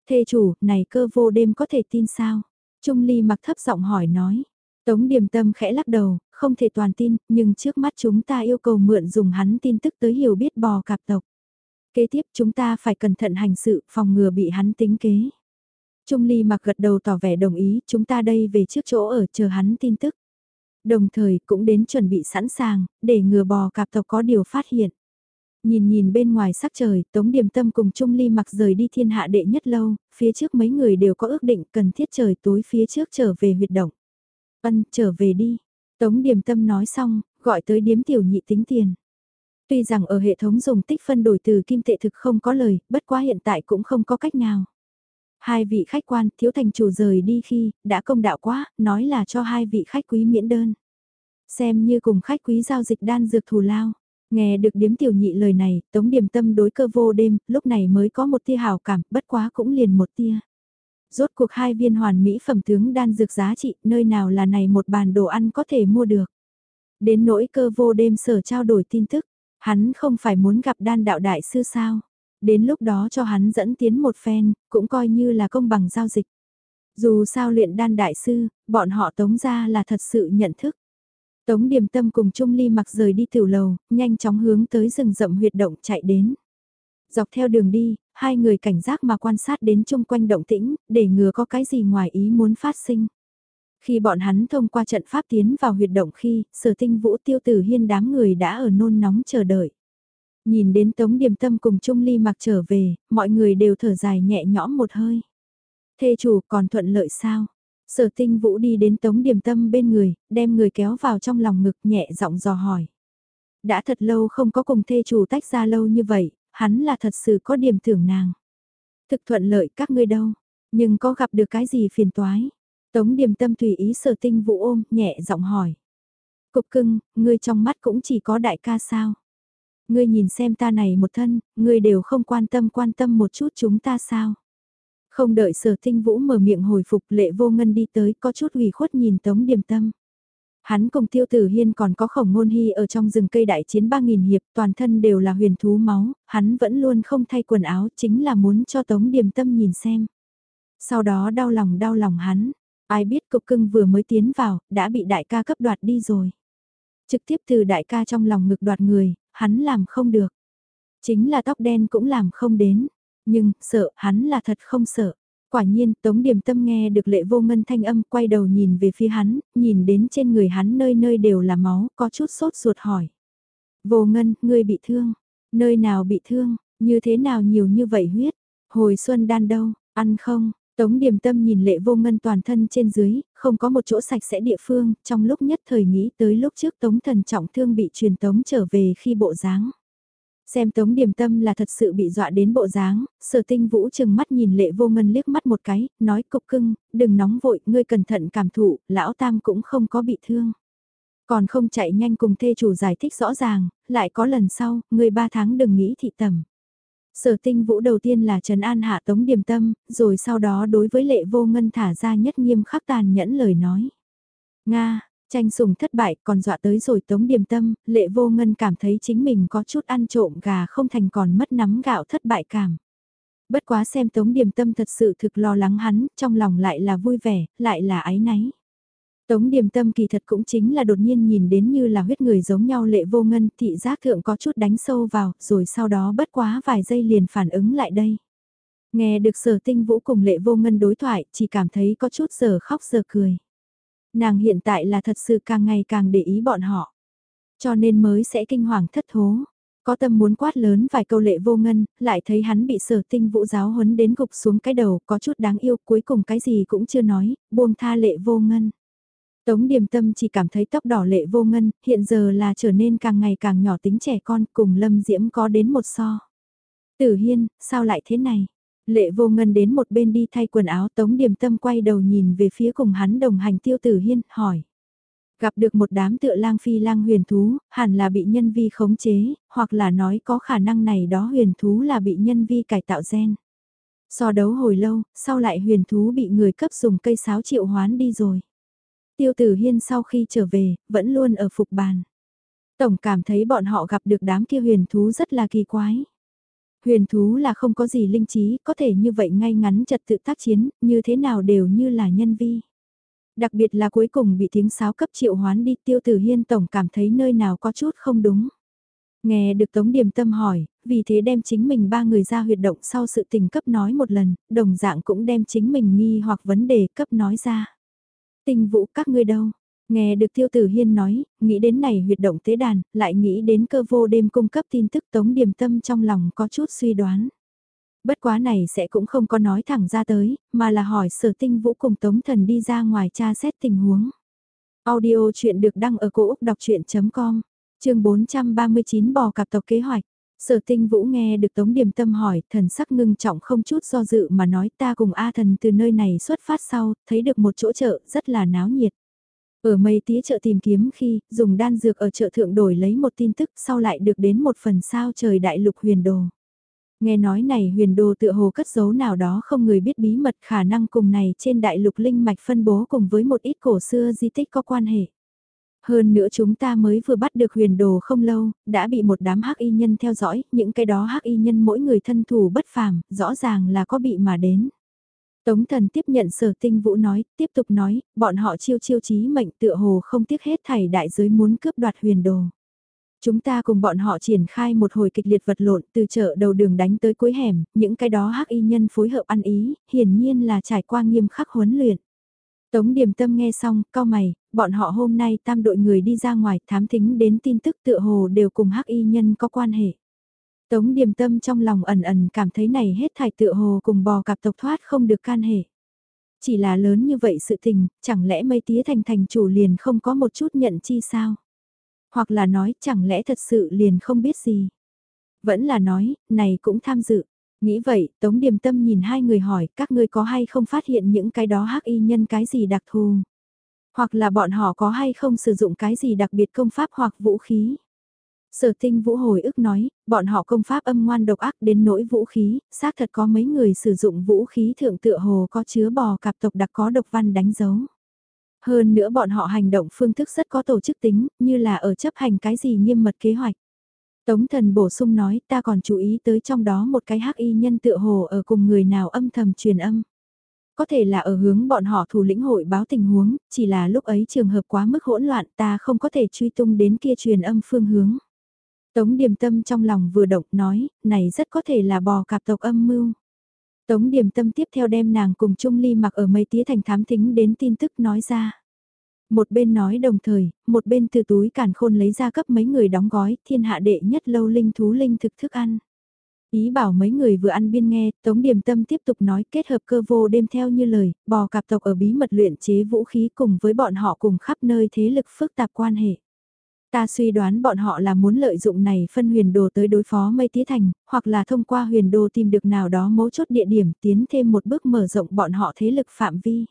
Thê chủ, này cơ vô đêm có thể tin sao? Trung Ly mặc thấp giọng hỏi nói. Tống Điềm Tâm khẽ lắc đầu, không thể toàn tin, nhưng trước mắt chúng ta yêu cầu mượn dùng hắn tin tức tới hiểu biết bò cạp tộc. Kế tiếp chúng ta phải cẩn thận hành sự, phòng ngừa bị hắn tính kế. Trung Ly mặc gật đầu tỏ vẻ đồng ý, chúng ta đây về trước chỗ ở chờ hắn tin tức. Đồng thời cũng đến chuẩn bị sẵn sàng, để ngừa bò cạp tộc có điều phát hiện. Nhìn nhìn bên ngoài sắc trời, Tống Điềm Tâm cùng Trung Ly mặc rời đi thiên hạ đệ nhất lâu, phía trước mấy người đều có ước định cần thiết trời tối phía trước trở về huyệt động. Ân, trở về đi. Tống Điềm Tâm nói xong, gọi tới điếm tiểu nhị tính tiền. Tuy rằng ở hệ thống dùng tích phân đổi từ kim tệ thực không có lời, bất quá hiện tại cũng không có cách nào. Hai vị khách quan, thiếu thành chủ rời đi khi, đã công đạo quá, nói là cho hai vị khách quý miễn đơn. Xem như cùng khách quý giao dịch đan dược thù lao. Nghe được điếm tiểu nhị lời này, tống điểm tâm đối cơ vô đêm, lúc này mới có một tia hào cảm, bất quá cũng liền một tia. Rốt cuộc hai viên hoàn mỹ phẩm tướng đan dược giá trị, nơi nào là này một bàn đồ ăn có thể mua được. Đến nỗi cơ vô đêm sở trao đổi tin tức, hắn không phải muốn gặp đan đạo đại sư sao đến lúc đó cho hắn dẫn tiến một phen, cũng coi như là công bằng giao dịch. Dù sao luyện đan đại sư, bọn họ tống ra là thật sự nhận thức. Tống điểm tâm cùng Trung Ly mặc rời đi tiểu lầu, nhanh chóng hướng tới rừng rậm huyệt động chạy đến. Dọc theo đường đi, hai người cảnh giác mà quan sát đến chung quanh động tĩnh, để ngừa có cái gì ngoài ý muốn phát sinh. Khi bọn hắn thông qua trận pháp tiến vào huyệt động khi, sở tinh vũ tiêu tử hiên đám người đã ở nôn nóng chờ đợi. Nhìn đến Tống Điềm Tâm cùng Trung Ly mặc trở về, mọi người đều thở dài nhẹ nhõm một hơi. Thê chủ còn thuận lợi sao? Sở tinh vũ đi đến Tống Điềm Tâm bên người, đem người kéo vào trong lòng ngực nhẹ giọng dò hỏi. Đã thật lâu không có cùng thê chủ tách ra lâu như vậy, hắn là thật sự có điểm thưởng nàng. Thực thuận lợi các ngươi đâu, nhưng có gặp được cái gì phiền toái? Tống Điềm Tâm tùy ý sở tinh vũ ôm, nhẹ giọng hỏi. Cục cưng, ngươi trong mắt cũng chỉ có đại ca sao? Ngươi nhìn xem ta này một thân, ngươi đều không quan tâm quan tâm một chút chúng ta sao. Không đợi sở tinh vũ mở miệng hồi phục lệ vô ngân đi tới có chút ủy khuất nhìn tống điềm tâm. Hắn cùng tiêu tử hiên còn có khổng ngôn hy ở trong rừng cây đại chiến 3.000 hiệp toàn thân đều là huyền thú máu, hắn vẫn luôn không thay quần áo chính là muốn cho tống điềm tâm nhìn xem. Sau đó đau lòng đau lòng hắn, ai biết cục cưng vừa mới tiến vào, đã bị đại ca cấp đoạt đi rồi. Trực tiếp từ đại ca trong lòng ngực đoạt người, hắn làm không được. Chính là tóc đen cũng làm không đến, nhưng sợ hắn là thật không sợ. Quả nhiên, Tống Điềm Tâm nghe được lệ vô ngân thanh âm quay đầu nhìn về phía hắn, nhìn đến trên người hắn nơi nơi đều là máu, có chút sốt ruột hỏi. Vô ngân, ngươi bị thương, nơi nào bị thương, như thế nào nhiều như vậy huyết, hồi xuân đan đâu, ăn không, Tống điềm tâm nhìn lệ vô ngân toàn thân trên dưới, không có một chỗ sạch sẽ địa phương, trong lúc nhất thời nghĩ tới lúc trước tống thần trọng thương bị truyền tống trở về khi bộ dáng. Xem tống điềm tâm là thật sự bị dọa đến bộ dáng, sở tinh vũ chừng mắt nhìn lệ vô ngân liếc mắt một cái, nói cục cưng, đừng nóng vội, ngươi cẩn thận cảm thụ, lão tam cũng không có bị thương. Còn không chạy nhanh cùng thê chủ giải thích rõ ràng, lại có lần sau, ngươi ba tháng đừng nghĩ thị tầm. Sở tinh vũ đầu tiên là Trần An hạ tống điềm tâm, rồi sau đó đối với lệ vô ngân thả ra nhất nghiêm khắc tàn nhẫn lời nói. Nga, tranh sùng thất bại còn dọa tới rồi tống điềm tâm, lệ vô ngân cảm thấy chính mình có chút ăn trộm gà không thành còn mất nắm gạo thất bại cảm. Bất quá xem tống điềm tâm thật sự thực lo lắng hắn, trong lòng lại là vui vẻ, lại là ái náy. Tống điềm tâm kỳ thật cũng chính là đột nhiên nhìn đến như là huyết người giống nhau lệ vô ngân, thị giác thượng có chút đánh sâu vào, rồi sau đó bất quá vài giây liền phản ứng lại đây. Nghe được sở tinh vũ cùng lệ vô ngân đối thoại, chỉ cảm thấy có chút giờ khóc giờ cười. Nàng hiện tại là thật sự càng ngày càng để ý bọn họ. Cho nên mới sẽ kinh hoàng thất thố. Có tâm muốn quát lớn vài câu lệ vô ngân, lại thấy hắn bị sở tinh vũ giáo huấn đến gục xuống cái đầu, có chút đáng yêu, cuối cùng cái gì cũng chưa nói, buông tha lệ vô ngân. Tống điềm tâm chỉ cảm thấy tóc đỏ lệ vô ngân, hiện giờ là trở nên càng ngày càng nhỏ tính trẻ con cùng lâm diễm có đến một so. Tử hiên, sao lại thế này? Lệ vô ngân đến một bên đi thay quần áo tống điềm tâm quay đầu nhìn về phía cùng hắn đồng hành tiêu tử hiên, hỏi. Gặp được một đám tựa lang phi lang huyền thú, hẳn là bị nhân vi khống chế, hoặc là nói có khả năng này đó huyền thú là bị nhân vi cải tạo gen. So đấu hồi lâu, sau lại huyền thú bị người cấp dùng cây sáo triệu hoán đi rồi. Tiêu tử hiên sau khi trở về, vẫn luôn ở phục bàn. Tổng cảm thấy bọn họ gặp được đám kia huyền thú rất là kỳ quái. Huyền thú là không có gì linh trí, có thể như vậy ngay ngắn trật tự tác chiến, như thế nào đều như là nhân vi. Đặc biệt là cuối cùng bị tiếng sáo cấp triệu hoán đi tiêu tử hiên tổng cảm thấy nơi nào có chút không đúng. Nghe được Tống Điềm Tâm hỏi, vì thế đem chính mình ba người ra huyệt động sau sự tình cấp nói một lần, đồng dạng cũng đem chính mình nghi hoặc vấn đề cấp nói ra. Tinh vũ các ngươi đâu? Nghe được tiêu tử hiên nói, nghĩ đến này huyệt động tế đàn, lại nghĩ đến cơ vô đêm cung cấp tin tức tống điềm tâm trong lòng có chút suy đoán. Bất quá này sẽ cũng không có nói thẳng ra tới, mà là hỏi sở tinh vũ cùng tống thần đi ra ngoài tra xét tình huống. Audio chuyện được đăng ở cổ Úc đọc chuyện.com, trường 439 bò cặp tộc kế hoạch. Sở tinh vũ nghe được Tống Điềm Tâm hỏi, thần sắc ngưng trọng không chút do dự mà nói ta cùng A thần từ nơi này xuất phát sau, thấy được một chỗ chợ rất là náo nhiệt. Ở mây tía chợ tìm kiếm khi, dùng đan dược ở chợ thượng đổi lấy một tin tức sau lại được đến một phần sao trời đại lục huyền đồ. Nghe nói này huyền đồ tựa hồ cất giấu nào đó không người biết bí mật khả năng cùng này trên đại lục linh mạch phân bố cùng với một ít cổ xưa di tích có quan hệ. Hơn nữa chúng ta mới vừa bắt được huyền đồ không lâu, đã bị một đám hắc y nhân theo dõi, những cái đó hắc y nhân mỗi người thân thủ bất phàm, rõ ràng là có bị mà đến. Tống thần tiếp nhận sở tinh vũ nói, tiếp tục nói, bọn họ chiêu chiêu chí mệnh tựa hồ không tiếc hết thảy đại giới muốn cướp đoạt huyền đồ. Chúng ta cùng bọn họ triển khai một hồi kịch liệt vật lộn từ chợ đầu đường đánh tới cuối hẻm, những cái đó hắc y nhân phối hợp ăn ý, hiển nhiên là trải qua nghiêm khắc huấn luyện. Tống Điềm Tâm nghe xong, cao mày, bọn họ hôm nay tam đội người đi ra ngoài thám thính đến tin tức tựa hồ đều cùng hắc y nhân có quan hệ. Tống Điềm Tâm trong lòng ẩn ẩn cảm thấy này hết thải tựa hồ cùng bò cặp tộc thoát không được can hệ. Chỉ là lớn như vậy sự tình, chẳng lẽ mây tía thành thành chủ liền không có một chút nhận chi sao? Hoặc là nói chẳng lẽ thật sự liền không biết gì? Vẫn là nói, này cũng tham dự. Nghĩ vậy, Tống Điềm Tâm nhìn hai người hỏi, các ngươi có hay không phát hiện những cái đó hắc y nhân cái gì đặc thù? Hoặc là bọn họ có hay không sử dụng cái gì đặc biệt công pháp hoặc vũ khí? Sở tinh vũ hồi ức nói, bọn họ công pháp âm ngoan độc ác đến nỗi vũ khí, xác thật có mấy người sử dụng vũ khí thượng tựa hồ có chứa bò cạp tộc đặc có độc văn đánh dấu. Hơn nữa bọn họ hành động phương thức rất có tổ chức tính, như là ở chấp hành cái gì nghiêm mật kế hoạch. Tống thần bổ sung nói ta còn chú ý tới trong đó một cái hắc y nhân tựa hồ ở cùng người nào âm thầm truyền âm. Có thể là ở hướng bọn họ thủ lĩnh hội báo tình huống, chỉ là lúc ấy trường hợp quá mức hỗn loạn ta không có thể truy tung đến kia truyền âm phương hướng. Tống điềm tâm trong lòng vừa động nói, này rất có thể là bò cạp tộc âm mưu. Tống điềm tâm tiếp theo đem nàng cùng Trung Ly mặc ở mây tía thành thám thính đến tin tức nói ra. Một bên nói đồng thời, một bên từ túi càn khôn lấy ra cấp mấy người đóng gói thiên hạ đệ nhất lâu linh thú linh thực thức ăn. Ý bảo mấy người vừa ăn biên nghe, Tống Điềm Tâm tiếp tục nói kết hợp cơ vô đêm theo như lời, bò cạp tộc ở bí mật luyện chế vũ khí cùng với bọn họ cùng khắp nơi thế lực phức tạp quan hệ. Ta suy đoán bọn họ là muốn lợi dụng này phân huyền đồ tới đối phó mây tía thành, hoặc là thông qua huyền đồ tìm được nào đó mấu chốt địa điểm tiến thêm một bước mở rộng bọn họ thế lực phạm vi.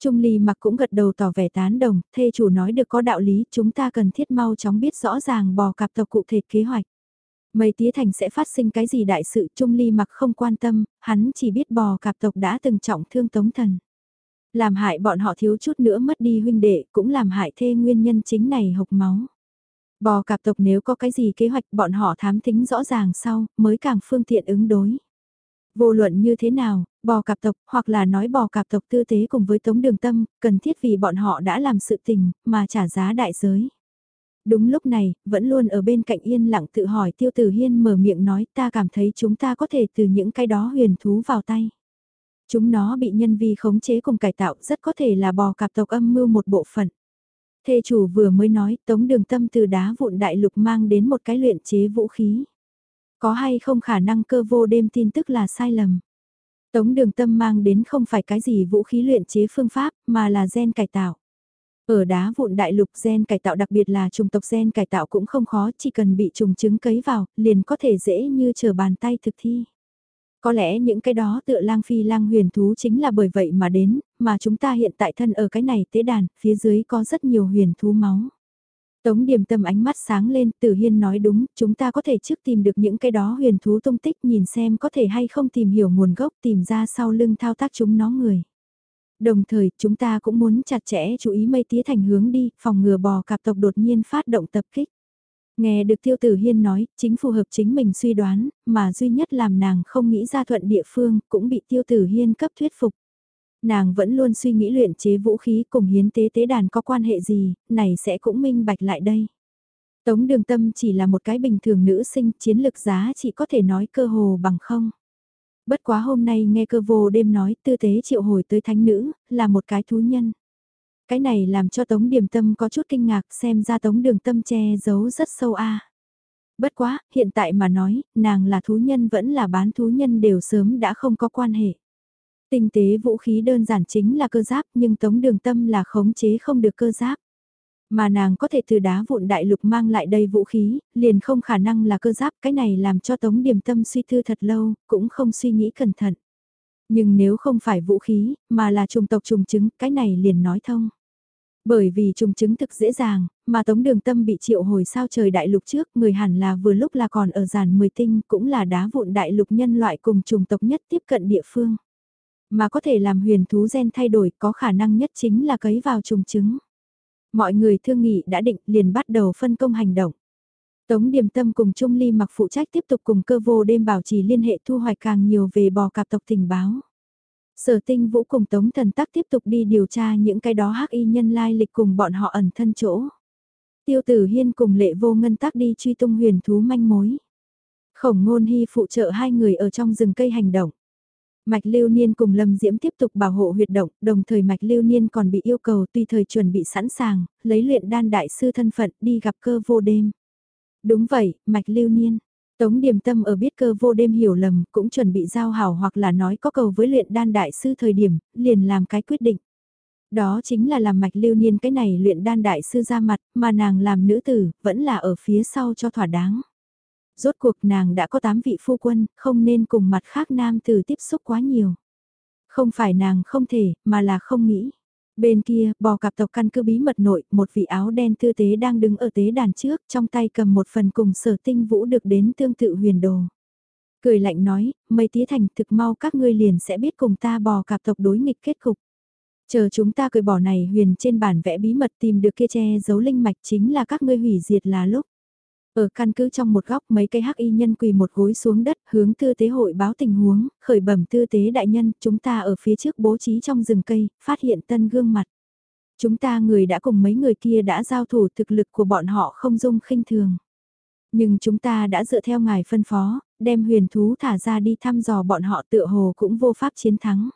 Trung Ly mặc cũng gật đầu tỏ vẻ tán đồng, thê chủ nói được có đạo lý, chúng ta cần thiết mau chóng biết rõ ràng bò cạp tộc cụ thể kế hoạch. Mây tía thành sẽ phát sinh cái gì đại sự Trung Ly mặc không quan tâm, hắn chỉ biết bò cạp tộc đã từng trọng thương tống thần. Làm hại bọn họ thiếu chút nữa mất đi huynh đệ, cũng làm hại thê nguyên nhân chính này hộc máu. Bò cạp tộc nếu có cái gì kế hoạch bọn họ thám tính rõ ràng sau, mới càng phương tiện ứng đối. Vô luận như thế nào, bò cạp tộc, hoặc là nói bò cạp tộc tư tế cùng với tống đường tâm, cần thiết vì bọn họ đã làm sự tình, mà trả giá đại giới. Đúng lúc này, vẫn luôn ở bên cạnh yên lặng tự hỏi tiêu tử hiên mở miệng nói ta cảm thấy chúng ta có thể từ những cái đó huyền thú vào tay. Chúng nó bị nhân vi khống chế cùng cải tạo rất có thể là bò cạp tộc âm mưu một bộ phận. Thê chủ vừa mới nói tống đường tâm từ đá vụn đại lục mang đến một cái luyện chế vũ khí. Có hay không khả năng cơ vô đêm tin tức là sai lầm. Tống đường tâm mang đến không phải cái gì vũ khí luyện chế phương pháp mà là gen cải tạo. Ở đá vụn đại lục gen cải tạo đặc biệt là trùng tộc gen cải tạo cũng không khó, chỉ cần bị trùng trứng cấy vào, liền có thể dễ như chờ bàn tay thực thi. Có lẽ những cái đó tựa lang phi lang huyền thú chính là bởi vậy mà đến, mà chúng ta hiện tại thân ở cái này tế đàn, phía dưới có rất nhiều huyền thú máu. Tống điểm tâm ánh mắt sáng lên, Tử Hiên nói đúng, chúng ta có thể trước tìm được những cái đó huyền thú tung tích nhìn xem có thể hay không tìm hiểu nguồn gốc tìm ra sau lưng thao tác chúng nó người. Đồng thời, chúng ta cũng muốn chặt chẽ chú ý mây tía thành hướng đi, phòng ngừa bò cạp tộc đột nhiên phát động tập kích. Nghe được Tiêu Tử Hiên nói, chính phù hợp chính mình suy đoán, mà duy nhất làm nàng không nghĩ ra thuận địa phương, cũng bị Tiêu Tử Hiên cấp thuyết phục. Nàng vẫn luôn suy nghĩ luyện chế vũ khí cùng hiến tế tế đàn có quan hệ gì, này sẽ cũng minh bạch lại đây. Tống đường tâm chỉ là một cái bình thường nữ sinh, chiến lực giá chỉ có thể nói cơ hồ bằng không. Bất quá hôm nay nghe cơ vô đêm nói tư tế triệu hồi tới thánh nữ, là một cái thú nhân. Cái này làm cho Tống điểm Tâm có chút kinh ngạc xem ra Tống Đường Tâm che giấu rất sâu a. Bất quá, hiện tại mà nói, nàng là thú nhân vẫn là bán thú nhân đều sớm đã không có quan hệ. Tinh tế vũ khí đơn giản chính là cơ giáp nhưng Tống Đường Tâm là khống chế không được cơ giáp. Mà nàng có thể từ đá vụn đại lục mang lại đây vũ khí, liền không khả năng là cơ giáp, cái này làm cho Tống Điềm Tâm suy thư thật lâu, cũng không suy nghĩ cẩn thận. Nhưng nếu không phải vũ khí, mà là trùng tộc trùng chứng, cái này liền nói thông. Bởi vì trùng chứng thực dễ dàng, mà Tống Đường Tâm bị triệu hồi sao trời đại lục trước, người hẳn là vừa lúc là còn ở giàn 10 tinh, cũng là đá vụn đại lục nhân loại cùng trùng tộc nhất tiếp cận địa phương. Mà có thể làm huyền thú gen thay đổi có khả năng nhất chính là cấy vào trùng chứng. Mọi người thương nghị đã định liền bắt đầu phân công hành động. Tống Điềm Tâm cùng Trung Ly mặc phụ trách tiếp tục cùng cơ vô đêm bảo trì liên hệ thu hoạch càng nhiều về bò cạp tộc tình báo. Sở tinh vũ cùng Tống Thần Tắc tiếp tục đi điều tra những cái đó hắc y nhân lai lịch cùng bọn họ ẩn thân chỗ. Tiêu tử hiên cùng lệ vô ngân tắc đi truy tung huyền thú manh mối. Khổng ngôn hy phụ trợ hai người ở trong rừng cây hành động. Mạch Lưu Niên cùng Lâm Diễm tiếp tục bảo hộ huyệt động, đồng thời Mạch Lưu Niên còn bị yêu cầu tùy thời chuẩn bị sẵn sàng, lấy luyện đan đại sư thân phận đi gặp cơ vô đêm. Đúng vậy, Mạch Lưu Niên. Tống Điềm Tâm ở biết cơ vô đêm hiểu lầm, cũng chuẩn bị giao hảo hoặc là nói có cầu với luyện đan đại sư thời điểm, liền làm cái quyết định. Đó chính là làm mạch lưu niên cái này luyện đan đại sư ra mặt, mà nàng làm nữ tử, vẫn là ở phía sau cho thỏa đáng rốt cuộc nàng đã có tám vị phu quân, không nên cùng mặt khác nam tử tiếp xúc quá nhiều. Không phải nàng không thể, mà là không nghĩ. Bên kia, bò cặp tộc căn cứ bí mật nội, một vị áo đen tư tế đang đứng ở tế đàn trước, trong tay cầm một phần cùng sở tinh vũ được đến tương tự huyền đồ. Cười lạnh nói, mây tía thành thực mau các ngươi liền sẽ biết cùng ta bò cặp tộc đối nghịch kết cục. Chờ chúng ta cười bỏ này huyền trên bản vẽ bí mật tìm được kia che giấu linh mạch chính là các ngươi hủy diệt là lúc. Ở căn cứ trong một góc mấy cây hắc y nhân quỳ một gối xuống đất hướng tư tế hội báo tình huống, khởi bẩm tư tế đại nhân, chúng ta ở phía trước bố trí trong rừng cây, phát hiện tân gương mặt. Chúng ta người đã cùng mấy người kia đã giao thủ thực lực của bọn họ không dung khinh thường. Nhưng chúng ta đã dựa theo ngài phân phó, đem huyền thú thả ra đi thăm dò bọn họ tựa hồ cũng vô pháp chiến thắng.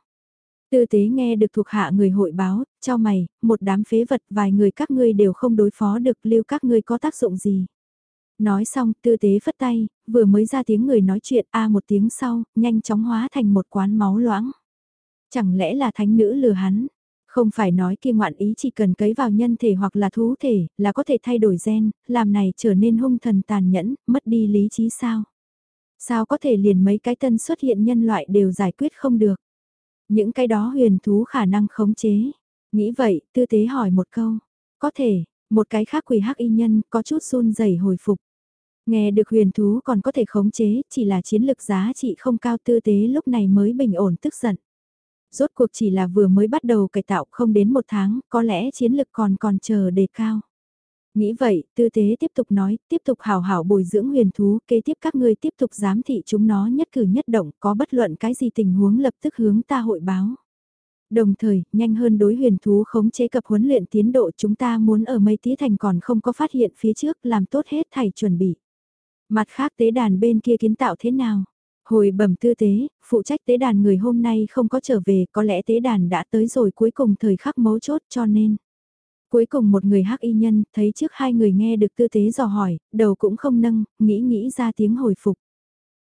Tư tế nghe được thuộc hạ người hội báo, cho mày, một đám phế vật vài người các ngươi đều không đối phó được lưu các ngươi có tác dụng gì. Nói xong, tư tế phất tay, vừa mới ra tiếng người nói chuyện a một tiếng sau, nhanh chóng hóa thành một quán máu loãng. Chẳng lẽ là thánh nữ lừa hắn? Không phải nói kia ngoạn ý chỉ cần cấy vào nhân thể hoặc là thú thể, là có thể thay đổi gen, làm này trở nên hung thần tàn nhẫn, mất đi lý trí sao? Sao có thể liền mấy cái tân xuất hiện nhân loại đều giải quyết không được? Những cái đó huyền thú khả năng khống chế. Nghĩ vậy, tư tế hỏi một câu. Có thể, một cái khác quỷ hắc y nhân có chút run rẩy hồi phục. Nghe được huyền thú còn có thể khống chế, chỉ là chiến lực giá trị không cao tư tế lúc này mới bình ổn tức giận. Rốt cuộc chỉ là vừa mới bắt đầu cải tạo không đến một tháng, có lẽ chiến lực còn còn chờ đề cao. Nghĩ vậy, tư tế tiếp tục nói, tiếp tục hào hảo bồi dưỡng huyền thú, kế tiếp các ngươi tiếp tục giám thị chúng nó nhất cử nhất động, có bất luận cái gì tình huống lập tức hướng ta hội báo. Đồng thời, nhanh hơn đối huyền thú khống chế cập huấn luyện tiến độ chúng ta muốn ở mây tí thành còn không có phát hiện phía trước làm tốt hết thầy chuẩn bị. Mặt khác tế đàn bên kia kiến tạo thế nào? Hồi bẩm tư tế, phụ trách tế đàn người hôm nay không có trở về, có lẽ tế đàn đã tới rồi cuối cùng thời khắc mấu chốt cho nên. Cuối cùng một người hắc y nhân, thấy trước hai người nghe được tư tế dò hỏi, đầu cũng không nâng, nghĩ nghĩ ra tiếng hồi phục.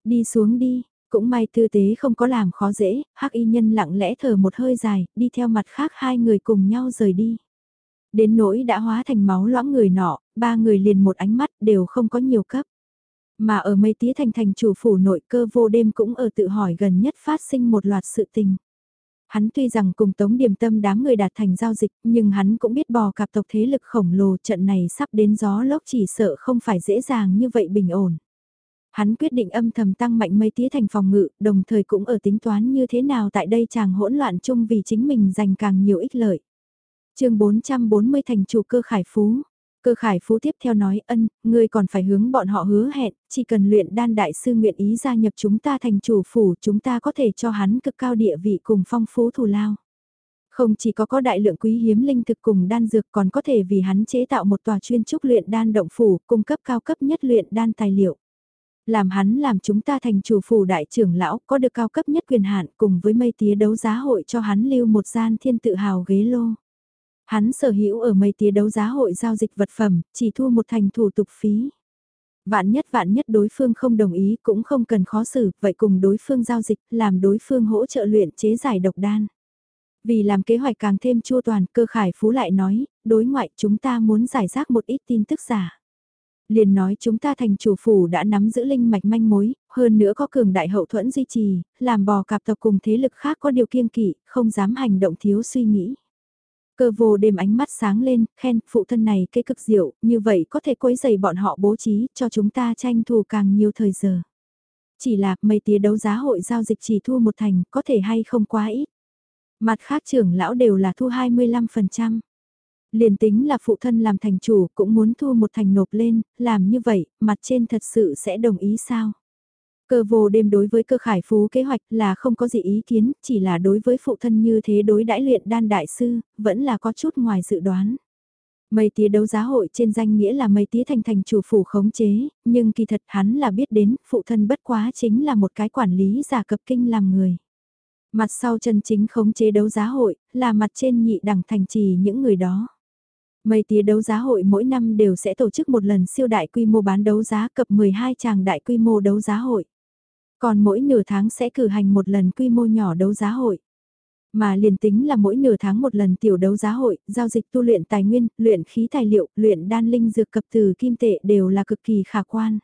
Đi xuống đi, cũng may tư tế không có làm khó dễ, hắc y nhân lặng lẽ thở một hơi dài, đi theo mặt khác hai người cùng nhau rời đi. Đến nỗi đã hóa thành máu loãng người nọ, ba người liền một ánh mắt đều không có nhiều cấp. Mà ở mây tía thành thành chủ phủ nội cơ vô đêm cũng ở tự hỏi gần nhất phát sinh một loạt sự tình. Hắn tuy rằng cùng tống điểm tâm đám người đạt thành giao dịch, nhưng hắn cũng biết bò cạp tộc thế lực khổng lồ trận này sắp đến gió lốc chỉ sợ không phải dễ dàng như vậy bình ổn. Hắn quyết định âm thầm tăng mạnh mây tía thành phòng ngự, đồng thời cũng ở tính toán như thế nào tại đây chàng hỗn loạn chung vì chính mình giành càng nhiều ích lợi. chương 440 thành chủ cơ khải phú, Cơ khải phú tiếp theo nói ân, ngươi còn phải hướng bọn họ hứa hẹn, chỉ cần luyện đan đại sư nguyện ý gia nhập chúng ta thành chủ phủ chúng ta có thể cho hắn cực cao địa vị cùng phong phú thù lao. Không chỉ có có đại lượng quý hiếm linh thực cùng đan dược còn có thể vì hắn chế tạo một tòa chuyên trúc luyện đan động phủ cung cấp cao cấp nhất luyện đan tài liệu. Làm hắn làm chúng ta thành chủ phủ đại trưởng lão có được cao cấp nhất quyền hạn cùng với mây tía đấu giá hội cho hắn lưu một gian thiên tự hào ghế lô. Hắn sở hữu ở mây tía đấu giá hội giao dịch vật phẩm, chỉ thu một thành thủ tục phí. Vạn nhất vạn nhất đối phương không đồng ý cũng không cần khó xử, vậy cùng đối phương giao dịch, làm đối phương hỗ trợ luyện chế giải độc đan. Vì làm kế hoạch càng thêm chua toàn, cơ khải phú lại nói, đối ngoại chúng ta muốn giải rác một ít tin tức giả. Liền nói chúng ta thành chủ phủ đã nắm giữ linh mạch manh mối, hơn nữa có cường đại hậu thuẫn duy trì, làm bò cạp tộc cùng thế lực khác có điều kiên kỵ, không dám hành động thiếu suy nghĩ. Cơ vô đêm ánh mắt sáng lên, khen, phụ thân này cây cực diệu, như vậy có thể quấy giày bọn họ bố trí, cho chúng ta tranh thủ càng nhiều thời giờ. Chỉ là, mấy tía đấu giá hội giao dịch chỉ thu một thành, có thể hay không quá ít. Mặt khác trưởng lão đều là thu 25%. Liền tính là phụ thân làm thành chủ cũng muốn thu một thành nộp lên, làm như vậy, mặt trên thật sự sẽ đồng ý sao? Cơ vô đêm đối với cơ khải phú kế hoạch là không có gì ý kiến, chỉ là đối với phụ thân như thế đối đãi luyện đan đại sư, vẫn là có chút ngoài dự đoán. Mây tía đấu giá hội trên danh nghĩa là mây tía thành thành chủ phủ khống chế, nhưng kỳ thật hắn là biết đến, phụ thân bất quá chính là một cái quản lý giả cập kinh làm người. Mặt sau chân chính khống chế đấu giá hội, là mặt trên nhị đẳng thành trì những người đó. Mây tía đấu giá hội mỗi năm đều sẽ tổ chức một lần siêu đại quy mô bán đấu giá cập 12 tràng đại quy mô đấu giá hội. Còn mỗi nửa tháng sẽ cử hành một lần quy mô nhỏ đấu giá hội. Mà liền tính là mỗi nửa tháng một lần tiểu đấu giá hội, giao dịch tu luyện tài nguyên, luyện khí tài liệu, luyện đan linh dược cập từ kim tệ đều là cực kỳ khả quan.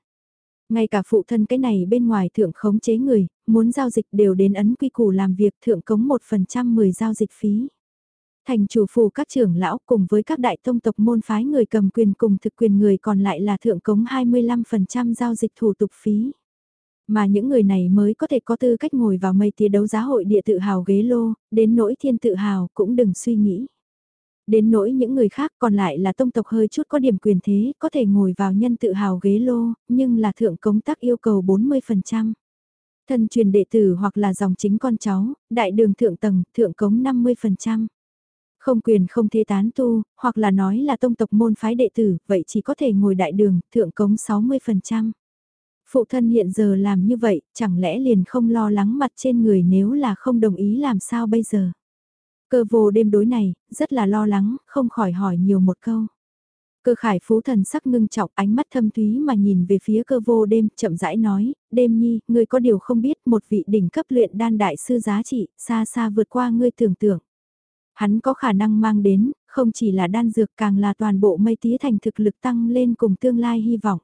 Ngay cả phụ thân cái này bên ngoài thượng khống chế người, muốn giao dịch đều đến ấn quy củ làm việc thượng cống 1% 10 giao dịch phí. Thành chủ phù các trưởng lão cùng với các đại tông tộc môn phái người cầm quyền cùng thực quyền người còn lại là thượng cống 25% giao dịch thủ tục phí. Mà những người này mới có thể có tư cách ngồi vào mây tía đấu giá hội địa tự hào ghế lô, đến nỗi thiên tự hào cũng đừng suy nghĩ. Đến nỗi những người khác còn lại là tông tộc hơi chút có điểm quyền thế, có thể ngồi vào nhân tự hào ghế lô, nhưng là thượng cống tắc yêu cầu 40%. Thân truyền đệ tử hoặc là dòng chính con cháu, đại đường thượng tầng, thượng cống 50%. Không quyền không thế tán tu, hoặc là nói là tông tộc môn phái đệ tử, vậy chỉ có thể ngồi đại đường, thượng cống 60%. Phụ thân hiện giờ làm như vậy, chẳng lẽ liền không lo lắng mặt trên người nếu là không đồng ý làm sao bây giờ? Cơ vô đêm đối này, rất là lo lắng, không khỏi hỏi nhiều một câu. Cơ khải phú thần sắc ngưng trọng ánh mắt thâm thúy mà nhìn về phía cơ vô đêm chậm rãi nói, đêm nhi, ngươi có điều không biết một vị đỉnh cấp luyện đan đại sư giá trị, xa xa vượt qua ngươi tưởng tượng. Hắn có khả năng mang đến, không chỉ là đan dược càng là toàn bộ mây tía thành thực lực tăng lên cùng tương lai hy vọng.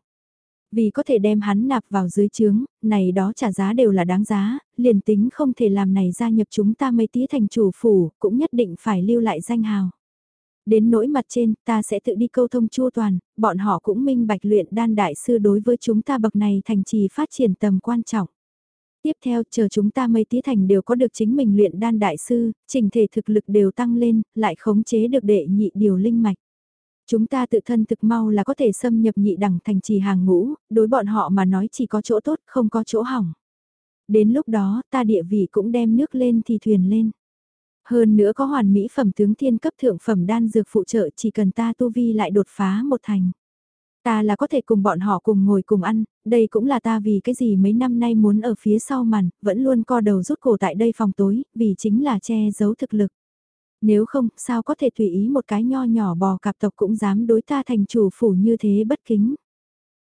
Vì có thể đem hắn nạp vào dưới chướng, này đó trả giá đều là đáng giá, liền tính không thể làm này gia nhập chúng ta mây tía thành chủ phủ, cũng nhất định phải lưu lại danh hào. Đến nỗi mặt trên, ta sẽ tự đi câu thông chua toàn, bọn họ cũng minh bạch luyện đan đại sư đối với chúng ta bậc này thành trì phát triển tầm quan trọng. Tiếp theo, chờ chúng ta mây tía thành đều có được chính mình luyện đan đại sư, trình thể thực lực đều tăng lên, lại khống chế được đệ nhị điều linh mạch. Chúng ta tự thân thực mau là có thể xâm nhập nhị đẳng thành trì hàng ngũ, đối bọn họ mà nói chỉ có chỗ tốt, không có chỗ hỏng. Đến lúc đó, ta địa vị cũng đem nước lên thì thuyền lên. Hơn nữa có hoàn mỹ phẩm tướng thiên cấp thượng phẩm đan dược phụ trợ chỉ cần ta tu vi lại đột phá một thành. Ta là có thể cùng bọn họ cùng ngồi cùng ăn, đây cũng là ta vì cái gì mấy năm nay muốn ở phía sau màn, vẫn luôn co đầu rút cổ tại đây phòng tối, vì chính là che giấu thực lực. Nếu không, sao có thể tùy ý một cái nho nhỏ bò cạp tộc cũng dám đối ta thành chủ phủ như thế bất kính.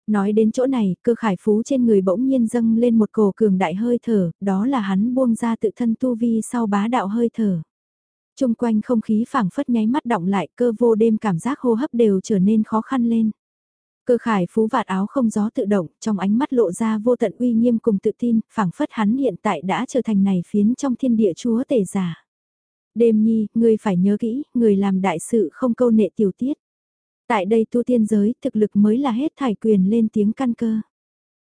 Nói đến chỗ này, cơ khải phú trên người bỗng nhiên dâng lên một cổ cường đại hơi thở, đó là hắn buông ra tự thân tu vi sau bá đạo hơi thở. Trung quanh không khí phảng phất nháy mắt động lại cơ vô đêm cảm giác hô hấp đều trở nên khó khăn lên. Cơ khải phú vạt áo không gió tự động, trong ánh mắt lộ ra vô tận uy nghiêm cùng tự tin, phảng phất hắn hiện tại đã trở thành này phiến trong thiên địa chúa tể giả. Đêm nhi, người phải nhớ kỹ, người làm đại sự không câu nệ tiểu tiết. Tại đây tu tiên giới, thực lực mới là hết thải quyền lên tiếng căn cơ.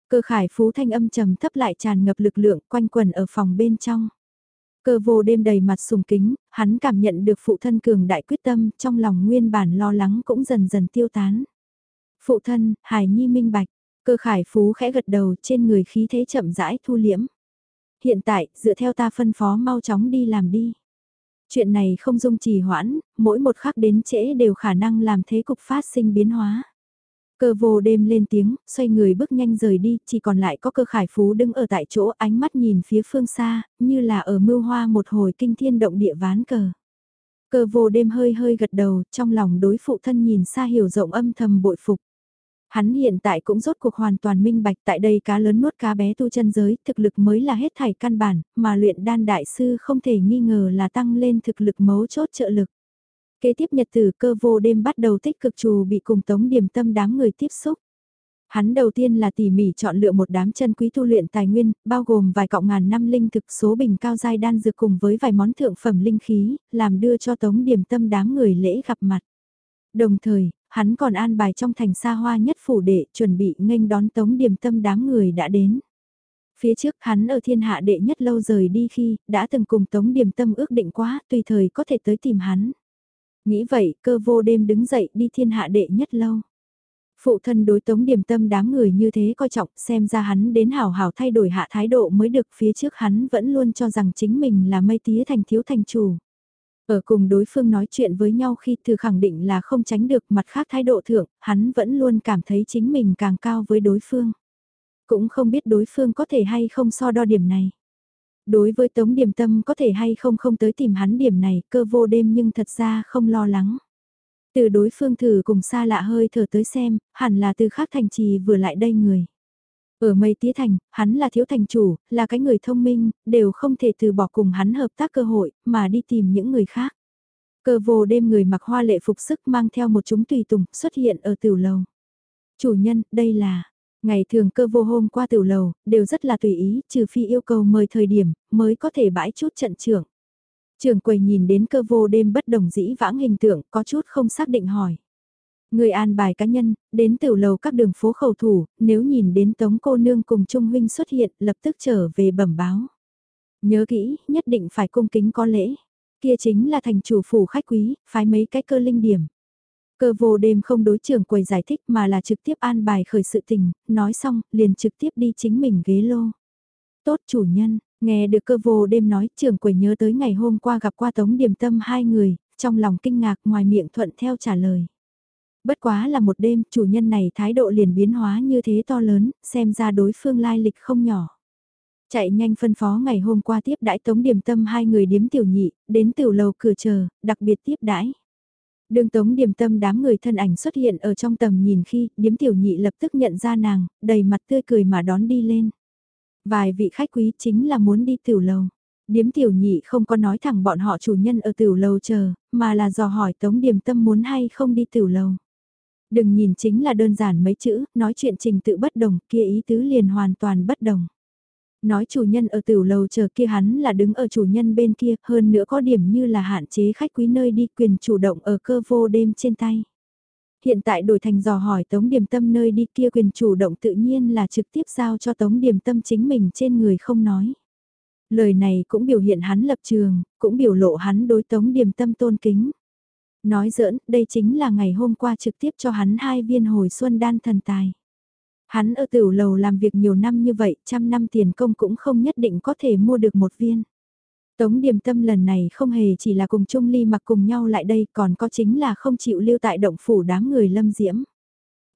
Cơ khải phú thanh âm trầm thấp lại tràn ngập lực lượng quanh quần ở phòng bên trong. Cơ vô đêm đầy mặt sùng kính, hắn cảm nhận được phụ thân cường đại quyết tâm, trong lòng nguyên bản lo lắng cũng dần dần tiêu tán. Phụ thân, Hải Nhi minh bạch, cơ khải phú khẽ gật đầu trên người khí thế chậm rãi thu liễm. Hiện tại, dựa theo ta phân phó mau chóng đi làm đi. Chuyện này không dung trì hoãn, mỗi một khắc đến trễ đều khả năng làm thế cục phát sinh biến hóa. Cơ vô đêm lên tiếng, xoay người bước nhanh rời đi, chỉ còn lại có cơ khải phú đứng ở tại chỗ ánh mắt nhìn phía phương xa, như là ở mưu hoa một hồi kinh thiên động địa ván cờ. Cơ vô đêm hơi hơi gật đầu, trong lòng đối phụ thân nhìn xa hiểu rộng âm thầm bội phục. Hắn hiện tại cũng rốt cuộc hoàn toàn minh bạch tại đây cá lớn nuốt cá bé tu chân giới, thực lực mới là hết thảy căn bản, mà luyện đan đại sư không thể nghi ngờ là tăng lên thực lực mấu chốt trợ lực. Kế tiếp nhật tử cơ vô đêm bắt đầu tích cực trù bị cùng tống điểm tâm đám người tiếp xúc. Hắn đầu tiên là tỉ mỉ chọn lựa một đám chân quý tu luyện tài nguyên, bao gồm vài cọng ngàn năm linh thực số bình cao giai đan dược cùng với vài món thượng phẩm linh khí, làm đưa cho tống điểm tâm đám người lễ gặp mặt. Đồng thời, hắn còn an bài trong thành xa hoa nhất phủ đệ, chuẩn bị nghênh đón tống điểm tâm đám người đã đến. Phía trước, hắn ở thiên hạ đệ nhất lâu rời đi khi, đã từng cùng tống điểm tâm ước định quá, tùy thời có thể tới tìm hắn. Nghĩ vậy, cơ vô đêm đứng dậy đi thiên hạ đệ nhất lâu. Phụ thân đối tống điểm tâm đám người như thế coi trọng, xem ra hắn đến hảo hảo thay đổi hạ thái độ mới được, phía trước hắn vẫn luôn cho rằng chính mình là mây tía thành thiếu thành chủ. Ở cùng đối phương nói chuyện với nhau khi thử khẳng định là không tránh được mặt khác thái độ thượng, hắn vẫn luôn cảm thấy chính mình càng cao với đối phương. Cũng không biết đối phương có thể hay không so đo điểm này. Đối với Tống Điểm Tâm có thể hay không không tới tìm hắn điểm này cơ vô đêm nhưng thật ra không lo lắng. Từ đối phương thử cùng xa lạ hơi thở tới xem, hẳn là từ khác thành trì vừa lại đây người. Ở mây tía thành, hắn là thiếu thành chủ, là cái người thông minh, đều không thể từ bỏ cùng hắn hợp tác cơ hội, mà đi tìm những người khác. Cơ vô đêm người mặc hoa lệ phục sức mang theo một chúng tùy tùng xuất hiện ở tiểu lầu. Chủ nhân, đây là, ngày thường cơ vô hôm qua tiểu lầu, đều rất là tùy ý, trừ phi yêu cầu mời thời điểm, mới có thể bãi chút trận trưởng. Trường quầy nhìn đến cơ vô đêm bất đồng dĩ vãng hình tượng, có chút không xác định hỏi. Người an bài cá nhân, đến tiểu lầu các đường phố khẩu thủ, nếu nhìn đến tống cô nương cùng Trung Huynh xuất hiện, lập tức trở về bẩm báo. Nhớ kỹ, nhất định phải cung kính có lễ. Kia chính là thành chủ phủ khách quý, phái mấy cái cơ linh điểm. Cơ vô đêm không đối trưởng quầy giải thích mà là trực tiếp an bài khởi sự tình, nói xong, liền trực tiếp đi chính mình ghế lô. Tốt chủ nhân, nghe được cơ vô đêm nói trưởng quầy nhớ tới ngày hôm qua gặp qua tống điểm tâm hai người, trong lòng kinh ngạc ngoài miệng thuận theo trả lời. Bất quá là một đêm, chủ nhân này thái độ liền biến hóa như thế to lớn, xem ra đối phương lai lịch không nhỏ. Chạy nhanh phân phó ngày hôm qua tiếp đãi tống điểm tâm hai người điếm tiểu nhị, đến tiểu lầu cửa chờ, đặc biệt tiếp đãi. Đường tống điềm tâm đám người thân ảnh xuất hiện ở trong tầm nhìn khi điếm tiểu nhị lập tức nhận ra nàng, đầy mặt tươi cười mà đón đi lên. Vài vị khách quý chính là muốn đi tiểu lầu. Điếm tiểu nhị không có nói thẳng bọn họ chủ nhân ở tiểu lầu chờ, mà là dò hỏi tống điềm tâm muốn hay không đi tiểu lầu. Đừng nhìn chính là đơn giản mấy chữ, nói chuyện trình tự bất đồng, kia ý tứ liền hoàn toàn bất đồng. Nói chủ nhân ở tiểu lầu chờ kia hắn là đứng ở chủ nhân bên kia, hơn nữa có điểm như là hạn chế khách quý nơi đi quyền chủ động ở cơ vô đêm trên tay. Hiện tại đổi thành dò hỏi Tống Điềm Tâm nơi đi kia quyền chủ động tự nhiên là trực tiếp giao cho Tống Điềm Tâm chính mình trên người không nói. Lời này cũng biểu hiện hắn lập trường, cũng biểu lộ hắn đối Tống Điềm Tâm tôn kính. Nói giỡn, đây chính là ngày hôm qua trực tiếp cho hắn hai viên hồi xuân đan thần tài. Hắn ở tiểu lầu làm việc nhiều năm như vậy, trăm năm tiền công cũng không nhất định có thể mua được một viên. Tống điểm tâm lần này không hề chỉ là cùng Trung Ly mặc cùng nhau lại đây còn có chính là không chịu lưu tại động phủ đám người lâm diễm.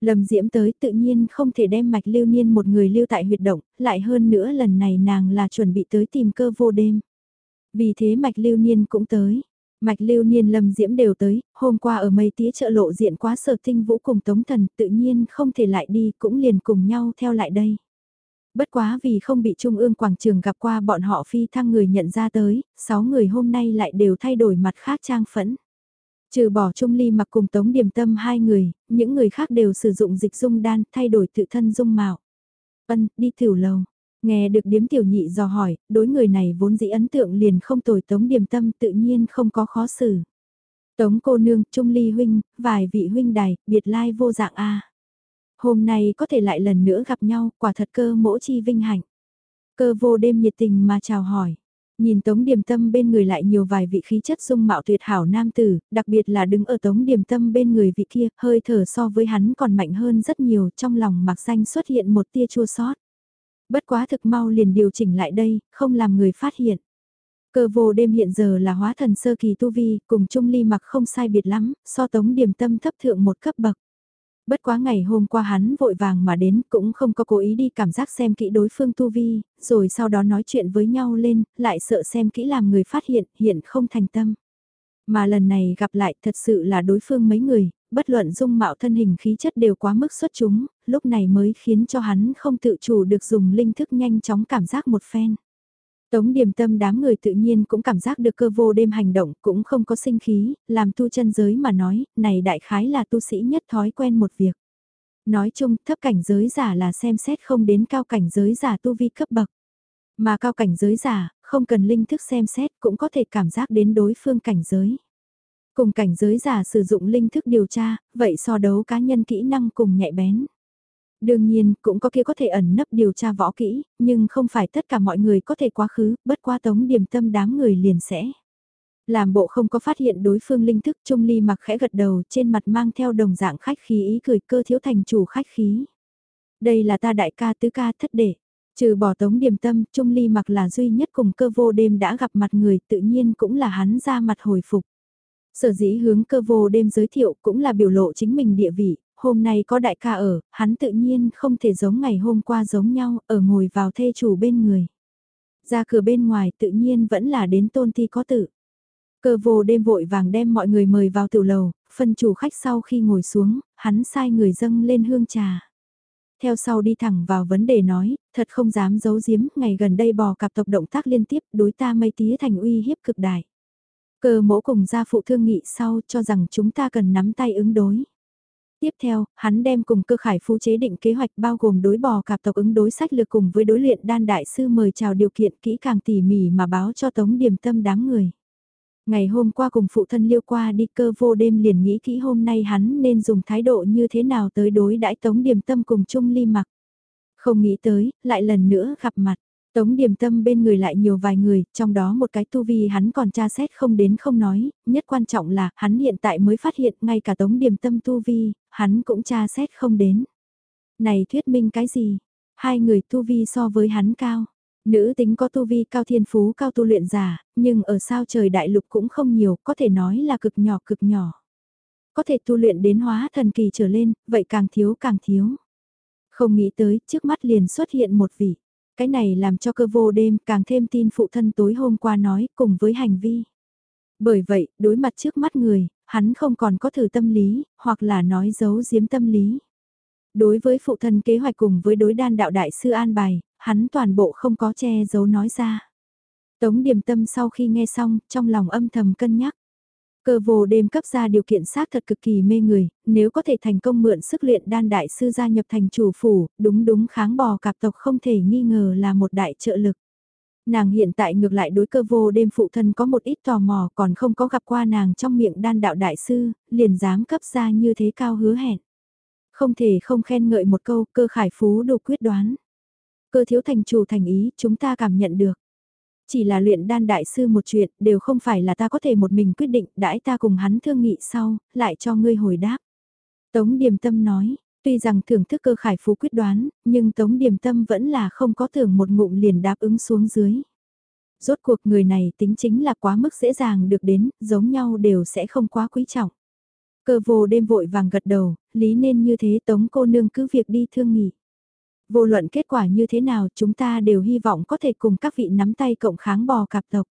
Lâm diễm tới tự nhiên không thể đem mạch lưu niên một người lưu tại huyệt động, lại hơn nữa lần này nàng là chuẩn bị tới tìm cơ vô đêm. Vì thế mạch lưu niên cũng tới, Mạch lưu niên lâm diễm đều tới, hôm qua ở mây tía chợ lộ diện quá sở tinh vũ cùng tống thần tự nhiên không thể lại đi cũng liền cùng nhau theo lại đây. Bất quá vì không bị Trung ương quảng trường gặp qua bọn họ phi thăng người nhận ra tới, 6 người hôm nay lại đều thay đổi mặt khác trang phẫn. Trừ bỏ Trung Ly mặc cùng Tống điểm Tâm hai người, những người khác đều sử dụng dịch dung đan thay đổi tự thân dung mạo. Ân, đi thử lầu. Nghe được điếm tiểu nhị dò hỏi, đối người này vốn dĩ ấn tượng liền không tồi Tống Điềm Tâm tự nhiên không có khó xử. Tống cô nương, Trung Ly huynh, vài vị huynh đài, biệt lai vô dạng a. Hôm nay có thể lại lần nữa gặp nhau, quả thật cơ mỗ chi vinh hạnh. Cơ vô đêm nhiệt tình mà chào hỏi. Nhìn Tống Điềm Tâm bên người lại nhiều vài vị khí chất dung mạo tuyệt hảo nam tử, đặc biệt là đứng ở Tống Điềm Tâm bên người vị kia, hơi thở so với hắn còn mạnh hơn rất nhiều, trong lòng mặc danh xuất hiện một tia chua sót. Bất quá thực mau liền điều chỉnh lại đây, không làm người phát hiện. Cơ vô đêm hiện giờ là hóa thần sơ kỳ tu vi, cùng Trung Ly mặc không sai biệt lắm, so Tống điểm Tâm thấp thượng một cấp bậc. Bất quá ngày hôm qua hắn vội vàng mà đến cũng không có cố ý đi cảm giác xem kỹ đối phương tu vi, rồi sau đó nói chuyện với nhau lên, lại sợ xem kỹ làm người phát hiện, hiện không thành tâm. Mà lần này gặp lại thật sự là đối phương mấy người, bất luận dung mạo thân hình khí chất đều quá mức xuất chúng, lúc này mới khiến cho hắn không tự chủ được dùng linh thức nhanh chóng cảm giác một phen. Tống điểm tâm đám người tự nhiên cũng cảm giác được cơ vô đêm hành động cũng không có sinh khí, làm tu chân giới mà nói, này đại khái là tu sĩ nhất thói quen một việc. Nói chung, thấp cảnh giới giả là xem xét không đến cao cảnh giới giả tu vi cấp bậc. Mà cao cảnh giới giả, không cần linh thức xem xét cũng có thể cảm giác đến đối phương cảnh giới. Cùng cảnh giới giả sử dụng linh thức điều tra, vậy so đấu cá nhân kỹ năng cùng nhạy bén. Đương nhiên, cũng có kia có thể ẩn nấp điều tra võ kỹ, nhưng không phải tất cả mọi người có thể quá khứ, bất qua tống điểm tâm đám người liền sẽ. Làm bộ không có phát hiện đối phương linh thức Trung Ly mặc khẽ gật đầu trên mặt mang theo đồng dạng khách khí ý cười cơ thiếu thành chủ khách khí. Đây là ta đại ca tứ ca thất đệ. Trừ bỏ tống điểm tâm, Trung Ly mặc là duy nhất cùng cơ vô đêm đã gặp mặt người tự nhiên cũng là hắn ra mặt hồi phục. Sở dĩ hướng cơ vô đêm giới thiệu cũng là biểu lộ chính mình địa vị, hôm nay có đại ca ở, hắn tự nhiên không thể giống ngày hôm qua giống nhau, ở ngồi vào thê chủ bên người. Ra cửa bên ngoài tự nhiên vẫn là đến tôn thi có tự. Cơ vô đêm vội vàng đem mọi người mời vào tiểu lầu, phân chủ khách sau khi ngồi xuống, hắn sai người dâng lên hương trà. Theo sau đi thẳng vào vấn đề nói, thật không dám giấu giếm, ngày gần đây bò cặp tộc động tác liên tiếp đối ta mây tía thành uy hiếp cực đại. Cơ mỗ cùng gia phụ thương nghị sau cho rằng chúng ta cần nắm tay ứng đối. Tiếp theo, hắn đem cùng cơ khải phú chế định kế hoạch bao gồm đối bò cạp tộc ứng đối sách lược cùng với đối luyện đan đại sư mời chào điều kiện kỹ càng tỉ mỉ mà báo cho tống điểm tâm đám người. Ngày hôm qua cùng phụ thân liêu qua đi cơ vô đêm liền nghĩ kỹ hôm nay hắn nên dùng thái độ như thế nào tới đối đãi tống điểm tâm cùng chung ly mặc. Không nghĩ tới, lại lần nữa gặp mặt. Tống điểm tâm bên người lại nhiều vài người, trong đó một cái tu vi hắn còn tra xét không đến không nói, nhất quan trọng là hắn hiện tại mới phát hiện ngay cả tống điểm tâm tu vi, hắn cũng tra xét không đến. Này thuyết minh cái gì? Hai người tu vi so với hắn cao. Nữ tính có tu vi cao thiên phú cao tu luyện giả, nhưng ở sao trời đại lục cũng không nhiều, có thể nói là cực nhỏ cực nhỏ. Có thể tu luyện đến hóa thần kỳ trở lên, vậy càng thiếu càng thiếu. Không nghĩ tới, trước mắt liền xuất hiện một vị. Cái này làm cho cơ vô đêm càng thêm tin phụ thân tối hôm qua nói cùng với hành vi. Bởi vậy, đối mặt trước mắt người, hắn không còn có thử tâm lý, hoặc là nói giấu giếm tâm lý. Đối với phụ thân kế hoạch cùng với đối đan đạo đại sư an bài, hắn toàn bộ không có che giấu nói ra. Tống điểm tâm sau khi nghe xong, trong lòng âm thầm cân nhắc. Cơ vô đêm cấp ra điều kiện xác thật cực kỳ mê người, nếu có thể thành công mượn sức luyện đan đại sư gia nhập thành chủ phủ, đúng đúng kháng bò cạp tộc không thể nghi ngờ là một đại trợ lực. Nàng hiện tại ngược lại đối cơ vô đêm phụ thân có một ít tò mò còn không có gặp qua nàng trong miệng đan đạo đại sư, liền dám cấp ra như thế cao hứa hẹn. Không thể không khen ngợi một câu cơ khải phú đồ quyết đoán. Cơ thiếu thành chủ thành ý chúng ta cảm nhận được. Chỉ là luyện đan đại sư một chuyện đều không phải là ta có thể một mình quyết định đãi ta cùng hắn thương nghị sau, lại cho ngươi hồi đáp. Tống Điềm Tâm nói, tuy rằng thưởng thức cơ khải phú quyết đoán, nhưng Tống Điềm Tâm vẫn là không có tưởng một ngụm liền đáp ứng xuống dưới. Rốt cuộc người này tính chính là quá mức dễ dàng được đến, giống nhau đều sẽ không quá quý trọng. Cơ vô đêm vội vàng gật đầu, lý nên như thế Tống cô nương cứ việc đi thương nghị. Vô luận kết quả như thế nào chúng ta đều hy vọng có thể cùng các vị nắm tay cộng kháng bò cạp tộc.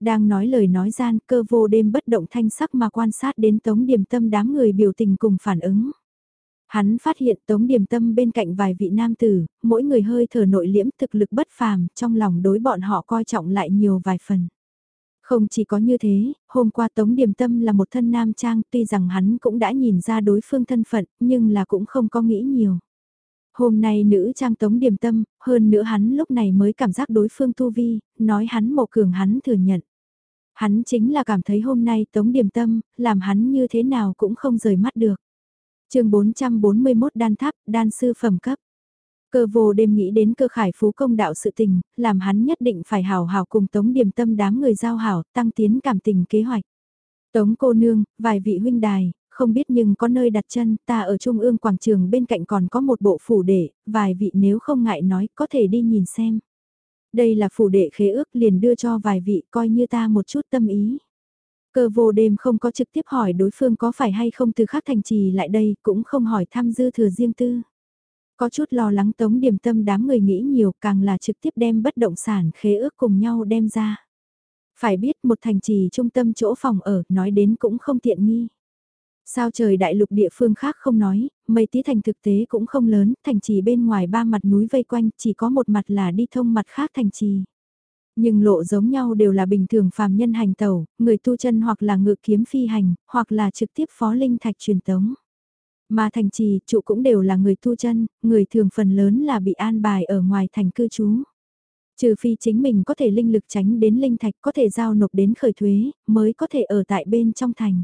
Đang nói lời nói gian cơ vô đêm bất động thanh sắc mà quan sát đến tống điểm tâm đám người biểu tình cùng phản ứng. Hắn phát hiện tống điểm tâm bên cạnh vài vị nam tử, mỗi người hơi thở nội liễm thực lực bất phàm, trong lòng đối bọn họ coi trọng lại nhiều vài phần. Không chỉ có như thế, hôm qua Tống Điềm Tâm là một thân nam trang tuy rằng hắn cũng đã nhìn ra đối phương thân phận nhưng là cũng không có nghĩ nhiều. Hôm nay nữ trang tống điểm tâm, hơn nữa hắn lúc này mới cảm giác đối phương tu vi, nói hắn mộ cường hắn thừa nhận. Hắn chính là cảm thấy hôm nay tống điểm tâm, làm hắn như thế nào cũng không rời mắt được. chương 441 đan tháp, đan sư phẩm cấp. Cơ vô đêm nghĩ đến cơ khải phú công đạo sự tình, làm hắn nhất định phải hào hào cùng tống điểm tâm đám người giao hảo, tăng tiến cảm tình kế hoạch. Tống cô nương, vài vị huynh đài, không biết nhưng có nơi đặt chân, ta ở trung ương quảng trường bên cạnh còn có một bộ phủ đệ, vài vị nếu không ngại nói có thể đi nhìn xem. Đây là phủ đệ khế ước liền đưa cho vài vị coi như ta một chút tâm ý. Cơ vô đêm không có trực tiếp hỏi đối phương có phải hay không từ khác thành trì lại đây, cũng không hỏi thăm dư thừa riêng tư. Có chút lo lắng tống điểm tâm đám người nghĩ nhiều càng là trực tiếp đem bất động sản khế ước cùng nhau đem ra. Phải biết một thành trì trung tâm chỗ phòng ở nói đến cũng không tiện nghi. Sao trời đại lục địa phương khác không nói, mây tí thành thực tế cũng không lớn, thành trì bên ngoài ba mặt núi vây quanh, chỉ có một mặt là đi thông mặt khác thành trì. Nhưng lộ giống nhau đều là bình thường phàm nhân hành tẩu người tu chân hoặc là ngự kiếm phi hành, hoặc là trực tiếp phó linh thạch truyền tống. Mà thành trì, trụ cũng đều là người tu chân, người thường phần lớn là bị an bài ở ngoài thành cư trú. Trừ phi chính mình có thể linh lực tránh đến linh thạch có thể giao nộp đến khởi thuế, mới có thể ở tại bên trong thành.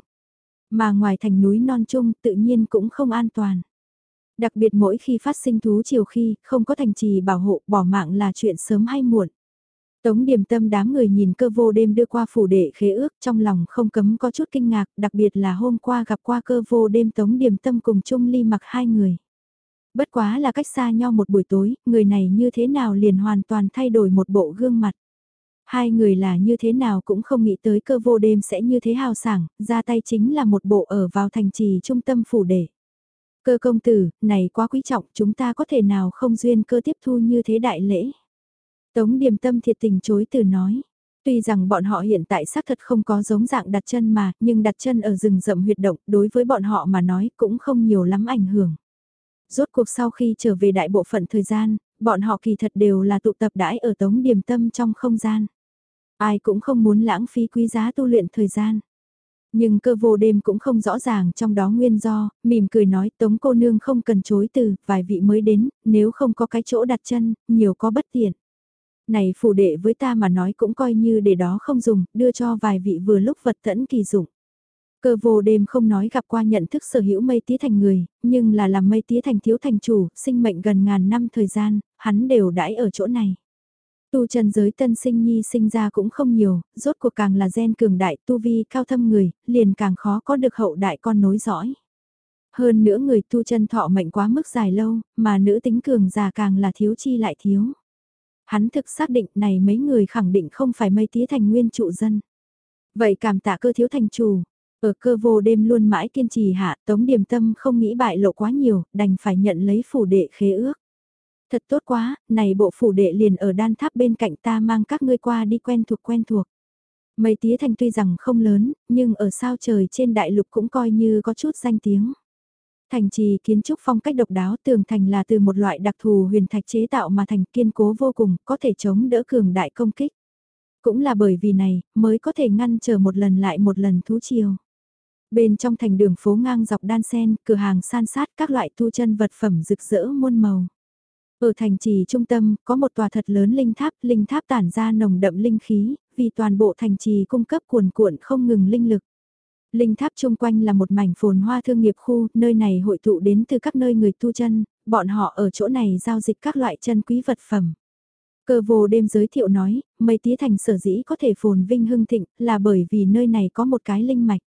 Mà ngoài thành núi non trung tự nhiên cũng không an toàn. Đặc biệt mỗi khi phát sinh thú chiều khi không có thành trì bảo hộ bỏ mạng là chuyện sớm hay muộn. Tống điểm tâm đám người nhìn cơ vô đêm đưa qua phủ đệ khế ước trong lòng không cấm có chút kinh ngạc, đặc biệt là hôm qua gặp qua cơ vô đêm tống điểm tâm cùng chung ly mặc hai người. Bất quá là cách xa nhau một buổi tối, người này như thế nào liền hoàn toàn thay đổi một bộ gương mặt. Hai người là như thế nào cũng không nghĩ tới cơ vô đêm sẽ như thế hào sảng, ra tay chính là một bộ ở vào thành trì trung tâm phủ đệ Cơ công tử, này quá quý trọng, chúng ta có thể nào không duyên cơ tiếp thu như thế đại lễ. Tống điềm tâm thiệt tình chối từ nói. Tuy rằng bọn họ hiện tại xác thật không có giống dạng đặt chân mà, nhưng đặt chân ở rừng rậm huyệt động đối với bọn họ mà nói cũng không nhiều lắm ảnh hưởng. Rốt cuộc sau khi trở về đại bộ phận thời gian, bọn họ kỳ thật đều là tụ tập đãi ở tống điềm tâm trong không gian. Ai cũng không muốn lãng phí quý giá tu luyện thời gian. Nhưng cơ vô đêm cũng không rõ ràng trong đó nguyên do, mỉm cười nói tống cô nương không cần chối từ, vài vị mới đến, nếu không có cái chỗ đặt chân, nhiều có bất tiện. Này phủ đệ với ta mà nói cũng coi như để đó không dùng, đưa cho vài vị vừa lúc vật thẫn kỳ dụng. Cơ vô đêm không nói gặp qua nhận thức sở hữu mây tía thành người, nhưng là làm mây tía thành thiếu thành chủ, sinh mệnh gần ngàn năm thời gian, hắn đều đãi ở chỗ này. Tu chân giới tân sinh nhi sinh ra cũng không nhiều, rốt cuộc càng là gen cường đại tu vi cao thâm người, liền càng khó có được hậu đại con nối dõi. Hơn nữa người tu chân thọ mệnh quá mức dài lâu, mà nữ tính cường già càng là thiếu chi lại thiếu. Hắn thực xác định này mấy người khẳng định không phải mây tía thành nguyên trụ dân. Vậy cảm tạ cơ thiếu thành chủ, ở cơ vô đêm luôn mãi kiên trì hạ tống điểm tâm không nghĩ bại lộ quá nhiều, đành phải nhận lấy phủ đệ khế ước. Thật tốt quá, này bộ phủ đệ liền ở đan tháp bên cạnh ta mang các ngươi qua đi quen thuộc quen thuộc. Mây tía thành tuy rằng không lớn, nhưng ở sao trời trên đại lục cũng coi như có chút danh tiếng. Thành trì kiến trúc phong cách độc đáo tường thành là từ một loại đặc thù huyền thạch chế tạo mà thành kiên cố vô cùng, có thể chống đỡ cường đại công kích. Cũng là bởi vì này, mới có thể ngăn chờ một lần lại một lần thú chiều. Bên trong thành đường phố ngang dọc đan sen, cửa hàng san sát các loại tu chân vật phẩm rực rỡ muôn màu. Ở thành trì trung tâm, có một tòa thật lớn linh tháp, linh tháp tản ra nồng đậm linh khí, vì toàn bộ thành trì cung cấp cuồn cuộn không ngừng linh lực. Linh tháp chung quanh là một mảnh phồn hoa thương nghiệp khu, nơi này hội tụ đến từ các nơi người tu chân, bọn họ ở chỗ này giao dịch các loại chân quý vật phẩm. Cơ vô đêm giới thiệu nói, mấy tía thành sở dĩ có thể phồn vinh hưng thịnh là bởi vì nơi này có một cái linh mạch.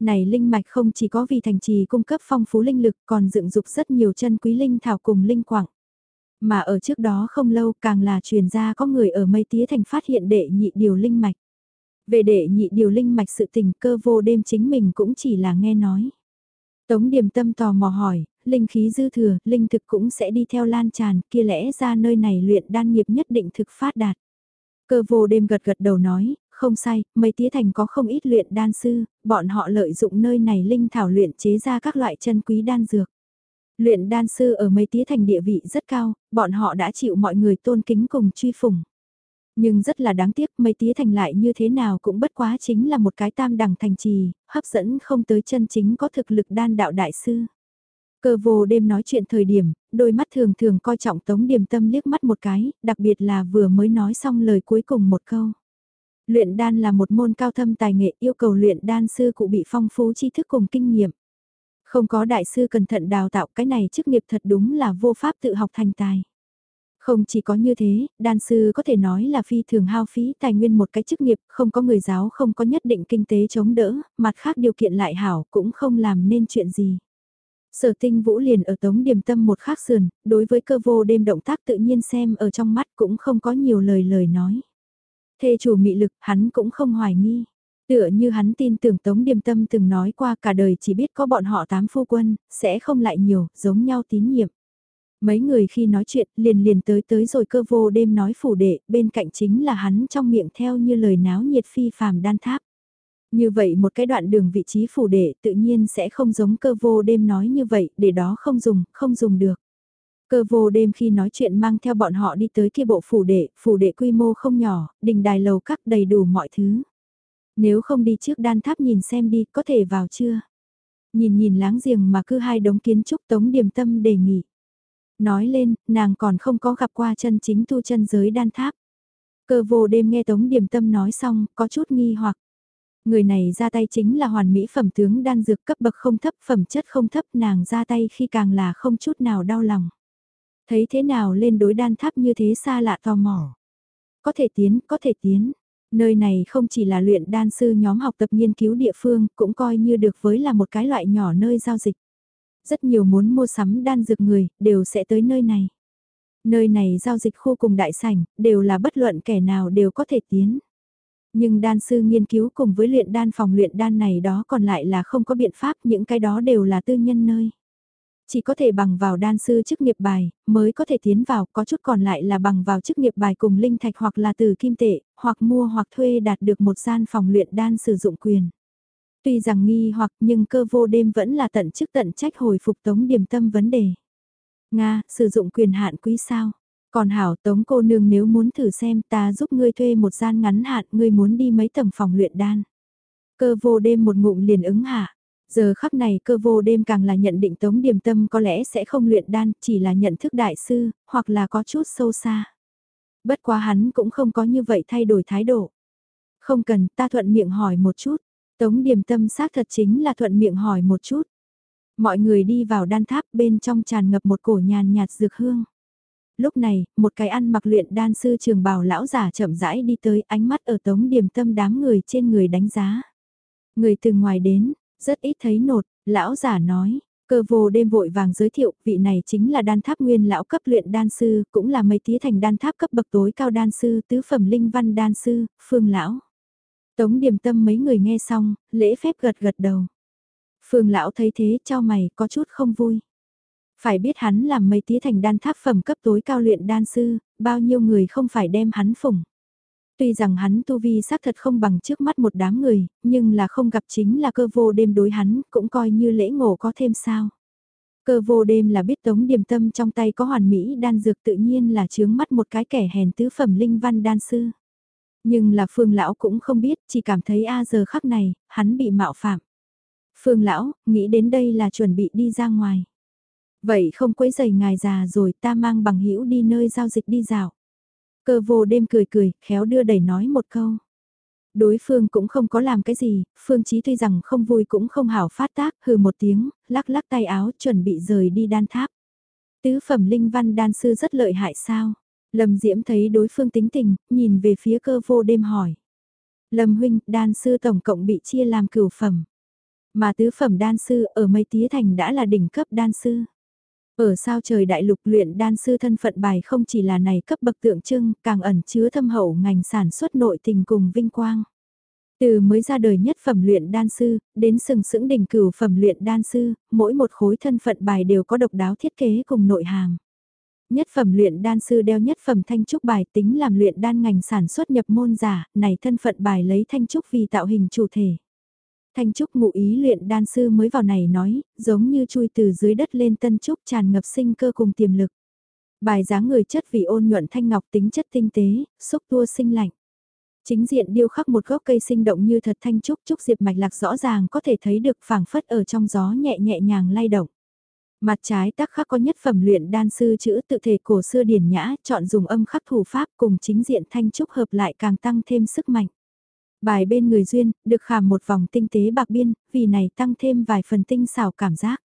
Này linh mạch không chỉ có vì thành trì cung cấp phong phú linh lực còn dựng dục rất nhiều chân quý linh thảo cùng linh quảng. Mà ở trước đó không lâu càng là truyền ra có người ở mây tía thành phát hiện đệ nhị điều linh mạch. Về đệ nhị điều linh mạch sự tình cơ vô đêm chính mình cũng chỉ là nghe nói. Tống điểm tâm tò mò hỏi, linh khí dư thừa, linh thực cũng sẽ đi theo lan tràn, kia lẽ ra nơi này luyện đan nghiệp nhất định thực phát đạt. Cơ vô đêm gật gật đầu nói, không sai, mấy tía thành có không ít luyện đan sư, bọn họ lợi dụng nơi này linh thảo luyện chế ra các loại chân quý đan dược. Luyện đan sư ở mấy tía thành địa vị rất cao, bọn họ đã chịu mọi người tôn kính cùng truy phủng. Nhưng rất là đáng tiếc mấy tía thành lại như thế nào cũng bất quá chính là một cái tam đẳng thành trì, hấp dẫn không tới chân chính có thực lực đan đạo đại sư. Cơ vô đêm nói chuyện thời điểm, đôi mắt thường thường coi trọng tống điểm tâm liếc mắt một cái, đặc biệt là vừa mới nói xong lời cuối cùng một câu. Luyện đan là một môn cao thâm tài nghệ yêu cầu luyện đan sư cụ bị phong phú tri thức cùng kinh nghiệm. Không có đại sư cẩn thận đào tạo cái này chức nghiệp thật đúng là vô pháp tự học thành tài. Không chỉ có như thế, đan sư có thể nói là phi thường hao phí tài nguyên một cái chức nghiệp, không có người giáo không có nhất định kinh tế chống đỡ, mặt khác điều kiện lại hảo cũng không làm nên chuyện gì. Sở tinh vũ liền ở tống điểm tâm một khác sườn, đối với cơ vô đêm động tác tự nhiên xem ở trong mắt cũng không có nhiều lời lời nói. Thê chủ mị lực hắn cũng không hoài nghi. Tựa như hắn tin tưởng Tống Điềm Tâm từng nói qua cả đời chỉ biết có bọn họ tám phu quân, sẽ không lại nhiều, giống nhau tín nhiệm. Mấy người khi nói chuyện liền liền tới tới rồi cơ vô đêm nói phủ đệ, bên cạnh chính là hắn trong miệng theo như lời náo nhiệt phi phàm đan tháp. Như vậy một cái đoạn đường vị trí phủ đệ tự nhiên sẽ không giống cơ vô đêm nói như vậy, để đó không dùng, không dùng được. Cơ vô đêm khi nói chuyện mang theo bọn họ đi tới kia bộ phủ đệ, phủ đệ quy mô không nhỏ, đình đài lầu các đầy đủ mọi thứ. Nếu không đi trước đan tháp nhìn xem đi, có thể vào chưa? Nhìn nhìn láng giềng mà cứ hai đống kiến trúc tống điềm tâm đề nghị. Nói lên, nàng còn không có gặp qua chân chính tu chân giới đan tháp. Cơ vô đêm nghe tống điềm tâm nói xong, có chút nghi hoặc. Người này ra tay chính là hoàn mỹ phẩm tướng đan dược cấp bậc không thấp, phẩm chất không thấp, nàng ra tay khi càng là không chút nào đau lòng. Thấy thế nào lên đối đan tháp như thế xa lạ tò mò. Có thể tiến, có thể tiến. Nơi này không chỉ là luyện đan sư nhóm học tập nghiên cứu địa phương, cũng coi như được với là một cái loại nhỏ nơi giao dịch. Rất nhiều muốn mua sắm đan dược người, đều sẽ tới nơi này. Nơi này giao dịch khu cùng đại sảnh, đều là bất luận kẻ nào đều có thể tiến. Nhưng đan sư nghiên cứu cùng với luyện đan phòng luyện đan này đó còn lại là không có biện pháp, những cái đó đều là tư nhân nơi. Chỉ có thể bằng vào đan sư chức nghiệp bài, mới có thể tiến vào, có chút còn lại là bằng vào chức nghiệp bài cùng linh thạch hoặc là từ kim tệ, hoặc mua hoặc thuê đạt được một gian phòng luyện đan sử dụng quyền. Tuy rằng nghi hoặc nhưng cơ vô đêm vẫn là tận chức tận trách hồi phục tống điểm tâm vấn đề. Nga, sử dụng quyền hạn quý sao? Còn hảo tống cô nương nếu muốn thử xem ta giúp ngươi thuê một gian ngắn hạn ngươi muốn đi mấy tầng phòng luyện đan. Cơ vô đêm một ngụm liền ứng hạ. Giờ khắc này cơ vô đêm càng là nhận định Tống Điềm Tâm có lẽ sẽ không luyện đan, chỉ là nhận thức đại sư, hoặc là có chút sâu xa. Bất quá hắn cũng không có như vậy thay đổi thái độ. Không cần, ta thuận miệng hỏi một chút. Tống Điềm Tâm xác thật chính là thuận miệng hỏi một chút. Mọi người đi vào đan tháp bên trong tràn ngập một cổ nhàn nhạt dược hương. Lúc này, một cái ăn mặc luyện đan sư trường bào lão giả chậm rãi đi tới ánh mắt ở tống điềm tâm đám người trên người đánh giá. Người từ ngoài đến, rất ít thấy nột, lão giả nói, cơ vô đêm vội vàng giới thiệu, vị này chính là đan tháp nguyên lão cấp luyện đan sư, cũng là mấy tía thành đan tháp cấp bậc tối cao đan sư, tứ phẩm linh văn đan sư, phương lão. Tống điểm tâm mấy người nghe xong, lễ phép gật gật đầu. Phương lão thấy thế cho mày có chút không vui. Phải biết hắn làm mấy tía thành đan tháp phẩm cấp tối cao luyện đan sư, bao nhiêu người không phải đem hắn phủng. Tuy rằng hắn tu vi xác thật không bằng trước mắt một đám người, nhưng là không gặp chính là cơ vô đêm đối hắn, cũng coi như lễ ngộ có thêm sao. Cơ vô đêm là biết tống điểm tâm trong tay có hoàn mỹ đan dược tự nhiên là chướng mắt một cái kẻ hèn tứ phẩm linh văn đan sư. Nhưng là phương lão cũng không biết, chỉ cảm thấy a giờ khắc này, hắn bị mạo phạm. Phương lão, nghĩ đến đây là chuẩn bị đi ra ngoài. Vậy không quấy giày ngài già rồi ta mang bằng hữu đi nơi giao dịch đi dạo. Cơ vô đêm cười cười, khéo đưa đẩy nói một câu. Đối phương cũng không có làm cái gì, Phương Chí tuy rằng không vui cũng không hảo phát tác, hừ một tiếng, lắc lắc tay áo chuẩn bị rời đi đan tháp. Tứ phẩm linh văn đan sư rất lợi hại sao? Lâm Diễm thấy đối phương tính tình, nhìn về phía cơ vô đêm hỏi. Lâm huynh, đan sư tổng cộng bị chia làm cửu phẩm. Mà tứ phẩm đan sư ở mây tía thành đã là đỉnh cấp đan sư. Ở sao trời đại lục luyện đan sư thân phận bài không chỉ là này cấp bậc tượng trưng, càng ẩn chứa thâm hậu ngành sản xuất nội tình cùng vinh quang. Từ mới ra đời nhất phẩm luyện đan sư, đến sừng sững đỉnh cửu phẩm luyện đan sư, mỗi một khối thân phận bài đều có độc đáo thiết kế cùng nội hàm. Nhất phẩm luyện đan sư đeo nhất phẩm thanh trúc bài tính làm luyện đan ngành sản xuất nhập môn giả, này thân phận bài lấy thanh trúc vì tạo hình chủ thể. Thanh Trúc ngụ ý luyện đan sư mới vào này nói, giống như chui từ dưới đất lên tân trúc tràn ngập sinh cơ cùng tiềm lực. Bài dáng người chất vì ôn nhuận thanh ngọc tính chất tinh tế, xúc tua sinh lạnh. Chính diện điêu khắc một gốc cây sinh động như thật thanh trúc trúc diệp mạch lạc rõ ràng có thể thấy được phảng phất ở trong gió nhẹ nhẹ nhàng lay động. Mặt trái tác khắc có nhất phẩm luyện đan sư chữ tự thể cổ xưa điển nhã, chọn dùng âm khắc thủ pháp cùng chính diện thanh trúc hợp lại càng tăng thêm sức mạnh. Bài bên người duyên, được khảm một vòng tinh tế bạc biên, vì này tăng thêm vài phần tinh xảo cảm giác.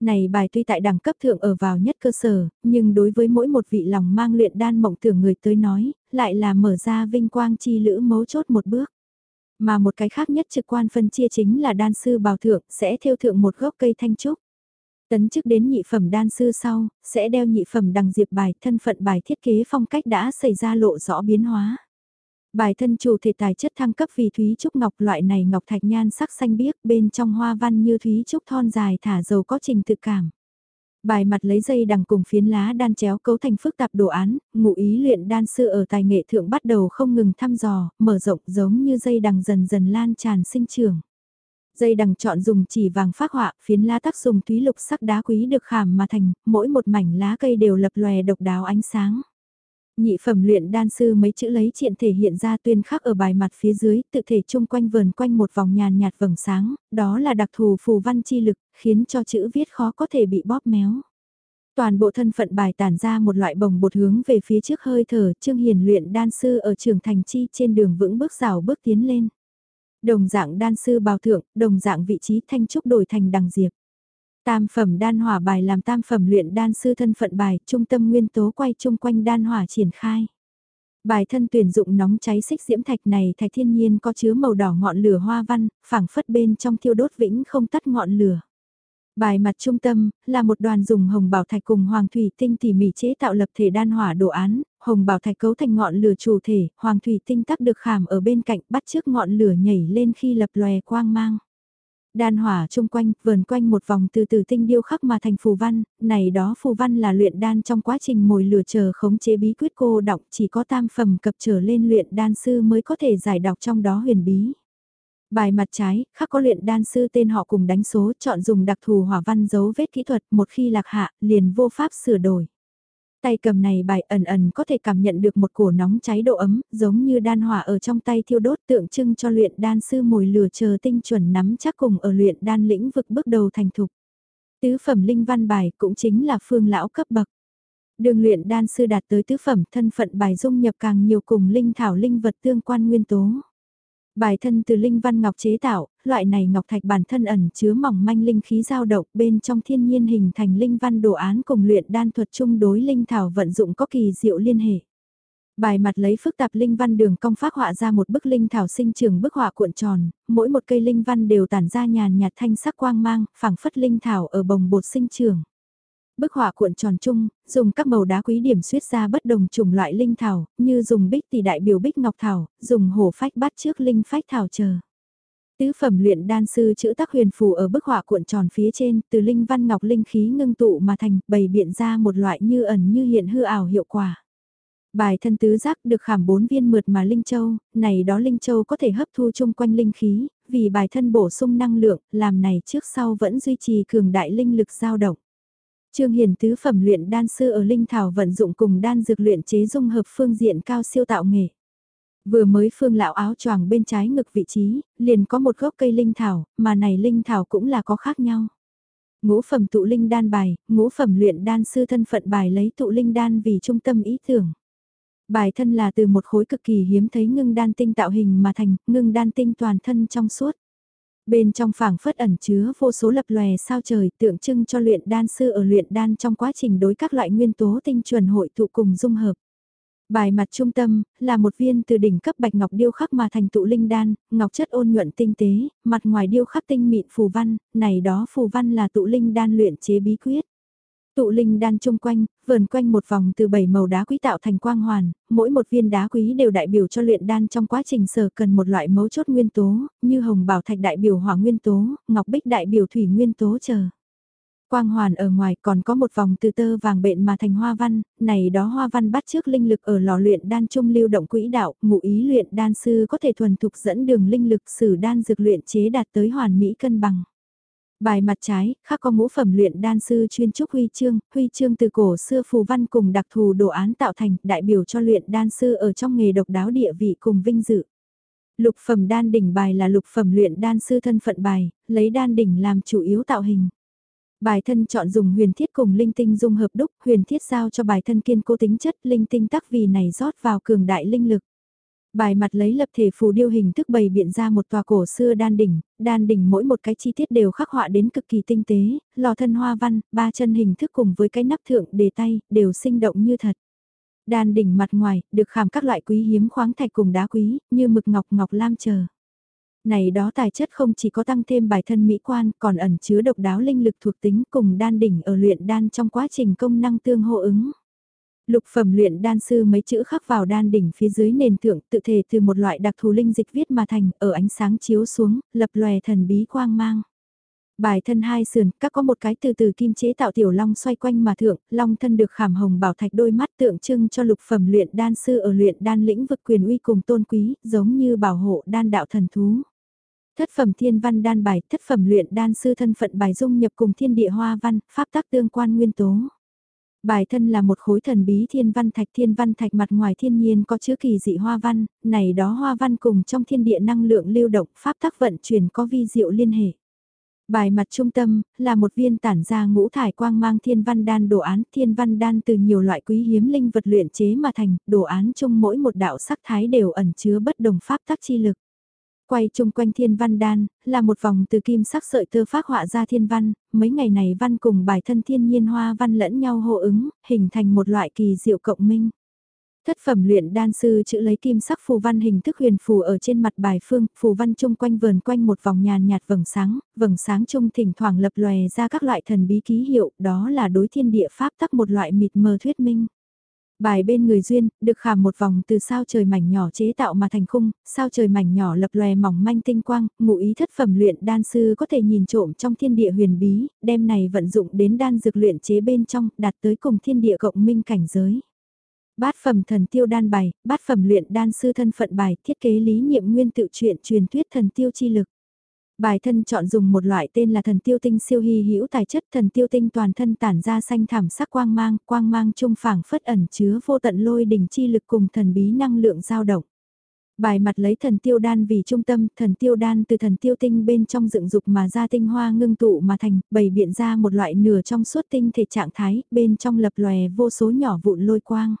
Này bài tuy tại đẳng cấp thượng ở vào nhất cơ sở, nhưng đối với mỗi một vị lòng mang luyện đan mộng tưởng người tới nói, lại là mở ra vinh quang chi lữ mấu chốt một bước. Mà một cái khác nhất trực quan phân chia chính là đan sư bào thượng sẽ theo thượng một gốc cây thanh trúc. Tấn chức đến nhị phẩm đan sư sau, sẽ đeo nhị phẩm đằng diệp bài thân phận bài thiết kế phong cách đã xảy ra lộ rõ biến hóa. Bài thân chủ thể tài chất thăng cấp vì thúy trúc ngọc loại này ngọc thạch nhan sắc xanh biếc bên trong hoa văn như thúy trúc thon dài thả dầu có trình tự cảm. Bài mặt lấy dây đằng cùng phiến lá đan chéo cấu thành phức tạp đồ án, ngụ ý luyện đan sư ở tài nghệ thượng bắt đầu không ngừng thăm dò, mở rộng giống như dây đằng dần dần lan tràn sinh trưởng. Dây đằng chọn dùng chỉ vàng phát họa, phiến lá tác dùng thúy lục sắc đá quý được khảm mà thành, mỗi một mảnh lá cây đều lập lòe độc đáo ánh sáng. Nhị phẩm luyện đan sư mấy chữ lấy triện thể hiện ra tuyên khắc ở bài mặt phía dưới, tự thể chung quanh vờn quanh một vòng nhàn nhạt vầng sáng, đó là đặc thù phù văn chi lực, khiến cho chữ viết khó có thể bị bóp méo. Toàn bộ thân phận bài tản ra một loại bồng bột hướng về phía trước hơi thở, Trương Hiền luyện đan sư ở trường thành chi trên đường vững bước rào bước tiến lên. Đồng dạng đan sư bào thượng, đồng dạng vị trí thanh trúc đổi thành đằng diệp. Tam phẩm đan hỏa bài làm tam phẩm luyện đan sư thân phận bài, trung tâm nguyên tố quay chung quanh đan hỏa triển khai. Bài thân tuyển dụng nóng cháy xích diễm thạch này thạch thiên nhiên có chứa màu đỏ ngọn lửa hoa văn, phảng phất bên trong thiêu đốt vĩnh không tắt ngọn lửa. Bài mặt trung tâm, là một đoàn dùng hồng bảo thạch cùng hoàng thủy tinh tỉ mỉ chế tạo lập thể đan hỏa đồ án, hồng bảo thạch cấu thành ngọn lửa chủ thể, hoàng thủy tinh tắc được khảm ở bên cạnh bắt trước ngọn lửa nhảy lên khi lập lòe quang mang. Đan hỏa chung quanh, vờn quanh một vòng từ từ tinh điêu khắc mà thành phù văn, này đó phù văn là luyện đan trong quá trình mồi lửa chờ khống chế bí quyết cô đọc chỉ có tam phẩm cập trở lên luyện đan sư mới có thể giải đọc trong đó huyền bí. Bài mặt trái, khắc có luyện đan sư tên họ cùng đánh số chọn dùng đặc thù hỏa văn dấu vết kỹ thuật một khi lạc hạ, liền vô pháp sửa đổi. Tay cầm này bài ẩn ẩn có thể cảm nhận được một cổ nóng cháy độ ấm, giống như đan hỏa ở trong tay thiêu đốt tượng trưng cho luyện đan sư mồi lửa chờ tinh chuẩn nắm chắc cùng ở luyện đan lĩnh vực bước đầu thành thục. Tứ phẩm linh văn bài cũng chính là phương lão cấp bậc. Đường luyện đan sư đạt tới tứ phẩm thân phận bài dung nhập càng nhiều cùng linh thảo linh vật tương quan nguyên tố. Bài thân từ linh văn ngọc chế tạo, loại này ngọc thạch bản thân ẩn chứa mỏng manh linh khí dao động bên trong thiên nhiên hình thành linh văn đồ án cùng luyện đan thuật chung đối linh thảo vận dụng có kỳ diệu liên hệ. Bài mặt lấy phức tạp linh văn đường cong phát họa ra một bức linh thảo sinh trường bức họa cuộn tròn, mỗi một cây linh văn đều tản ra nhàn nhạt thanh sắc quang mang, phảng phất linh thảo ở bồng bột sinh trường. Bức họa cuộn tròn chung, dùng các màu đá quý điểm suyết ra bất đồng chủng loại linh thảo, như dùng bích tỷ đại biểu bích ngọc thảo, dùng hổ phách bắt trước linh phách thảo chờ. Tứ phẩm luyện đan sư chữ tác huyền phù ở bức họa cuộn tròn phía trên, từ linh văn ngọc linh khí ngưng tụ mà thành, bày biện ra một loại như ẩn như hiện hư ảo hiệu quả. Bài thân tứ giác được khảm bốn viên mượt mà Linh Châu, này đó Linh Châu có thể hấp thu chung quanh linh khí, vì bài thân bổ sung năng lượng, làm này trước sau vẫn duy trì cường đại linh lực dao động. Trương Hiền tứ phẩm luyện đan sư ở Linh Thảo vận dụng cùng đan dược luyện chế dung hợp phương diện cao siêu tạo nghệ. Vừa mới phương lão áo choàng bên trái ngực vị trí, liền có một gốc cây linh thảo, mà này linh thảo cũng là có khác nhau. Ngũ phẩm tụ linh đan bài, ngũ phẩm luyện đan sư thân phận bài lấy tụ linh đan vì trung tâm ý tưởng. Bài thân là từ một khối cực kỳ hiếm thấy ngưng đan tinh tạo hình mà thành, ngưng đan tinh toàn thân trong suốt. Bên trong phảng phất ẩn chứa vô số lập lòe sao trời tượng trưng cho luyện đan sư ở luyện đan trong quá trình đối các loại nguyên tố tinh chuẩn hội tụ cùng dung hợp. Bài mặt trung tâm, là một viên từ đỉnh cấp bạch ngọc điêu khắc mà thành tụ linh đan, ngọc chất ôn nhuận tinh tế, mặt ngoài điêu khắc tinh mịn phù văn, này đó phù văn là tụ linh đan luyện chế bí quyết. Tụ linh đan chung quanh, vờn quanh một vòng từ bảy màu đá quý tạo thành quang hoàn, mỗi một viên đá quý đều đại biểu cho luyện đan trong quá trình sở cần một loại mấu chốt nguyên tố, như hồng bảo thạch đại biểu hỏa nguyên tố, ngọc bích đại biểu thủy nguyên tố chờ. Quang hoàn ở ngoài còn có một vòng từ tơ vàng bện mà thành hoa văn, này đó hoa văn bắt trước linh lực ở lò luyện đan trung lưu động quỹ đạo, ngụ ý luyện đan sư có thể thuần thục dẫn đường linh lực sử đan dược luyện chế đạt tới hoàn mỹ cân bằng. Bài mặt trái, khác có ngũ phẩm luyện đan sư chuyên trúc huy chương, huy chương từ cổ xưa phù văn cùng đặc thù đồ án tạo thành, đại biểu cho luyện đan sư ở trong nghề độc đáo địa vị cùng vinh dự. Lục phẩm đan đỉnh bài là lục phẩm luyện đan sư thân phận bài, lấy đan đỉnh làm chủ yếu tạo hình. Bài thân chọn dùng huyền thiết cùng linh tinh dung hợp đúc, huyền thiết giao cho bài thân kiên cố tính chất, linh tinh tắc vì này rót vào cường đại linh lực. Bài mặt lấy lập thể phù điêu hình thức bày biện ra một tòa cổ xưa đan đỉnh, đan đỉnh mỗi một cái chi tiết đều khắc họa đến cực kỳ tinh tế, lò thân hoa văn, ba chân hình thức cùng với cái nắp thượng đề tay, đều sinh động như thật. Đan đỉnh mặt ngoài, được khảm các loại quý hiếm khoáng thạch cùng đá quý, như mực ngọc ngọc lam chờ. Này đó tài chất không chỉ có tăng thêm bài thân mỹ quan, còn ẩn chứa độc đáo linh lực thuộc tính cùng đan đỉnh ở luyện đan trong quá trình công năng tương hô ứng. Lục phẩm luyện đan sư mấy chữ khắc vào đan đỉnh phía dưới nền thượng tự thể từ một loại đặc thù linh dịch viết mà thành, ở ánh sáng chiếu xuống, lập lòe thần bí quang mang. Bài thân hai sườn, các có một cái từ từ kim chế tạo tiểu long xoay quanh mà thượng, long thân được khảm hồng bảo thạch đôi mắt tượng trưng cho lục phẩm luyện đan sư ở luyện đan lĩnh vực quyền uy cùng tôn quý, giống như bảo hộ đan đạo thần thú. Thất phẩm thiên văn đan bài, thất phẩm luyện đan sư thân phận bài dung nhập cùng thiên địa hoa văn, pháp tác tương quan nguyên tố. Bài thân là một khối thần bí thiên văn thạch thiên văn thạch mặt ngoài thiên nhiên có chứa kỳ dị hoa văn, này đó hoa văn cùng trong thiên địa năng lượng lưu động pháp tắc vận chuyển có vi diệu liên hệ. Bài mặt trung tâm, là một viên tản ra ngũ thải quang mang thiên văn đan đồ án, thiên văn đan từ nhiều loại quý hiếm linh vật luyện chế mà thành, đồ án chung mỗi một đạo sắc thái đều ẩn chứa bất đồng pháp tắc chi lực. Quay chung quanh thiên văn đan, là một vòng từ kim sắc sợi tơ phát họa ra thiên văn, mấy ngày này văn cùng bài thân thiên nhiên hoa văn lẫn nhau hô ứng, hình thành một loại kỳ diệu cộng minh. Thất phẩm luyện đan sư chữ lấy kim sắc phù văn hình thức huyền phù ở trên mặt bài phương, phù văn chung quanh vờn quanh một vòng nhàn nhạt vầng sáng, vầng sáng chung thỉnh thoảng lập lòe ra các loại thần bí ký hiệu, đó là đối thiên địa pháp tắc một loại mịt mờ thuyết minh. Bài bên người duyên, được khảm một vòng từ sao trời mảnh nhỏ chế tạo mà thành khung, sao trời mảnh nhỏ lập lòe mỏng manh tinh quang, ngụ ý thất phẩm luyện đan sư có thể nhìn trộm trong thiên địa huyền bí, đem này vận dụng đến đan dược luyện chế bên trong, đạt tới cùng thiên địa cộng minh cảnh giới. Bát phẩm thần tiêu đan bài, bát phẩm luyện đan sư thân phận bài, thiết kế lý nhiệm nguyên tự truyện truyền thuyết thần tiêu chi lực. Bài thân chọn dùng một loại tên là thần tiêu tinh siêu hy hữu tài chất thần tiêu tinh toàn thân tản ra xanh thảm sắc quang mang, quang mang trung phảng phất ẩn chứa vô tận lôi đỉnh chi lực cùng thần bí năng lượng dao động. Bài mặt lấy thần tiêu đan vì trung tâm, thần tiêu đan từ thần tiêu tinh bên trong dựng dục mà ra tinh hoa ngưng tụ mà thành, bày biện ra một loại nửa trong suốt tinh thể trạng thái, bên trong lập lòe vô số nhỏ vụn lôi quang.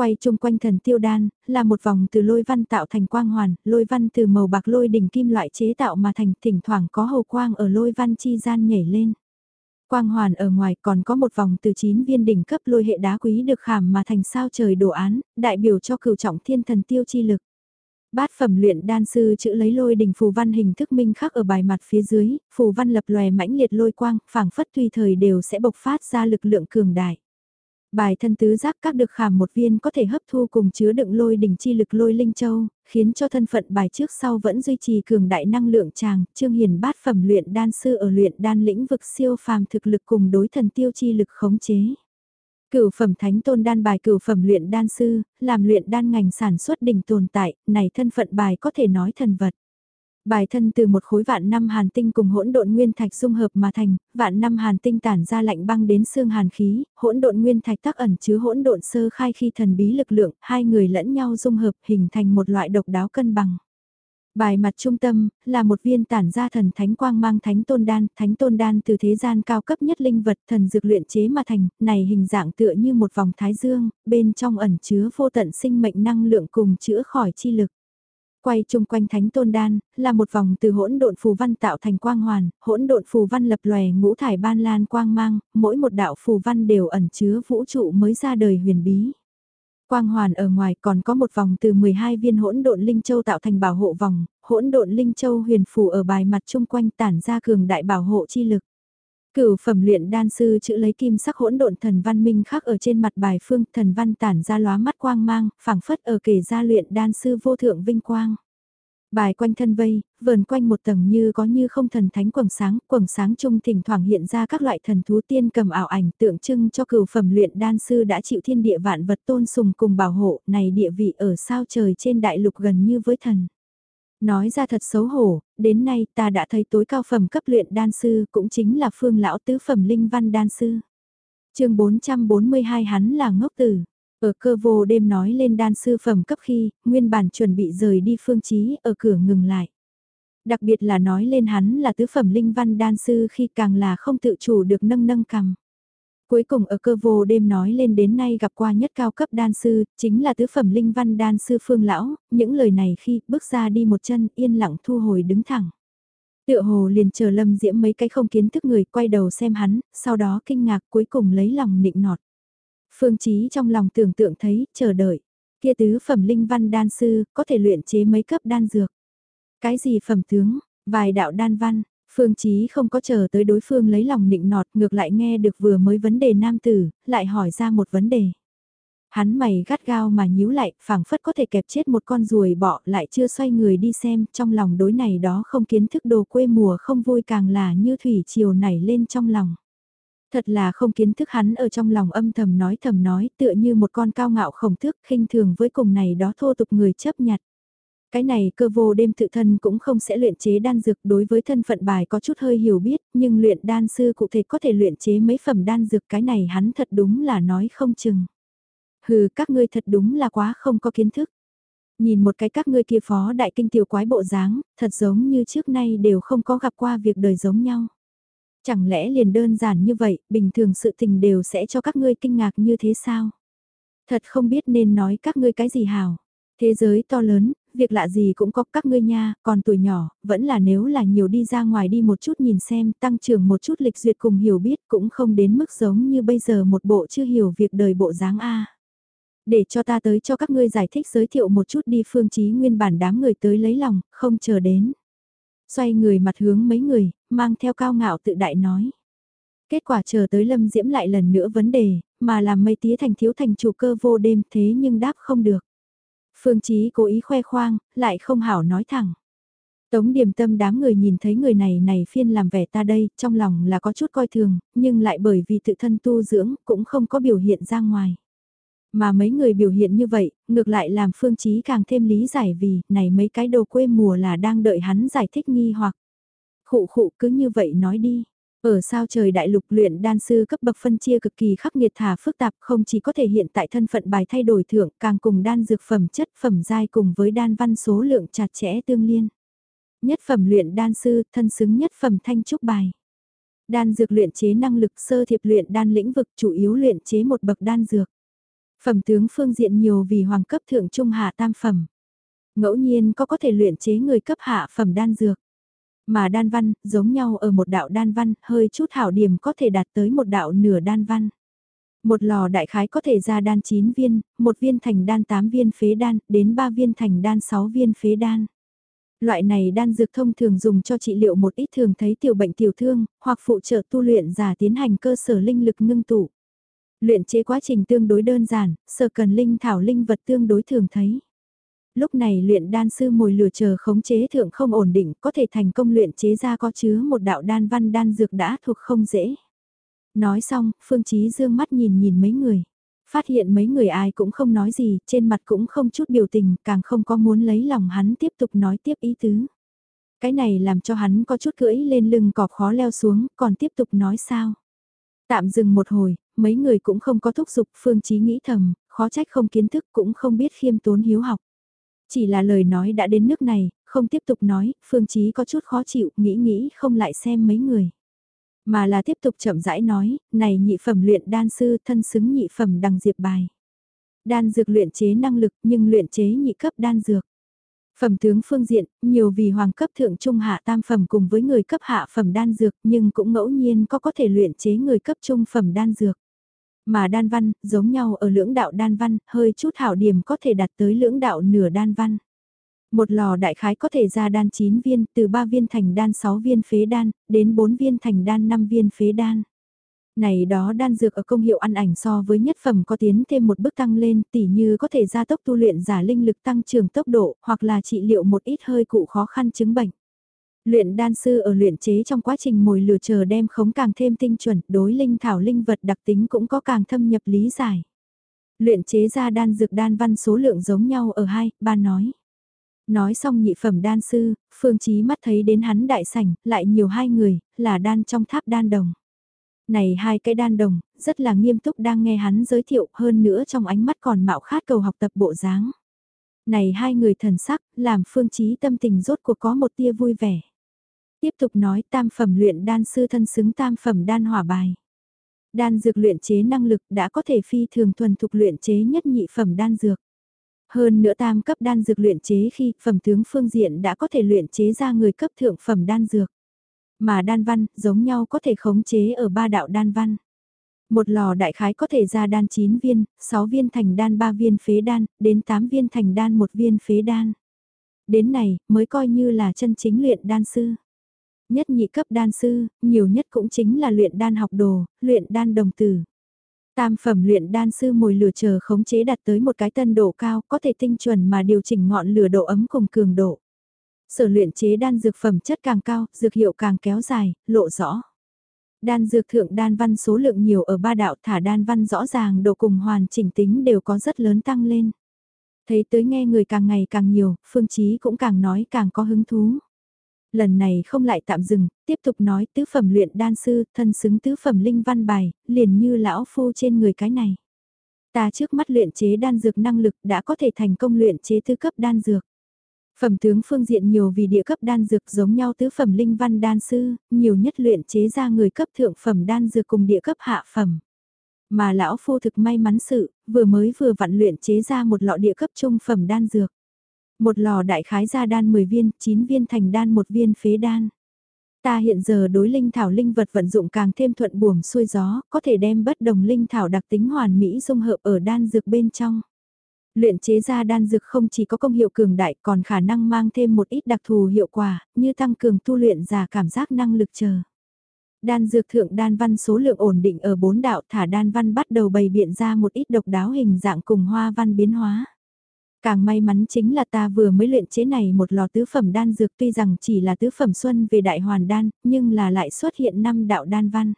Quay chung quanh thần tiêu đan, là một vòng từ lôi văn tạo thành quang hoàn, lôi văn từ màu bạc lôi đỉnh kim loại chế tạo mà thành, thỉnh thoảng có hầu quang ở lôi văn chi gian nhảy lên. Quang hoàn ở ngoài còn có một vòng từ 9 viên đỉnh cấp lôi hệ đá quý được khảm mà thành sao trời đồ án, đại biểu cho cửu trọng thiên thần tiêu chi lực. Bát phẩm luyện đan sư chữ lấy lôi đỉnh phù văn hình thức minh khắc ở bài mặt phía dưới, phù văn lập lòe mãnh liệt lôi quang, phảng phất tùy thời đều sẽ bộc phát ra lực lượng cường đại. Bài thân tứ giác các được khảm một viên có thể hấp thu cùng chứa đựng lôi đỉnh chi lực lôi linh châu, khiến cho thân phận bài trước sau vẫn duy trì cường đại năng lượng chàng trương hiền bát phẩm luyện đan sư ở luyện đan lĩnh vực siêu phàm thực lực cùng đối thần tiêu chi lực khống chế. Cửu phẩm thánh tôn đan bài cửu phẩm luyện đan sư, làm luyện đan ngành sản xuất đỉnh tồn tại, này thân phận bài có thể nói thần vật. Bài thân từ một khối vạn năm hàn tinh cùng hỗn độn nguyên thạch dung hợp mà thành, vạn năm hàn tinh tản ra lạnh băng đến xương hàn khí, hỗn độn nguyên thạch tác ẩn chứa hỗn độn sơ khai khi thần bí lực lượng, hai người lẫn nhau dung hợp hình thành một loại độc đáo cân bằng. Bài mặt trung tâm, là một viên tản ra thần thánh quang mang thánh tôn đan, thánh tôn đan từ thế gian cao cấp nhất linh vật thần dược luyện chế mà thành, này hình dạng tựa như một vòng thái dương, bên trong ẩn chứa vô tận sinh mệnh năng lượng cùng chữa khỏi chi lực. Quay chung quanh thánh tôn đan, là một vòng từ hỗn độn phù văn tạo thành quang hoàn, hỗn độn phù văn lập lòe ngũ thải ban lan quang mang, mỗi một đạo phù văn đều ẩn chứa vũ trụ mới ra đời huyền bí. Quang hoàn ở ngoài còn có một vòng từ 12 viên hỗn độn linh châu tạo thành bảo hộ vòng, hỗn độn linh châu huyền phù ở bài mặt chung quanh tản ra cường đại bảo hộ chi lực. Cửu phẩm luyện đan sư chữ lấy kim sắc hỗn độn thần văn minh khắc ở trên mặt bài phương, thần văn tản ra lóa mắt quang mang, phảng phất ở kể ra luyện đan sư vô thượng vinh quang. Bài quanh thân vây, vờn quanh một tầng như có như không thần thánh quầng sáng, quầng sáng trung thỉnh thoảng hiện ra các loại thần thú tiên cầm ảo ảnh tượng trưng cho cửu phẩm luyện đan sư đã chịu thiên địa vạn vật tôn sùng cùng bảo hộ, này địa vị ở sao trời trên đại lục gần như với thần. Nói ra thật xấu hổ, đến nay ta đã thấy tối cao phẩm cấp luyện đan sư cũng chính là phương lão tứ phẩm linh văn đan sư. chương 442 hắn là ngốc tử. Ở cơ vô đêm nói lên đan sư phẩm cấp khi, nguyên bản chuẩn bị rời đi phương chí ở cửa ngừng lại. Đặc biệt là nói lên hắn là tứ phẩm linh văn đan sư khi càng là không tự chủ được nâng nâng cầm. Cuối cùng ở cơ vô đêm nói lên đến nay gặp qua nhất cao cấp đan sư, chính là tứ phẩm linh văn đan sư phương lão, những lời này khi bước ra đi một chân yên lặng thu hồi đứng thẳng. Tựa hồ liền chờ lâm diễm mấy cái không kiến thức người quay đầu xem hắn, sau đó kinh ngạc cuối cùng lấy lòng nịnh nọt. Phương Chí trong lòng tưởng tượng thấy, chờ đợi. Kia tứ phẩm linh văn đan sư, có thể luyện chế mấy cấp đan dược. Cái gì phẩm tướng, vài đạo đan văn, Phương Chí không có chờ tới đối phương lấy lòng nịnh nọt ngược lại nghe được vừa mới vấn đề nam tử, lại hỏi ra một vấn đề. Hắn mày gắt gao mà nhíu lại, phảng phất có thể kẹp chết một con ruồi bọ lại chưa xoay người đi xem, trong lòng đối này đó không kiến thức đồ quê mùa không vui càng là như thủy triều nảy lên trong lòng. Thật là không kiến thức hắn ở trong lòng âm thầm nói thầm nói tựa như một con cao ngạo khổng thước khinh thường với cùng này đó thô tục người chấp nhặt. Cái này cơ vô đêm tự thân cũng không sẽ luyện chế đan dược đối với thân phận bài có chút hơi hiểu biết, nhưng luyện đan sư cụ thể có thể luyện chế mấy phẩm đan dược cái này hắn thật đúng là nói không chừng. Hừ các ngươi thật đúng là quá không có kiến thức. Nhìn một cái các ngươi kia phó đại kinh tiểu quái bộ dáng, thật giống như trước nay đều không có gặp qua việc đời giống nhau. Chẳng lẽ liền đơn giản như vậy, bình thường sự tình đều sẽ cho các ngươi kinh ngạc như thế sao? Thật không biết nên nói các ngươi cái gì hào. Thế giới to lớn, việc lạ gì cũng có các ngươi nha, còn tuổi nhỏ, vẫn là nếu là nhiều đi ra ngoài đi một chút nhìn xem, tăng trưởng một chút lịch duyệt cùng hiểu biết cũng không đến mức giống như bây giờ một bộ chưa hiểu việc đời bộ dáng A. Để cho ta tới cho các ngươi giải thích giới thiệu một chút đi phương chí nguyên bản đám người tới lấy lòng, không chờ đến. Xoay người mặt hướng mấy người, mang theo cao ngạo tự đại nói. Kết quả chờ tới lâm diễm lại lần nữa vấn đề, mà làm mây tía thành thiếu thành chủ cơ vô đêm thế nhưng đáp không được. Phương Chí cố ý khoe khoang, lại không hảo nói thẳng. Tống điểm tâm đám người nhìn thấy người này này phiên làm vẻ ta đây, trong lòng là có chút coi thường, nhưng lại bởi vì tự thân tu dưỡng, cũng không có biểu hiện ra ngoài. Mà mấy người biểu hiện như vậy, ngược lại làm Phương Chí càng thêm lý giải vì, này mấy cái đồ quê mùa là đang đợi hắn giải thích nghi hoặc. Khụ khụ cứ như vậy nói đi. Ở sao trời đại lục luyện đan sư cấp bậc phân chia cực kỳ khắc nghiệt thả phức tạp, không chỉ có thể hiện tại thân phận bài thay đổi thưởng càng cùng đan dược phẩm chất, phẩm giai cùng với đan văn số lượng chặt chẽ tương liên. Nhất phẩm luyện đan sư, thân xứng nhất phẩm thanh trúc bài. Đan dược luyện chế năng lực sơ thiệp luyện đan lĩnh vực chủ yếu luyện chế một bậc đan dược. Phẩm tướng phương diện nhiều vì hoàng cấp thượng trung hạ tam phẩm. Ngẫu nhiên có có thể luyện chế người cấp hạ phẩm đan dược. Mà đan văn, giống nhau ở một đạo đan văn, hơi chút hảo điểm có thể đạt tới một đạo nửa đan văn. Một lò đại khái có thể ra đan 9 viên, một viên thành đan 8 viên phế đan, đến 3 viên thành đan 6 viên phế đan. Loại này đan dược thông thường dùng cho trị liệu một ít thường thấy tiểu bệnh tiểu thương, hoặc phụ trợ tu luyện giả tiến hành cơ sở linh lực ngưng tụ. Luyện chế quá trình tương đối đơn giản, sở cần linh thảo linh vật tương đối thường thấy. Lúc này luyện đan sư mồi lửa chờ khống chế thượng không ổn định có thể thành công luyện chế ra có chứa một đạo đan văn đan dược đã thuộc không dễ. Nói xong, Phương Chí dương mắt nhìn nhìn mấy người. Phát hiện mấy người ai cũng không nói gì, trên mặt cũng không chút biểu tình, càng không có muốn lấy lòng hắn tiếp tục nói tiếp ý tứ. Cái này làm cho hắn có chút cưỡi lên lưng cọp khó leo xuống, còn tiếp tục nói sao. Tạm dừng một hồi, mấy người cũng không có thúc giục, Phương Chí nghĩ thầm, khó trách không kiến thức cũng không biết khiêm tốn hiếu học. Chỉ là lời nói đã đến nước này, không tiếp tục nói, Phương Chí có chút khó chịu, nghĩ nghĩ không lại xem mấy người. Mà là tiếp tục chậm rãi nói, này nhị phẩm luyện đan sư thân xứng nhị phẩm đằng diệp bài. Đan dược luyện chế năng lực nhưng luyện chế nhị cấp đan dược. Phẩm tướng phương diện, nhiều vì hoàng cấp thượng trung hạ tam phẩm cùng với người cấp hạ phẩm đan dược nhưng cũng ngẫu nhiên có có thể luyện chế người cấp trung phẩm đan dược. Mà đan văn, giống nhau ở lưỡng đạo đan văn, hơi chút hảo điểm có thể đạt tới lưỡng đạo nửa đan văn. Một lò đại khái có thể ra đan 9 viên, từ 3 viên thành đan 6 viên phế đan, đến 4 viên thành đan 5 viên phế đan. Này đó đan dược ở công hiệu ăn ảnh so với nhất phẩm có tiến thêm một bước tăng lên, tỉ như có thể gia tốc tu luyện giả linh lực tăng trưởng tốc độ, hoặc là trị liệu một ít hơi cụ khó khăn chứng bệnh. Luyện đan sư ở luyện chế trong quá trình mồi lửa chờ đem khống càng thêm tinh chuẩn, đối linh thảo linh vật đặc tính cũng có càng thâm nhập lý giải. Luyện chế ra đan dược đan văn số lượng giống nhau ở hai, ba nói. Nói xong nhị phẩm đan sư, Phương trí mắt thấy đến hắn đại sảnh, lại nhiều hai người, là đan trong tháp đan đồng. Này hai cái đan đồng, rất là nghiêm túc đang nghe hắn giới thiệu hơn nữa trong ánh mắt còn mạo khát cầu học tập bộ dáng. Này hai người thần sắc, làm Phương trí tâm tình rốt cuộc có một tia vui vẻ. Tiếp tục nói tam phẩm luyện đan sư thân xứng tam phẩm đan hỏa bài. Đan dược luyện chế năng lực đã có thể phi thường thuần thục luyện chế nhất nhị phẩm đan dược. Hơn nữa tam cấp đan dược luyện chế khi phẩm tướng phương diện đã có thể luyện chế ra người cấp thượng phẩm đan dược. Mà đan văn giống nhau có thể khống chế ở ba đạo đan văn. Một lò đại khái có thể ra đan 9 viên, 6 viên thành đan 3 viên phế đan, đến 8 viên thành đan một viên phế đan. Đến này mới coi như là chân chính luyện đan sư. Nhất nhị cấp đan sư, nhiều nhất cũng chính là luyện đan học đồ, luyện đan đồng tử. Tam phẩm luyện đan sư mồi lửa chờ khống chế đạt tới một cái tân độ cao, có thể tinh chuẩn mà điều chỉnh ngọn lửa độ ấm cùng cường độ. Sở luyện chế đan dược phẩm chất càng cao, dược hiệu càng kéo dài, lộ rõ. Đan dược thượng đan văn số lượng nhiều ở ba đạo thả đan văn rõ ràng độ cùng hoàn chỉnh tính đều có rất lớn tăng lên. Thấy tới nghe người càng ngày càng nhiều, phương chí cũng càng nói càng có hứng thú lần này không lại tạm dừng, tiếp tục nói tứ phẩm luyện đan sư, thân xứng tứ phẩm linh văn bài, liền như lão phu trên người cái này. Ta trước mắt luyện chế đan dược năng lực đã có thể thành công luyện chế tứ cấp đan dược. Phẩm tướng phương diện nhiều vì địa cấp đan dược giống nhau tứ phẩm linh văn đan sư, nhiều nhất luyện chế ra người cấp thượng phẩm đan dược cùng địa cấp hạ phẩm. Mà lão phu thực may mắn sự, vừa mới vừa vặn luyện chế ra một lọ địa cấp trung phẩm đan dược. Một lò đại khái ra đan 10 viên, 9 viên thành đan một viên phế đan. Ta hiện giờ đối linh thảo linh vật vận dụng càng thêm thuận buồm xuôi gió, có thể đem bất đồng linh thảo đặc tính hoàn mỹ dung hợp ở đan dược bên trong. Luyện chế ra đan dược không chỉ có công hiệu cường đại còn khả năng mang thêm một ít đặc thù hiệu quả, như tăng cường tu luyện giả cảm giác năng lực chờ. Đan dược thượng đan văn số lượng ổn định ở bốn đạo thả đan văn bắt đầu bày biện ra một ít độc đáo hình dạng cùng hoa văn biến hóa. Càng may mắn chính là ta vừa mới luyện chế này một lò tứ phẩm đan dược tuy rằng chỉ là tứ phẩm xuân về đại hoàn đan, nhưng là lại xuất hiện năm đạo đan văn.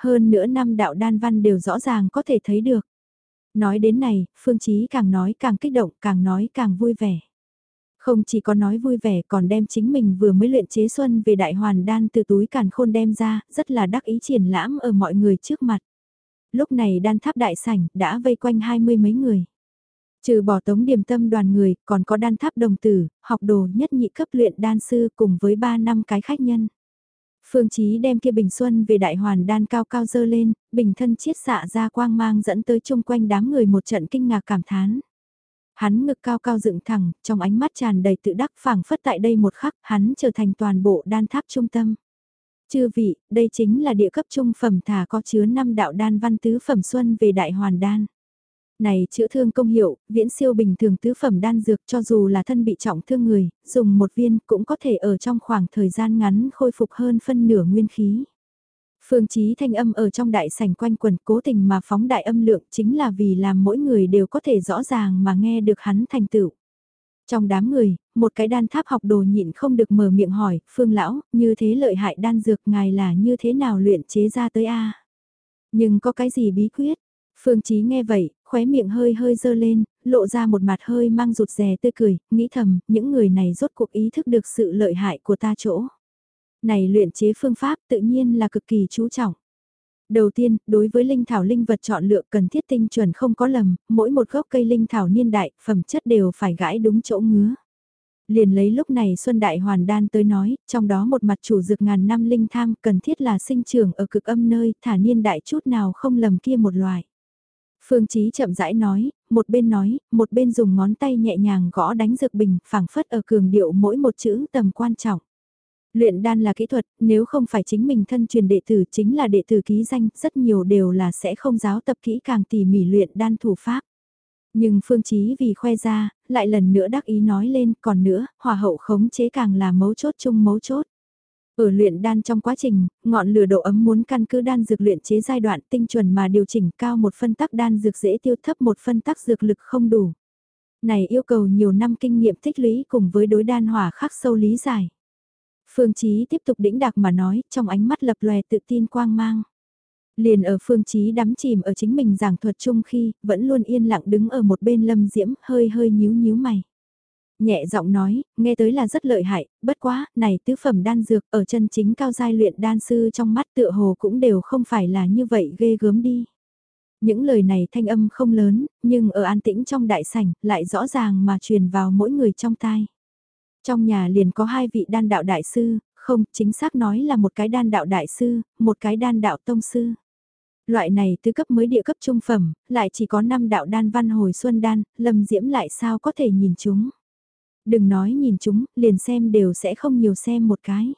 Hơn nữa năm đạo đan văn đều rõ ràng có thể thấy được. Nói đến này, Phương Chí càng nói càng kích động, càng nói càng vui vẻ. Không chỉ có nói vui vẻ còn đem chính mình vừa mới luyện chế xuân về đại hoàn đan từ túi càn khôn đem ra, rất là đắc ý triển lãm ở mọi người trước mặt. Lúc này đan tháp đại sảnh đã vây quanh hai mươi mấy người. Trừ bỏ tống điểm tâm đoàn người, còn có đan tháp đồng tử, học đồ nhất nhị cấp luyện đan sư cùng với 3 năm cái khách nhân. Phương Chí đem kia bình xuân về đại hoàn đan cao cao dơ lên, bình thân chiết xạ ra quang mang dẫn tới chung quanh đám người một trận kinh ngạc cảm thán. Hắn ngực cao cao dựng thẳng, trong ánh mắt tràn đầy tự đắc phảng phất tại đây một khắc, hắn trở thành toàn bộ đan tháp trung tâm. Chư vị, đây chính là địa cấp trung phẩm thả có chứa năm đạo đan văn tứ phẩm xuân về đại hoàn đan. Này chữa thương công hiệu, viễn siêu bình thường tứ phẩm đan dược cho dù là thân bị trọng thương người, dùng một viên cũng có thể ở trong khoảng thời gian ngắn khôi phục hơn phân nửa nguyên khí. Phương Chí thanh âm ở trong đại sảnh quanh quần cố tình mà phóng đại âm lượng chính là vì làm mỗi người đều có thể rõ ràng mà nghe được hắn thành tựu. Trong đám người, một cái đan tháp học đồ nhịn không được mở miệng hỏi, Phương Lão, như thế lợi hại đan dược ngài là như thế nào luyện chế ra tới a Nhưng có cái gì bí quyết? Phương Chí nghe vậy, khóe miệng hơi hơi dơ lên, lộ ra một mặt hơi mang rụt rè tươi cười, nghĩ thầm, những người này rốt cuộc ý thức được sự lợi hại của ta chỗ. Này luyện chế phương pháp tự nhiên là cực kỳ chú trọng. Đầu tiên, đối với linh thảo linh vật chọn lựa cần thiết tinh chuẩn không có lầm, mỗi một gốc cây linh thảo niên đại, phẩm chất đều phải gãi đúng chỗ ngứa. Liền lấy lúc này Xuân Đại Hoàn Đan tới nói, trong đó một mặt chủ dược ngàn năm linh tham cần thiết là sinh trưởng ở cực âm nơi, thả niên đại chút nào không lầm kia một loài. Phương Chí chậm rãi nói, một bên nói, một bên dùng ngón tay nhẹ nhàng gõ đánh dược bình, phảng phất ở cường điệu mỗi một chữ tầm quan trọng. Luyện đan là kỹ thuật, nếu không phải chính mình thân truyền đệ tử chính là đệ tử ký danh, rất nhiều đều là sẽ không giáo tập kỹ càng tỉ mỉ luyện đan thủ pháp. Nhưng Phương Chí vì khoe ra, lại lần nữa đắc ý nói lên, còn nữa, hòa hậu khống chế càng là mấu chốt chung mấu chốt. Ở luyện đan trong quá trình, ngọn lửa độ ấm muốn căn cứ đan dược luyện chế giai đoạn tinh chuẩn mà điều chỉnh cao một phân tắc đan dược dễ tiêu thấp một phân tắc dược lực không đủ. Này yêu cầu nhiều năm kinh nghiệm tích lũy cùng với đối đan hỏa khắc sâu lý giải. Phương Chí tiếp tục đĩnh đạc mà nói, trong ánh mắt lập lòe tự tin quang mang. Liền ở Phương Chí đắm chìm ở chính mình giảng thuật chung khi, vẫn luôn yên lặng đứng ở một bên lâm diễm, hơi hơi nhíu nhíu mày. Nhẹ giọng nói, nghe tới là rất lợi hại, bất quá, này tứ phẩm đan dược ở chân chính cao giai luyện đan sư trong mắt tựa hồ cũng đều không phải là như vậy ghê gớm đi. Những lời này thanh âm không lớn, nhưng ở an tĩnh trong đại sảnh, lại rõ ràng mà truyền vào mỗi người trong tai. Trong nhà liền có hai vị đan đạo đại sư, không, chính xác nói là một cái đan đạo đại sư, một cái đan đạo tông sư. Loại này tứ cấp mới địa cấp trung phẩm, lại chỉ có năm đạo đan văn hồi xuân đan, lâm diễm lại sao có thể nhìn chúng. Đừng nói nhìn chúng, liền xem đều sẽ không nhiều xem một cái.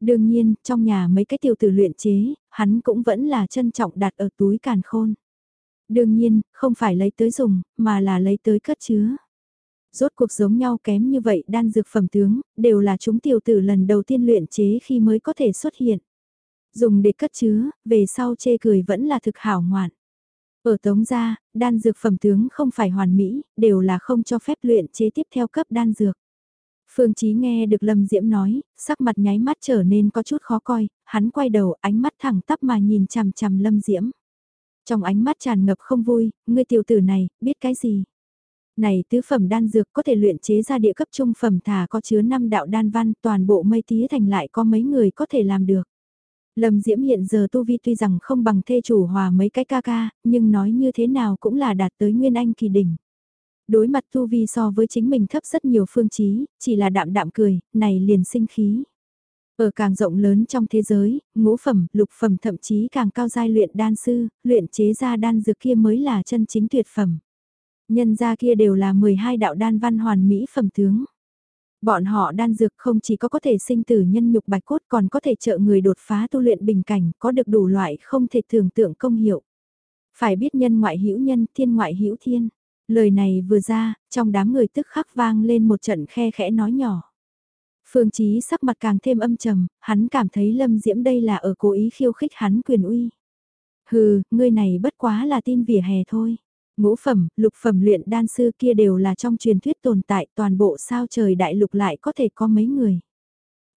Đương nhiên, trong nhà mấy cái tiểu tử luyện chế, hắn cũng vẫn là trân trọng đặt ở túi càn khôn. Đương nhiên, không phải lấy tới dùng, mà là lấy tới cất chứa. Rốt cuộc giống nhau kém như vậy đan dược phẩm tướng, đều là chúng tiểu tử lần đầu tiên luyện chế khi mới có thể xuất hiện. Dùng để cất chứa, về sau chê cười vẫn là thực hảo ngoạn. Ở tống gia, đan dược phẩm tướng không phải hoàn mỹ, đều là không cho phép luyện chế tiếp theo cấp đan dược. Phương Chí nghe được Lâm Diễm nói, sắc mặt nháy mắt trở nên có chút khó coi, hắn quay đầu ánh mắt thẳng tắp mà nhìn chằm chằm Lâm Diễm. Trong ánh mắt tràn ngập không vui, ngươi tiểu tử này, biết cái gì? Này tứ phẩm đan dược có thể luyện chế ra địa cấp trung phẩm thả có chứa năm đạo đan văn, toàn bộ mây tía thành lại có mấy người có thể làm được. Lâm Diễm hiện giờ tu vi tuy rằng không bằng thê chủ hòa mấy cái ca ca, nhưng nói như thế nào cũng là đạt tới nguyên anh kỳ đỉnh. Đối mặt tu vi so với chính mình thấp rất nhiều phương chí, chỉ là đạm đạm cười, này liền sinh khí. Ở càng rộng lớn trong thế giới, ngũ phẩm, lục phẩm thậm chí càng cao giai luyện đan sư, luyện chế ra đan dược kia mới là chân chính tuyệt phẩm. Nhân gia kia đều là 12 đạo đan văn hoàn mỹ phẩm tướng. Bọn họ đan dược không chỉ có có thể sinh tử nhân nhục bạch cốt còn có thể trợ người đột phá tu luyện bình cảnh, có được đủ loại không thể tưởng tượng công hiệu. Phải biết nhân ngoại hữu nhân, thiên ngoại hữu thiên. Lời này vừa ra, trong đám người tức khắc vang lên một trận khe khẽ nói nhỏ. Phương Chí sắc mặt càng thêm âm trầm, hắn cảm thấy Lâm Diễm đây là ở cố ý khiêu khích hắn quyền uy. Hừ, ngươi này bất quá là tin vỉa hè thôi. Ngũ phẩm, lục phẩm luyện đan sư kia đều là trong truyền thuyết tồn tại toàn bộ sao trời đại lục lại có thể có mấy người.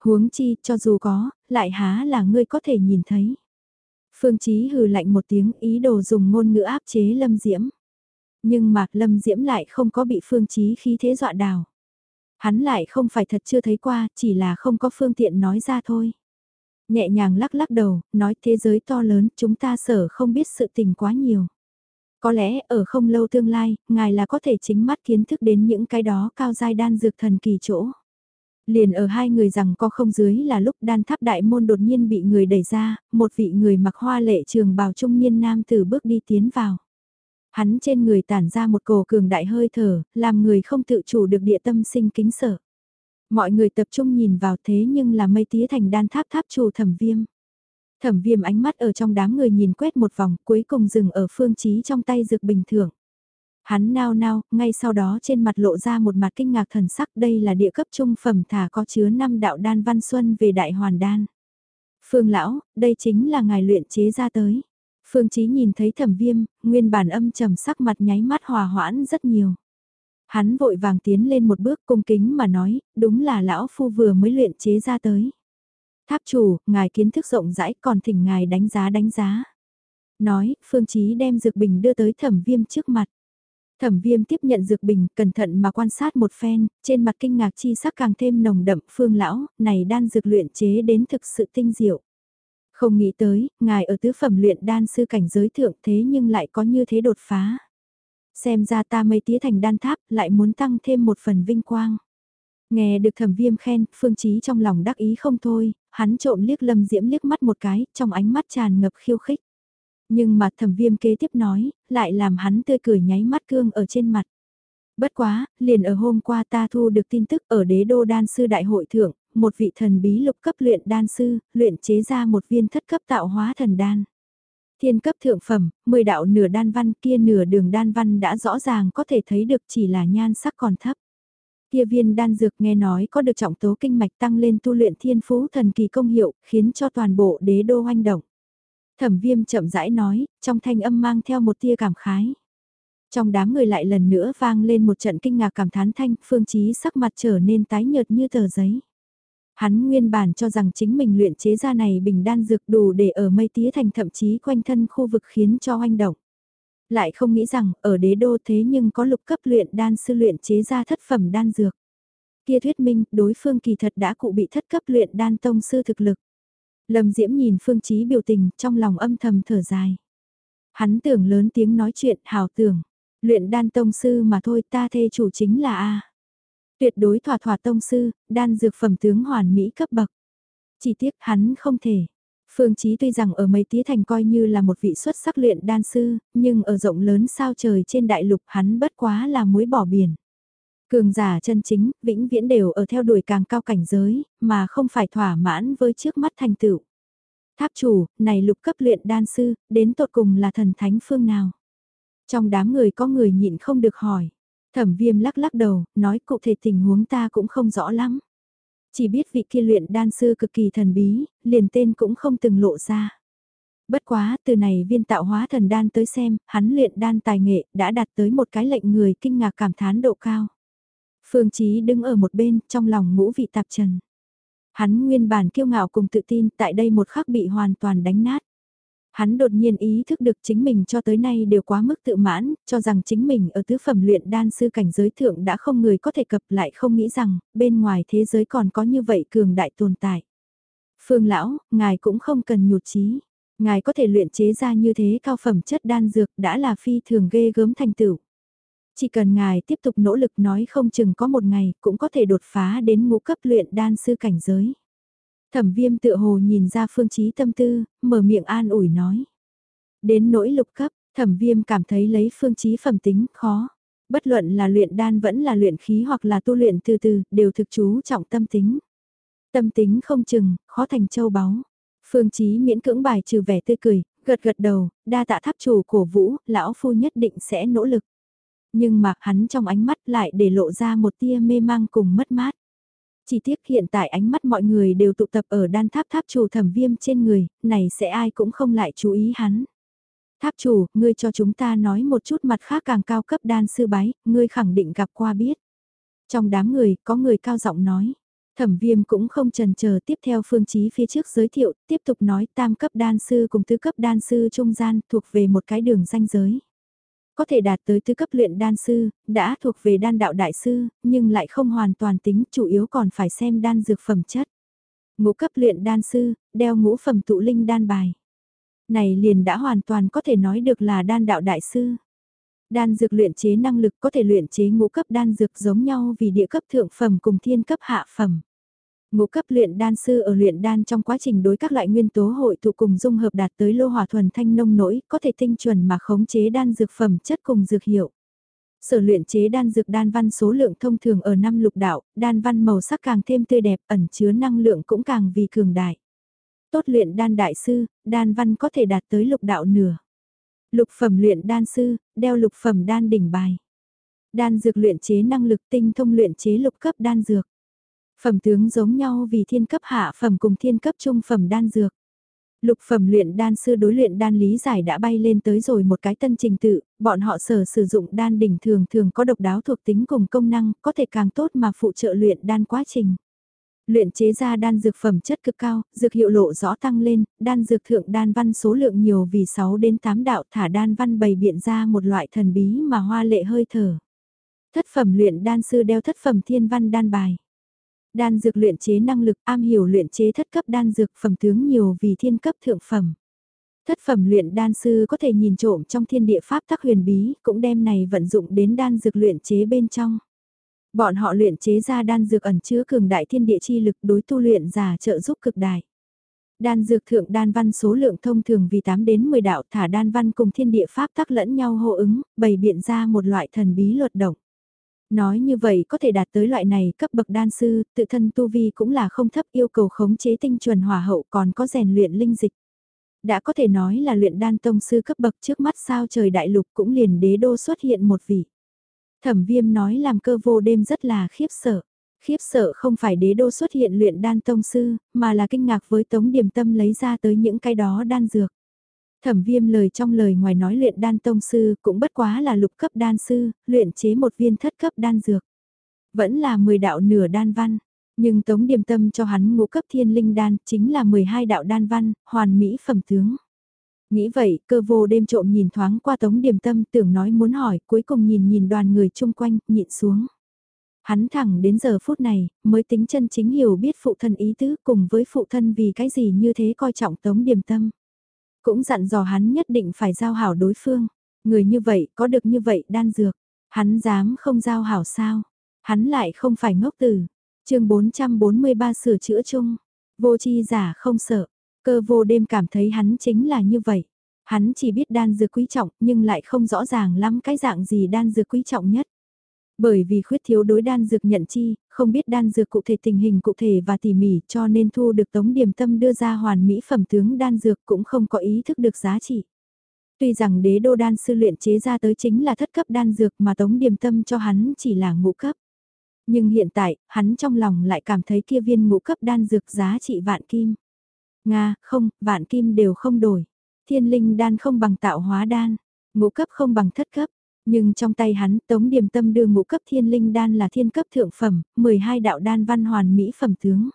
Huống chi, cho dù có, lại há là ngươi có thể nhìn thấy. Phương Chí hừ lạnh một tiếng ý đồ dùng ngôn ngữ áp chế Lâm Diễm. Nhưng mà Lâm Diễm lại không có bị Phương Chí khí thế dọa đào. Hắn lại không phải thật chưa thấy qua, chỉ là không có phương tiện nói ra thôi. Nhẹ nhàng lắc lắc đầu, nói thế giới to lớn, chúng ta sở không biết sự tình quá nhiều. Có lẽ ở không lâu tương lai, ngài là có thể chính mắt kiến thức đến những cái đó cao giai đan dược thần kỳ chỗ. Liền ở hai người rằng có không dưới là lúc đan tháp đại môn đột nhiên bị người đẩy ra, một vị người mặc hoa lệ trường bào trung niên nam từ bước đi tiến vào. Hắn trên người tản ra một cổ cường đại hơi thở, làm người không tự chủ được địa tâm sinh kính sợ. Mọi người tập trung nhìn vào thế nhưng là mây tía thành đan tháp tháp chủ thẩm viêm. Thẩm viêm ánh mắt ở trong đám người nhìn quét một vòng cuối cùng dừng ở phương trí trong tay dược bình thường. Hắn nao nao, ngay sau đó trên mặt lộ ra một mặt kinh ngạc thần sắc đây là địa cấp trung phẩm thả có chứa năm đạo đan văn xuân về đại hoàn đan. Phương lão, đây chính là ngài luyện chế ra tới. Phương Chí nhìn thấy thẩm viêm, nguyên bản âm trầm sắc mặt nháy mắt hòa hoãn rất nhiều. Hắn vội vàng tiến lên một bước cung kính mà nói, đúng là lão phu vừa mới luyện chế ra tới. Tháp chủ, ngài kiến thức rộng rãi còn thỉnh ngài đánh giá đánh giá. Nói, Phương Chí đem dược bình đưa tới thẩm viêm trước mặt. Thẩm viêm tiếp nhận dược bình, cẩn thận mà quan sát một phen, trên mặt kinh ngạc chi sắc càng thêm nồng đậm, phương lão, này đan dược luyện chế đến thực sự tinh diệu. Không nghĩ tới, ngài ở tứ phẩm luyện đan sư cảnh giới thượng thế nhưng lại có như thế đột phá. Xem ra ta mây tía thành đan tháp, lại muốn tăng thêm một phần vinh quang. Nghe được thẩm viêm khen, phương trí trong lòng đắc ý không thôi, hắn trộm liếc lâm diễm liếc mắt một cái, trong ánh mắt tràn ngập khiêu khích. Nhưng mà thẩm viêm kế tiếp nói, lại làm hắn tươi cười nháy mắt cương ở trên mặt. Bất quá, liền ở hôm qua ta thu được tin tức ở đế đô đan sư đại hội thượng, một vị thần bí lục cấp luyện đan sư, luyện chế ra một viên thất cấp tạo hóa thần đan. Thiên cấp thượng phẩm, 10 đạo nửa đan văn kia nửa đường đan văn đã rõ ràng có thể thấy được chỉ là nhan sắc còn thấp. Kia viên đan dược nghe nói có được trọng tố kinh mạch tăng lên tu luyện thiên phú thần kỳ công hiệu, khiến cho toàn bộ đế đô hoành động. Thẩm viêm chậm rãi nói, trong thanh âm mang theo một tia cảm khái. Trong đám người lại lần nữa vang lên một trận kinh ngạc cảm thán thanh, phương chí sắc mặt trở nên tái nhợt như tờ giấy. Hắn nguyên bản cho rằng chính mình luyện chế ra này bình đan dược đủ để ở mây tía thành thậm chí quanh thân khu vực khiến cho hoanh động. Lại không nghĩ rằng ở đế đô thế nhưng có lục cấp luyện đan sư luyện chế ra thất phẩm đan dược. Kia thuyết minh đối phương kỳ thật đã cụ bị thất cấp luyện đan tông sư thực lực. Lâm Diễm nhìn Phương Chí biểu tình trong lòng âm thầm thở dài. Hắn tưởng lớn tiếng nói chuyện hào tưởng. Luyện đan tông sư mà thôi ta thê chủ chính là A. Tuyệt đối thỏa thỏa tông sư, đan dược phẩm tướng hoàn mỹ cấp bậc. Chỉ tiếc hắn không thể. Phương Chí tuy rằng ở mấy tía thành coi như là một vị xuất sắc luyện đan sư, nhưng ở rộng lớn sao trời trên đại lục hắn bất quá là muối bỏ biển. Cường giả chân chính, vĩnh viễn đều ở theo đuổi càng cao cảnh giới, mà không phải thỏa mãn với trước mắt thành tựu. Tháp chủ, này lục cấp luyện đan sư, đến tột cùng là thần thánh phương nào? Trong đám người có người nhịn không được hỏi. Thẩm viêm lắc lắc đầu, nói cụ thể tình huống ta cũng không rõ lắm. Chỉ biết vị kia luyện đan sư cực kỳ thần bí, liền tên cũng không từng lộ ra. Bất quá, từ này viên tạo hóa thần đan tới xem, hắn luyện đan tài nghệ đã đạt tới một cái lệnh người kinh ngạc cảm thán độ cao. Phương Chí đứng ở một bên, trong lòng ngũ vị tạp trần. Hắn nguyên bản kiêu ngạo cùng tự tin tại đây một khắc bị hoàn toàn đánh nát. Hắn đột nhiên ý thức được chính mình cho tới nay đều quá mức tự mãn, cho rằng chính mình ở tứ phẩm luyện đan sư cảnh giới thượng đã không người có thể cập lại không nghĩ rằng, bên ngoài thế giới còn có như vậy cường đại tồn tại. Phương lão, ngài cũng không cần nhụt chí Ngài có thể luyện chế ra như thế cao phẩm chất đan dược đã là phi thường ghê gớm thành tựu. Chỉ cần ngài tiếp tục nỗ lực nói không chừng có một ngày cũng có thể đột phá đến ngũ cấp luyện đan sư cảnh giới. Thẩm viêm tựa hồ nhìn ra phương chí tâm tư, mở miệng an ủi nói. Đến nỗi lục cấp, thẩm viêm cảm thấy lấy phương chí phẩm tính khó. Bất luận là luyện đan vẫn là luyện khí hoặc là tu luyện từ từ, đều thực chú trọng tâm tính. Tâm tính không chừng, khó thành châu báu. Phương chí miễn cưỡng bài trừ vẻ tươi cười, gật gật đầu, đa tạ tháp chủ cổ vũ, lão phu nhất định sẽ nỗ lực. Nhưng mà hắn trong ánh mắt lại để lộ ra một tia mê mang cùng mất mát. Chỉ tiếc hiện tại ánh mắt mọi người đều tụ tập ở đan tháp tháp chủ thẩm viêm trên người, này sẽ ai cũng không lại chú ý hắn. Tháp chủ, ngươi cho chúng ta nói một chút mặt khác càng cao cấp đan sư bái, ngươi khẳng định gặp qua biết. Trong đám người, có người cao giọng nói. Thẩm viêm cũng không trần chờ tiếp theo phương chí phía trước giới thiệu, tiếp tục nói tam cấp đan sư cùng tứ cấp đan sư trung gian thuộc về một cái đường danh giới có thể đạt tới tư cấp luyện đan sư, đã thuộc về đan đạo đại sư, nhưng lại không hoàn toàn tính, chủ yếu còn phải xem đan dược phẩm chất. Ngũ cấp luyện đan sư, đeo ngũ phẩm tụ linh đan bài. Này liền đã hoàn toàn có thể nói được là đan đạo đại sư. Đan dược luyện chế năng lực có thể luyện chế ngũ cấp đan dược giống nhau vì địa cấp thượng phẩm cùng thiên cấp hạ phẩm. Ngũ cấp luyện đan sư ở luyện đan trong quá trình đối các loại nguyên tố hội tụ cùng dung hợp đạt tới lô hỏa thuần thanh nông nỗi, có thể tinh chuẩn mà khống chế đan dược phẩm chất cùng dược hiệu. Sở luyện chế đan dược đan văn số lượng thông thường ở năm lục đạo, đan văn màu sắc càng thêm tươi đẹp, ẩn chứa năng lượng cũng càng vì cường đại. Tốt luyện đan đại sư, đan văn có thể đạt tới lục đạo nửa. Lục phẩm luyện đan sư, đeo lục phẩm đan đỉnh bài. Đan dược luyện chế năng lực tinh thông luyện chế lục cấp đan dược. Phẩm tướng giống nhau vì thiên cấp hạ phẩm cùng thiên cấp trung phẩm đan dược. Lục phẩm luyện đan sư đối luyện đan lý giải đã bay lên tới rồi một cái tân trình tự, bọn họ sở sử dụng đan đỉnh thường thường có độc đáo thuộc tính cùng công năng, có thể càng tốt mà phụ trợ luyện đan quá trình. Luyện chế ra đan dược phẩm chất cực cao, dược hiệu lộ rõ tăng lên, đan dược thượng đan văn số lượng nhiều vì 6 đến 8 đạo thả đan văn bày biện ra một loại thần bí mà hoa lệ hơi thở. Thất phẩm luyện đan sư đeo thất phẩm thiên văn đan bài. Đan dược luyện chế năng lực am hiểu luyện chế thất cấp đan dược phẩm tướng nhiều vì thiên cấp thượng phẩm. Thất phẩm luyện đan sư có thể nhìn trộm trong thiên địa pháp tắc huyền bí, cũng đem này vận dụng đến đan dược luyện chế bên trong. Bọn họ luyện chế ra đan dược ẩn chứa cường đại thiên địa chi lực đối tu luyện giả trợ giúp cực đại. Đan dược thượng đan văn số lượng thông thường vì 8 đến 10 đạo thả đan văn cùng thiên địa pháp tắc lẫn nhau hô ứng, bày biện ra một loại thần bí luật động. Nói như vậy có thể đạt tới loại này cấp bậc đan sư, tự thân tu vi cũng là không thấp yêu cầu khống chế tinh chuẩn hỏa hậu còn có rèn luyện linh dịch. Đã có thể nói là luyện đan tông sư cấp bậc trước mắt sao trời đại lục cũng liền đế đô xuất hiện một vị. Thẩm viêm nói làm cơ vô đêm rất là khiếp sợ. Khiếp sợ không phải đế đô xuất hiện luyện đan tông sư, mà là kinh ngạc với tống điểm tâm lấy ra tới những cái đó đan dược. Thẩm viêm lời trong lời ngoài nói luyện đan tông sư cũng bất quá là lục cấp đan sư, luyện chế một viên thất cấp đan dược. Vẫn là 10 đạo nửa đan văn, nhưng tống điềm tâm cho hắn ngũ cấp thiên linh đan chính là 12 đạo đan văn, hoàn mỹ phẩm tướng. Nghĩ vậy, cơ vô đêm trộm nhìn thoáng qua tống điềm tâm tưởng nói muốn hỏi, cuối cùng nhìn nhìn đoàn người chung quanh, nhịn xuống. Hắn thẳng đến giờ phút này, mới tính chân chính hiểu biết phụ thân ý tứ cùng với phụ thân vì cái gì như thế coi trọng tống điềm tâm. Cũng dặn dò hắn nhất định phải giao hảo đối phương. Người như vậy, có được như vậy đan dược. Hắn dám không giao hảo sao? Hắn lại không phải ngốc tử. chương 443 sửa chữa chung. Vô chi giả không sợ. Cơ vô đêm cảm thấy hắn chính là như vậy. Hắn chỉ biết đan dược quý trọng nhưng lại không rõ ràng lắm cái dạng gì đan dược quý trọng nhất. Bởi vì khuyết thiếu đối đan dược nhận chi, không biết đan dược cụ thể tình hình cụ thể và tỉ mỉ cho nên thu được Tống Điềm Tâm đưa ra hoàn mỹ phẩm tướng đan dược cũng không có ý thức được giá trị. Tuy rằng đế đô đan sư luyện chế ra tới chính là thất cấp đan dược mà Tống Điềm Tâm cho hắn chỉ là ngũ cấp. Nhưng hiện tại, hắn trong lòng lại cảm thấy kia viên ngũ cấp đan dược giá trị vạn kim. Nga, không, vạn kim đều không đổi. Thiên linh đan không bằng tạo hóa đan, ngũ cấp không bằng thất cấp. Nhưng trong tay hắn, Tống Điềm Tâm đưa ngũ cấp thiên linh đan là thiên cấp thượng phẩm, 12 đạo đan văn hoàn mỹ phẩm tướng.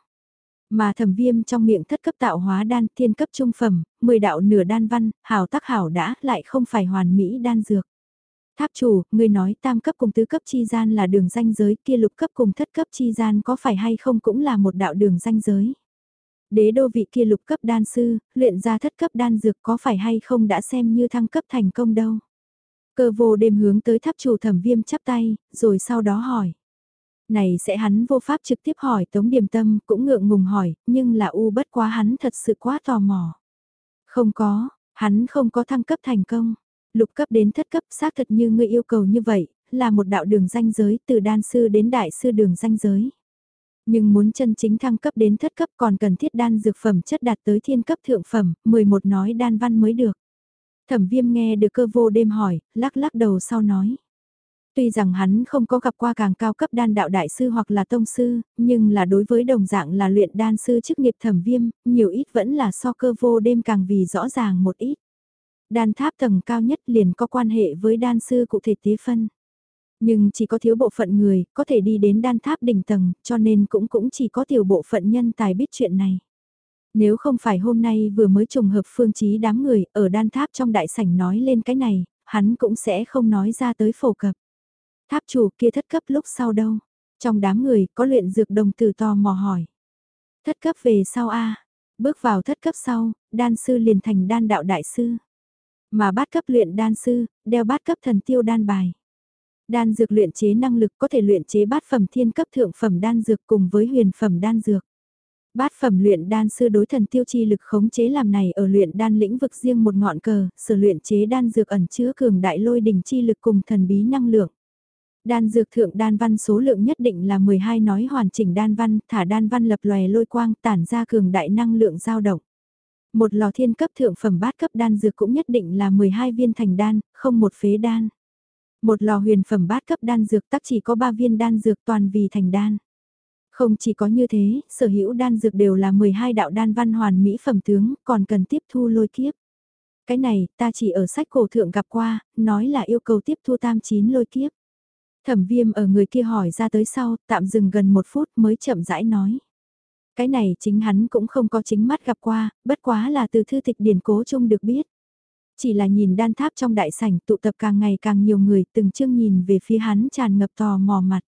Mà thẩm viêm trong miệng thất cấp tạo hóa đan thiên cấp trung phẩm, 10 đạo nửa đan văn, hảo tác hảo đã, lại không phải hoàn mỹ đan dược. Tháp chủ, người nói tam cấp cùng tứ cấp chi gian là đường danh giới kia lục cấp cùng thất cấp chi gian có phải hay không cũng là một đạo đường danh giới. Đế đô vị kia lục cấp đan sư, luyện ra thất cấp đan dược có phải hay không đã xem như thăng cấp thành công đâu. Cơ vô đêm hướng tới tháp chủ thẩm viêm chắp tay, rồi sau đó hỏi. Này sẽ hắn vô pháp trực tiếp hỏi Tống Điềm Tâm, cũng ngượng ngùng hỏi, nhưng là u bất quá hắn thật sự quá tò mò. Không có, hắn không có thăng cấp thành công. Lục cấp đến thất cấp xác thật như ngươi yêu cầu như vậy, là một đạo đường danh giới từ đan sư đến đại sư đường danh giới. Nhưng muốn chân chính thăng cấp đến thất cấp còn cần thiết đan dược phẩm chất đạt tới thiên cấp thượng phẩm, 11 nói đan văn mới được. Thẩm viêm nghe được cơ vô đêm hỏi, lắc lắc đầu sau nói. Tuy rằng hắn không có gặp qua càng cao cấp đan đạo đại sư hoặc là tông sư, nhưng là đối với đồng dạng là luyện đan sư chức nghiệp thẩm viêm, nhiều ít vẫn là so cơ vô đêm càng vì rõ ràng một ít. Đan tháp tầng cao nhất liền có quan hệ với đan sư cụ thể tế phân. Nhưng chỉ có thiếu bộ phận người có thể đi đến đan tháp đỉnh tầng, cho nên cũng cũng chỉ có tiểu bộ phận nhân tài biết chuyện này. Nếu không phải hôm nay vừa mới trùng hợp phương trí đám người ở đan tháp trong đại sảnh nói lên cái này, hắn cũng sẽ không nói ra tới phổ cập. Tháp chủ kia thất cấp lúc sau đâu? Trong đám người có luyện dược đồng tử to mò hỏi. Thất cấp về sau a Bước vào thất cấp sau, đan sư liền thành đan đạo đại sư. Mà bát cấp luyện đan sư, đeo bát cấp thần tiêu đan bài. Đan dược luyện chế năng lực có thể luyện chế bát phẩm thiên cấp thượng phẩm đan dược cùng với huyền phẩm đan dược. Bát phẩm luyện đan sư đối thần tiêu chi lực khống chế làm này ở luyện đan lĩnh vực riêng một ngọn cờ, sở luyện chế đan dược ẩn chứa cường đại lôi đỉnh chi lực cùng thần bí năng lượng. Đan dược thượng đan văn số lượng nhất định là 12 nói hoàn chỉnh đan văn, thả đan văn lập lòe lôi quang tản ra cường đại năng lượng dao động. Một lò thiên cấp thượng phẩm bát cấp đan dược cũng nhất định là 12 viên thành đan, không một phế đan. Một lò huyền phẩm bát cấp đan dược tắc chỉ có 3 viên đan dược toàn vì thành đan. Không chỉ có như thế, sở hữu đan dược đều là 12 đạo đan văn hoàn mỹ phẩm tướng, còn cần tiếp thu lôi kiếp. Cái này, ta chỉ ở sách cổ thượng gặp qua, nói là yêu cầu tiếp thu tam chín lôi kiếp. Thẩm viêm ở người kia hỏi ra tới sau, tạm dừng gần một phút mới chậm rãi nói. Cái này chính hắn cũng không có chính mắt gặp qua, bất quá là từ thư tịch điển cố chung được biết. Chỉ là nhìn đan tháp trong đại sảnh tụ tập càng ngày càng nhiều người từng chương nhìn về phía hắn tràn ngập tò mò mặt.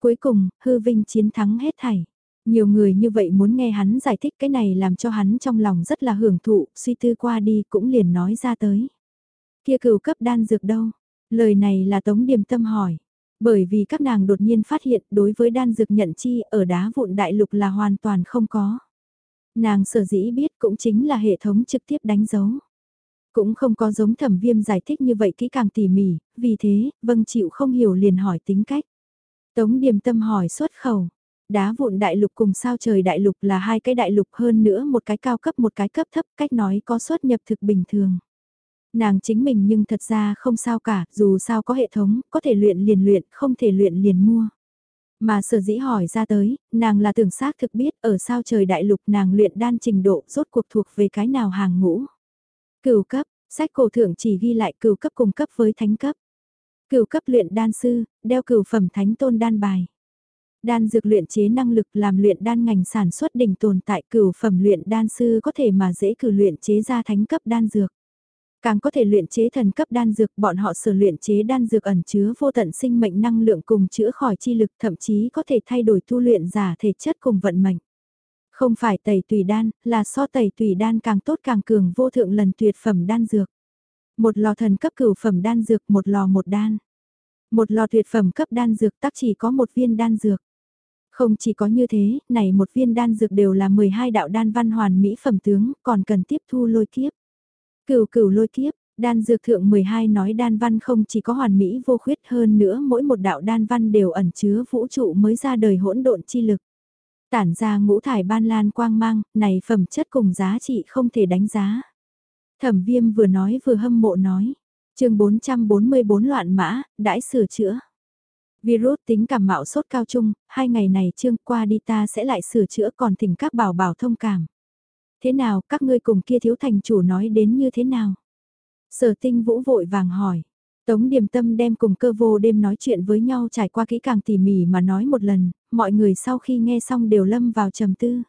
Cuối cùng, hư vinh chiến thắng hết thảy. Nhiều người như vậy muốn nghe hắn giải thích cái này làm cho hắn trong lòng rất là hưởng thụ, suy tư qua đi cũng liền nói ra tới. Kia cửu cấp đan dược đâu? Lời này là Tống Điềm Tâm hỏi. Bởi vì các nàng đột nhiên phát hiện đối với đan dược nhận chi ở đá vụn đại lục là hoàn toàn không có. Nàng sở dĩ biết cũng chính là hệ thống trực tiếp đánh dấu. Cũng không có giống thẩm viêm giải thích như vậy kỹ càng tỉ mỉ, vì thế, vâng chịu không hiểu liền hỏi tính cách. Tống điềm tâm hỏi xuất khẩu, đá vụn đại lục cùng sao trời đại lục là hai cái đại lục hơn nữa một cái cao cấp một cái cấp thấp cách nói có xuất nhập thực bình thường. Nàng chính mình nhưng thật ra không sao cả, dù sao có hệ thống, có thể luyện liền luyện, không thể luyện liền mua. Mà sở dĩ hỏi ra tới, nàng là tưởng xác thực biết ở sao trời đại lục nàng luyện đan trình độ rốt cuộc thuộc về cái nào hàng ngũ. Cửu cấp, sách cổ thượng chỉ ghi lại cửu cấp cùng cấp với thánh cấp. Cửu cấp luyện đan sư, đeo cửu phẩm thánh tôn đan bài. Đan dược luyện chế năng lực làm luyện đan ngành sản xuất đỉnh tồn tại cửu phẩm luyện đan sư có thể mà dễ cử luyện chế ra thánh cấp đan dược. Càng có thể luyện chế thần cấp đan dược, bọn họ sở luyện chế đan dược ẩn chứa vô tận sinh mệnh năng lượng cùng chữa khỏi chi lực thậm chí có thể thay đổi tu luyện giả thể chất cùng vận mệnh. Không phải tẩy tùy đan, là so tẩy tùy đan càng tốt càng cường vô thượng lần tuyệt phẩm đan dược. Một lò thần cấp cửu phẩm đan dược, một lò một đan. Một lò tuyệt phẩm cấp đan dược tắc chỉ có một viên đan dược. Không chỉ có như thế, này một viên đan dược đều là 12 đạo đan văn hoàn mỹ phẩm tướng, còn cần tiếp thu lôi kiếp. Cửu cửu lôi kiếp, đan dược thượng 12 nói đan văn không chỉ có hoàn mỹ vô khuyết hơn nữa mỗi một đạo đan văn đều ẩn chứa vũ trụ mới ra đời hỗn độn chi lực. Tản ra ngũ thải ban lan quang mang, này phẩm chất cùng giá trị không thể đánh giá. Thẩm viêm vừa nói vừa hâm mộ nói. chương 444 loạn mã, đãi sửa chữa. Virus tính cảm mạo sốt cao trung, hai ngày này trương qua đi ta sẽ lại sửa chữa còn thỉnh các bảo bảo thông cảm. Thế nào, các ngươi cùng kia thiếu thành chủ nói đến như thế nào? Sở tinh vũ vội vàng hỏi. Tống Điềm Tâm đem cùng cơ vô đêm nói chuyện với nhau trải qua kỹ càng tỉ mỉ mà nói một lần, mọi người sau khi nghe xong đều lâm vào trầm tư.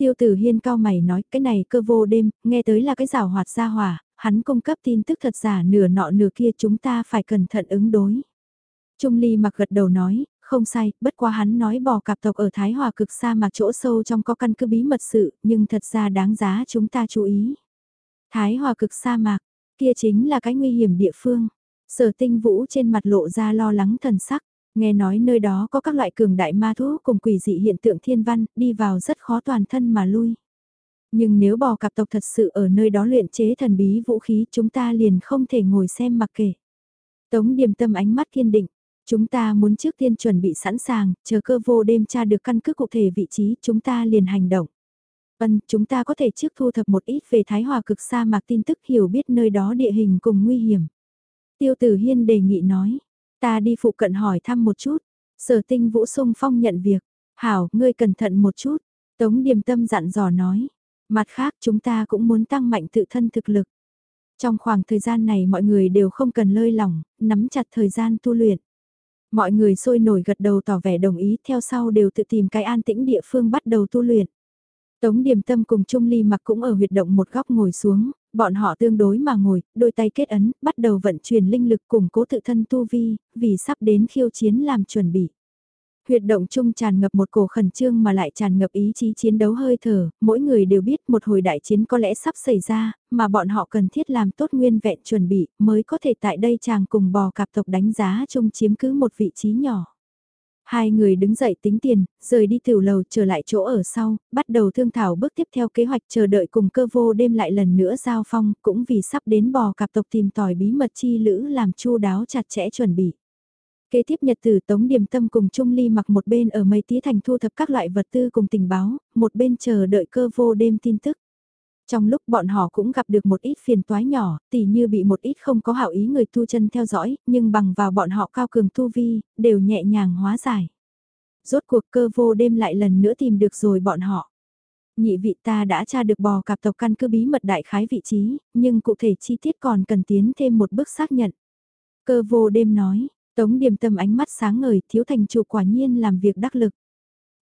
Tiêu tử hiên cao mày nói cái này cơ vô đêm, nghe tới là cái rào hoạt gia hỏa, hắn cung cấp tin tức thật giả nửa nọ nửa kia chúng ta phải cẩn thận ứng đối. Trung Ly mặc gật đầu nói, không sai, bất quá hắn nói bò cạp tộc ở Thái Hòa cực xa mà chỗ sâu trong có căn cứ bí mật sự, nhưng thật ra đáng giá chúng ta chú ý. Thái Hòa cực sa mạc, kia chính là cái nguy hiểm địa phương. Sở tinh vũ trên mặt lộ ra lo lắng thần sắc, nghe nói nơi đó có các loại cường đại ma thú cùng quỷ dị hiện tượng thiên văn, đi vào rất khó toàn thân mà lui. Nhưng nếu bò cạp tộc thật sự ở nơi đó luyện chế thần bí vũ khí chúng ta liền không thể ngồi xem mặc kệ. Tống điềm tâm ánh mắt kiên định, chúng ta muốn trước tiên chuẩn bị sẵn sàng, chờ cơ vô đêm tra được căn cứ cụ thể vị trí chúng ta liền hành động. Vâng, chúng ta có thể trước thu thập một ít về Thái Hòa cực sa mạc tin tức hiểu biết nơi đó địa hình cùng nguy hiểm. Tiêu tử hiên đề nghị nói, ta đi phụ cận hỏi thăm một chút, sở tinh vũ sung phong nhận việc, hảo, ngươi cẩn thận một chút, tống điềm tâm dặn dò nói, mặt khác chúng ta cũng muốn tăng mạnh tự thân thực lực. Trong khoảng thời gian này mọi người đều không cần lơi lỏng, nắm chặt thời gian tu luyện. Mọi người sôi nổi gật đầu tỏ vẻ đồng ý theo sau đều tự tìm cái an tĩnh địa phương bắt đầu tu luyện. Tống Điềm Tâm cùng Trung Ly mặc cũng ở huyệt động một góc ngồi xuống, bọn họ tương đối mà ngồi, đôi tay kết ấn, bắt đầu vận chuyển linh lực củng cố tự thân tu vi, vì sắp đến khiêu chiến làm chuẩn bị. Huyệt động chung tràn ngập một cổ khẩn trương mà lại tràn ngập ý chí chiến đấu hơi thở, mỗi người đều biết một hồi đại chiến có lẽ sắp xảy ra, mà bọn họ cần thiết làm tốt nguyên vẹn chuẩn bị, mới có thể tại đây chàng cùng bò cạp tộc đánh giá chung chiếm cứ một vị trí nhỏ. Hai người đứng dậy tính tiền, rời đi tiểu lầu trở lại chỗ ở sau, bắt đầu thương thảo bước tiếp theo kế hoạch chờ đợi cùng cơ vô đêm lại lần nữa giao phong, cũng vì sắp đến bò cặp tộc tìm tòi bí mật chi lữ làm chu đáo chặt chẽ chuẩn bị. Kế tiếp nhật tử Tống Điềm Tâm cùng Trung Ly mặc một bên ở mây tía thành thu thập các loại vật tư cùng tình báo, một bên chờ đợi cơ vô đêm tin tức. Trong lúc bọn họ cũng gặp được một ít phiền toái nhỏ, tỉ như bị một ít không có hảo ý người tu chân theo dõi, nhưng bằng vào bọn họ cao cường tu vi, đều nhẹ nhàng hóa giải. Rốt cuộc cơ vô đêm lại lần nữa tìm được rồi bọn họ. Nhị vị ta đã tra được bò cạp tộc căn cứ bí mật đại khái vị trí, nhưng cụ thể chi tiết còn cần tiến thêm một bước xác nhận. Cơ vô đêm nói, Tống điềm tâm ánh mắt sáng ngời, thiếu thành chủ quả nhiên làm việc đắc lực.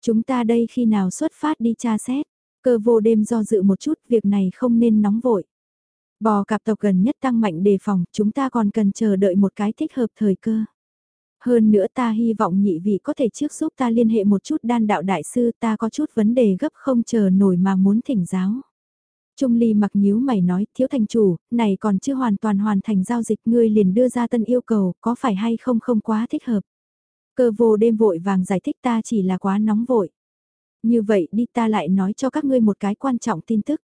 Chúng ta đây khi nào xuất phát đi tra xét, cơ vô đêm do dự một chút, việc này không nên nóng vội. Bò cạp tộc gần nhất tăng mạnh đề phòng, chúng ta còn cần chờ đợi một cái thích hợp thời cơ. Hơn nữa ta hy vọng nhị vị có thể trước giúp ta liên hệ một chút đan đạo đại sư ta có chút vấn đề gấp không chờ nổi mà muốn thỉnh giáo. Trung Ly mặc nhíu mày nói, thiếu thành chủ, này còn chưa hoàn toàn hoàn thành giao dịch ngươi liền đưa ra tân yêu cầu, có phải hay không không quá thích hợp. Cơ vô đêm vội vàng giải thích ta chỉ là quá nóng vội. Như vậy đi ta lại nói cho các ngươi một cái quan trọng tin tức.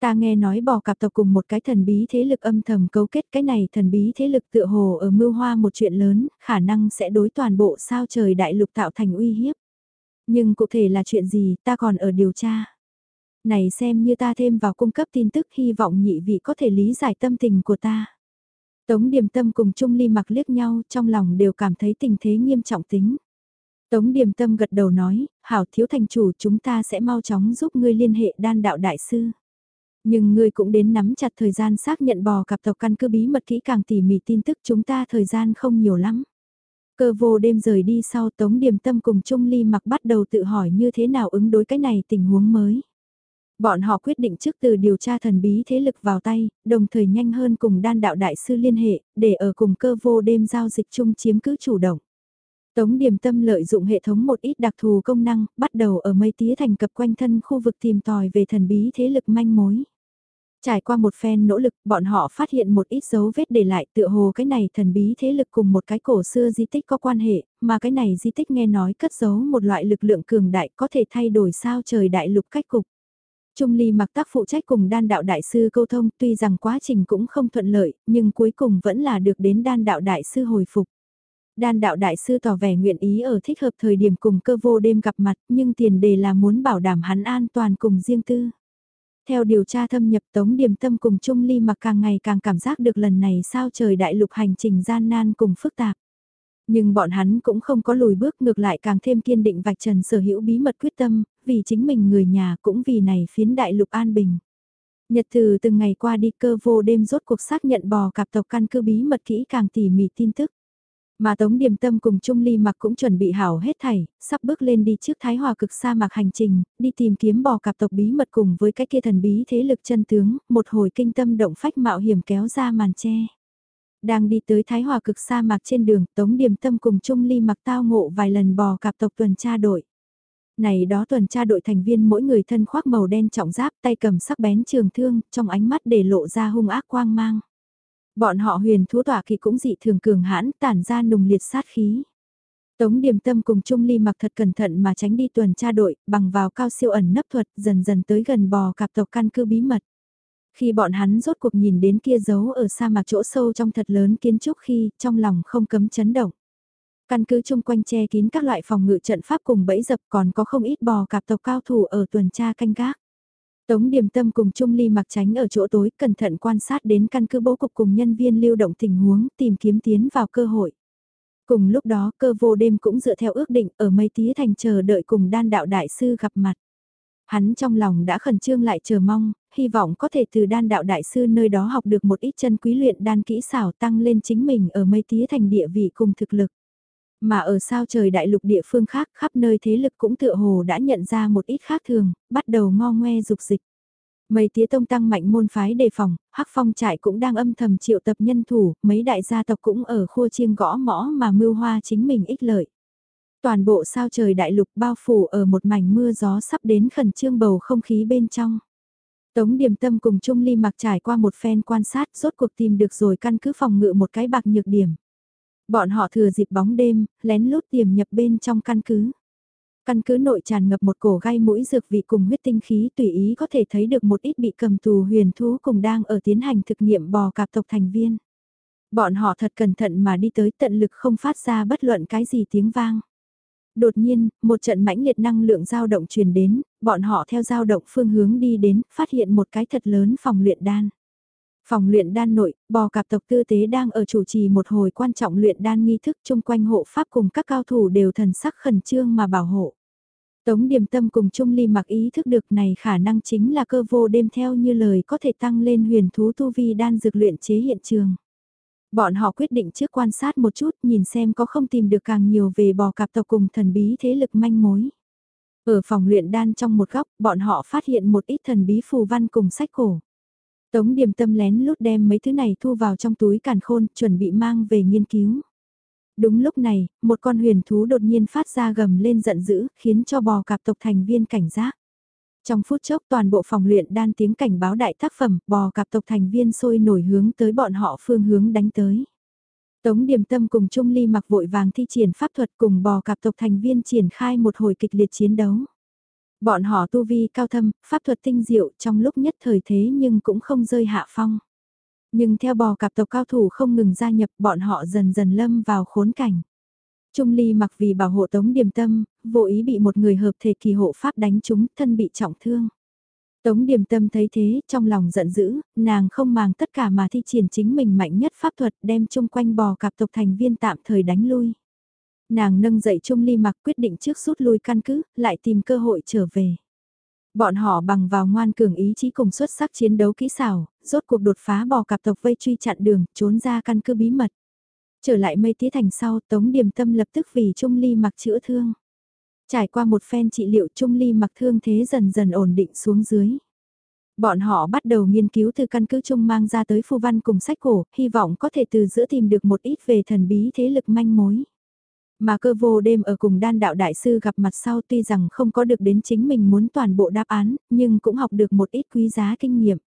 Ta nghe nói bò cạp tộc cùng một cái thần bí thế lực âm thầm cấu kết cái này thần bí thế lực tựa hồ ở mưu hoa một chuyện lớn, khả năng sẽ đối toàn bộ sao trời đại lục tạo thành uy hiếp. Nhưng cụ thể là chuyện gì ta còn ở điều tra. Này xem như ta thêm vào cung cấp tin tức hy vọng nhị vị có thể lý giải tâm tình của ta. Tống Điềm Tâm cùng Trung Ly mặc liếc nhau trong lòng đều cảm thấy tình thế nghiêm trọng tính. Tống Điềm Tâm gật đầu nói, hảo thiếu thành chủ chúng ta sẽ mau chóng giúp ngươi liên hệ đan đạo đại sư. Nhưng ngươi cũng đến nắm chặt thời gian xác nhận bò cặp tộc căn cứ bí mật kỹ càng tỉ mỉ tin tức chúng ta thời gian không nhiều lắm. Cơ vô đêm rời đi sau Tống Điềm Tâm cùng Trung Ly mặc bắt đầu tự hỏi như thế nào ứng đối cái này tình huống mới. Bọn họ quyết định trước từ điều tra thần bí thế lực vào tay, đồng thời nhanh hơn cùng đan đạo đại sư liên hệ, để ở cùng cơ vô đêm giao dịch chung chiếm cứ chủ động. Tống điểm tâm lợi dụng hệ thống một ít đặc thù công năng, bắt đầu ở mây tía thành cập quanh thân khu vực tìm tòi về thần bí thế lực manh mối. Trải qua một phen nỗ lực, bọn họ phát hiện một ít dấu vết để lại tựa hồ cái này thần bí thế lực cùng một cái cổ xưa di tích có quan hệ, mà cái này di tích nghe nói cất giấu một loại lực lượng cường đại có thể thay đổi sao trời đại lục cách cục. Trung Ly mặc tác phụ trách cùng đan đạo đại sư câu thông tuy rằng quá trình cũng không thuận lợi, nhưng cuối cùng vẫn là được đến đan đạo đại sư hồi phục. Đan đạo đại sư tỏ vẻ nguyện ý ở thích hợp thời điểm cùng cơ vô đêm gặp mặt nhưng tiền đề là muốn bảo đảm hắn an toàn cùng riêng tư. Theo điều tra thâm nhập tống điểm tâm cùng Trung Ly mà càng ngày càng cảm giác được lần này sao trời đại lục hành trình gian nan cùng phức tạp. Nhưng bọn hắn cũng không có lùi bước ngược lại càng thêm kiên định vạch trần sở hữu bí mật quyết tâm, vì chính mình người nhà cũng vì này phiến đại lục an bình. Nhật từ từng ngày qua đi cơ vô đêm rốt cuộc xác nhận bò cạp tộc căn cứ bí mật kỹ càng tỉ mỉ tin tức. Mà Tống Điềm Tâm cùng Trung Ly mặc cũng chuẩn bị hảo hết thảy, sắp bước lên đi trước Thái Hòa cực sa mạc hành trình, đi tìm kiếm bò cạp tộc bí mật cùng với cái kia thần bí thế lực chân tướng, một hồi kinh tâm động phách mạo hiểm kéo ra màn che. Đang đi tới Thái Hòa cực sa mạc trên đường, Tống Điềm Tâm cùng Trung Ly mặc tao ngộ vài lần bò cạp tộc tuần tra đội. Này đó tuần tra đội thành viên mỗi người thân khoác màu đen trọng giáp tay cầm sắc bén trường thương, trong ánh mắt để lộ ra hung ác quang mang. Bọn họ huyền thú tỏa kỳ cũng dị thường cường hãn, tản ra nùng liệt sát khí. Tống Điềm Tâm cùng Trung Ly mặc thật cẩn thận mà tránh đi tuần tra đội, bằng vào cao siêu ẩn nấp thuật dần dần tới gần bò cạp tộc căn cứ bí mật. Khi bọn hắn rốt cuộc nhìn đến kia giấu ở sa mạc chỗ sâu trong thật lớn kiến trúc khi trong lòng không cấm chấn động. Căn cứ chung quanh che kín các loại phòng ngự trận pháp cùng bẫy dập còn có không ít bò cạp tộc cao thủ ở tuần tra canh gác. Tống Điềm Tâm cùng Trung Ly mặc tránh ở chỗ tối cẩn thận quan sát đến căn cứ bố cục cùng nhân viên lưu động tình huống tìm kiếm tiến vào cơ hội. Cùng lúc đó cơ vô đêm cũng dựa theo ước định ở mây tía thành chờ đợi cùng đan đạo đại sư gặp mặt. Hắn trong lòng đã khẩn trương lại chờ mong, hy vọng có thể từ đan đạo đại sư nơi đó học được một ít chân quý luyện đan kỹ xảo tăng lên chính mình ở mây tía thành địa vị cùng thực lực. Mà ở sao trời đại lục địa phương khác khắp nơi thế lực cũng tựa hồ đã nhận ra một ít khác thường, bắt đầu ngo ngoe dục dịch. Mấy tía tông tăng mạnh môn phái đề phòng, hắc phong trại cũng đang âm thầm triệu tập nhân thủ, mấy đại gia tộc cũng ở khua chiêng gõ mõ mà mưu hoa chính mình ích lợi. Toàn bộ sao trời đại lục bao phủ ở một mảnh mưa gió sắp đến khẩn trương bầu không khí bên trong. Tống Điềm Tâm cùng Trung Ly mặc trải qua một phen quan sát rốt cuộc tìm được rồi căn cứ phòng ngự một cái bạc nhược điểm. Bọn họ thừa dịp bóng đêm, lén lút tiềm nhập bên trong căn cứ. Căn cứ nội tràn ngập một cổ gai mũi dược vị cùng huyết tinh khí tùy ý có thể thấy được một ít bị cầm tù huyền thú cùng đang ở tiến hành thực nghiệm bò cạp tộc thành viên. Bọn họ thật cẩn thận mà đi tới tận lực không phát ra bất luận cái gì tiếng vang. Đột nhiên, một trận mãnh liệt năng lượng dao động truyền đến, bọn họ theo dao động phương hướng đi đến, phát hiện một cái thật lớn phòng luyện đan. Phòng luyện đan nội, bò cạp tộc tư tế đang ở chủ trì một hồi quan trọng luyện đan nghi thức chung quanh hộ pháp cùng các cao thủ đều thần sắc khẩn trương mà bảo hộ. Tống điểm tâm cùng Trung Ly mặc ý thức được này khả năng chính là cơ vô đêm theo như lời có thể tăng lên huyền thú tu vi đan dược luyện chế hiện trường. Bọn họ quyết định trước quan sát một chút nhìn xem có không tìm được càng nhiều về bò cạp tộc cùng thần bí thế lực manh mối. Ở phòng luyện đan trong một góc, bọn họ phát hiện một ít thần bí phù văn cùng sách cổ. Tống điềm tâm lén lút đem mấy thứ này thu vào trong túi càn khôn, chuẩn bị mang về nghiên cứu. Đúng lúc này, một con huyền thú đột nhiên phát ra gầm lên giận dữ, khiến cho bò cạp tộc thành viên cảnh giác. Trong phút chốc toàn bộ phòng luyện đan tiếng cảnh báo đại tác phẩm, bò cạp tộc thành viên sôi nổi hướng tới bọn họ phương hướng đánh tới. Tống Điềm Tâm cùng Trung Ly mặc vội vàng thi triển pháp thuật cùng bò cạp tộc thành viên triển khai một hồi kịch liệt chiến đấu. Bọn họ tu vi cao thâm, pháp thuật tinh diệu trong lúc nhất thời thế nhưng cũng không rơi hạ phong. Nhưng theo bò cạp tộc cao thủ không ngừng gia nhập bọn họ dần dần lâm vào khốn cảnh. Trung Ly mặc vì bảo hộ Tống Điềm Tâm, vô ý bị một người hợp thể kỳ hộ pháp đánh trúng thân bị trọng thương. Tống Điềm Tâm thấy thế, trong lòng giận dữ, nàng không màng tất cả mà thi triển chính mình mạnh nhất pháp thuật đem chung quanh bò cạp tộc thành viên tạm thời đánh lui. Nàng nâng dậy Trung Ly mặc quyết định trước rút lui căn cứ, lại tìm cơ hội trở về. Bọn họ bằng vào ngoan cường ý chí cùng xuất sắc chiến đấu kỹ xảo, rốt cuộc đột phá bò cặp tộc vây truy chặn đường, trốn ra căn cứ bí mật. Trở lại mây tía thành sau, Tống Điềm Tâm lập tức vì Trung Ly mặc chữa thương. Trải qua một phen trị liệu Trung Ly mặc thương thế dần dần ổn định xuống dưới. Bọn họ bắt đầu nghiên cứu từ căn cứ Trung mang ra tới phu văn cùng sách cổ, hy vọng có thể từ giữa tìm được một ít về thần bí thế lực manh mối. Mà cơ vô đêm ở cùng đan đạo đại sư gặp mặt sau tuy rằng không có được đến chính mình muốn toàn bộ đáp án, nhưng cũng học được một ít quý giá kinh nghiệm.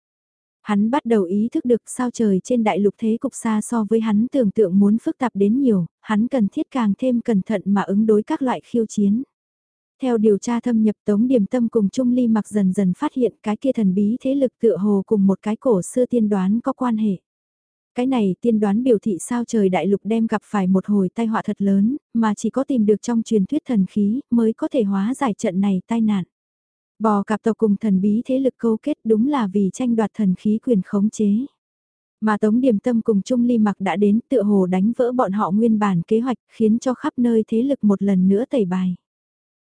Hắn bắt đầu ý thức được sao trời trên đại lục thế cục xa so với hắn tưởng tượng muốn phức tạp đến nhiều, hắn cần thiết càng thêm cẩn thận mà ứng đối các loại khiêu chiến. Theo điều tra thâm nhập Tống điểm Tâm cùng Trung Ly mặc dần dần phát hiện cái kia thần bí thế lực tựa hồ cùng một cái cổ xưa tiên đoán có quan hệ. Cái này tiên đoán biểu thị sao trời đại lục đem gặp phải một hồi tai họa thật lớn, mà chỉ có tìm được trong truyền thuyết thần khí mới có thể hóa giải trận này tai nạn. Bò cạp tộc cùng thần bí thế lực câu kết đúng là vì tranh đoạt thần khí quyền khống chế. Mà Tống Điềm Tâm cùng Trung Ly Mặc đã đến tựa hồ đánh vỡ bọn họ nguyên bản kế hoạch khiến cho khắp nơi thế lực một lần nữa tẩy bài.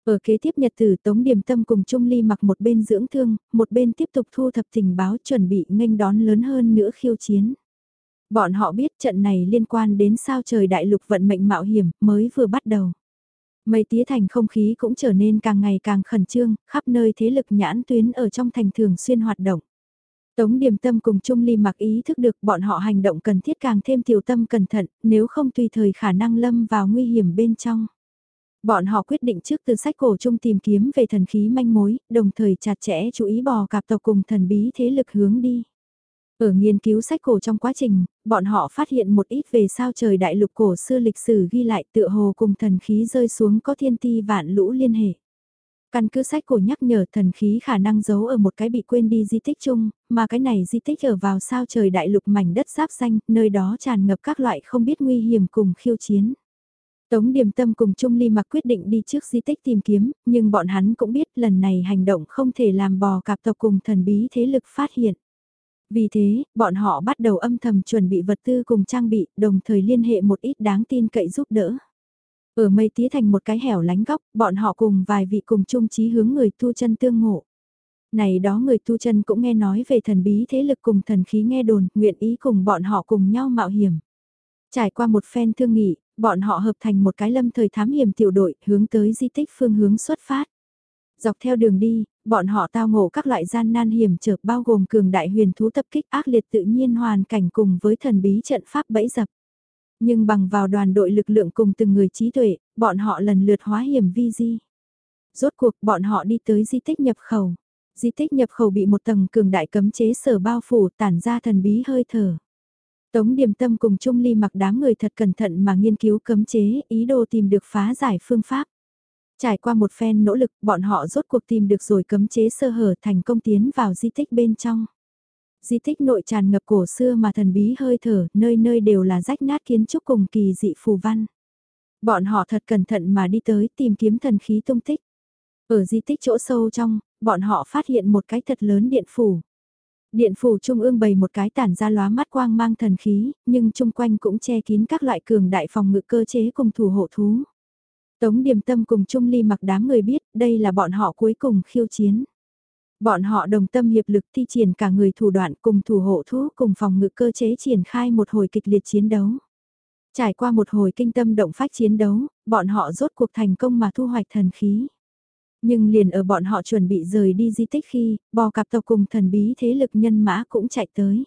Ở kế tiếp nhật tử Tống Điềm Tâm cùng Trung Ly mặc một bên dưỡng thương, một bên tiếp tục thu thập tình báo chuẩn bị nghênh đón lớn hơn nữa khiêu chiến. Bọn họ biết trận này liên quan đến sao trời đại lục vận mệnh mạo hiểm mới vừa bắt đầu. Mây tía thành không khí cũng trở nên càng ngày càng khẩn trương, khắp nơi thế lực nhãn tuyến ở trong thành thường xuyên hoạt động. Tống Điềm Tâm cùng Trung Ly mặc ý thức được bọn họ hành động cần thiết càng thêm tiểu tâm cẩn thận, nếu không tùy thời khả năng lâm vào nguy hiểm bên trong. Bọn họ quyết định trước từ sách cổ chung tìm kiếm về thần khí manh mối, đồng thời chặt chẽ chú ý bò cạp tộc cùng thần bí thế lực hướng đi. Ở nghiên cứu sách cổ trong quá trình, bọn họ phát hiện một ít về sao trời đại lục cổ xưa lịch sử ghi lại tựa hồ cùng thần khí rơi xuống có thiên ti vạn lũ liên hệ. Căn cứ sách cổ nhắc nhở thần khí khả năng giấu ở một cái bị quên đi di tích chung, mà cái này di tích ở vào sao trời đại lục mảnh đất giáp xanh, nơi đó tràn ngập các loại không biết nguy hiểm cùng khiêu chiến. Tống Điềm Tâm cùng Trung Ly mặc quyết định đi trước di tích tìm kiếm, nhưng bọn hắn cũng biết lần này hành động không thể làm bò cạp tộc cùng thần bí thế lực phát hiện. Vì thế, bọn họ bắt đầu âm thầm chuẩn bị vật tư cùng trang bị, đồng thời liên hệ một ít đáng tin cậy giúp đỡ. Ở mây tía thành một cái hẻo lánh góc, bọn họ cùng vài vị cùng chung chí hướng người tu chân tương ngộ. Này đó người tu chân cũng nghe nói về thần bí thế lực cùng thần khí nghe đồn, nguyện ý cùng bọn họ cùng nhau mạo hiểm. Trải qua một phen thương nghị, bọn họ hợp thành một cái lâm thời thám hiểm tiểu đội hướng tới di tích phương hướng xuất phát. Dọc theo đường đi, bọn họ tao ngộ các loại gian nan hiểm trở bao gồm cường đại huyền thú tập kích ác liệt tự nhiên hoàn cảnh cùng với thần bí trận pháp bẫy dập. Nhưng bằng vào đoàn đội lực lượng cùng từng người trí tuệ, bọn họ lần lượt hóa hiểm vi di. Rốt cuộc bọn họ đi tới di tích nhập khẩu. Di tích nhập khẩu bị một tầng cường đại cấm chế sở bao phủ tản ra thần bí hơi thở. Tống Điềm Tâm cùng Trung Ly mặc đám người thật cẩn thận mà nghiên cứu cấm chế, ý đồ tìm được phá giải phương pháp. Trải qua một phen nỗ lực, bọn họ rốt cuộc tìm được rồi cấm chế sơ hở thành công tiến vào di tích bên trong. Di tích nội tràn ngập cổ xưa mà thần bí hơi thở, nơi nơi đều là rách nát kiến trúc cùng kỳ dị phù văn. Bọn họ thật cẩn thận mà đi tới tìm kiếm thần khí tung tích. Ở di tích chỗ sâu trong, bọn họ phát hiện một cái thật lớn điện phủ. Điện phủ trung ương bày một cái tản ra lóa mắt quang mang thần khí, nhưng chung quanh cũng che kín các loại cường đại phòng ngự cơ chế cùng thủ hộ thú. Tống Điềm Tâm cùng Trung Ly mặc đám người biết đây là bọn họ cuối cùng khiêu chiến. Bọn họ đồng tâm hiệp lực thi triển cả người thủ đoạn cùng thủ hộ thú cùng phòng ngự cơ chế triển khai một hồi kịch liệt chiến đấu. Trải qua một hồi kinh tâm động phách chiến đấu, bọn họ rốt cuộc thành công mà thu hoạch thần khí. Nhưng liền ở bọn họ chuẩn bị rời đi di tích khi, bò cạp tộc cùng thần bí thế lực nhân mã cũng chạy tới.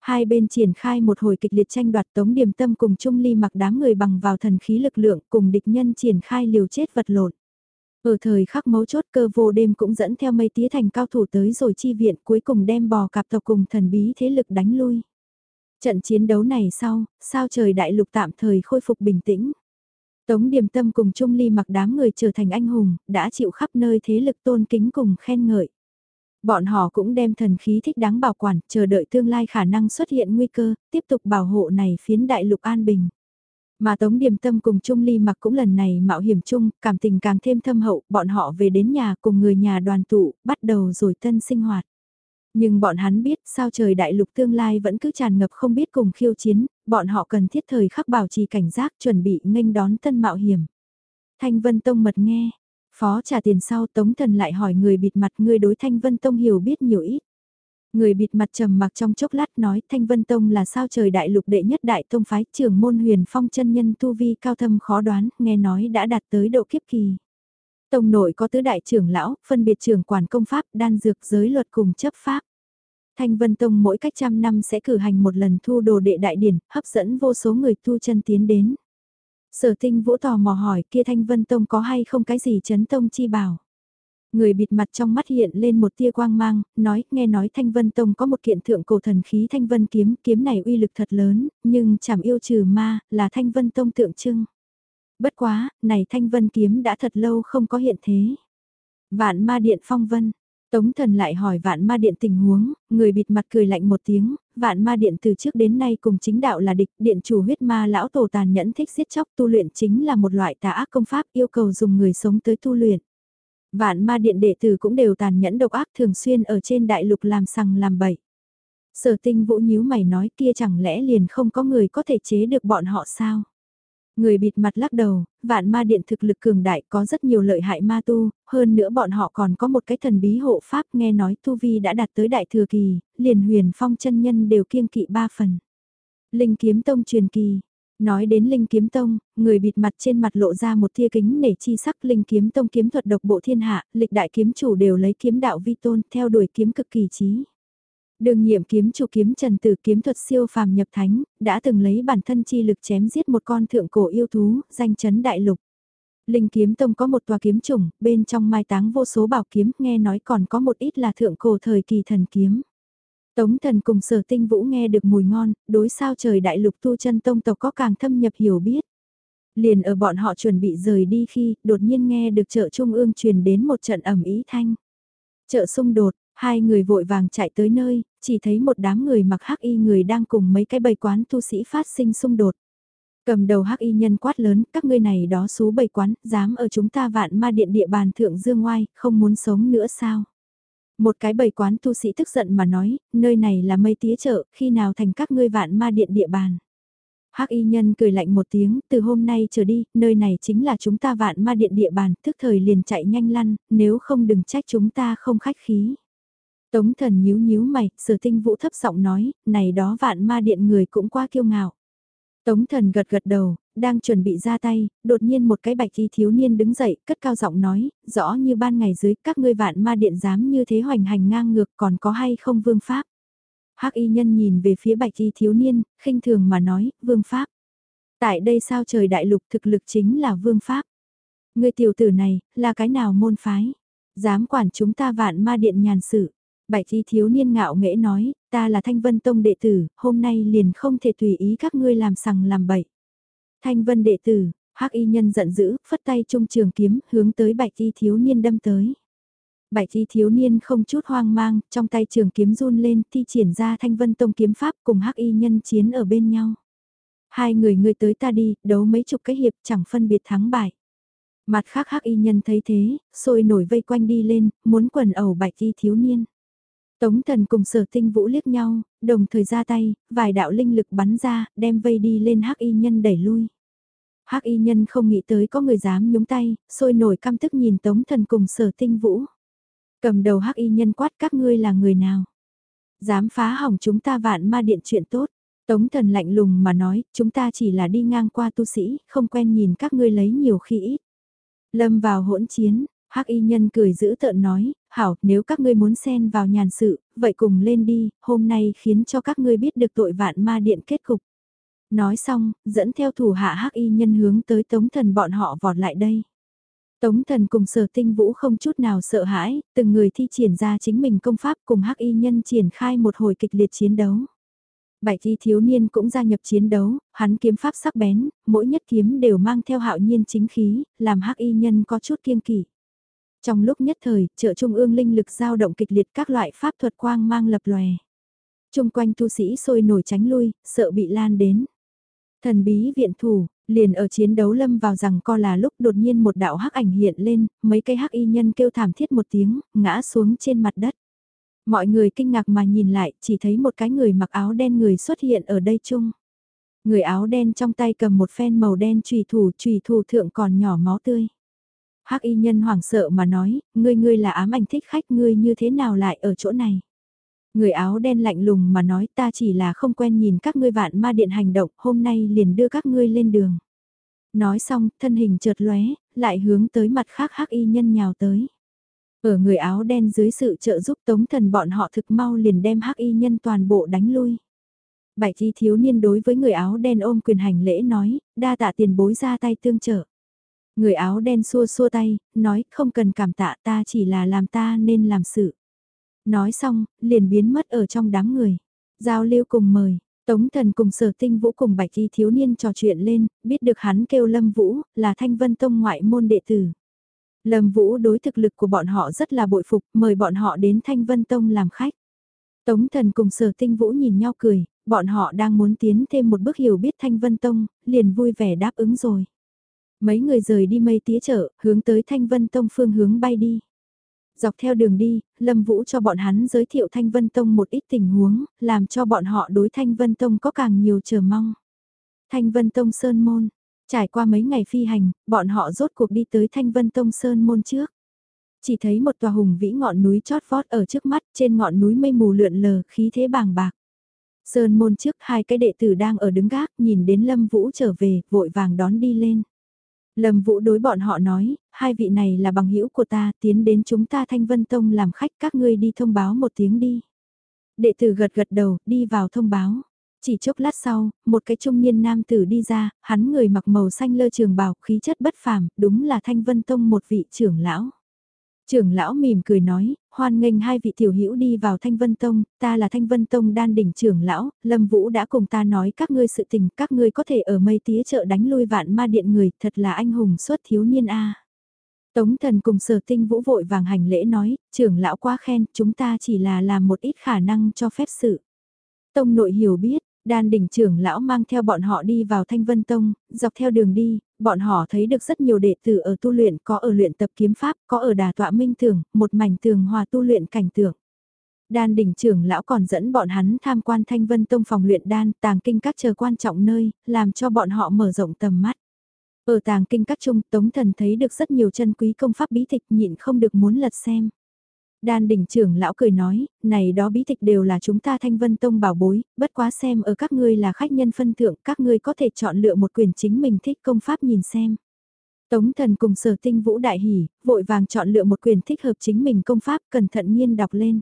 Hai bên triển khai một hồi kịch liệt tranh đoạt tống điểm tâm cùng Trung Ly mặc đám người bằng vào thần khí lực lượng cùng địch nhân triển khai liều chết vật lộn. Ở thời khắc mấu chốt cơ vô đêm cũng dẫn theo mây tía thành cao thủ tới rồi chi viện cuối cùng đem bò cạp tộc cùng thần bí thế lực đánh lui. Trận chiến đấu này sau, sao trời đại lục tạm thời khôi phục bình tĩnh. Tống Điềm Tâm cùng Trung Ly mặc đám người trở thành anh hùng, đã chịu khắp nơi thế lực tôn kính cùng khen ngợi. Bọn họ cũng đem thần khí thích đáng bảo quản, chờ đợi tương lai khả năng xuất hiện nguy cơ, tiếp tục bảo hộ này phiến đại lục an bình. Mà Tống Điềm Tâm cùng Trung Ly mặc cũng lần này mạo hiểm chung, cảm tình càng thêm thâm hậu, bọn họ về đến nhà cùng người nhà đoàn tụ, bắt đầu rồi tân sinh hoạt. Nhưng bọn hắn biết sao trời đại lục tương lai vẫn cứ tràn ngập không biết cùng khiêu chiến, bọn họ cần thiết thời khắc bảo trì cảnh giác chuẩn bị nghênh đón tân mạo hiểm. Thanh Vân Tông mật nghe, phó trả tiền sau Tống Thần lại hỏi người bịt mặt người đối Thanh Vân Tông hiểu biết nhiều ít. Người bịt mặt trầm mặc trong chốc lát nói Thanh Vân Tông là sao trời đại lục đệ nhất đại tông phái trưởng môn huyền phong chân nhân tu vi cao thâm khó đoán, nghe nói đã đạt tới độ kiếp kỳ. Tông nội có tứ đại trưởng lão, phân biệt trưởng quản công pháp, đan dược giới luật cùng chấp pháp. Thanh Vân Tông mỗi cách trăm năm sẽ cử hành một lần thu đồ đệ đại điển, hấp dẫn vô số người tu chân tiến đến. Sở tinh vũ tò mò hỏi kia Thanh Vân Tông có hay không cái gì chấn tông chi bảo. Người bịt mặt trong mắt hiện lên một tia quang mang, nói, nghe nói Thanh Vân Tông có một kiện thượng cổ thần khí Thanh Vân kiếm, kiếm này uy lực thật lớn, nhưng chảm yêu trừ ma, là Thanh Vân Tông tượng trưng. Bất quá, này Thanh Vân kiếm đã thật lâu không có hiện thế. Vạn ma điện phong vân, Tống thần lại hỏi vạn ma điện tình huống, người bịt mặt cười lạnh một tiếng, vạn ma điện từ trước đến nay cùng chính đạo là địch, điện chủ huyết ma lão tổ tàn nhẫn thích giết chóc tu luyện chính là một loại tà ác công pháp yêu cầu dùng người sống tới tu luyện. Vạn ma điện đệ tử cũng đều tàn nhẫn độc ác thường xuyên ở trên đại lục làm sằng làm bậy. Sở tinh vũ nhíu mày nói kia chẳng lẽ liền không có người có thể chế được bọn họ sao? Người bịt mặt lắc đầu, vạn ma điện thực lực cường đại có rất nhiều lợi hại ma tu, hơn nữa bọn họ còn có một cái thần bí hộ pháp nghe nói tu vi đã đạt tới đại thừa kỳ, liền huyền phong chân nhân đều kiêng kỵ ba phần. Linh kiếm tông truyền kỳ, Nói đến Linh Kiếm Tông, người bịt mặt trên mặt lộ ra một tia kính nể chi sắc Linh Kiếm Tông kiếm thuật độc bộ thiên hạ, lịch đại kiếm chủ đều lấy kiếm đạo vi tôn, theo đuổi kiếm cực kỳ trí. Đường nhiệm kiếm chủ kiếm trần tử kiếm thuật siêu phàm nhập thánh, đã từng lấy bản thân chi lực chém giết một con thượng cổ yêu thú, danh chấn đại lục. Linh kiếm tông có một tòa kiếm chủng, bên trong mai táng vô số bảo kiếm, nghe nói còn có một ít là thượng cổ thời kỳ thần kiếm. Tống thần cùng sở tinh vũ nghe được mùi ngon, đối sao trời đại lục tu chân tông tộc có càng thâm nhập hiểu biết. Liền ở bọn họ chuẩn bị rời đi khi, đột nhiên nghe được chợ trung ương truyền đến một trận ẩm ý thanh. Chợ xung đột, hai người vội vàng chạy tới nơi, chỉ thấy một đám người mặc hắc y người đang cùng mấy cái bầy quán tu sĩ phát sinh xung đột. Cầm đầu hắc y nhân quát lớn, các ngươi này đó xú bầy quán, dám ở chúng ta vạn ma điện địa bàn thượng dương ngoai, không muốn sống nữa sao? Một cái bầy quán tu sĩ tức giận mà nói, nơi này là mây tía chợ, khi nào thành các ngươi vạn ma điện địa bàn. Hắc y nhân cười lạnh một tiếng, từ hôm nay trở đi, nơi này chính là chúng ta vạn ma điện địa bàn, thức thời liền chạy nhanh lăn, nếu không đừng trách chúng ta không khách khí. Tống thần nhíu nhíu mày, sở tinh vũ thấp giọng nói, này đó vạn ma điện người cũng quá kiêu ngạo. Tống thần gật gật đầu, đang chuẩn bị ra tay, đột nhiên một cái bạch y thiếu niên đứng dậy, cất cao giọng nói, rõ như ban ngày dưới các ngươi vạn ma điện dám như thế hoành hành ngang ngược còn có hay không vương pháp. hắc y nhân nhìn về phía bạch y thiếu niên, khinh thường mà nói, vương pháp. Tại đây sao trời đại lục thực lực chính là vương pháp. Người tiểu tử này, là cái nào môn phái? Dám quản chúng ta vạn ma điện nhàn sự. Bạch thi thiếu niên ngạo nghễ nói, ta là Thanh Vân Tông đệ tử, hôm nay liền không thể tùy ý các ngươi làm sằng làm bậy. Thanh Vân đệ tử, hắc y nhân giận dữ, phất tay trung trường kiếm, hướng tới bạch thi thiếu niên đâm tới. Bạch thi thiếu niên không chút hoang mang, trong tay trường kiếm run lên, thi triển ra Thanh Vân Tông kiếm pháp cùng hắc y nhân chiến ở bên nhau. Hai người người tới ta đi, đấu mấy chục cái hiệp chẳng phân biệt thắng bại. Mặt khác hắc y nhân thấy thế, sôi nổi vây quanh đi lên, muốn quần ẩu bạch thi thiếu niên. Tống thần cùng sở tinh vũ liếc nhau, đồng thời ra tay, vài đạo linh lực bắn ra, đem vây đi lên hắc y nhân đẩy lui. hắc y nhân không nghĩ tới có người dám nhúng tay, sôi nổi căm tức nhìn tống thần cùng sở tinh vũ. Cầm đầu hắc y nhân quát các ngươi là người nào? Dám phá hỏng chúng ta vạn ma điện chuyện tốt. Tống thần lạnh lùng mà nói, chúng ta chỉ là đi ngang qua tu sĩ, không quen nhìn các ngươi lấy nhiều khi ít. Lâm vào hỗn chiến, Hắc y nhân cười giữ tợn nói, hảo, nếu các ngươi muốn xen vào nhàn sự, vậy cùng lên đi, hôm nay khiến cho các ngươi biết được tội vạn ma điện kết cục. Nói xong, dẫn theo thủ hạ Hắc y nhân hướng tới tống thần bọn họ vọt lại đây. Tống thần cùng sở tinh vũ không chút nào sợ hãi, từng người thi triển ra chính mình công pháp cùng hắc y nhân triển khai một hồi kịch liệt chiến đấu. Bảy thi thiếu niên cũng gia nhập chiến đấu, hắn kiếm pháp sắc bén, mỗi nhất kiếm đều mang theo hạo nhiên chính khí, làm hắc y nhân có chút kiêng kỵ. Trong lúc nhất thời, chợ trung ương linh lực dao động kịch liệt các loại pháp thuật quang mang lập lòe. Trung quanh tu sĩ sôi nổi tránh lui, sợ bị lan đến. Thần bí viện thủ, liền ở chiến đấu lâm vào rằng co là lúc đột nhiên một đạo hắc ảnh hiện lên, mấy cây hắc y nhân kêu thảm thiết một tiếng, ngã xuống trên mặt đất. Mọi người kinh ngạc mà nhìn lại, chỉ thấy một cái người mặc áo đen người xuất hiện ở đây chung. Người áo đen trong tay cầm một phen màu đen trùy thủ, trùy thủ thượng còn nhỏ máu tươi. Hắc y nhân hoảng sợ mà nói, ngươi ngươi là ám ảnh thích khách ngươi như thế nào lại ở chỗ này. Người áo đen lạnh lùng mà nói ta chỉ là không quen nhìn các ngươi vạn ma điện hành động, hôm nay liền đưa các ngươi lên đường. Nói xong, thân hình chợt lóe, lại hướng tới mặt khác hắc y nhân nhào tới. Ở người áo đen dưới sự trợ giúp tống thần bọn họ thực mau liền đem hắc y nhân toàn bộ đánh lui. Bảy chi thiếu niên đối với người áo đen ôm quyền hành lễ nói, đa tạ tiền bối ra tay tương trợ. Người áo đen xua xua tay, nói không cần cảm tạ ta chỉ là làm ta nên làm sự. Nói xong, liền biến mất ở trong đám người. Giao lưu cùng mời, Tống thần cùng sở tinh vũ cùng bạch y thiếu niên trò chuyện lên, biết được hắn kêu Lâm Vũ, là thanh vân tông ngoại môn đệ tử. Lâm Vũ đối thực lực của bọn họ rất là bội phục, mời bọn họ đến thanh vân tông làm khách. Tống thần cùng sở tinh vũ nhìn nhau cười, bọn họ đang muốn tiến thêm một bước hiểu biết thanh vân tông, liền vui vẻ đáp ứng rồi. Mấy người rời đi mây tía chợ, hướng tới thanh vân tông phương hướng bay đi. Dọc theo đường đi, Lâm Vũ cho bọn hắn giới thiệu Thanh Vân Tông một ít tình huống, làm cho bọn họ đối Thanh Vân Tông có càng nhiều chờ mong. Thanh Vân Tông Sơn Môn, trải qua mấy ngày phi hành, bọn họ rốt cuộc đi tới Thanh Vân Tông Sơn Môn trước. Chỉ thấy một tòa hùng vĩ ngọn núi chót vót ở trước mắt, trên ngọn núi mây mù lượn lờ, khí thế bàng bạc. Sơn Môn trước hai cái đệ tử đang ở đứng gác, nhìn đến Lâm Vũ trở về, vội vàng đón đi lên. Lâm Vũ đối bọn họ nói, hai vị này là bằng hữu của ta, tiến đến chúng ta Thanh Vân Tông làm khách các ngươi đi thông báo một tiếng đi. Đệ tử gật gật đầu, đi vào thông báo. Chỉ chốc lát sau, một cái trung niên nam tử đi ra, hắn người mặc màu xanh lơ trường bào, khí chất bất phàm, đúng là Thanh Vân Tông một vị trưởng lão. Trưởng lão mỉm cười nói, hoan nghênh hai vị tiểu hữu đi vào Thanh Vân Tông, ta là Thanh Vân Tông đan đỉnh trưởng lão, Lâm Vũ đã cùng ta nói các ngươi sự tình, các ngươi có thể ở mây tía chợ đánh lui vạn ma điện người, thật là anh hùng xuất thiếu niên a. Tống thần cùng sở tinh vũ vội vàng hành lễ nói, trưởng lão quá khen, chúng ta chỉ là làm một ít khả năng cho phép sự. Tông nội hiểu biết, đan đỉnh trưởng lão mang theo bọn họ đi vào Thanh Vân Tông, dọc theo đường đi, bọn họ thấy được rất nhiều đệ tử ở tu luyện, có ở luyện tập kiếm pháp, có ở đà tọa minh tưởng, một mảnh tường hòa tu luyện cảnh tượng. Đan đỉnh trưởng lão còn dẫn bọn hắn tham quan Thanh Vân Tông phòng luyện đan, tàng kinh các chờ quan trọng nơi, làm cho bọn họ mở rộng tầm mắt. Ở tàng kinh các trung, Tống Thần thấy được rất nhiều chân quý công pháp bí tịch nhịn không được muốn lật xem. Đan đỉnh trưởng lão cười nói, này đó bí tịch đều là chúng ta thanh vân tông bảo bối, bất quá xem ở các ngươi là khách nhân phân thượng, các ngươi có thể chọn lựa một quyền chính mình thích công pháp nhìn xem. Tống thần cùng sở tinh vũ đại hỉ, vội vàng chọn lựa một quyền thích hợp chính mình công pháp, cẩn thận nhiên đọc lên.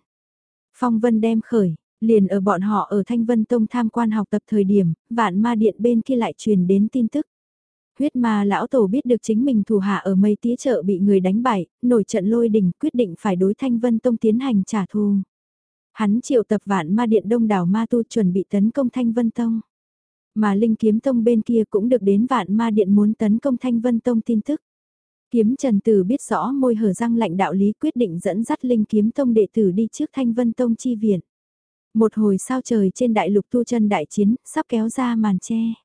Phong vân đem khởi, liền ở bọn họ ở Thanh Vân Tông tham quan học tập thời điểm, vạn ma điện bên kia lại truyền đến tin tức huyết ma lão tổ biết được chính mình thủ hạ ở mây tía chợ bị người đánh bại, nổi trận lôi đình quyết định phải đối thanh vân tông tiến hành trả thù. Hắn triệu tập vạn ma điện đông đảo ma tu chuẩn bị tấn công thanh vân tông. Mà linh kiếm tông bên kia cũng được đến vạn ma điện muốn tấn công thanh vân tông tin tức. Kiếm Trần Tử biết rõ môi hở răng lạnh đạo lý quyết định dẫn dắt linh kiếm tông đệ tử đi trước thanh vân tông chi viện. Một hồi sao trời trên đại lục tu chân đại chiến, sắp kéo ra màn che.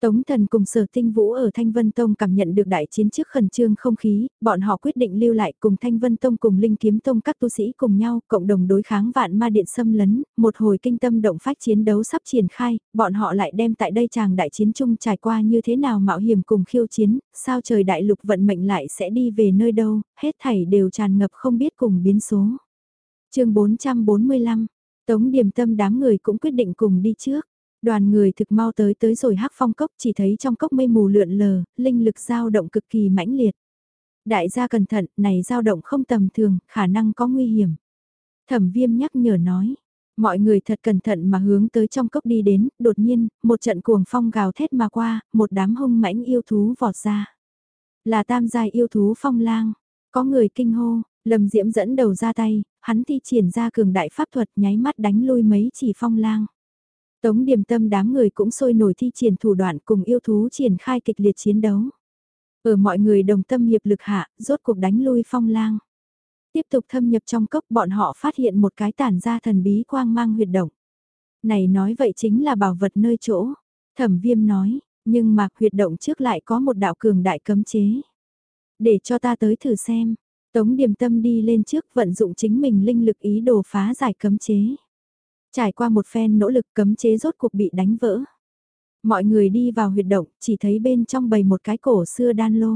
Tống thần cùng sở tinh vũ ở Thanh Vân Tông cảm nhận được đại chiến trước khẩn trương không khí, bọn họ quyết định lưu lại cùng Thanh Vân Tông cùng Linh Kiếm Tông các tu sĩ cùng nhau, cộng đồng đối kháng vạn ma điện xâm lấn, một hồi kinh tâm động phách chiến đấu sắp triển khai, bọn họ lại đem tại đây chàng đại chiến chung trải qua như thế nào mạo hiểm cùng khiêu chiến, sao trời đại lục vận mệnh lại sẽ đi về nơi đâu, hết thảy đều tràn ngập không biết cùng biến số. chương 445, Tống Điềm Tâm đám người cũng quyết định cùng đi trước. Đoàn người thực mau tới tới rồi hắc phong cốc chỉ thấy trong cốc mây mù lượn lờ, linh lực dao động cực kỳ mãnh liệt. Đại gia cẩn thận, này dao động không tầm thường, khả năng có nguy hiểm. Thẩm viêm nhắc nhở nói, mọi người thật cẩn thận mà hướng tới trong cốc đi đến, đột nhiên, một trận cuồng phong gào thét mà qua, một đám hung mãnh yêu thú vọt ra. Là tam giai yêu thú phong lang, có người kinh hô, lầm Diễm dẫn đầu ra tay, hắn thi triển ra cường đại pháp thuật nháy mắt đánh lui mấy chỉ phong lang. Tống điểm tâm đám người cũng sôi nổi thi triển thủ đoạn cùng yêu thú triển khai kịch liệt chiến đấu. Ở mọi người đồng tâm hiệp lực hạ, rốt cuộc đánh lui phong lang. Tiếp tục thâm nhập trong cốc bọn họ phát hiện một cái tản ra thần bí quang mang huyệt động. Này nói vậy chính là bảo vật nơi chỗ. Thẩm viêm nói, nhưng mà huyệt động trước lại có một đạo cường đại cấm chế. Để cho ta tới thử xem. Tống điểm tâm đi lên trước vận dụng chính mình linh lực ý đồ phá giải cấm chế. Trải qua một phen nỗ lực cấm chế rốt cuộc bị đánh vỡ. Mọi người đi vào huyệt động, chỉ thấy bên trong bầy một cái cổ xưa đan lô.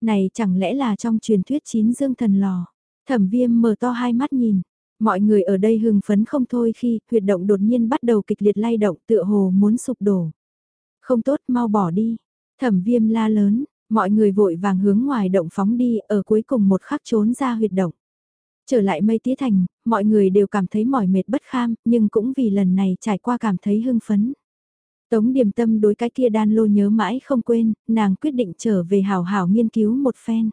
Này chẳng lẽ là trong truyền thuyết chín dương thần lò. Thẩm viêm mở to hai mắt nhìn. Mọi người ở đây hưng phấn không thôi khi huyệt động đột nhiên bắt đầu kịch liệt lay động tựa hồ muốn sụp đổ. Không tốt mau bỏ đi. Thẩm viêm la lớn, mọi người vội vàng hướng ngoài động phóng đi ở cuối cùng một khắc trốn ra huyệt động. Trở lại mây tía thành, mọi người đều cảm thấy mỏi mệt bất kham, nhưng cũng vì lần này trải qua cảm thấy hưng phấn. Tống điềm tâm đối cái kia đan lô nhớ mãi không quên, nàng quyết định trở về hào hào nghiên cứu một phen.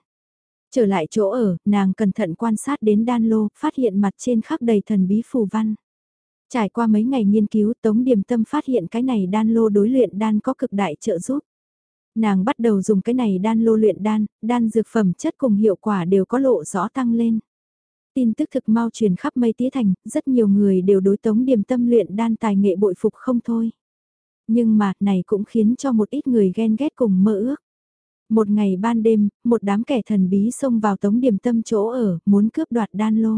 Trở lại chỗ ở, nàng cẩn thận quan sát đến đan lô, phát hiện mặt trên khắc đầy thần bí phù văn. Trải qua mấy ngày nghiên cứu Tống Điềm Tâm phát hiện cái này đan lô đối luyện đan có cực đại trợ giúp. Nàng bắt đầu dùng cái này đan lô luyện đan, đan dược phẩm chất cùng hiệu quả đều có lộ rõ tăng lên. Tin tức thực mau truyền khắp mây tía thành, rất nhiều người đều đối Tống Điềm Tâm luyện đan tài nghệ bội phục không thôi. Nhưng mà, này cũng khiến cho một ít người ghen ghét cùng mơ ước. Một ngày ban đêm, một đám kẻ thần bí xông vào Tống Điềm Tâm chỗ ở, muốn cướp đoạt đan lô.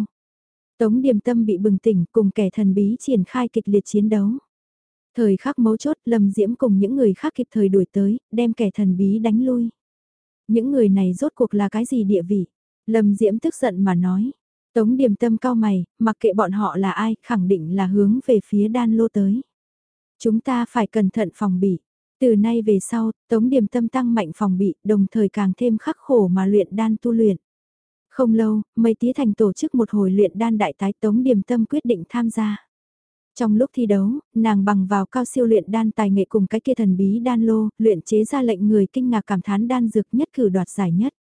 Tống Điềm Tâm bị bừng tỉnh cùng kẻ thần bí triển khai kịch liệt chiến đấu. Thời khắc mấu chốt Lâm Diễm cùng những người khác kịp thời đuổi tới, đem kẻ thần bí đánh lui. Những người này rốt cuộc là cái gì địa vị? Lâm Diễm tức giận mà nói. Tống Điềm Tâm cao mày, mặc kệ bọn họ là ai, khẳng định là hướng về phía đan lô tới. Chúng ta phải cẩn thận phòng bị. Từ nay về sau, Tống Điềm Tâm tăng mạnh phòng bị, đồng thời càng thêm khắc khổ mà luyện đan tu luyện. Không lâu, Mây Tía Thành tổ chức một hồi luyện đan đại tái Tống Điềm Tâm quyết định tham gia. Trong lúc thi đấu, nàng bằng vào cao siêu luyện đan tài nghệ cùng cái kia thần bí đan lô, luyện chế ra lệnh người kinh ngạc cảm thán đan dược nhất cử đoạt giải nhất.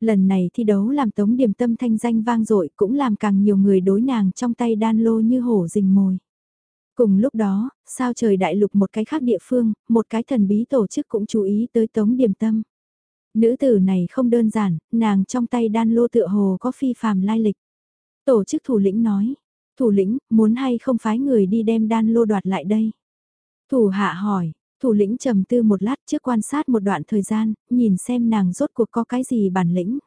Lần này thi đấu làm Tống Điềm Tâm thanh danh vang dội cũng làm càng nhiều người đối nàng trong tay đan lô như hổ rình mồi. Cùng lúc đó, sao trời đại lục một cái khác địa phương, một cái thần bí tổ chức cũng chú ý tới Tống Điềm Tâm. Nữ tử này không đơn giản, nàng trong tay đan lô tựa hồ có phi phàm lai lịch. Tổ chức thủ lĩnh nói, thủ lĩnh, muốn hay không phái người đi đem đan lô đoạt lại đây. Thủ hạ hỏi, thủ lĩnh trầm tư một lát trước quan sát một đoạn thời gian, nhìn xem nàng rốt cuộc có cái gì bản lĩnh.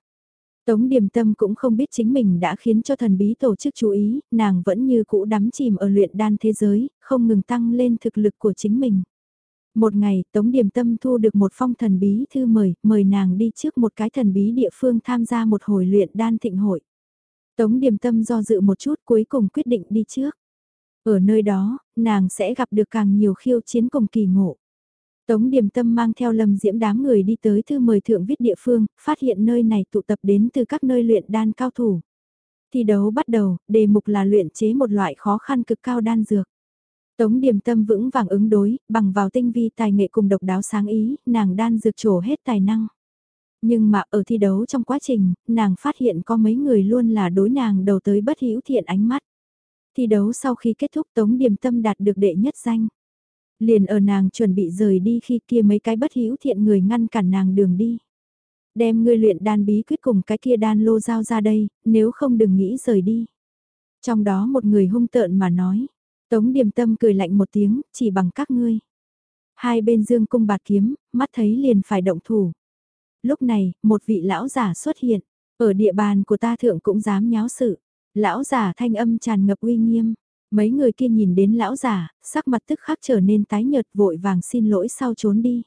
Tống Điềm Tâm cũng không biết chính mình đã khiến cho thần bí tổ chức chú ý, nàng vẫn như cũ đắm chìm ở luyện đan thế giới, không ngừng tăng lên thực lực của chính mình. Một ngày, Tống Điềm Tâm thu được một phong thần bí thư mời, mời nàng đi trước một cái thần bí địa phương tham gia một hồi luyện đan thịnh hội. Tống Điềm Tâm do dự một chút cuối cùng quyết định đi trước. Ở nơi đó, nàng sẽ gặp được càng nhiều khiêu chiến cùng kỳ ngộ. Tống Điềm Tâm mang theo Lâm Diễm đám người đi tới thư mời thượng viết địa phương, phát hiện nơi này tụ tập đến từ các nơi luyện đan cao thủ. Thi đấu bắt đầu, đề mục là luyện chế một loại khó khăn cực cao đan dược. Tống Điềm Tâm vững vàng ứng đối, bằng vào tinh vi tài nghệ cùng độc đáo sáng ý, nàng đan dược trổ hết tài năng. Nhưng mà ở thi đấu trong quá trình, nàng phát hiện có mấy người luôn là đối nàng đầu tới bất hữu thiện ánh mắt. Thi đấu sau khi kết thúc Tống Điềm Tâm đạt được đệ nhất danh. Liền ở nàng chuẩn bị rời đi khi kia mấy cái bất hữu thiện người ngăn cản nàng đường đi. Đem ngươi luyện đan bí quyết cùng cái kia đan lô giao ra đây, nếu không đừng nghĩ rời đi. Trong đó một người hung tợn mà nói, Tống Điềm Tâm cười lạnh một tiếng, chỉ bằng các ngươi. Hai bên dương cung bạt kiếm, mắt thấy liền phải động thủ. Lúc này, một vị lão giả xuất hiện, ở địa bàn của ta thượng cũng dám nháo sự. Lão giả thanh âm tràn ngập uy nghiêm, Mấy người kia nhìn đến lão giả, sắc mặt tức khắc trở nên tái nhợt vội vàng xin lỗi sau trốn đi.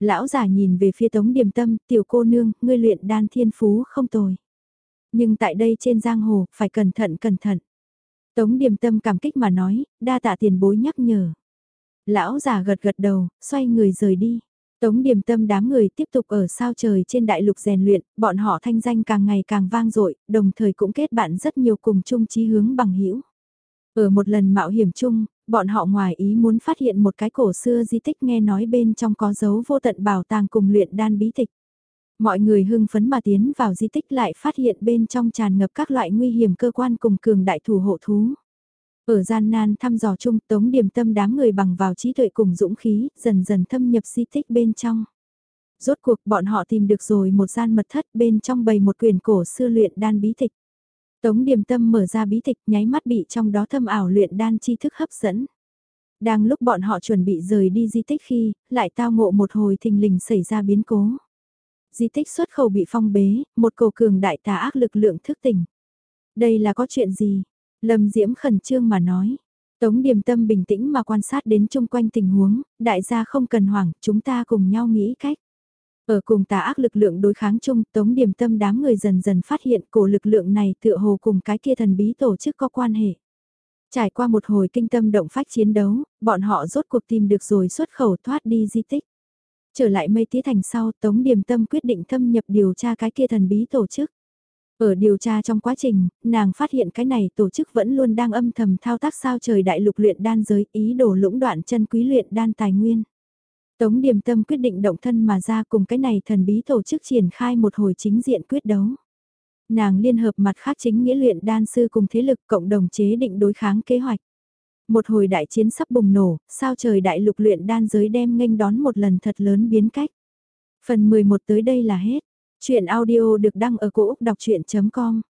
Lão giả nhìn về phía tống điềm tâm, tiểu cô nương, ngươi luyện đan thiên phú không tồi. Nhưng tại đây trên giang hồ, phải cẩn thận cẩn thận. Tống điềm tâm cảm kích mà nói, đa tạ tiền bối nhắc nhở. Lão giả gật gật đầu, xoay người rời đi. Tống điểm tâm đám người tiếp tục ở sao trời trên đại lục rèn luyện, bọn họ thanh danh càng ngày càng vang dội, đồng thời cũng kết bạn rất nhiều cùng chung chí hướng bằng hữu. Ở một lần mạo hiểm chung, bọn họ ngoài ý muốn phát hiện một cái cổ xưa di tích nghe nói bên trong có dấu vô tận bảo tàng cùng luyện đan bí tịch. Mọi người hưng phấn mà tiến vào di tích lại phát hiện bên trong tràn ngập các loại nguy hiểm cơ quan cùng cường đại thủ hộ thú. Ở gian nan thăm dò chung tống điểm tâm đám người bằng vào trí tuệ cùng dũng khí, dần dần thâm nhập di tích bên trong. Rốt cuộc bọn họ tìm được rồi một gian mật thất bên trong bày một quyền cổ xưa luyện đan bí tịch. Tống điểm tâm mở ra bí tịch nháy mắt bị trong đó thâm ảo luyện đan chi thức hấp dẫn. Đang lúc bọn họ chuẩn bị rời đi di tích khi, lại tao ngộ một hồi thình lình xảy ra biến cố. Di tích xuất khẩu bị phong bế, một cầu cường đại tà ác lực lượng thức tỉnh. Đây là có chuyện gì? Lâm Diễm khẩn trương mà nói. Tống Điềm Tâm bình tĩnh mà quan sát đến chung quanh tình huống, đại gia không cần hoảng, chúng ta cùng nhau nghĩ cách. Ở cùng tà ác lực lượng đối kháng chung, Tống Điềm Tâm đám người dần dần phát hiện cổ lực lượng này tựa hồ cùng cái kia thần bí tổ chức có quan hệ. Trải qua một hồi kinh tâm động phách chiến đấu, bọn họ rốt cuộc tìm được rồi xuất khẩu thoát đi di tích. Trở lại mây tía thành sau, Tống Điềm Tâm quyết định thâm nhập điều tra cái kia thần bí tổ chức. Ở điều tra trong quá trình, nàng phát hiện cái này tổ chức vẫn luôn đang âm thầm thao tác sao trời đại lục luyện đan giới ý đồ lũng đoạn chân quý luyện đan tài nguyên. Tống Điềm Tâm quyết định động thân mà ra cùng cái này thần bí tổ chức triển khai một hồi chính diện quyết đấu. Nàng liên hợp mặt khác chính nghĩa luyện đan sư cùng thế lực cộng đồng chế định đối kháng kế hoạch. Một hồi đại chiến sắp bùng nổ, sao trời đại lục luyện đan giới đem nghênh đón một lần thật lớn biến cách. Phần 11 tới đây là hết. Chuyện audio được đăng ở cổ Úc đọc chuyện.com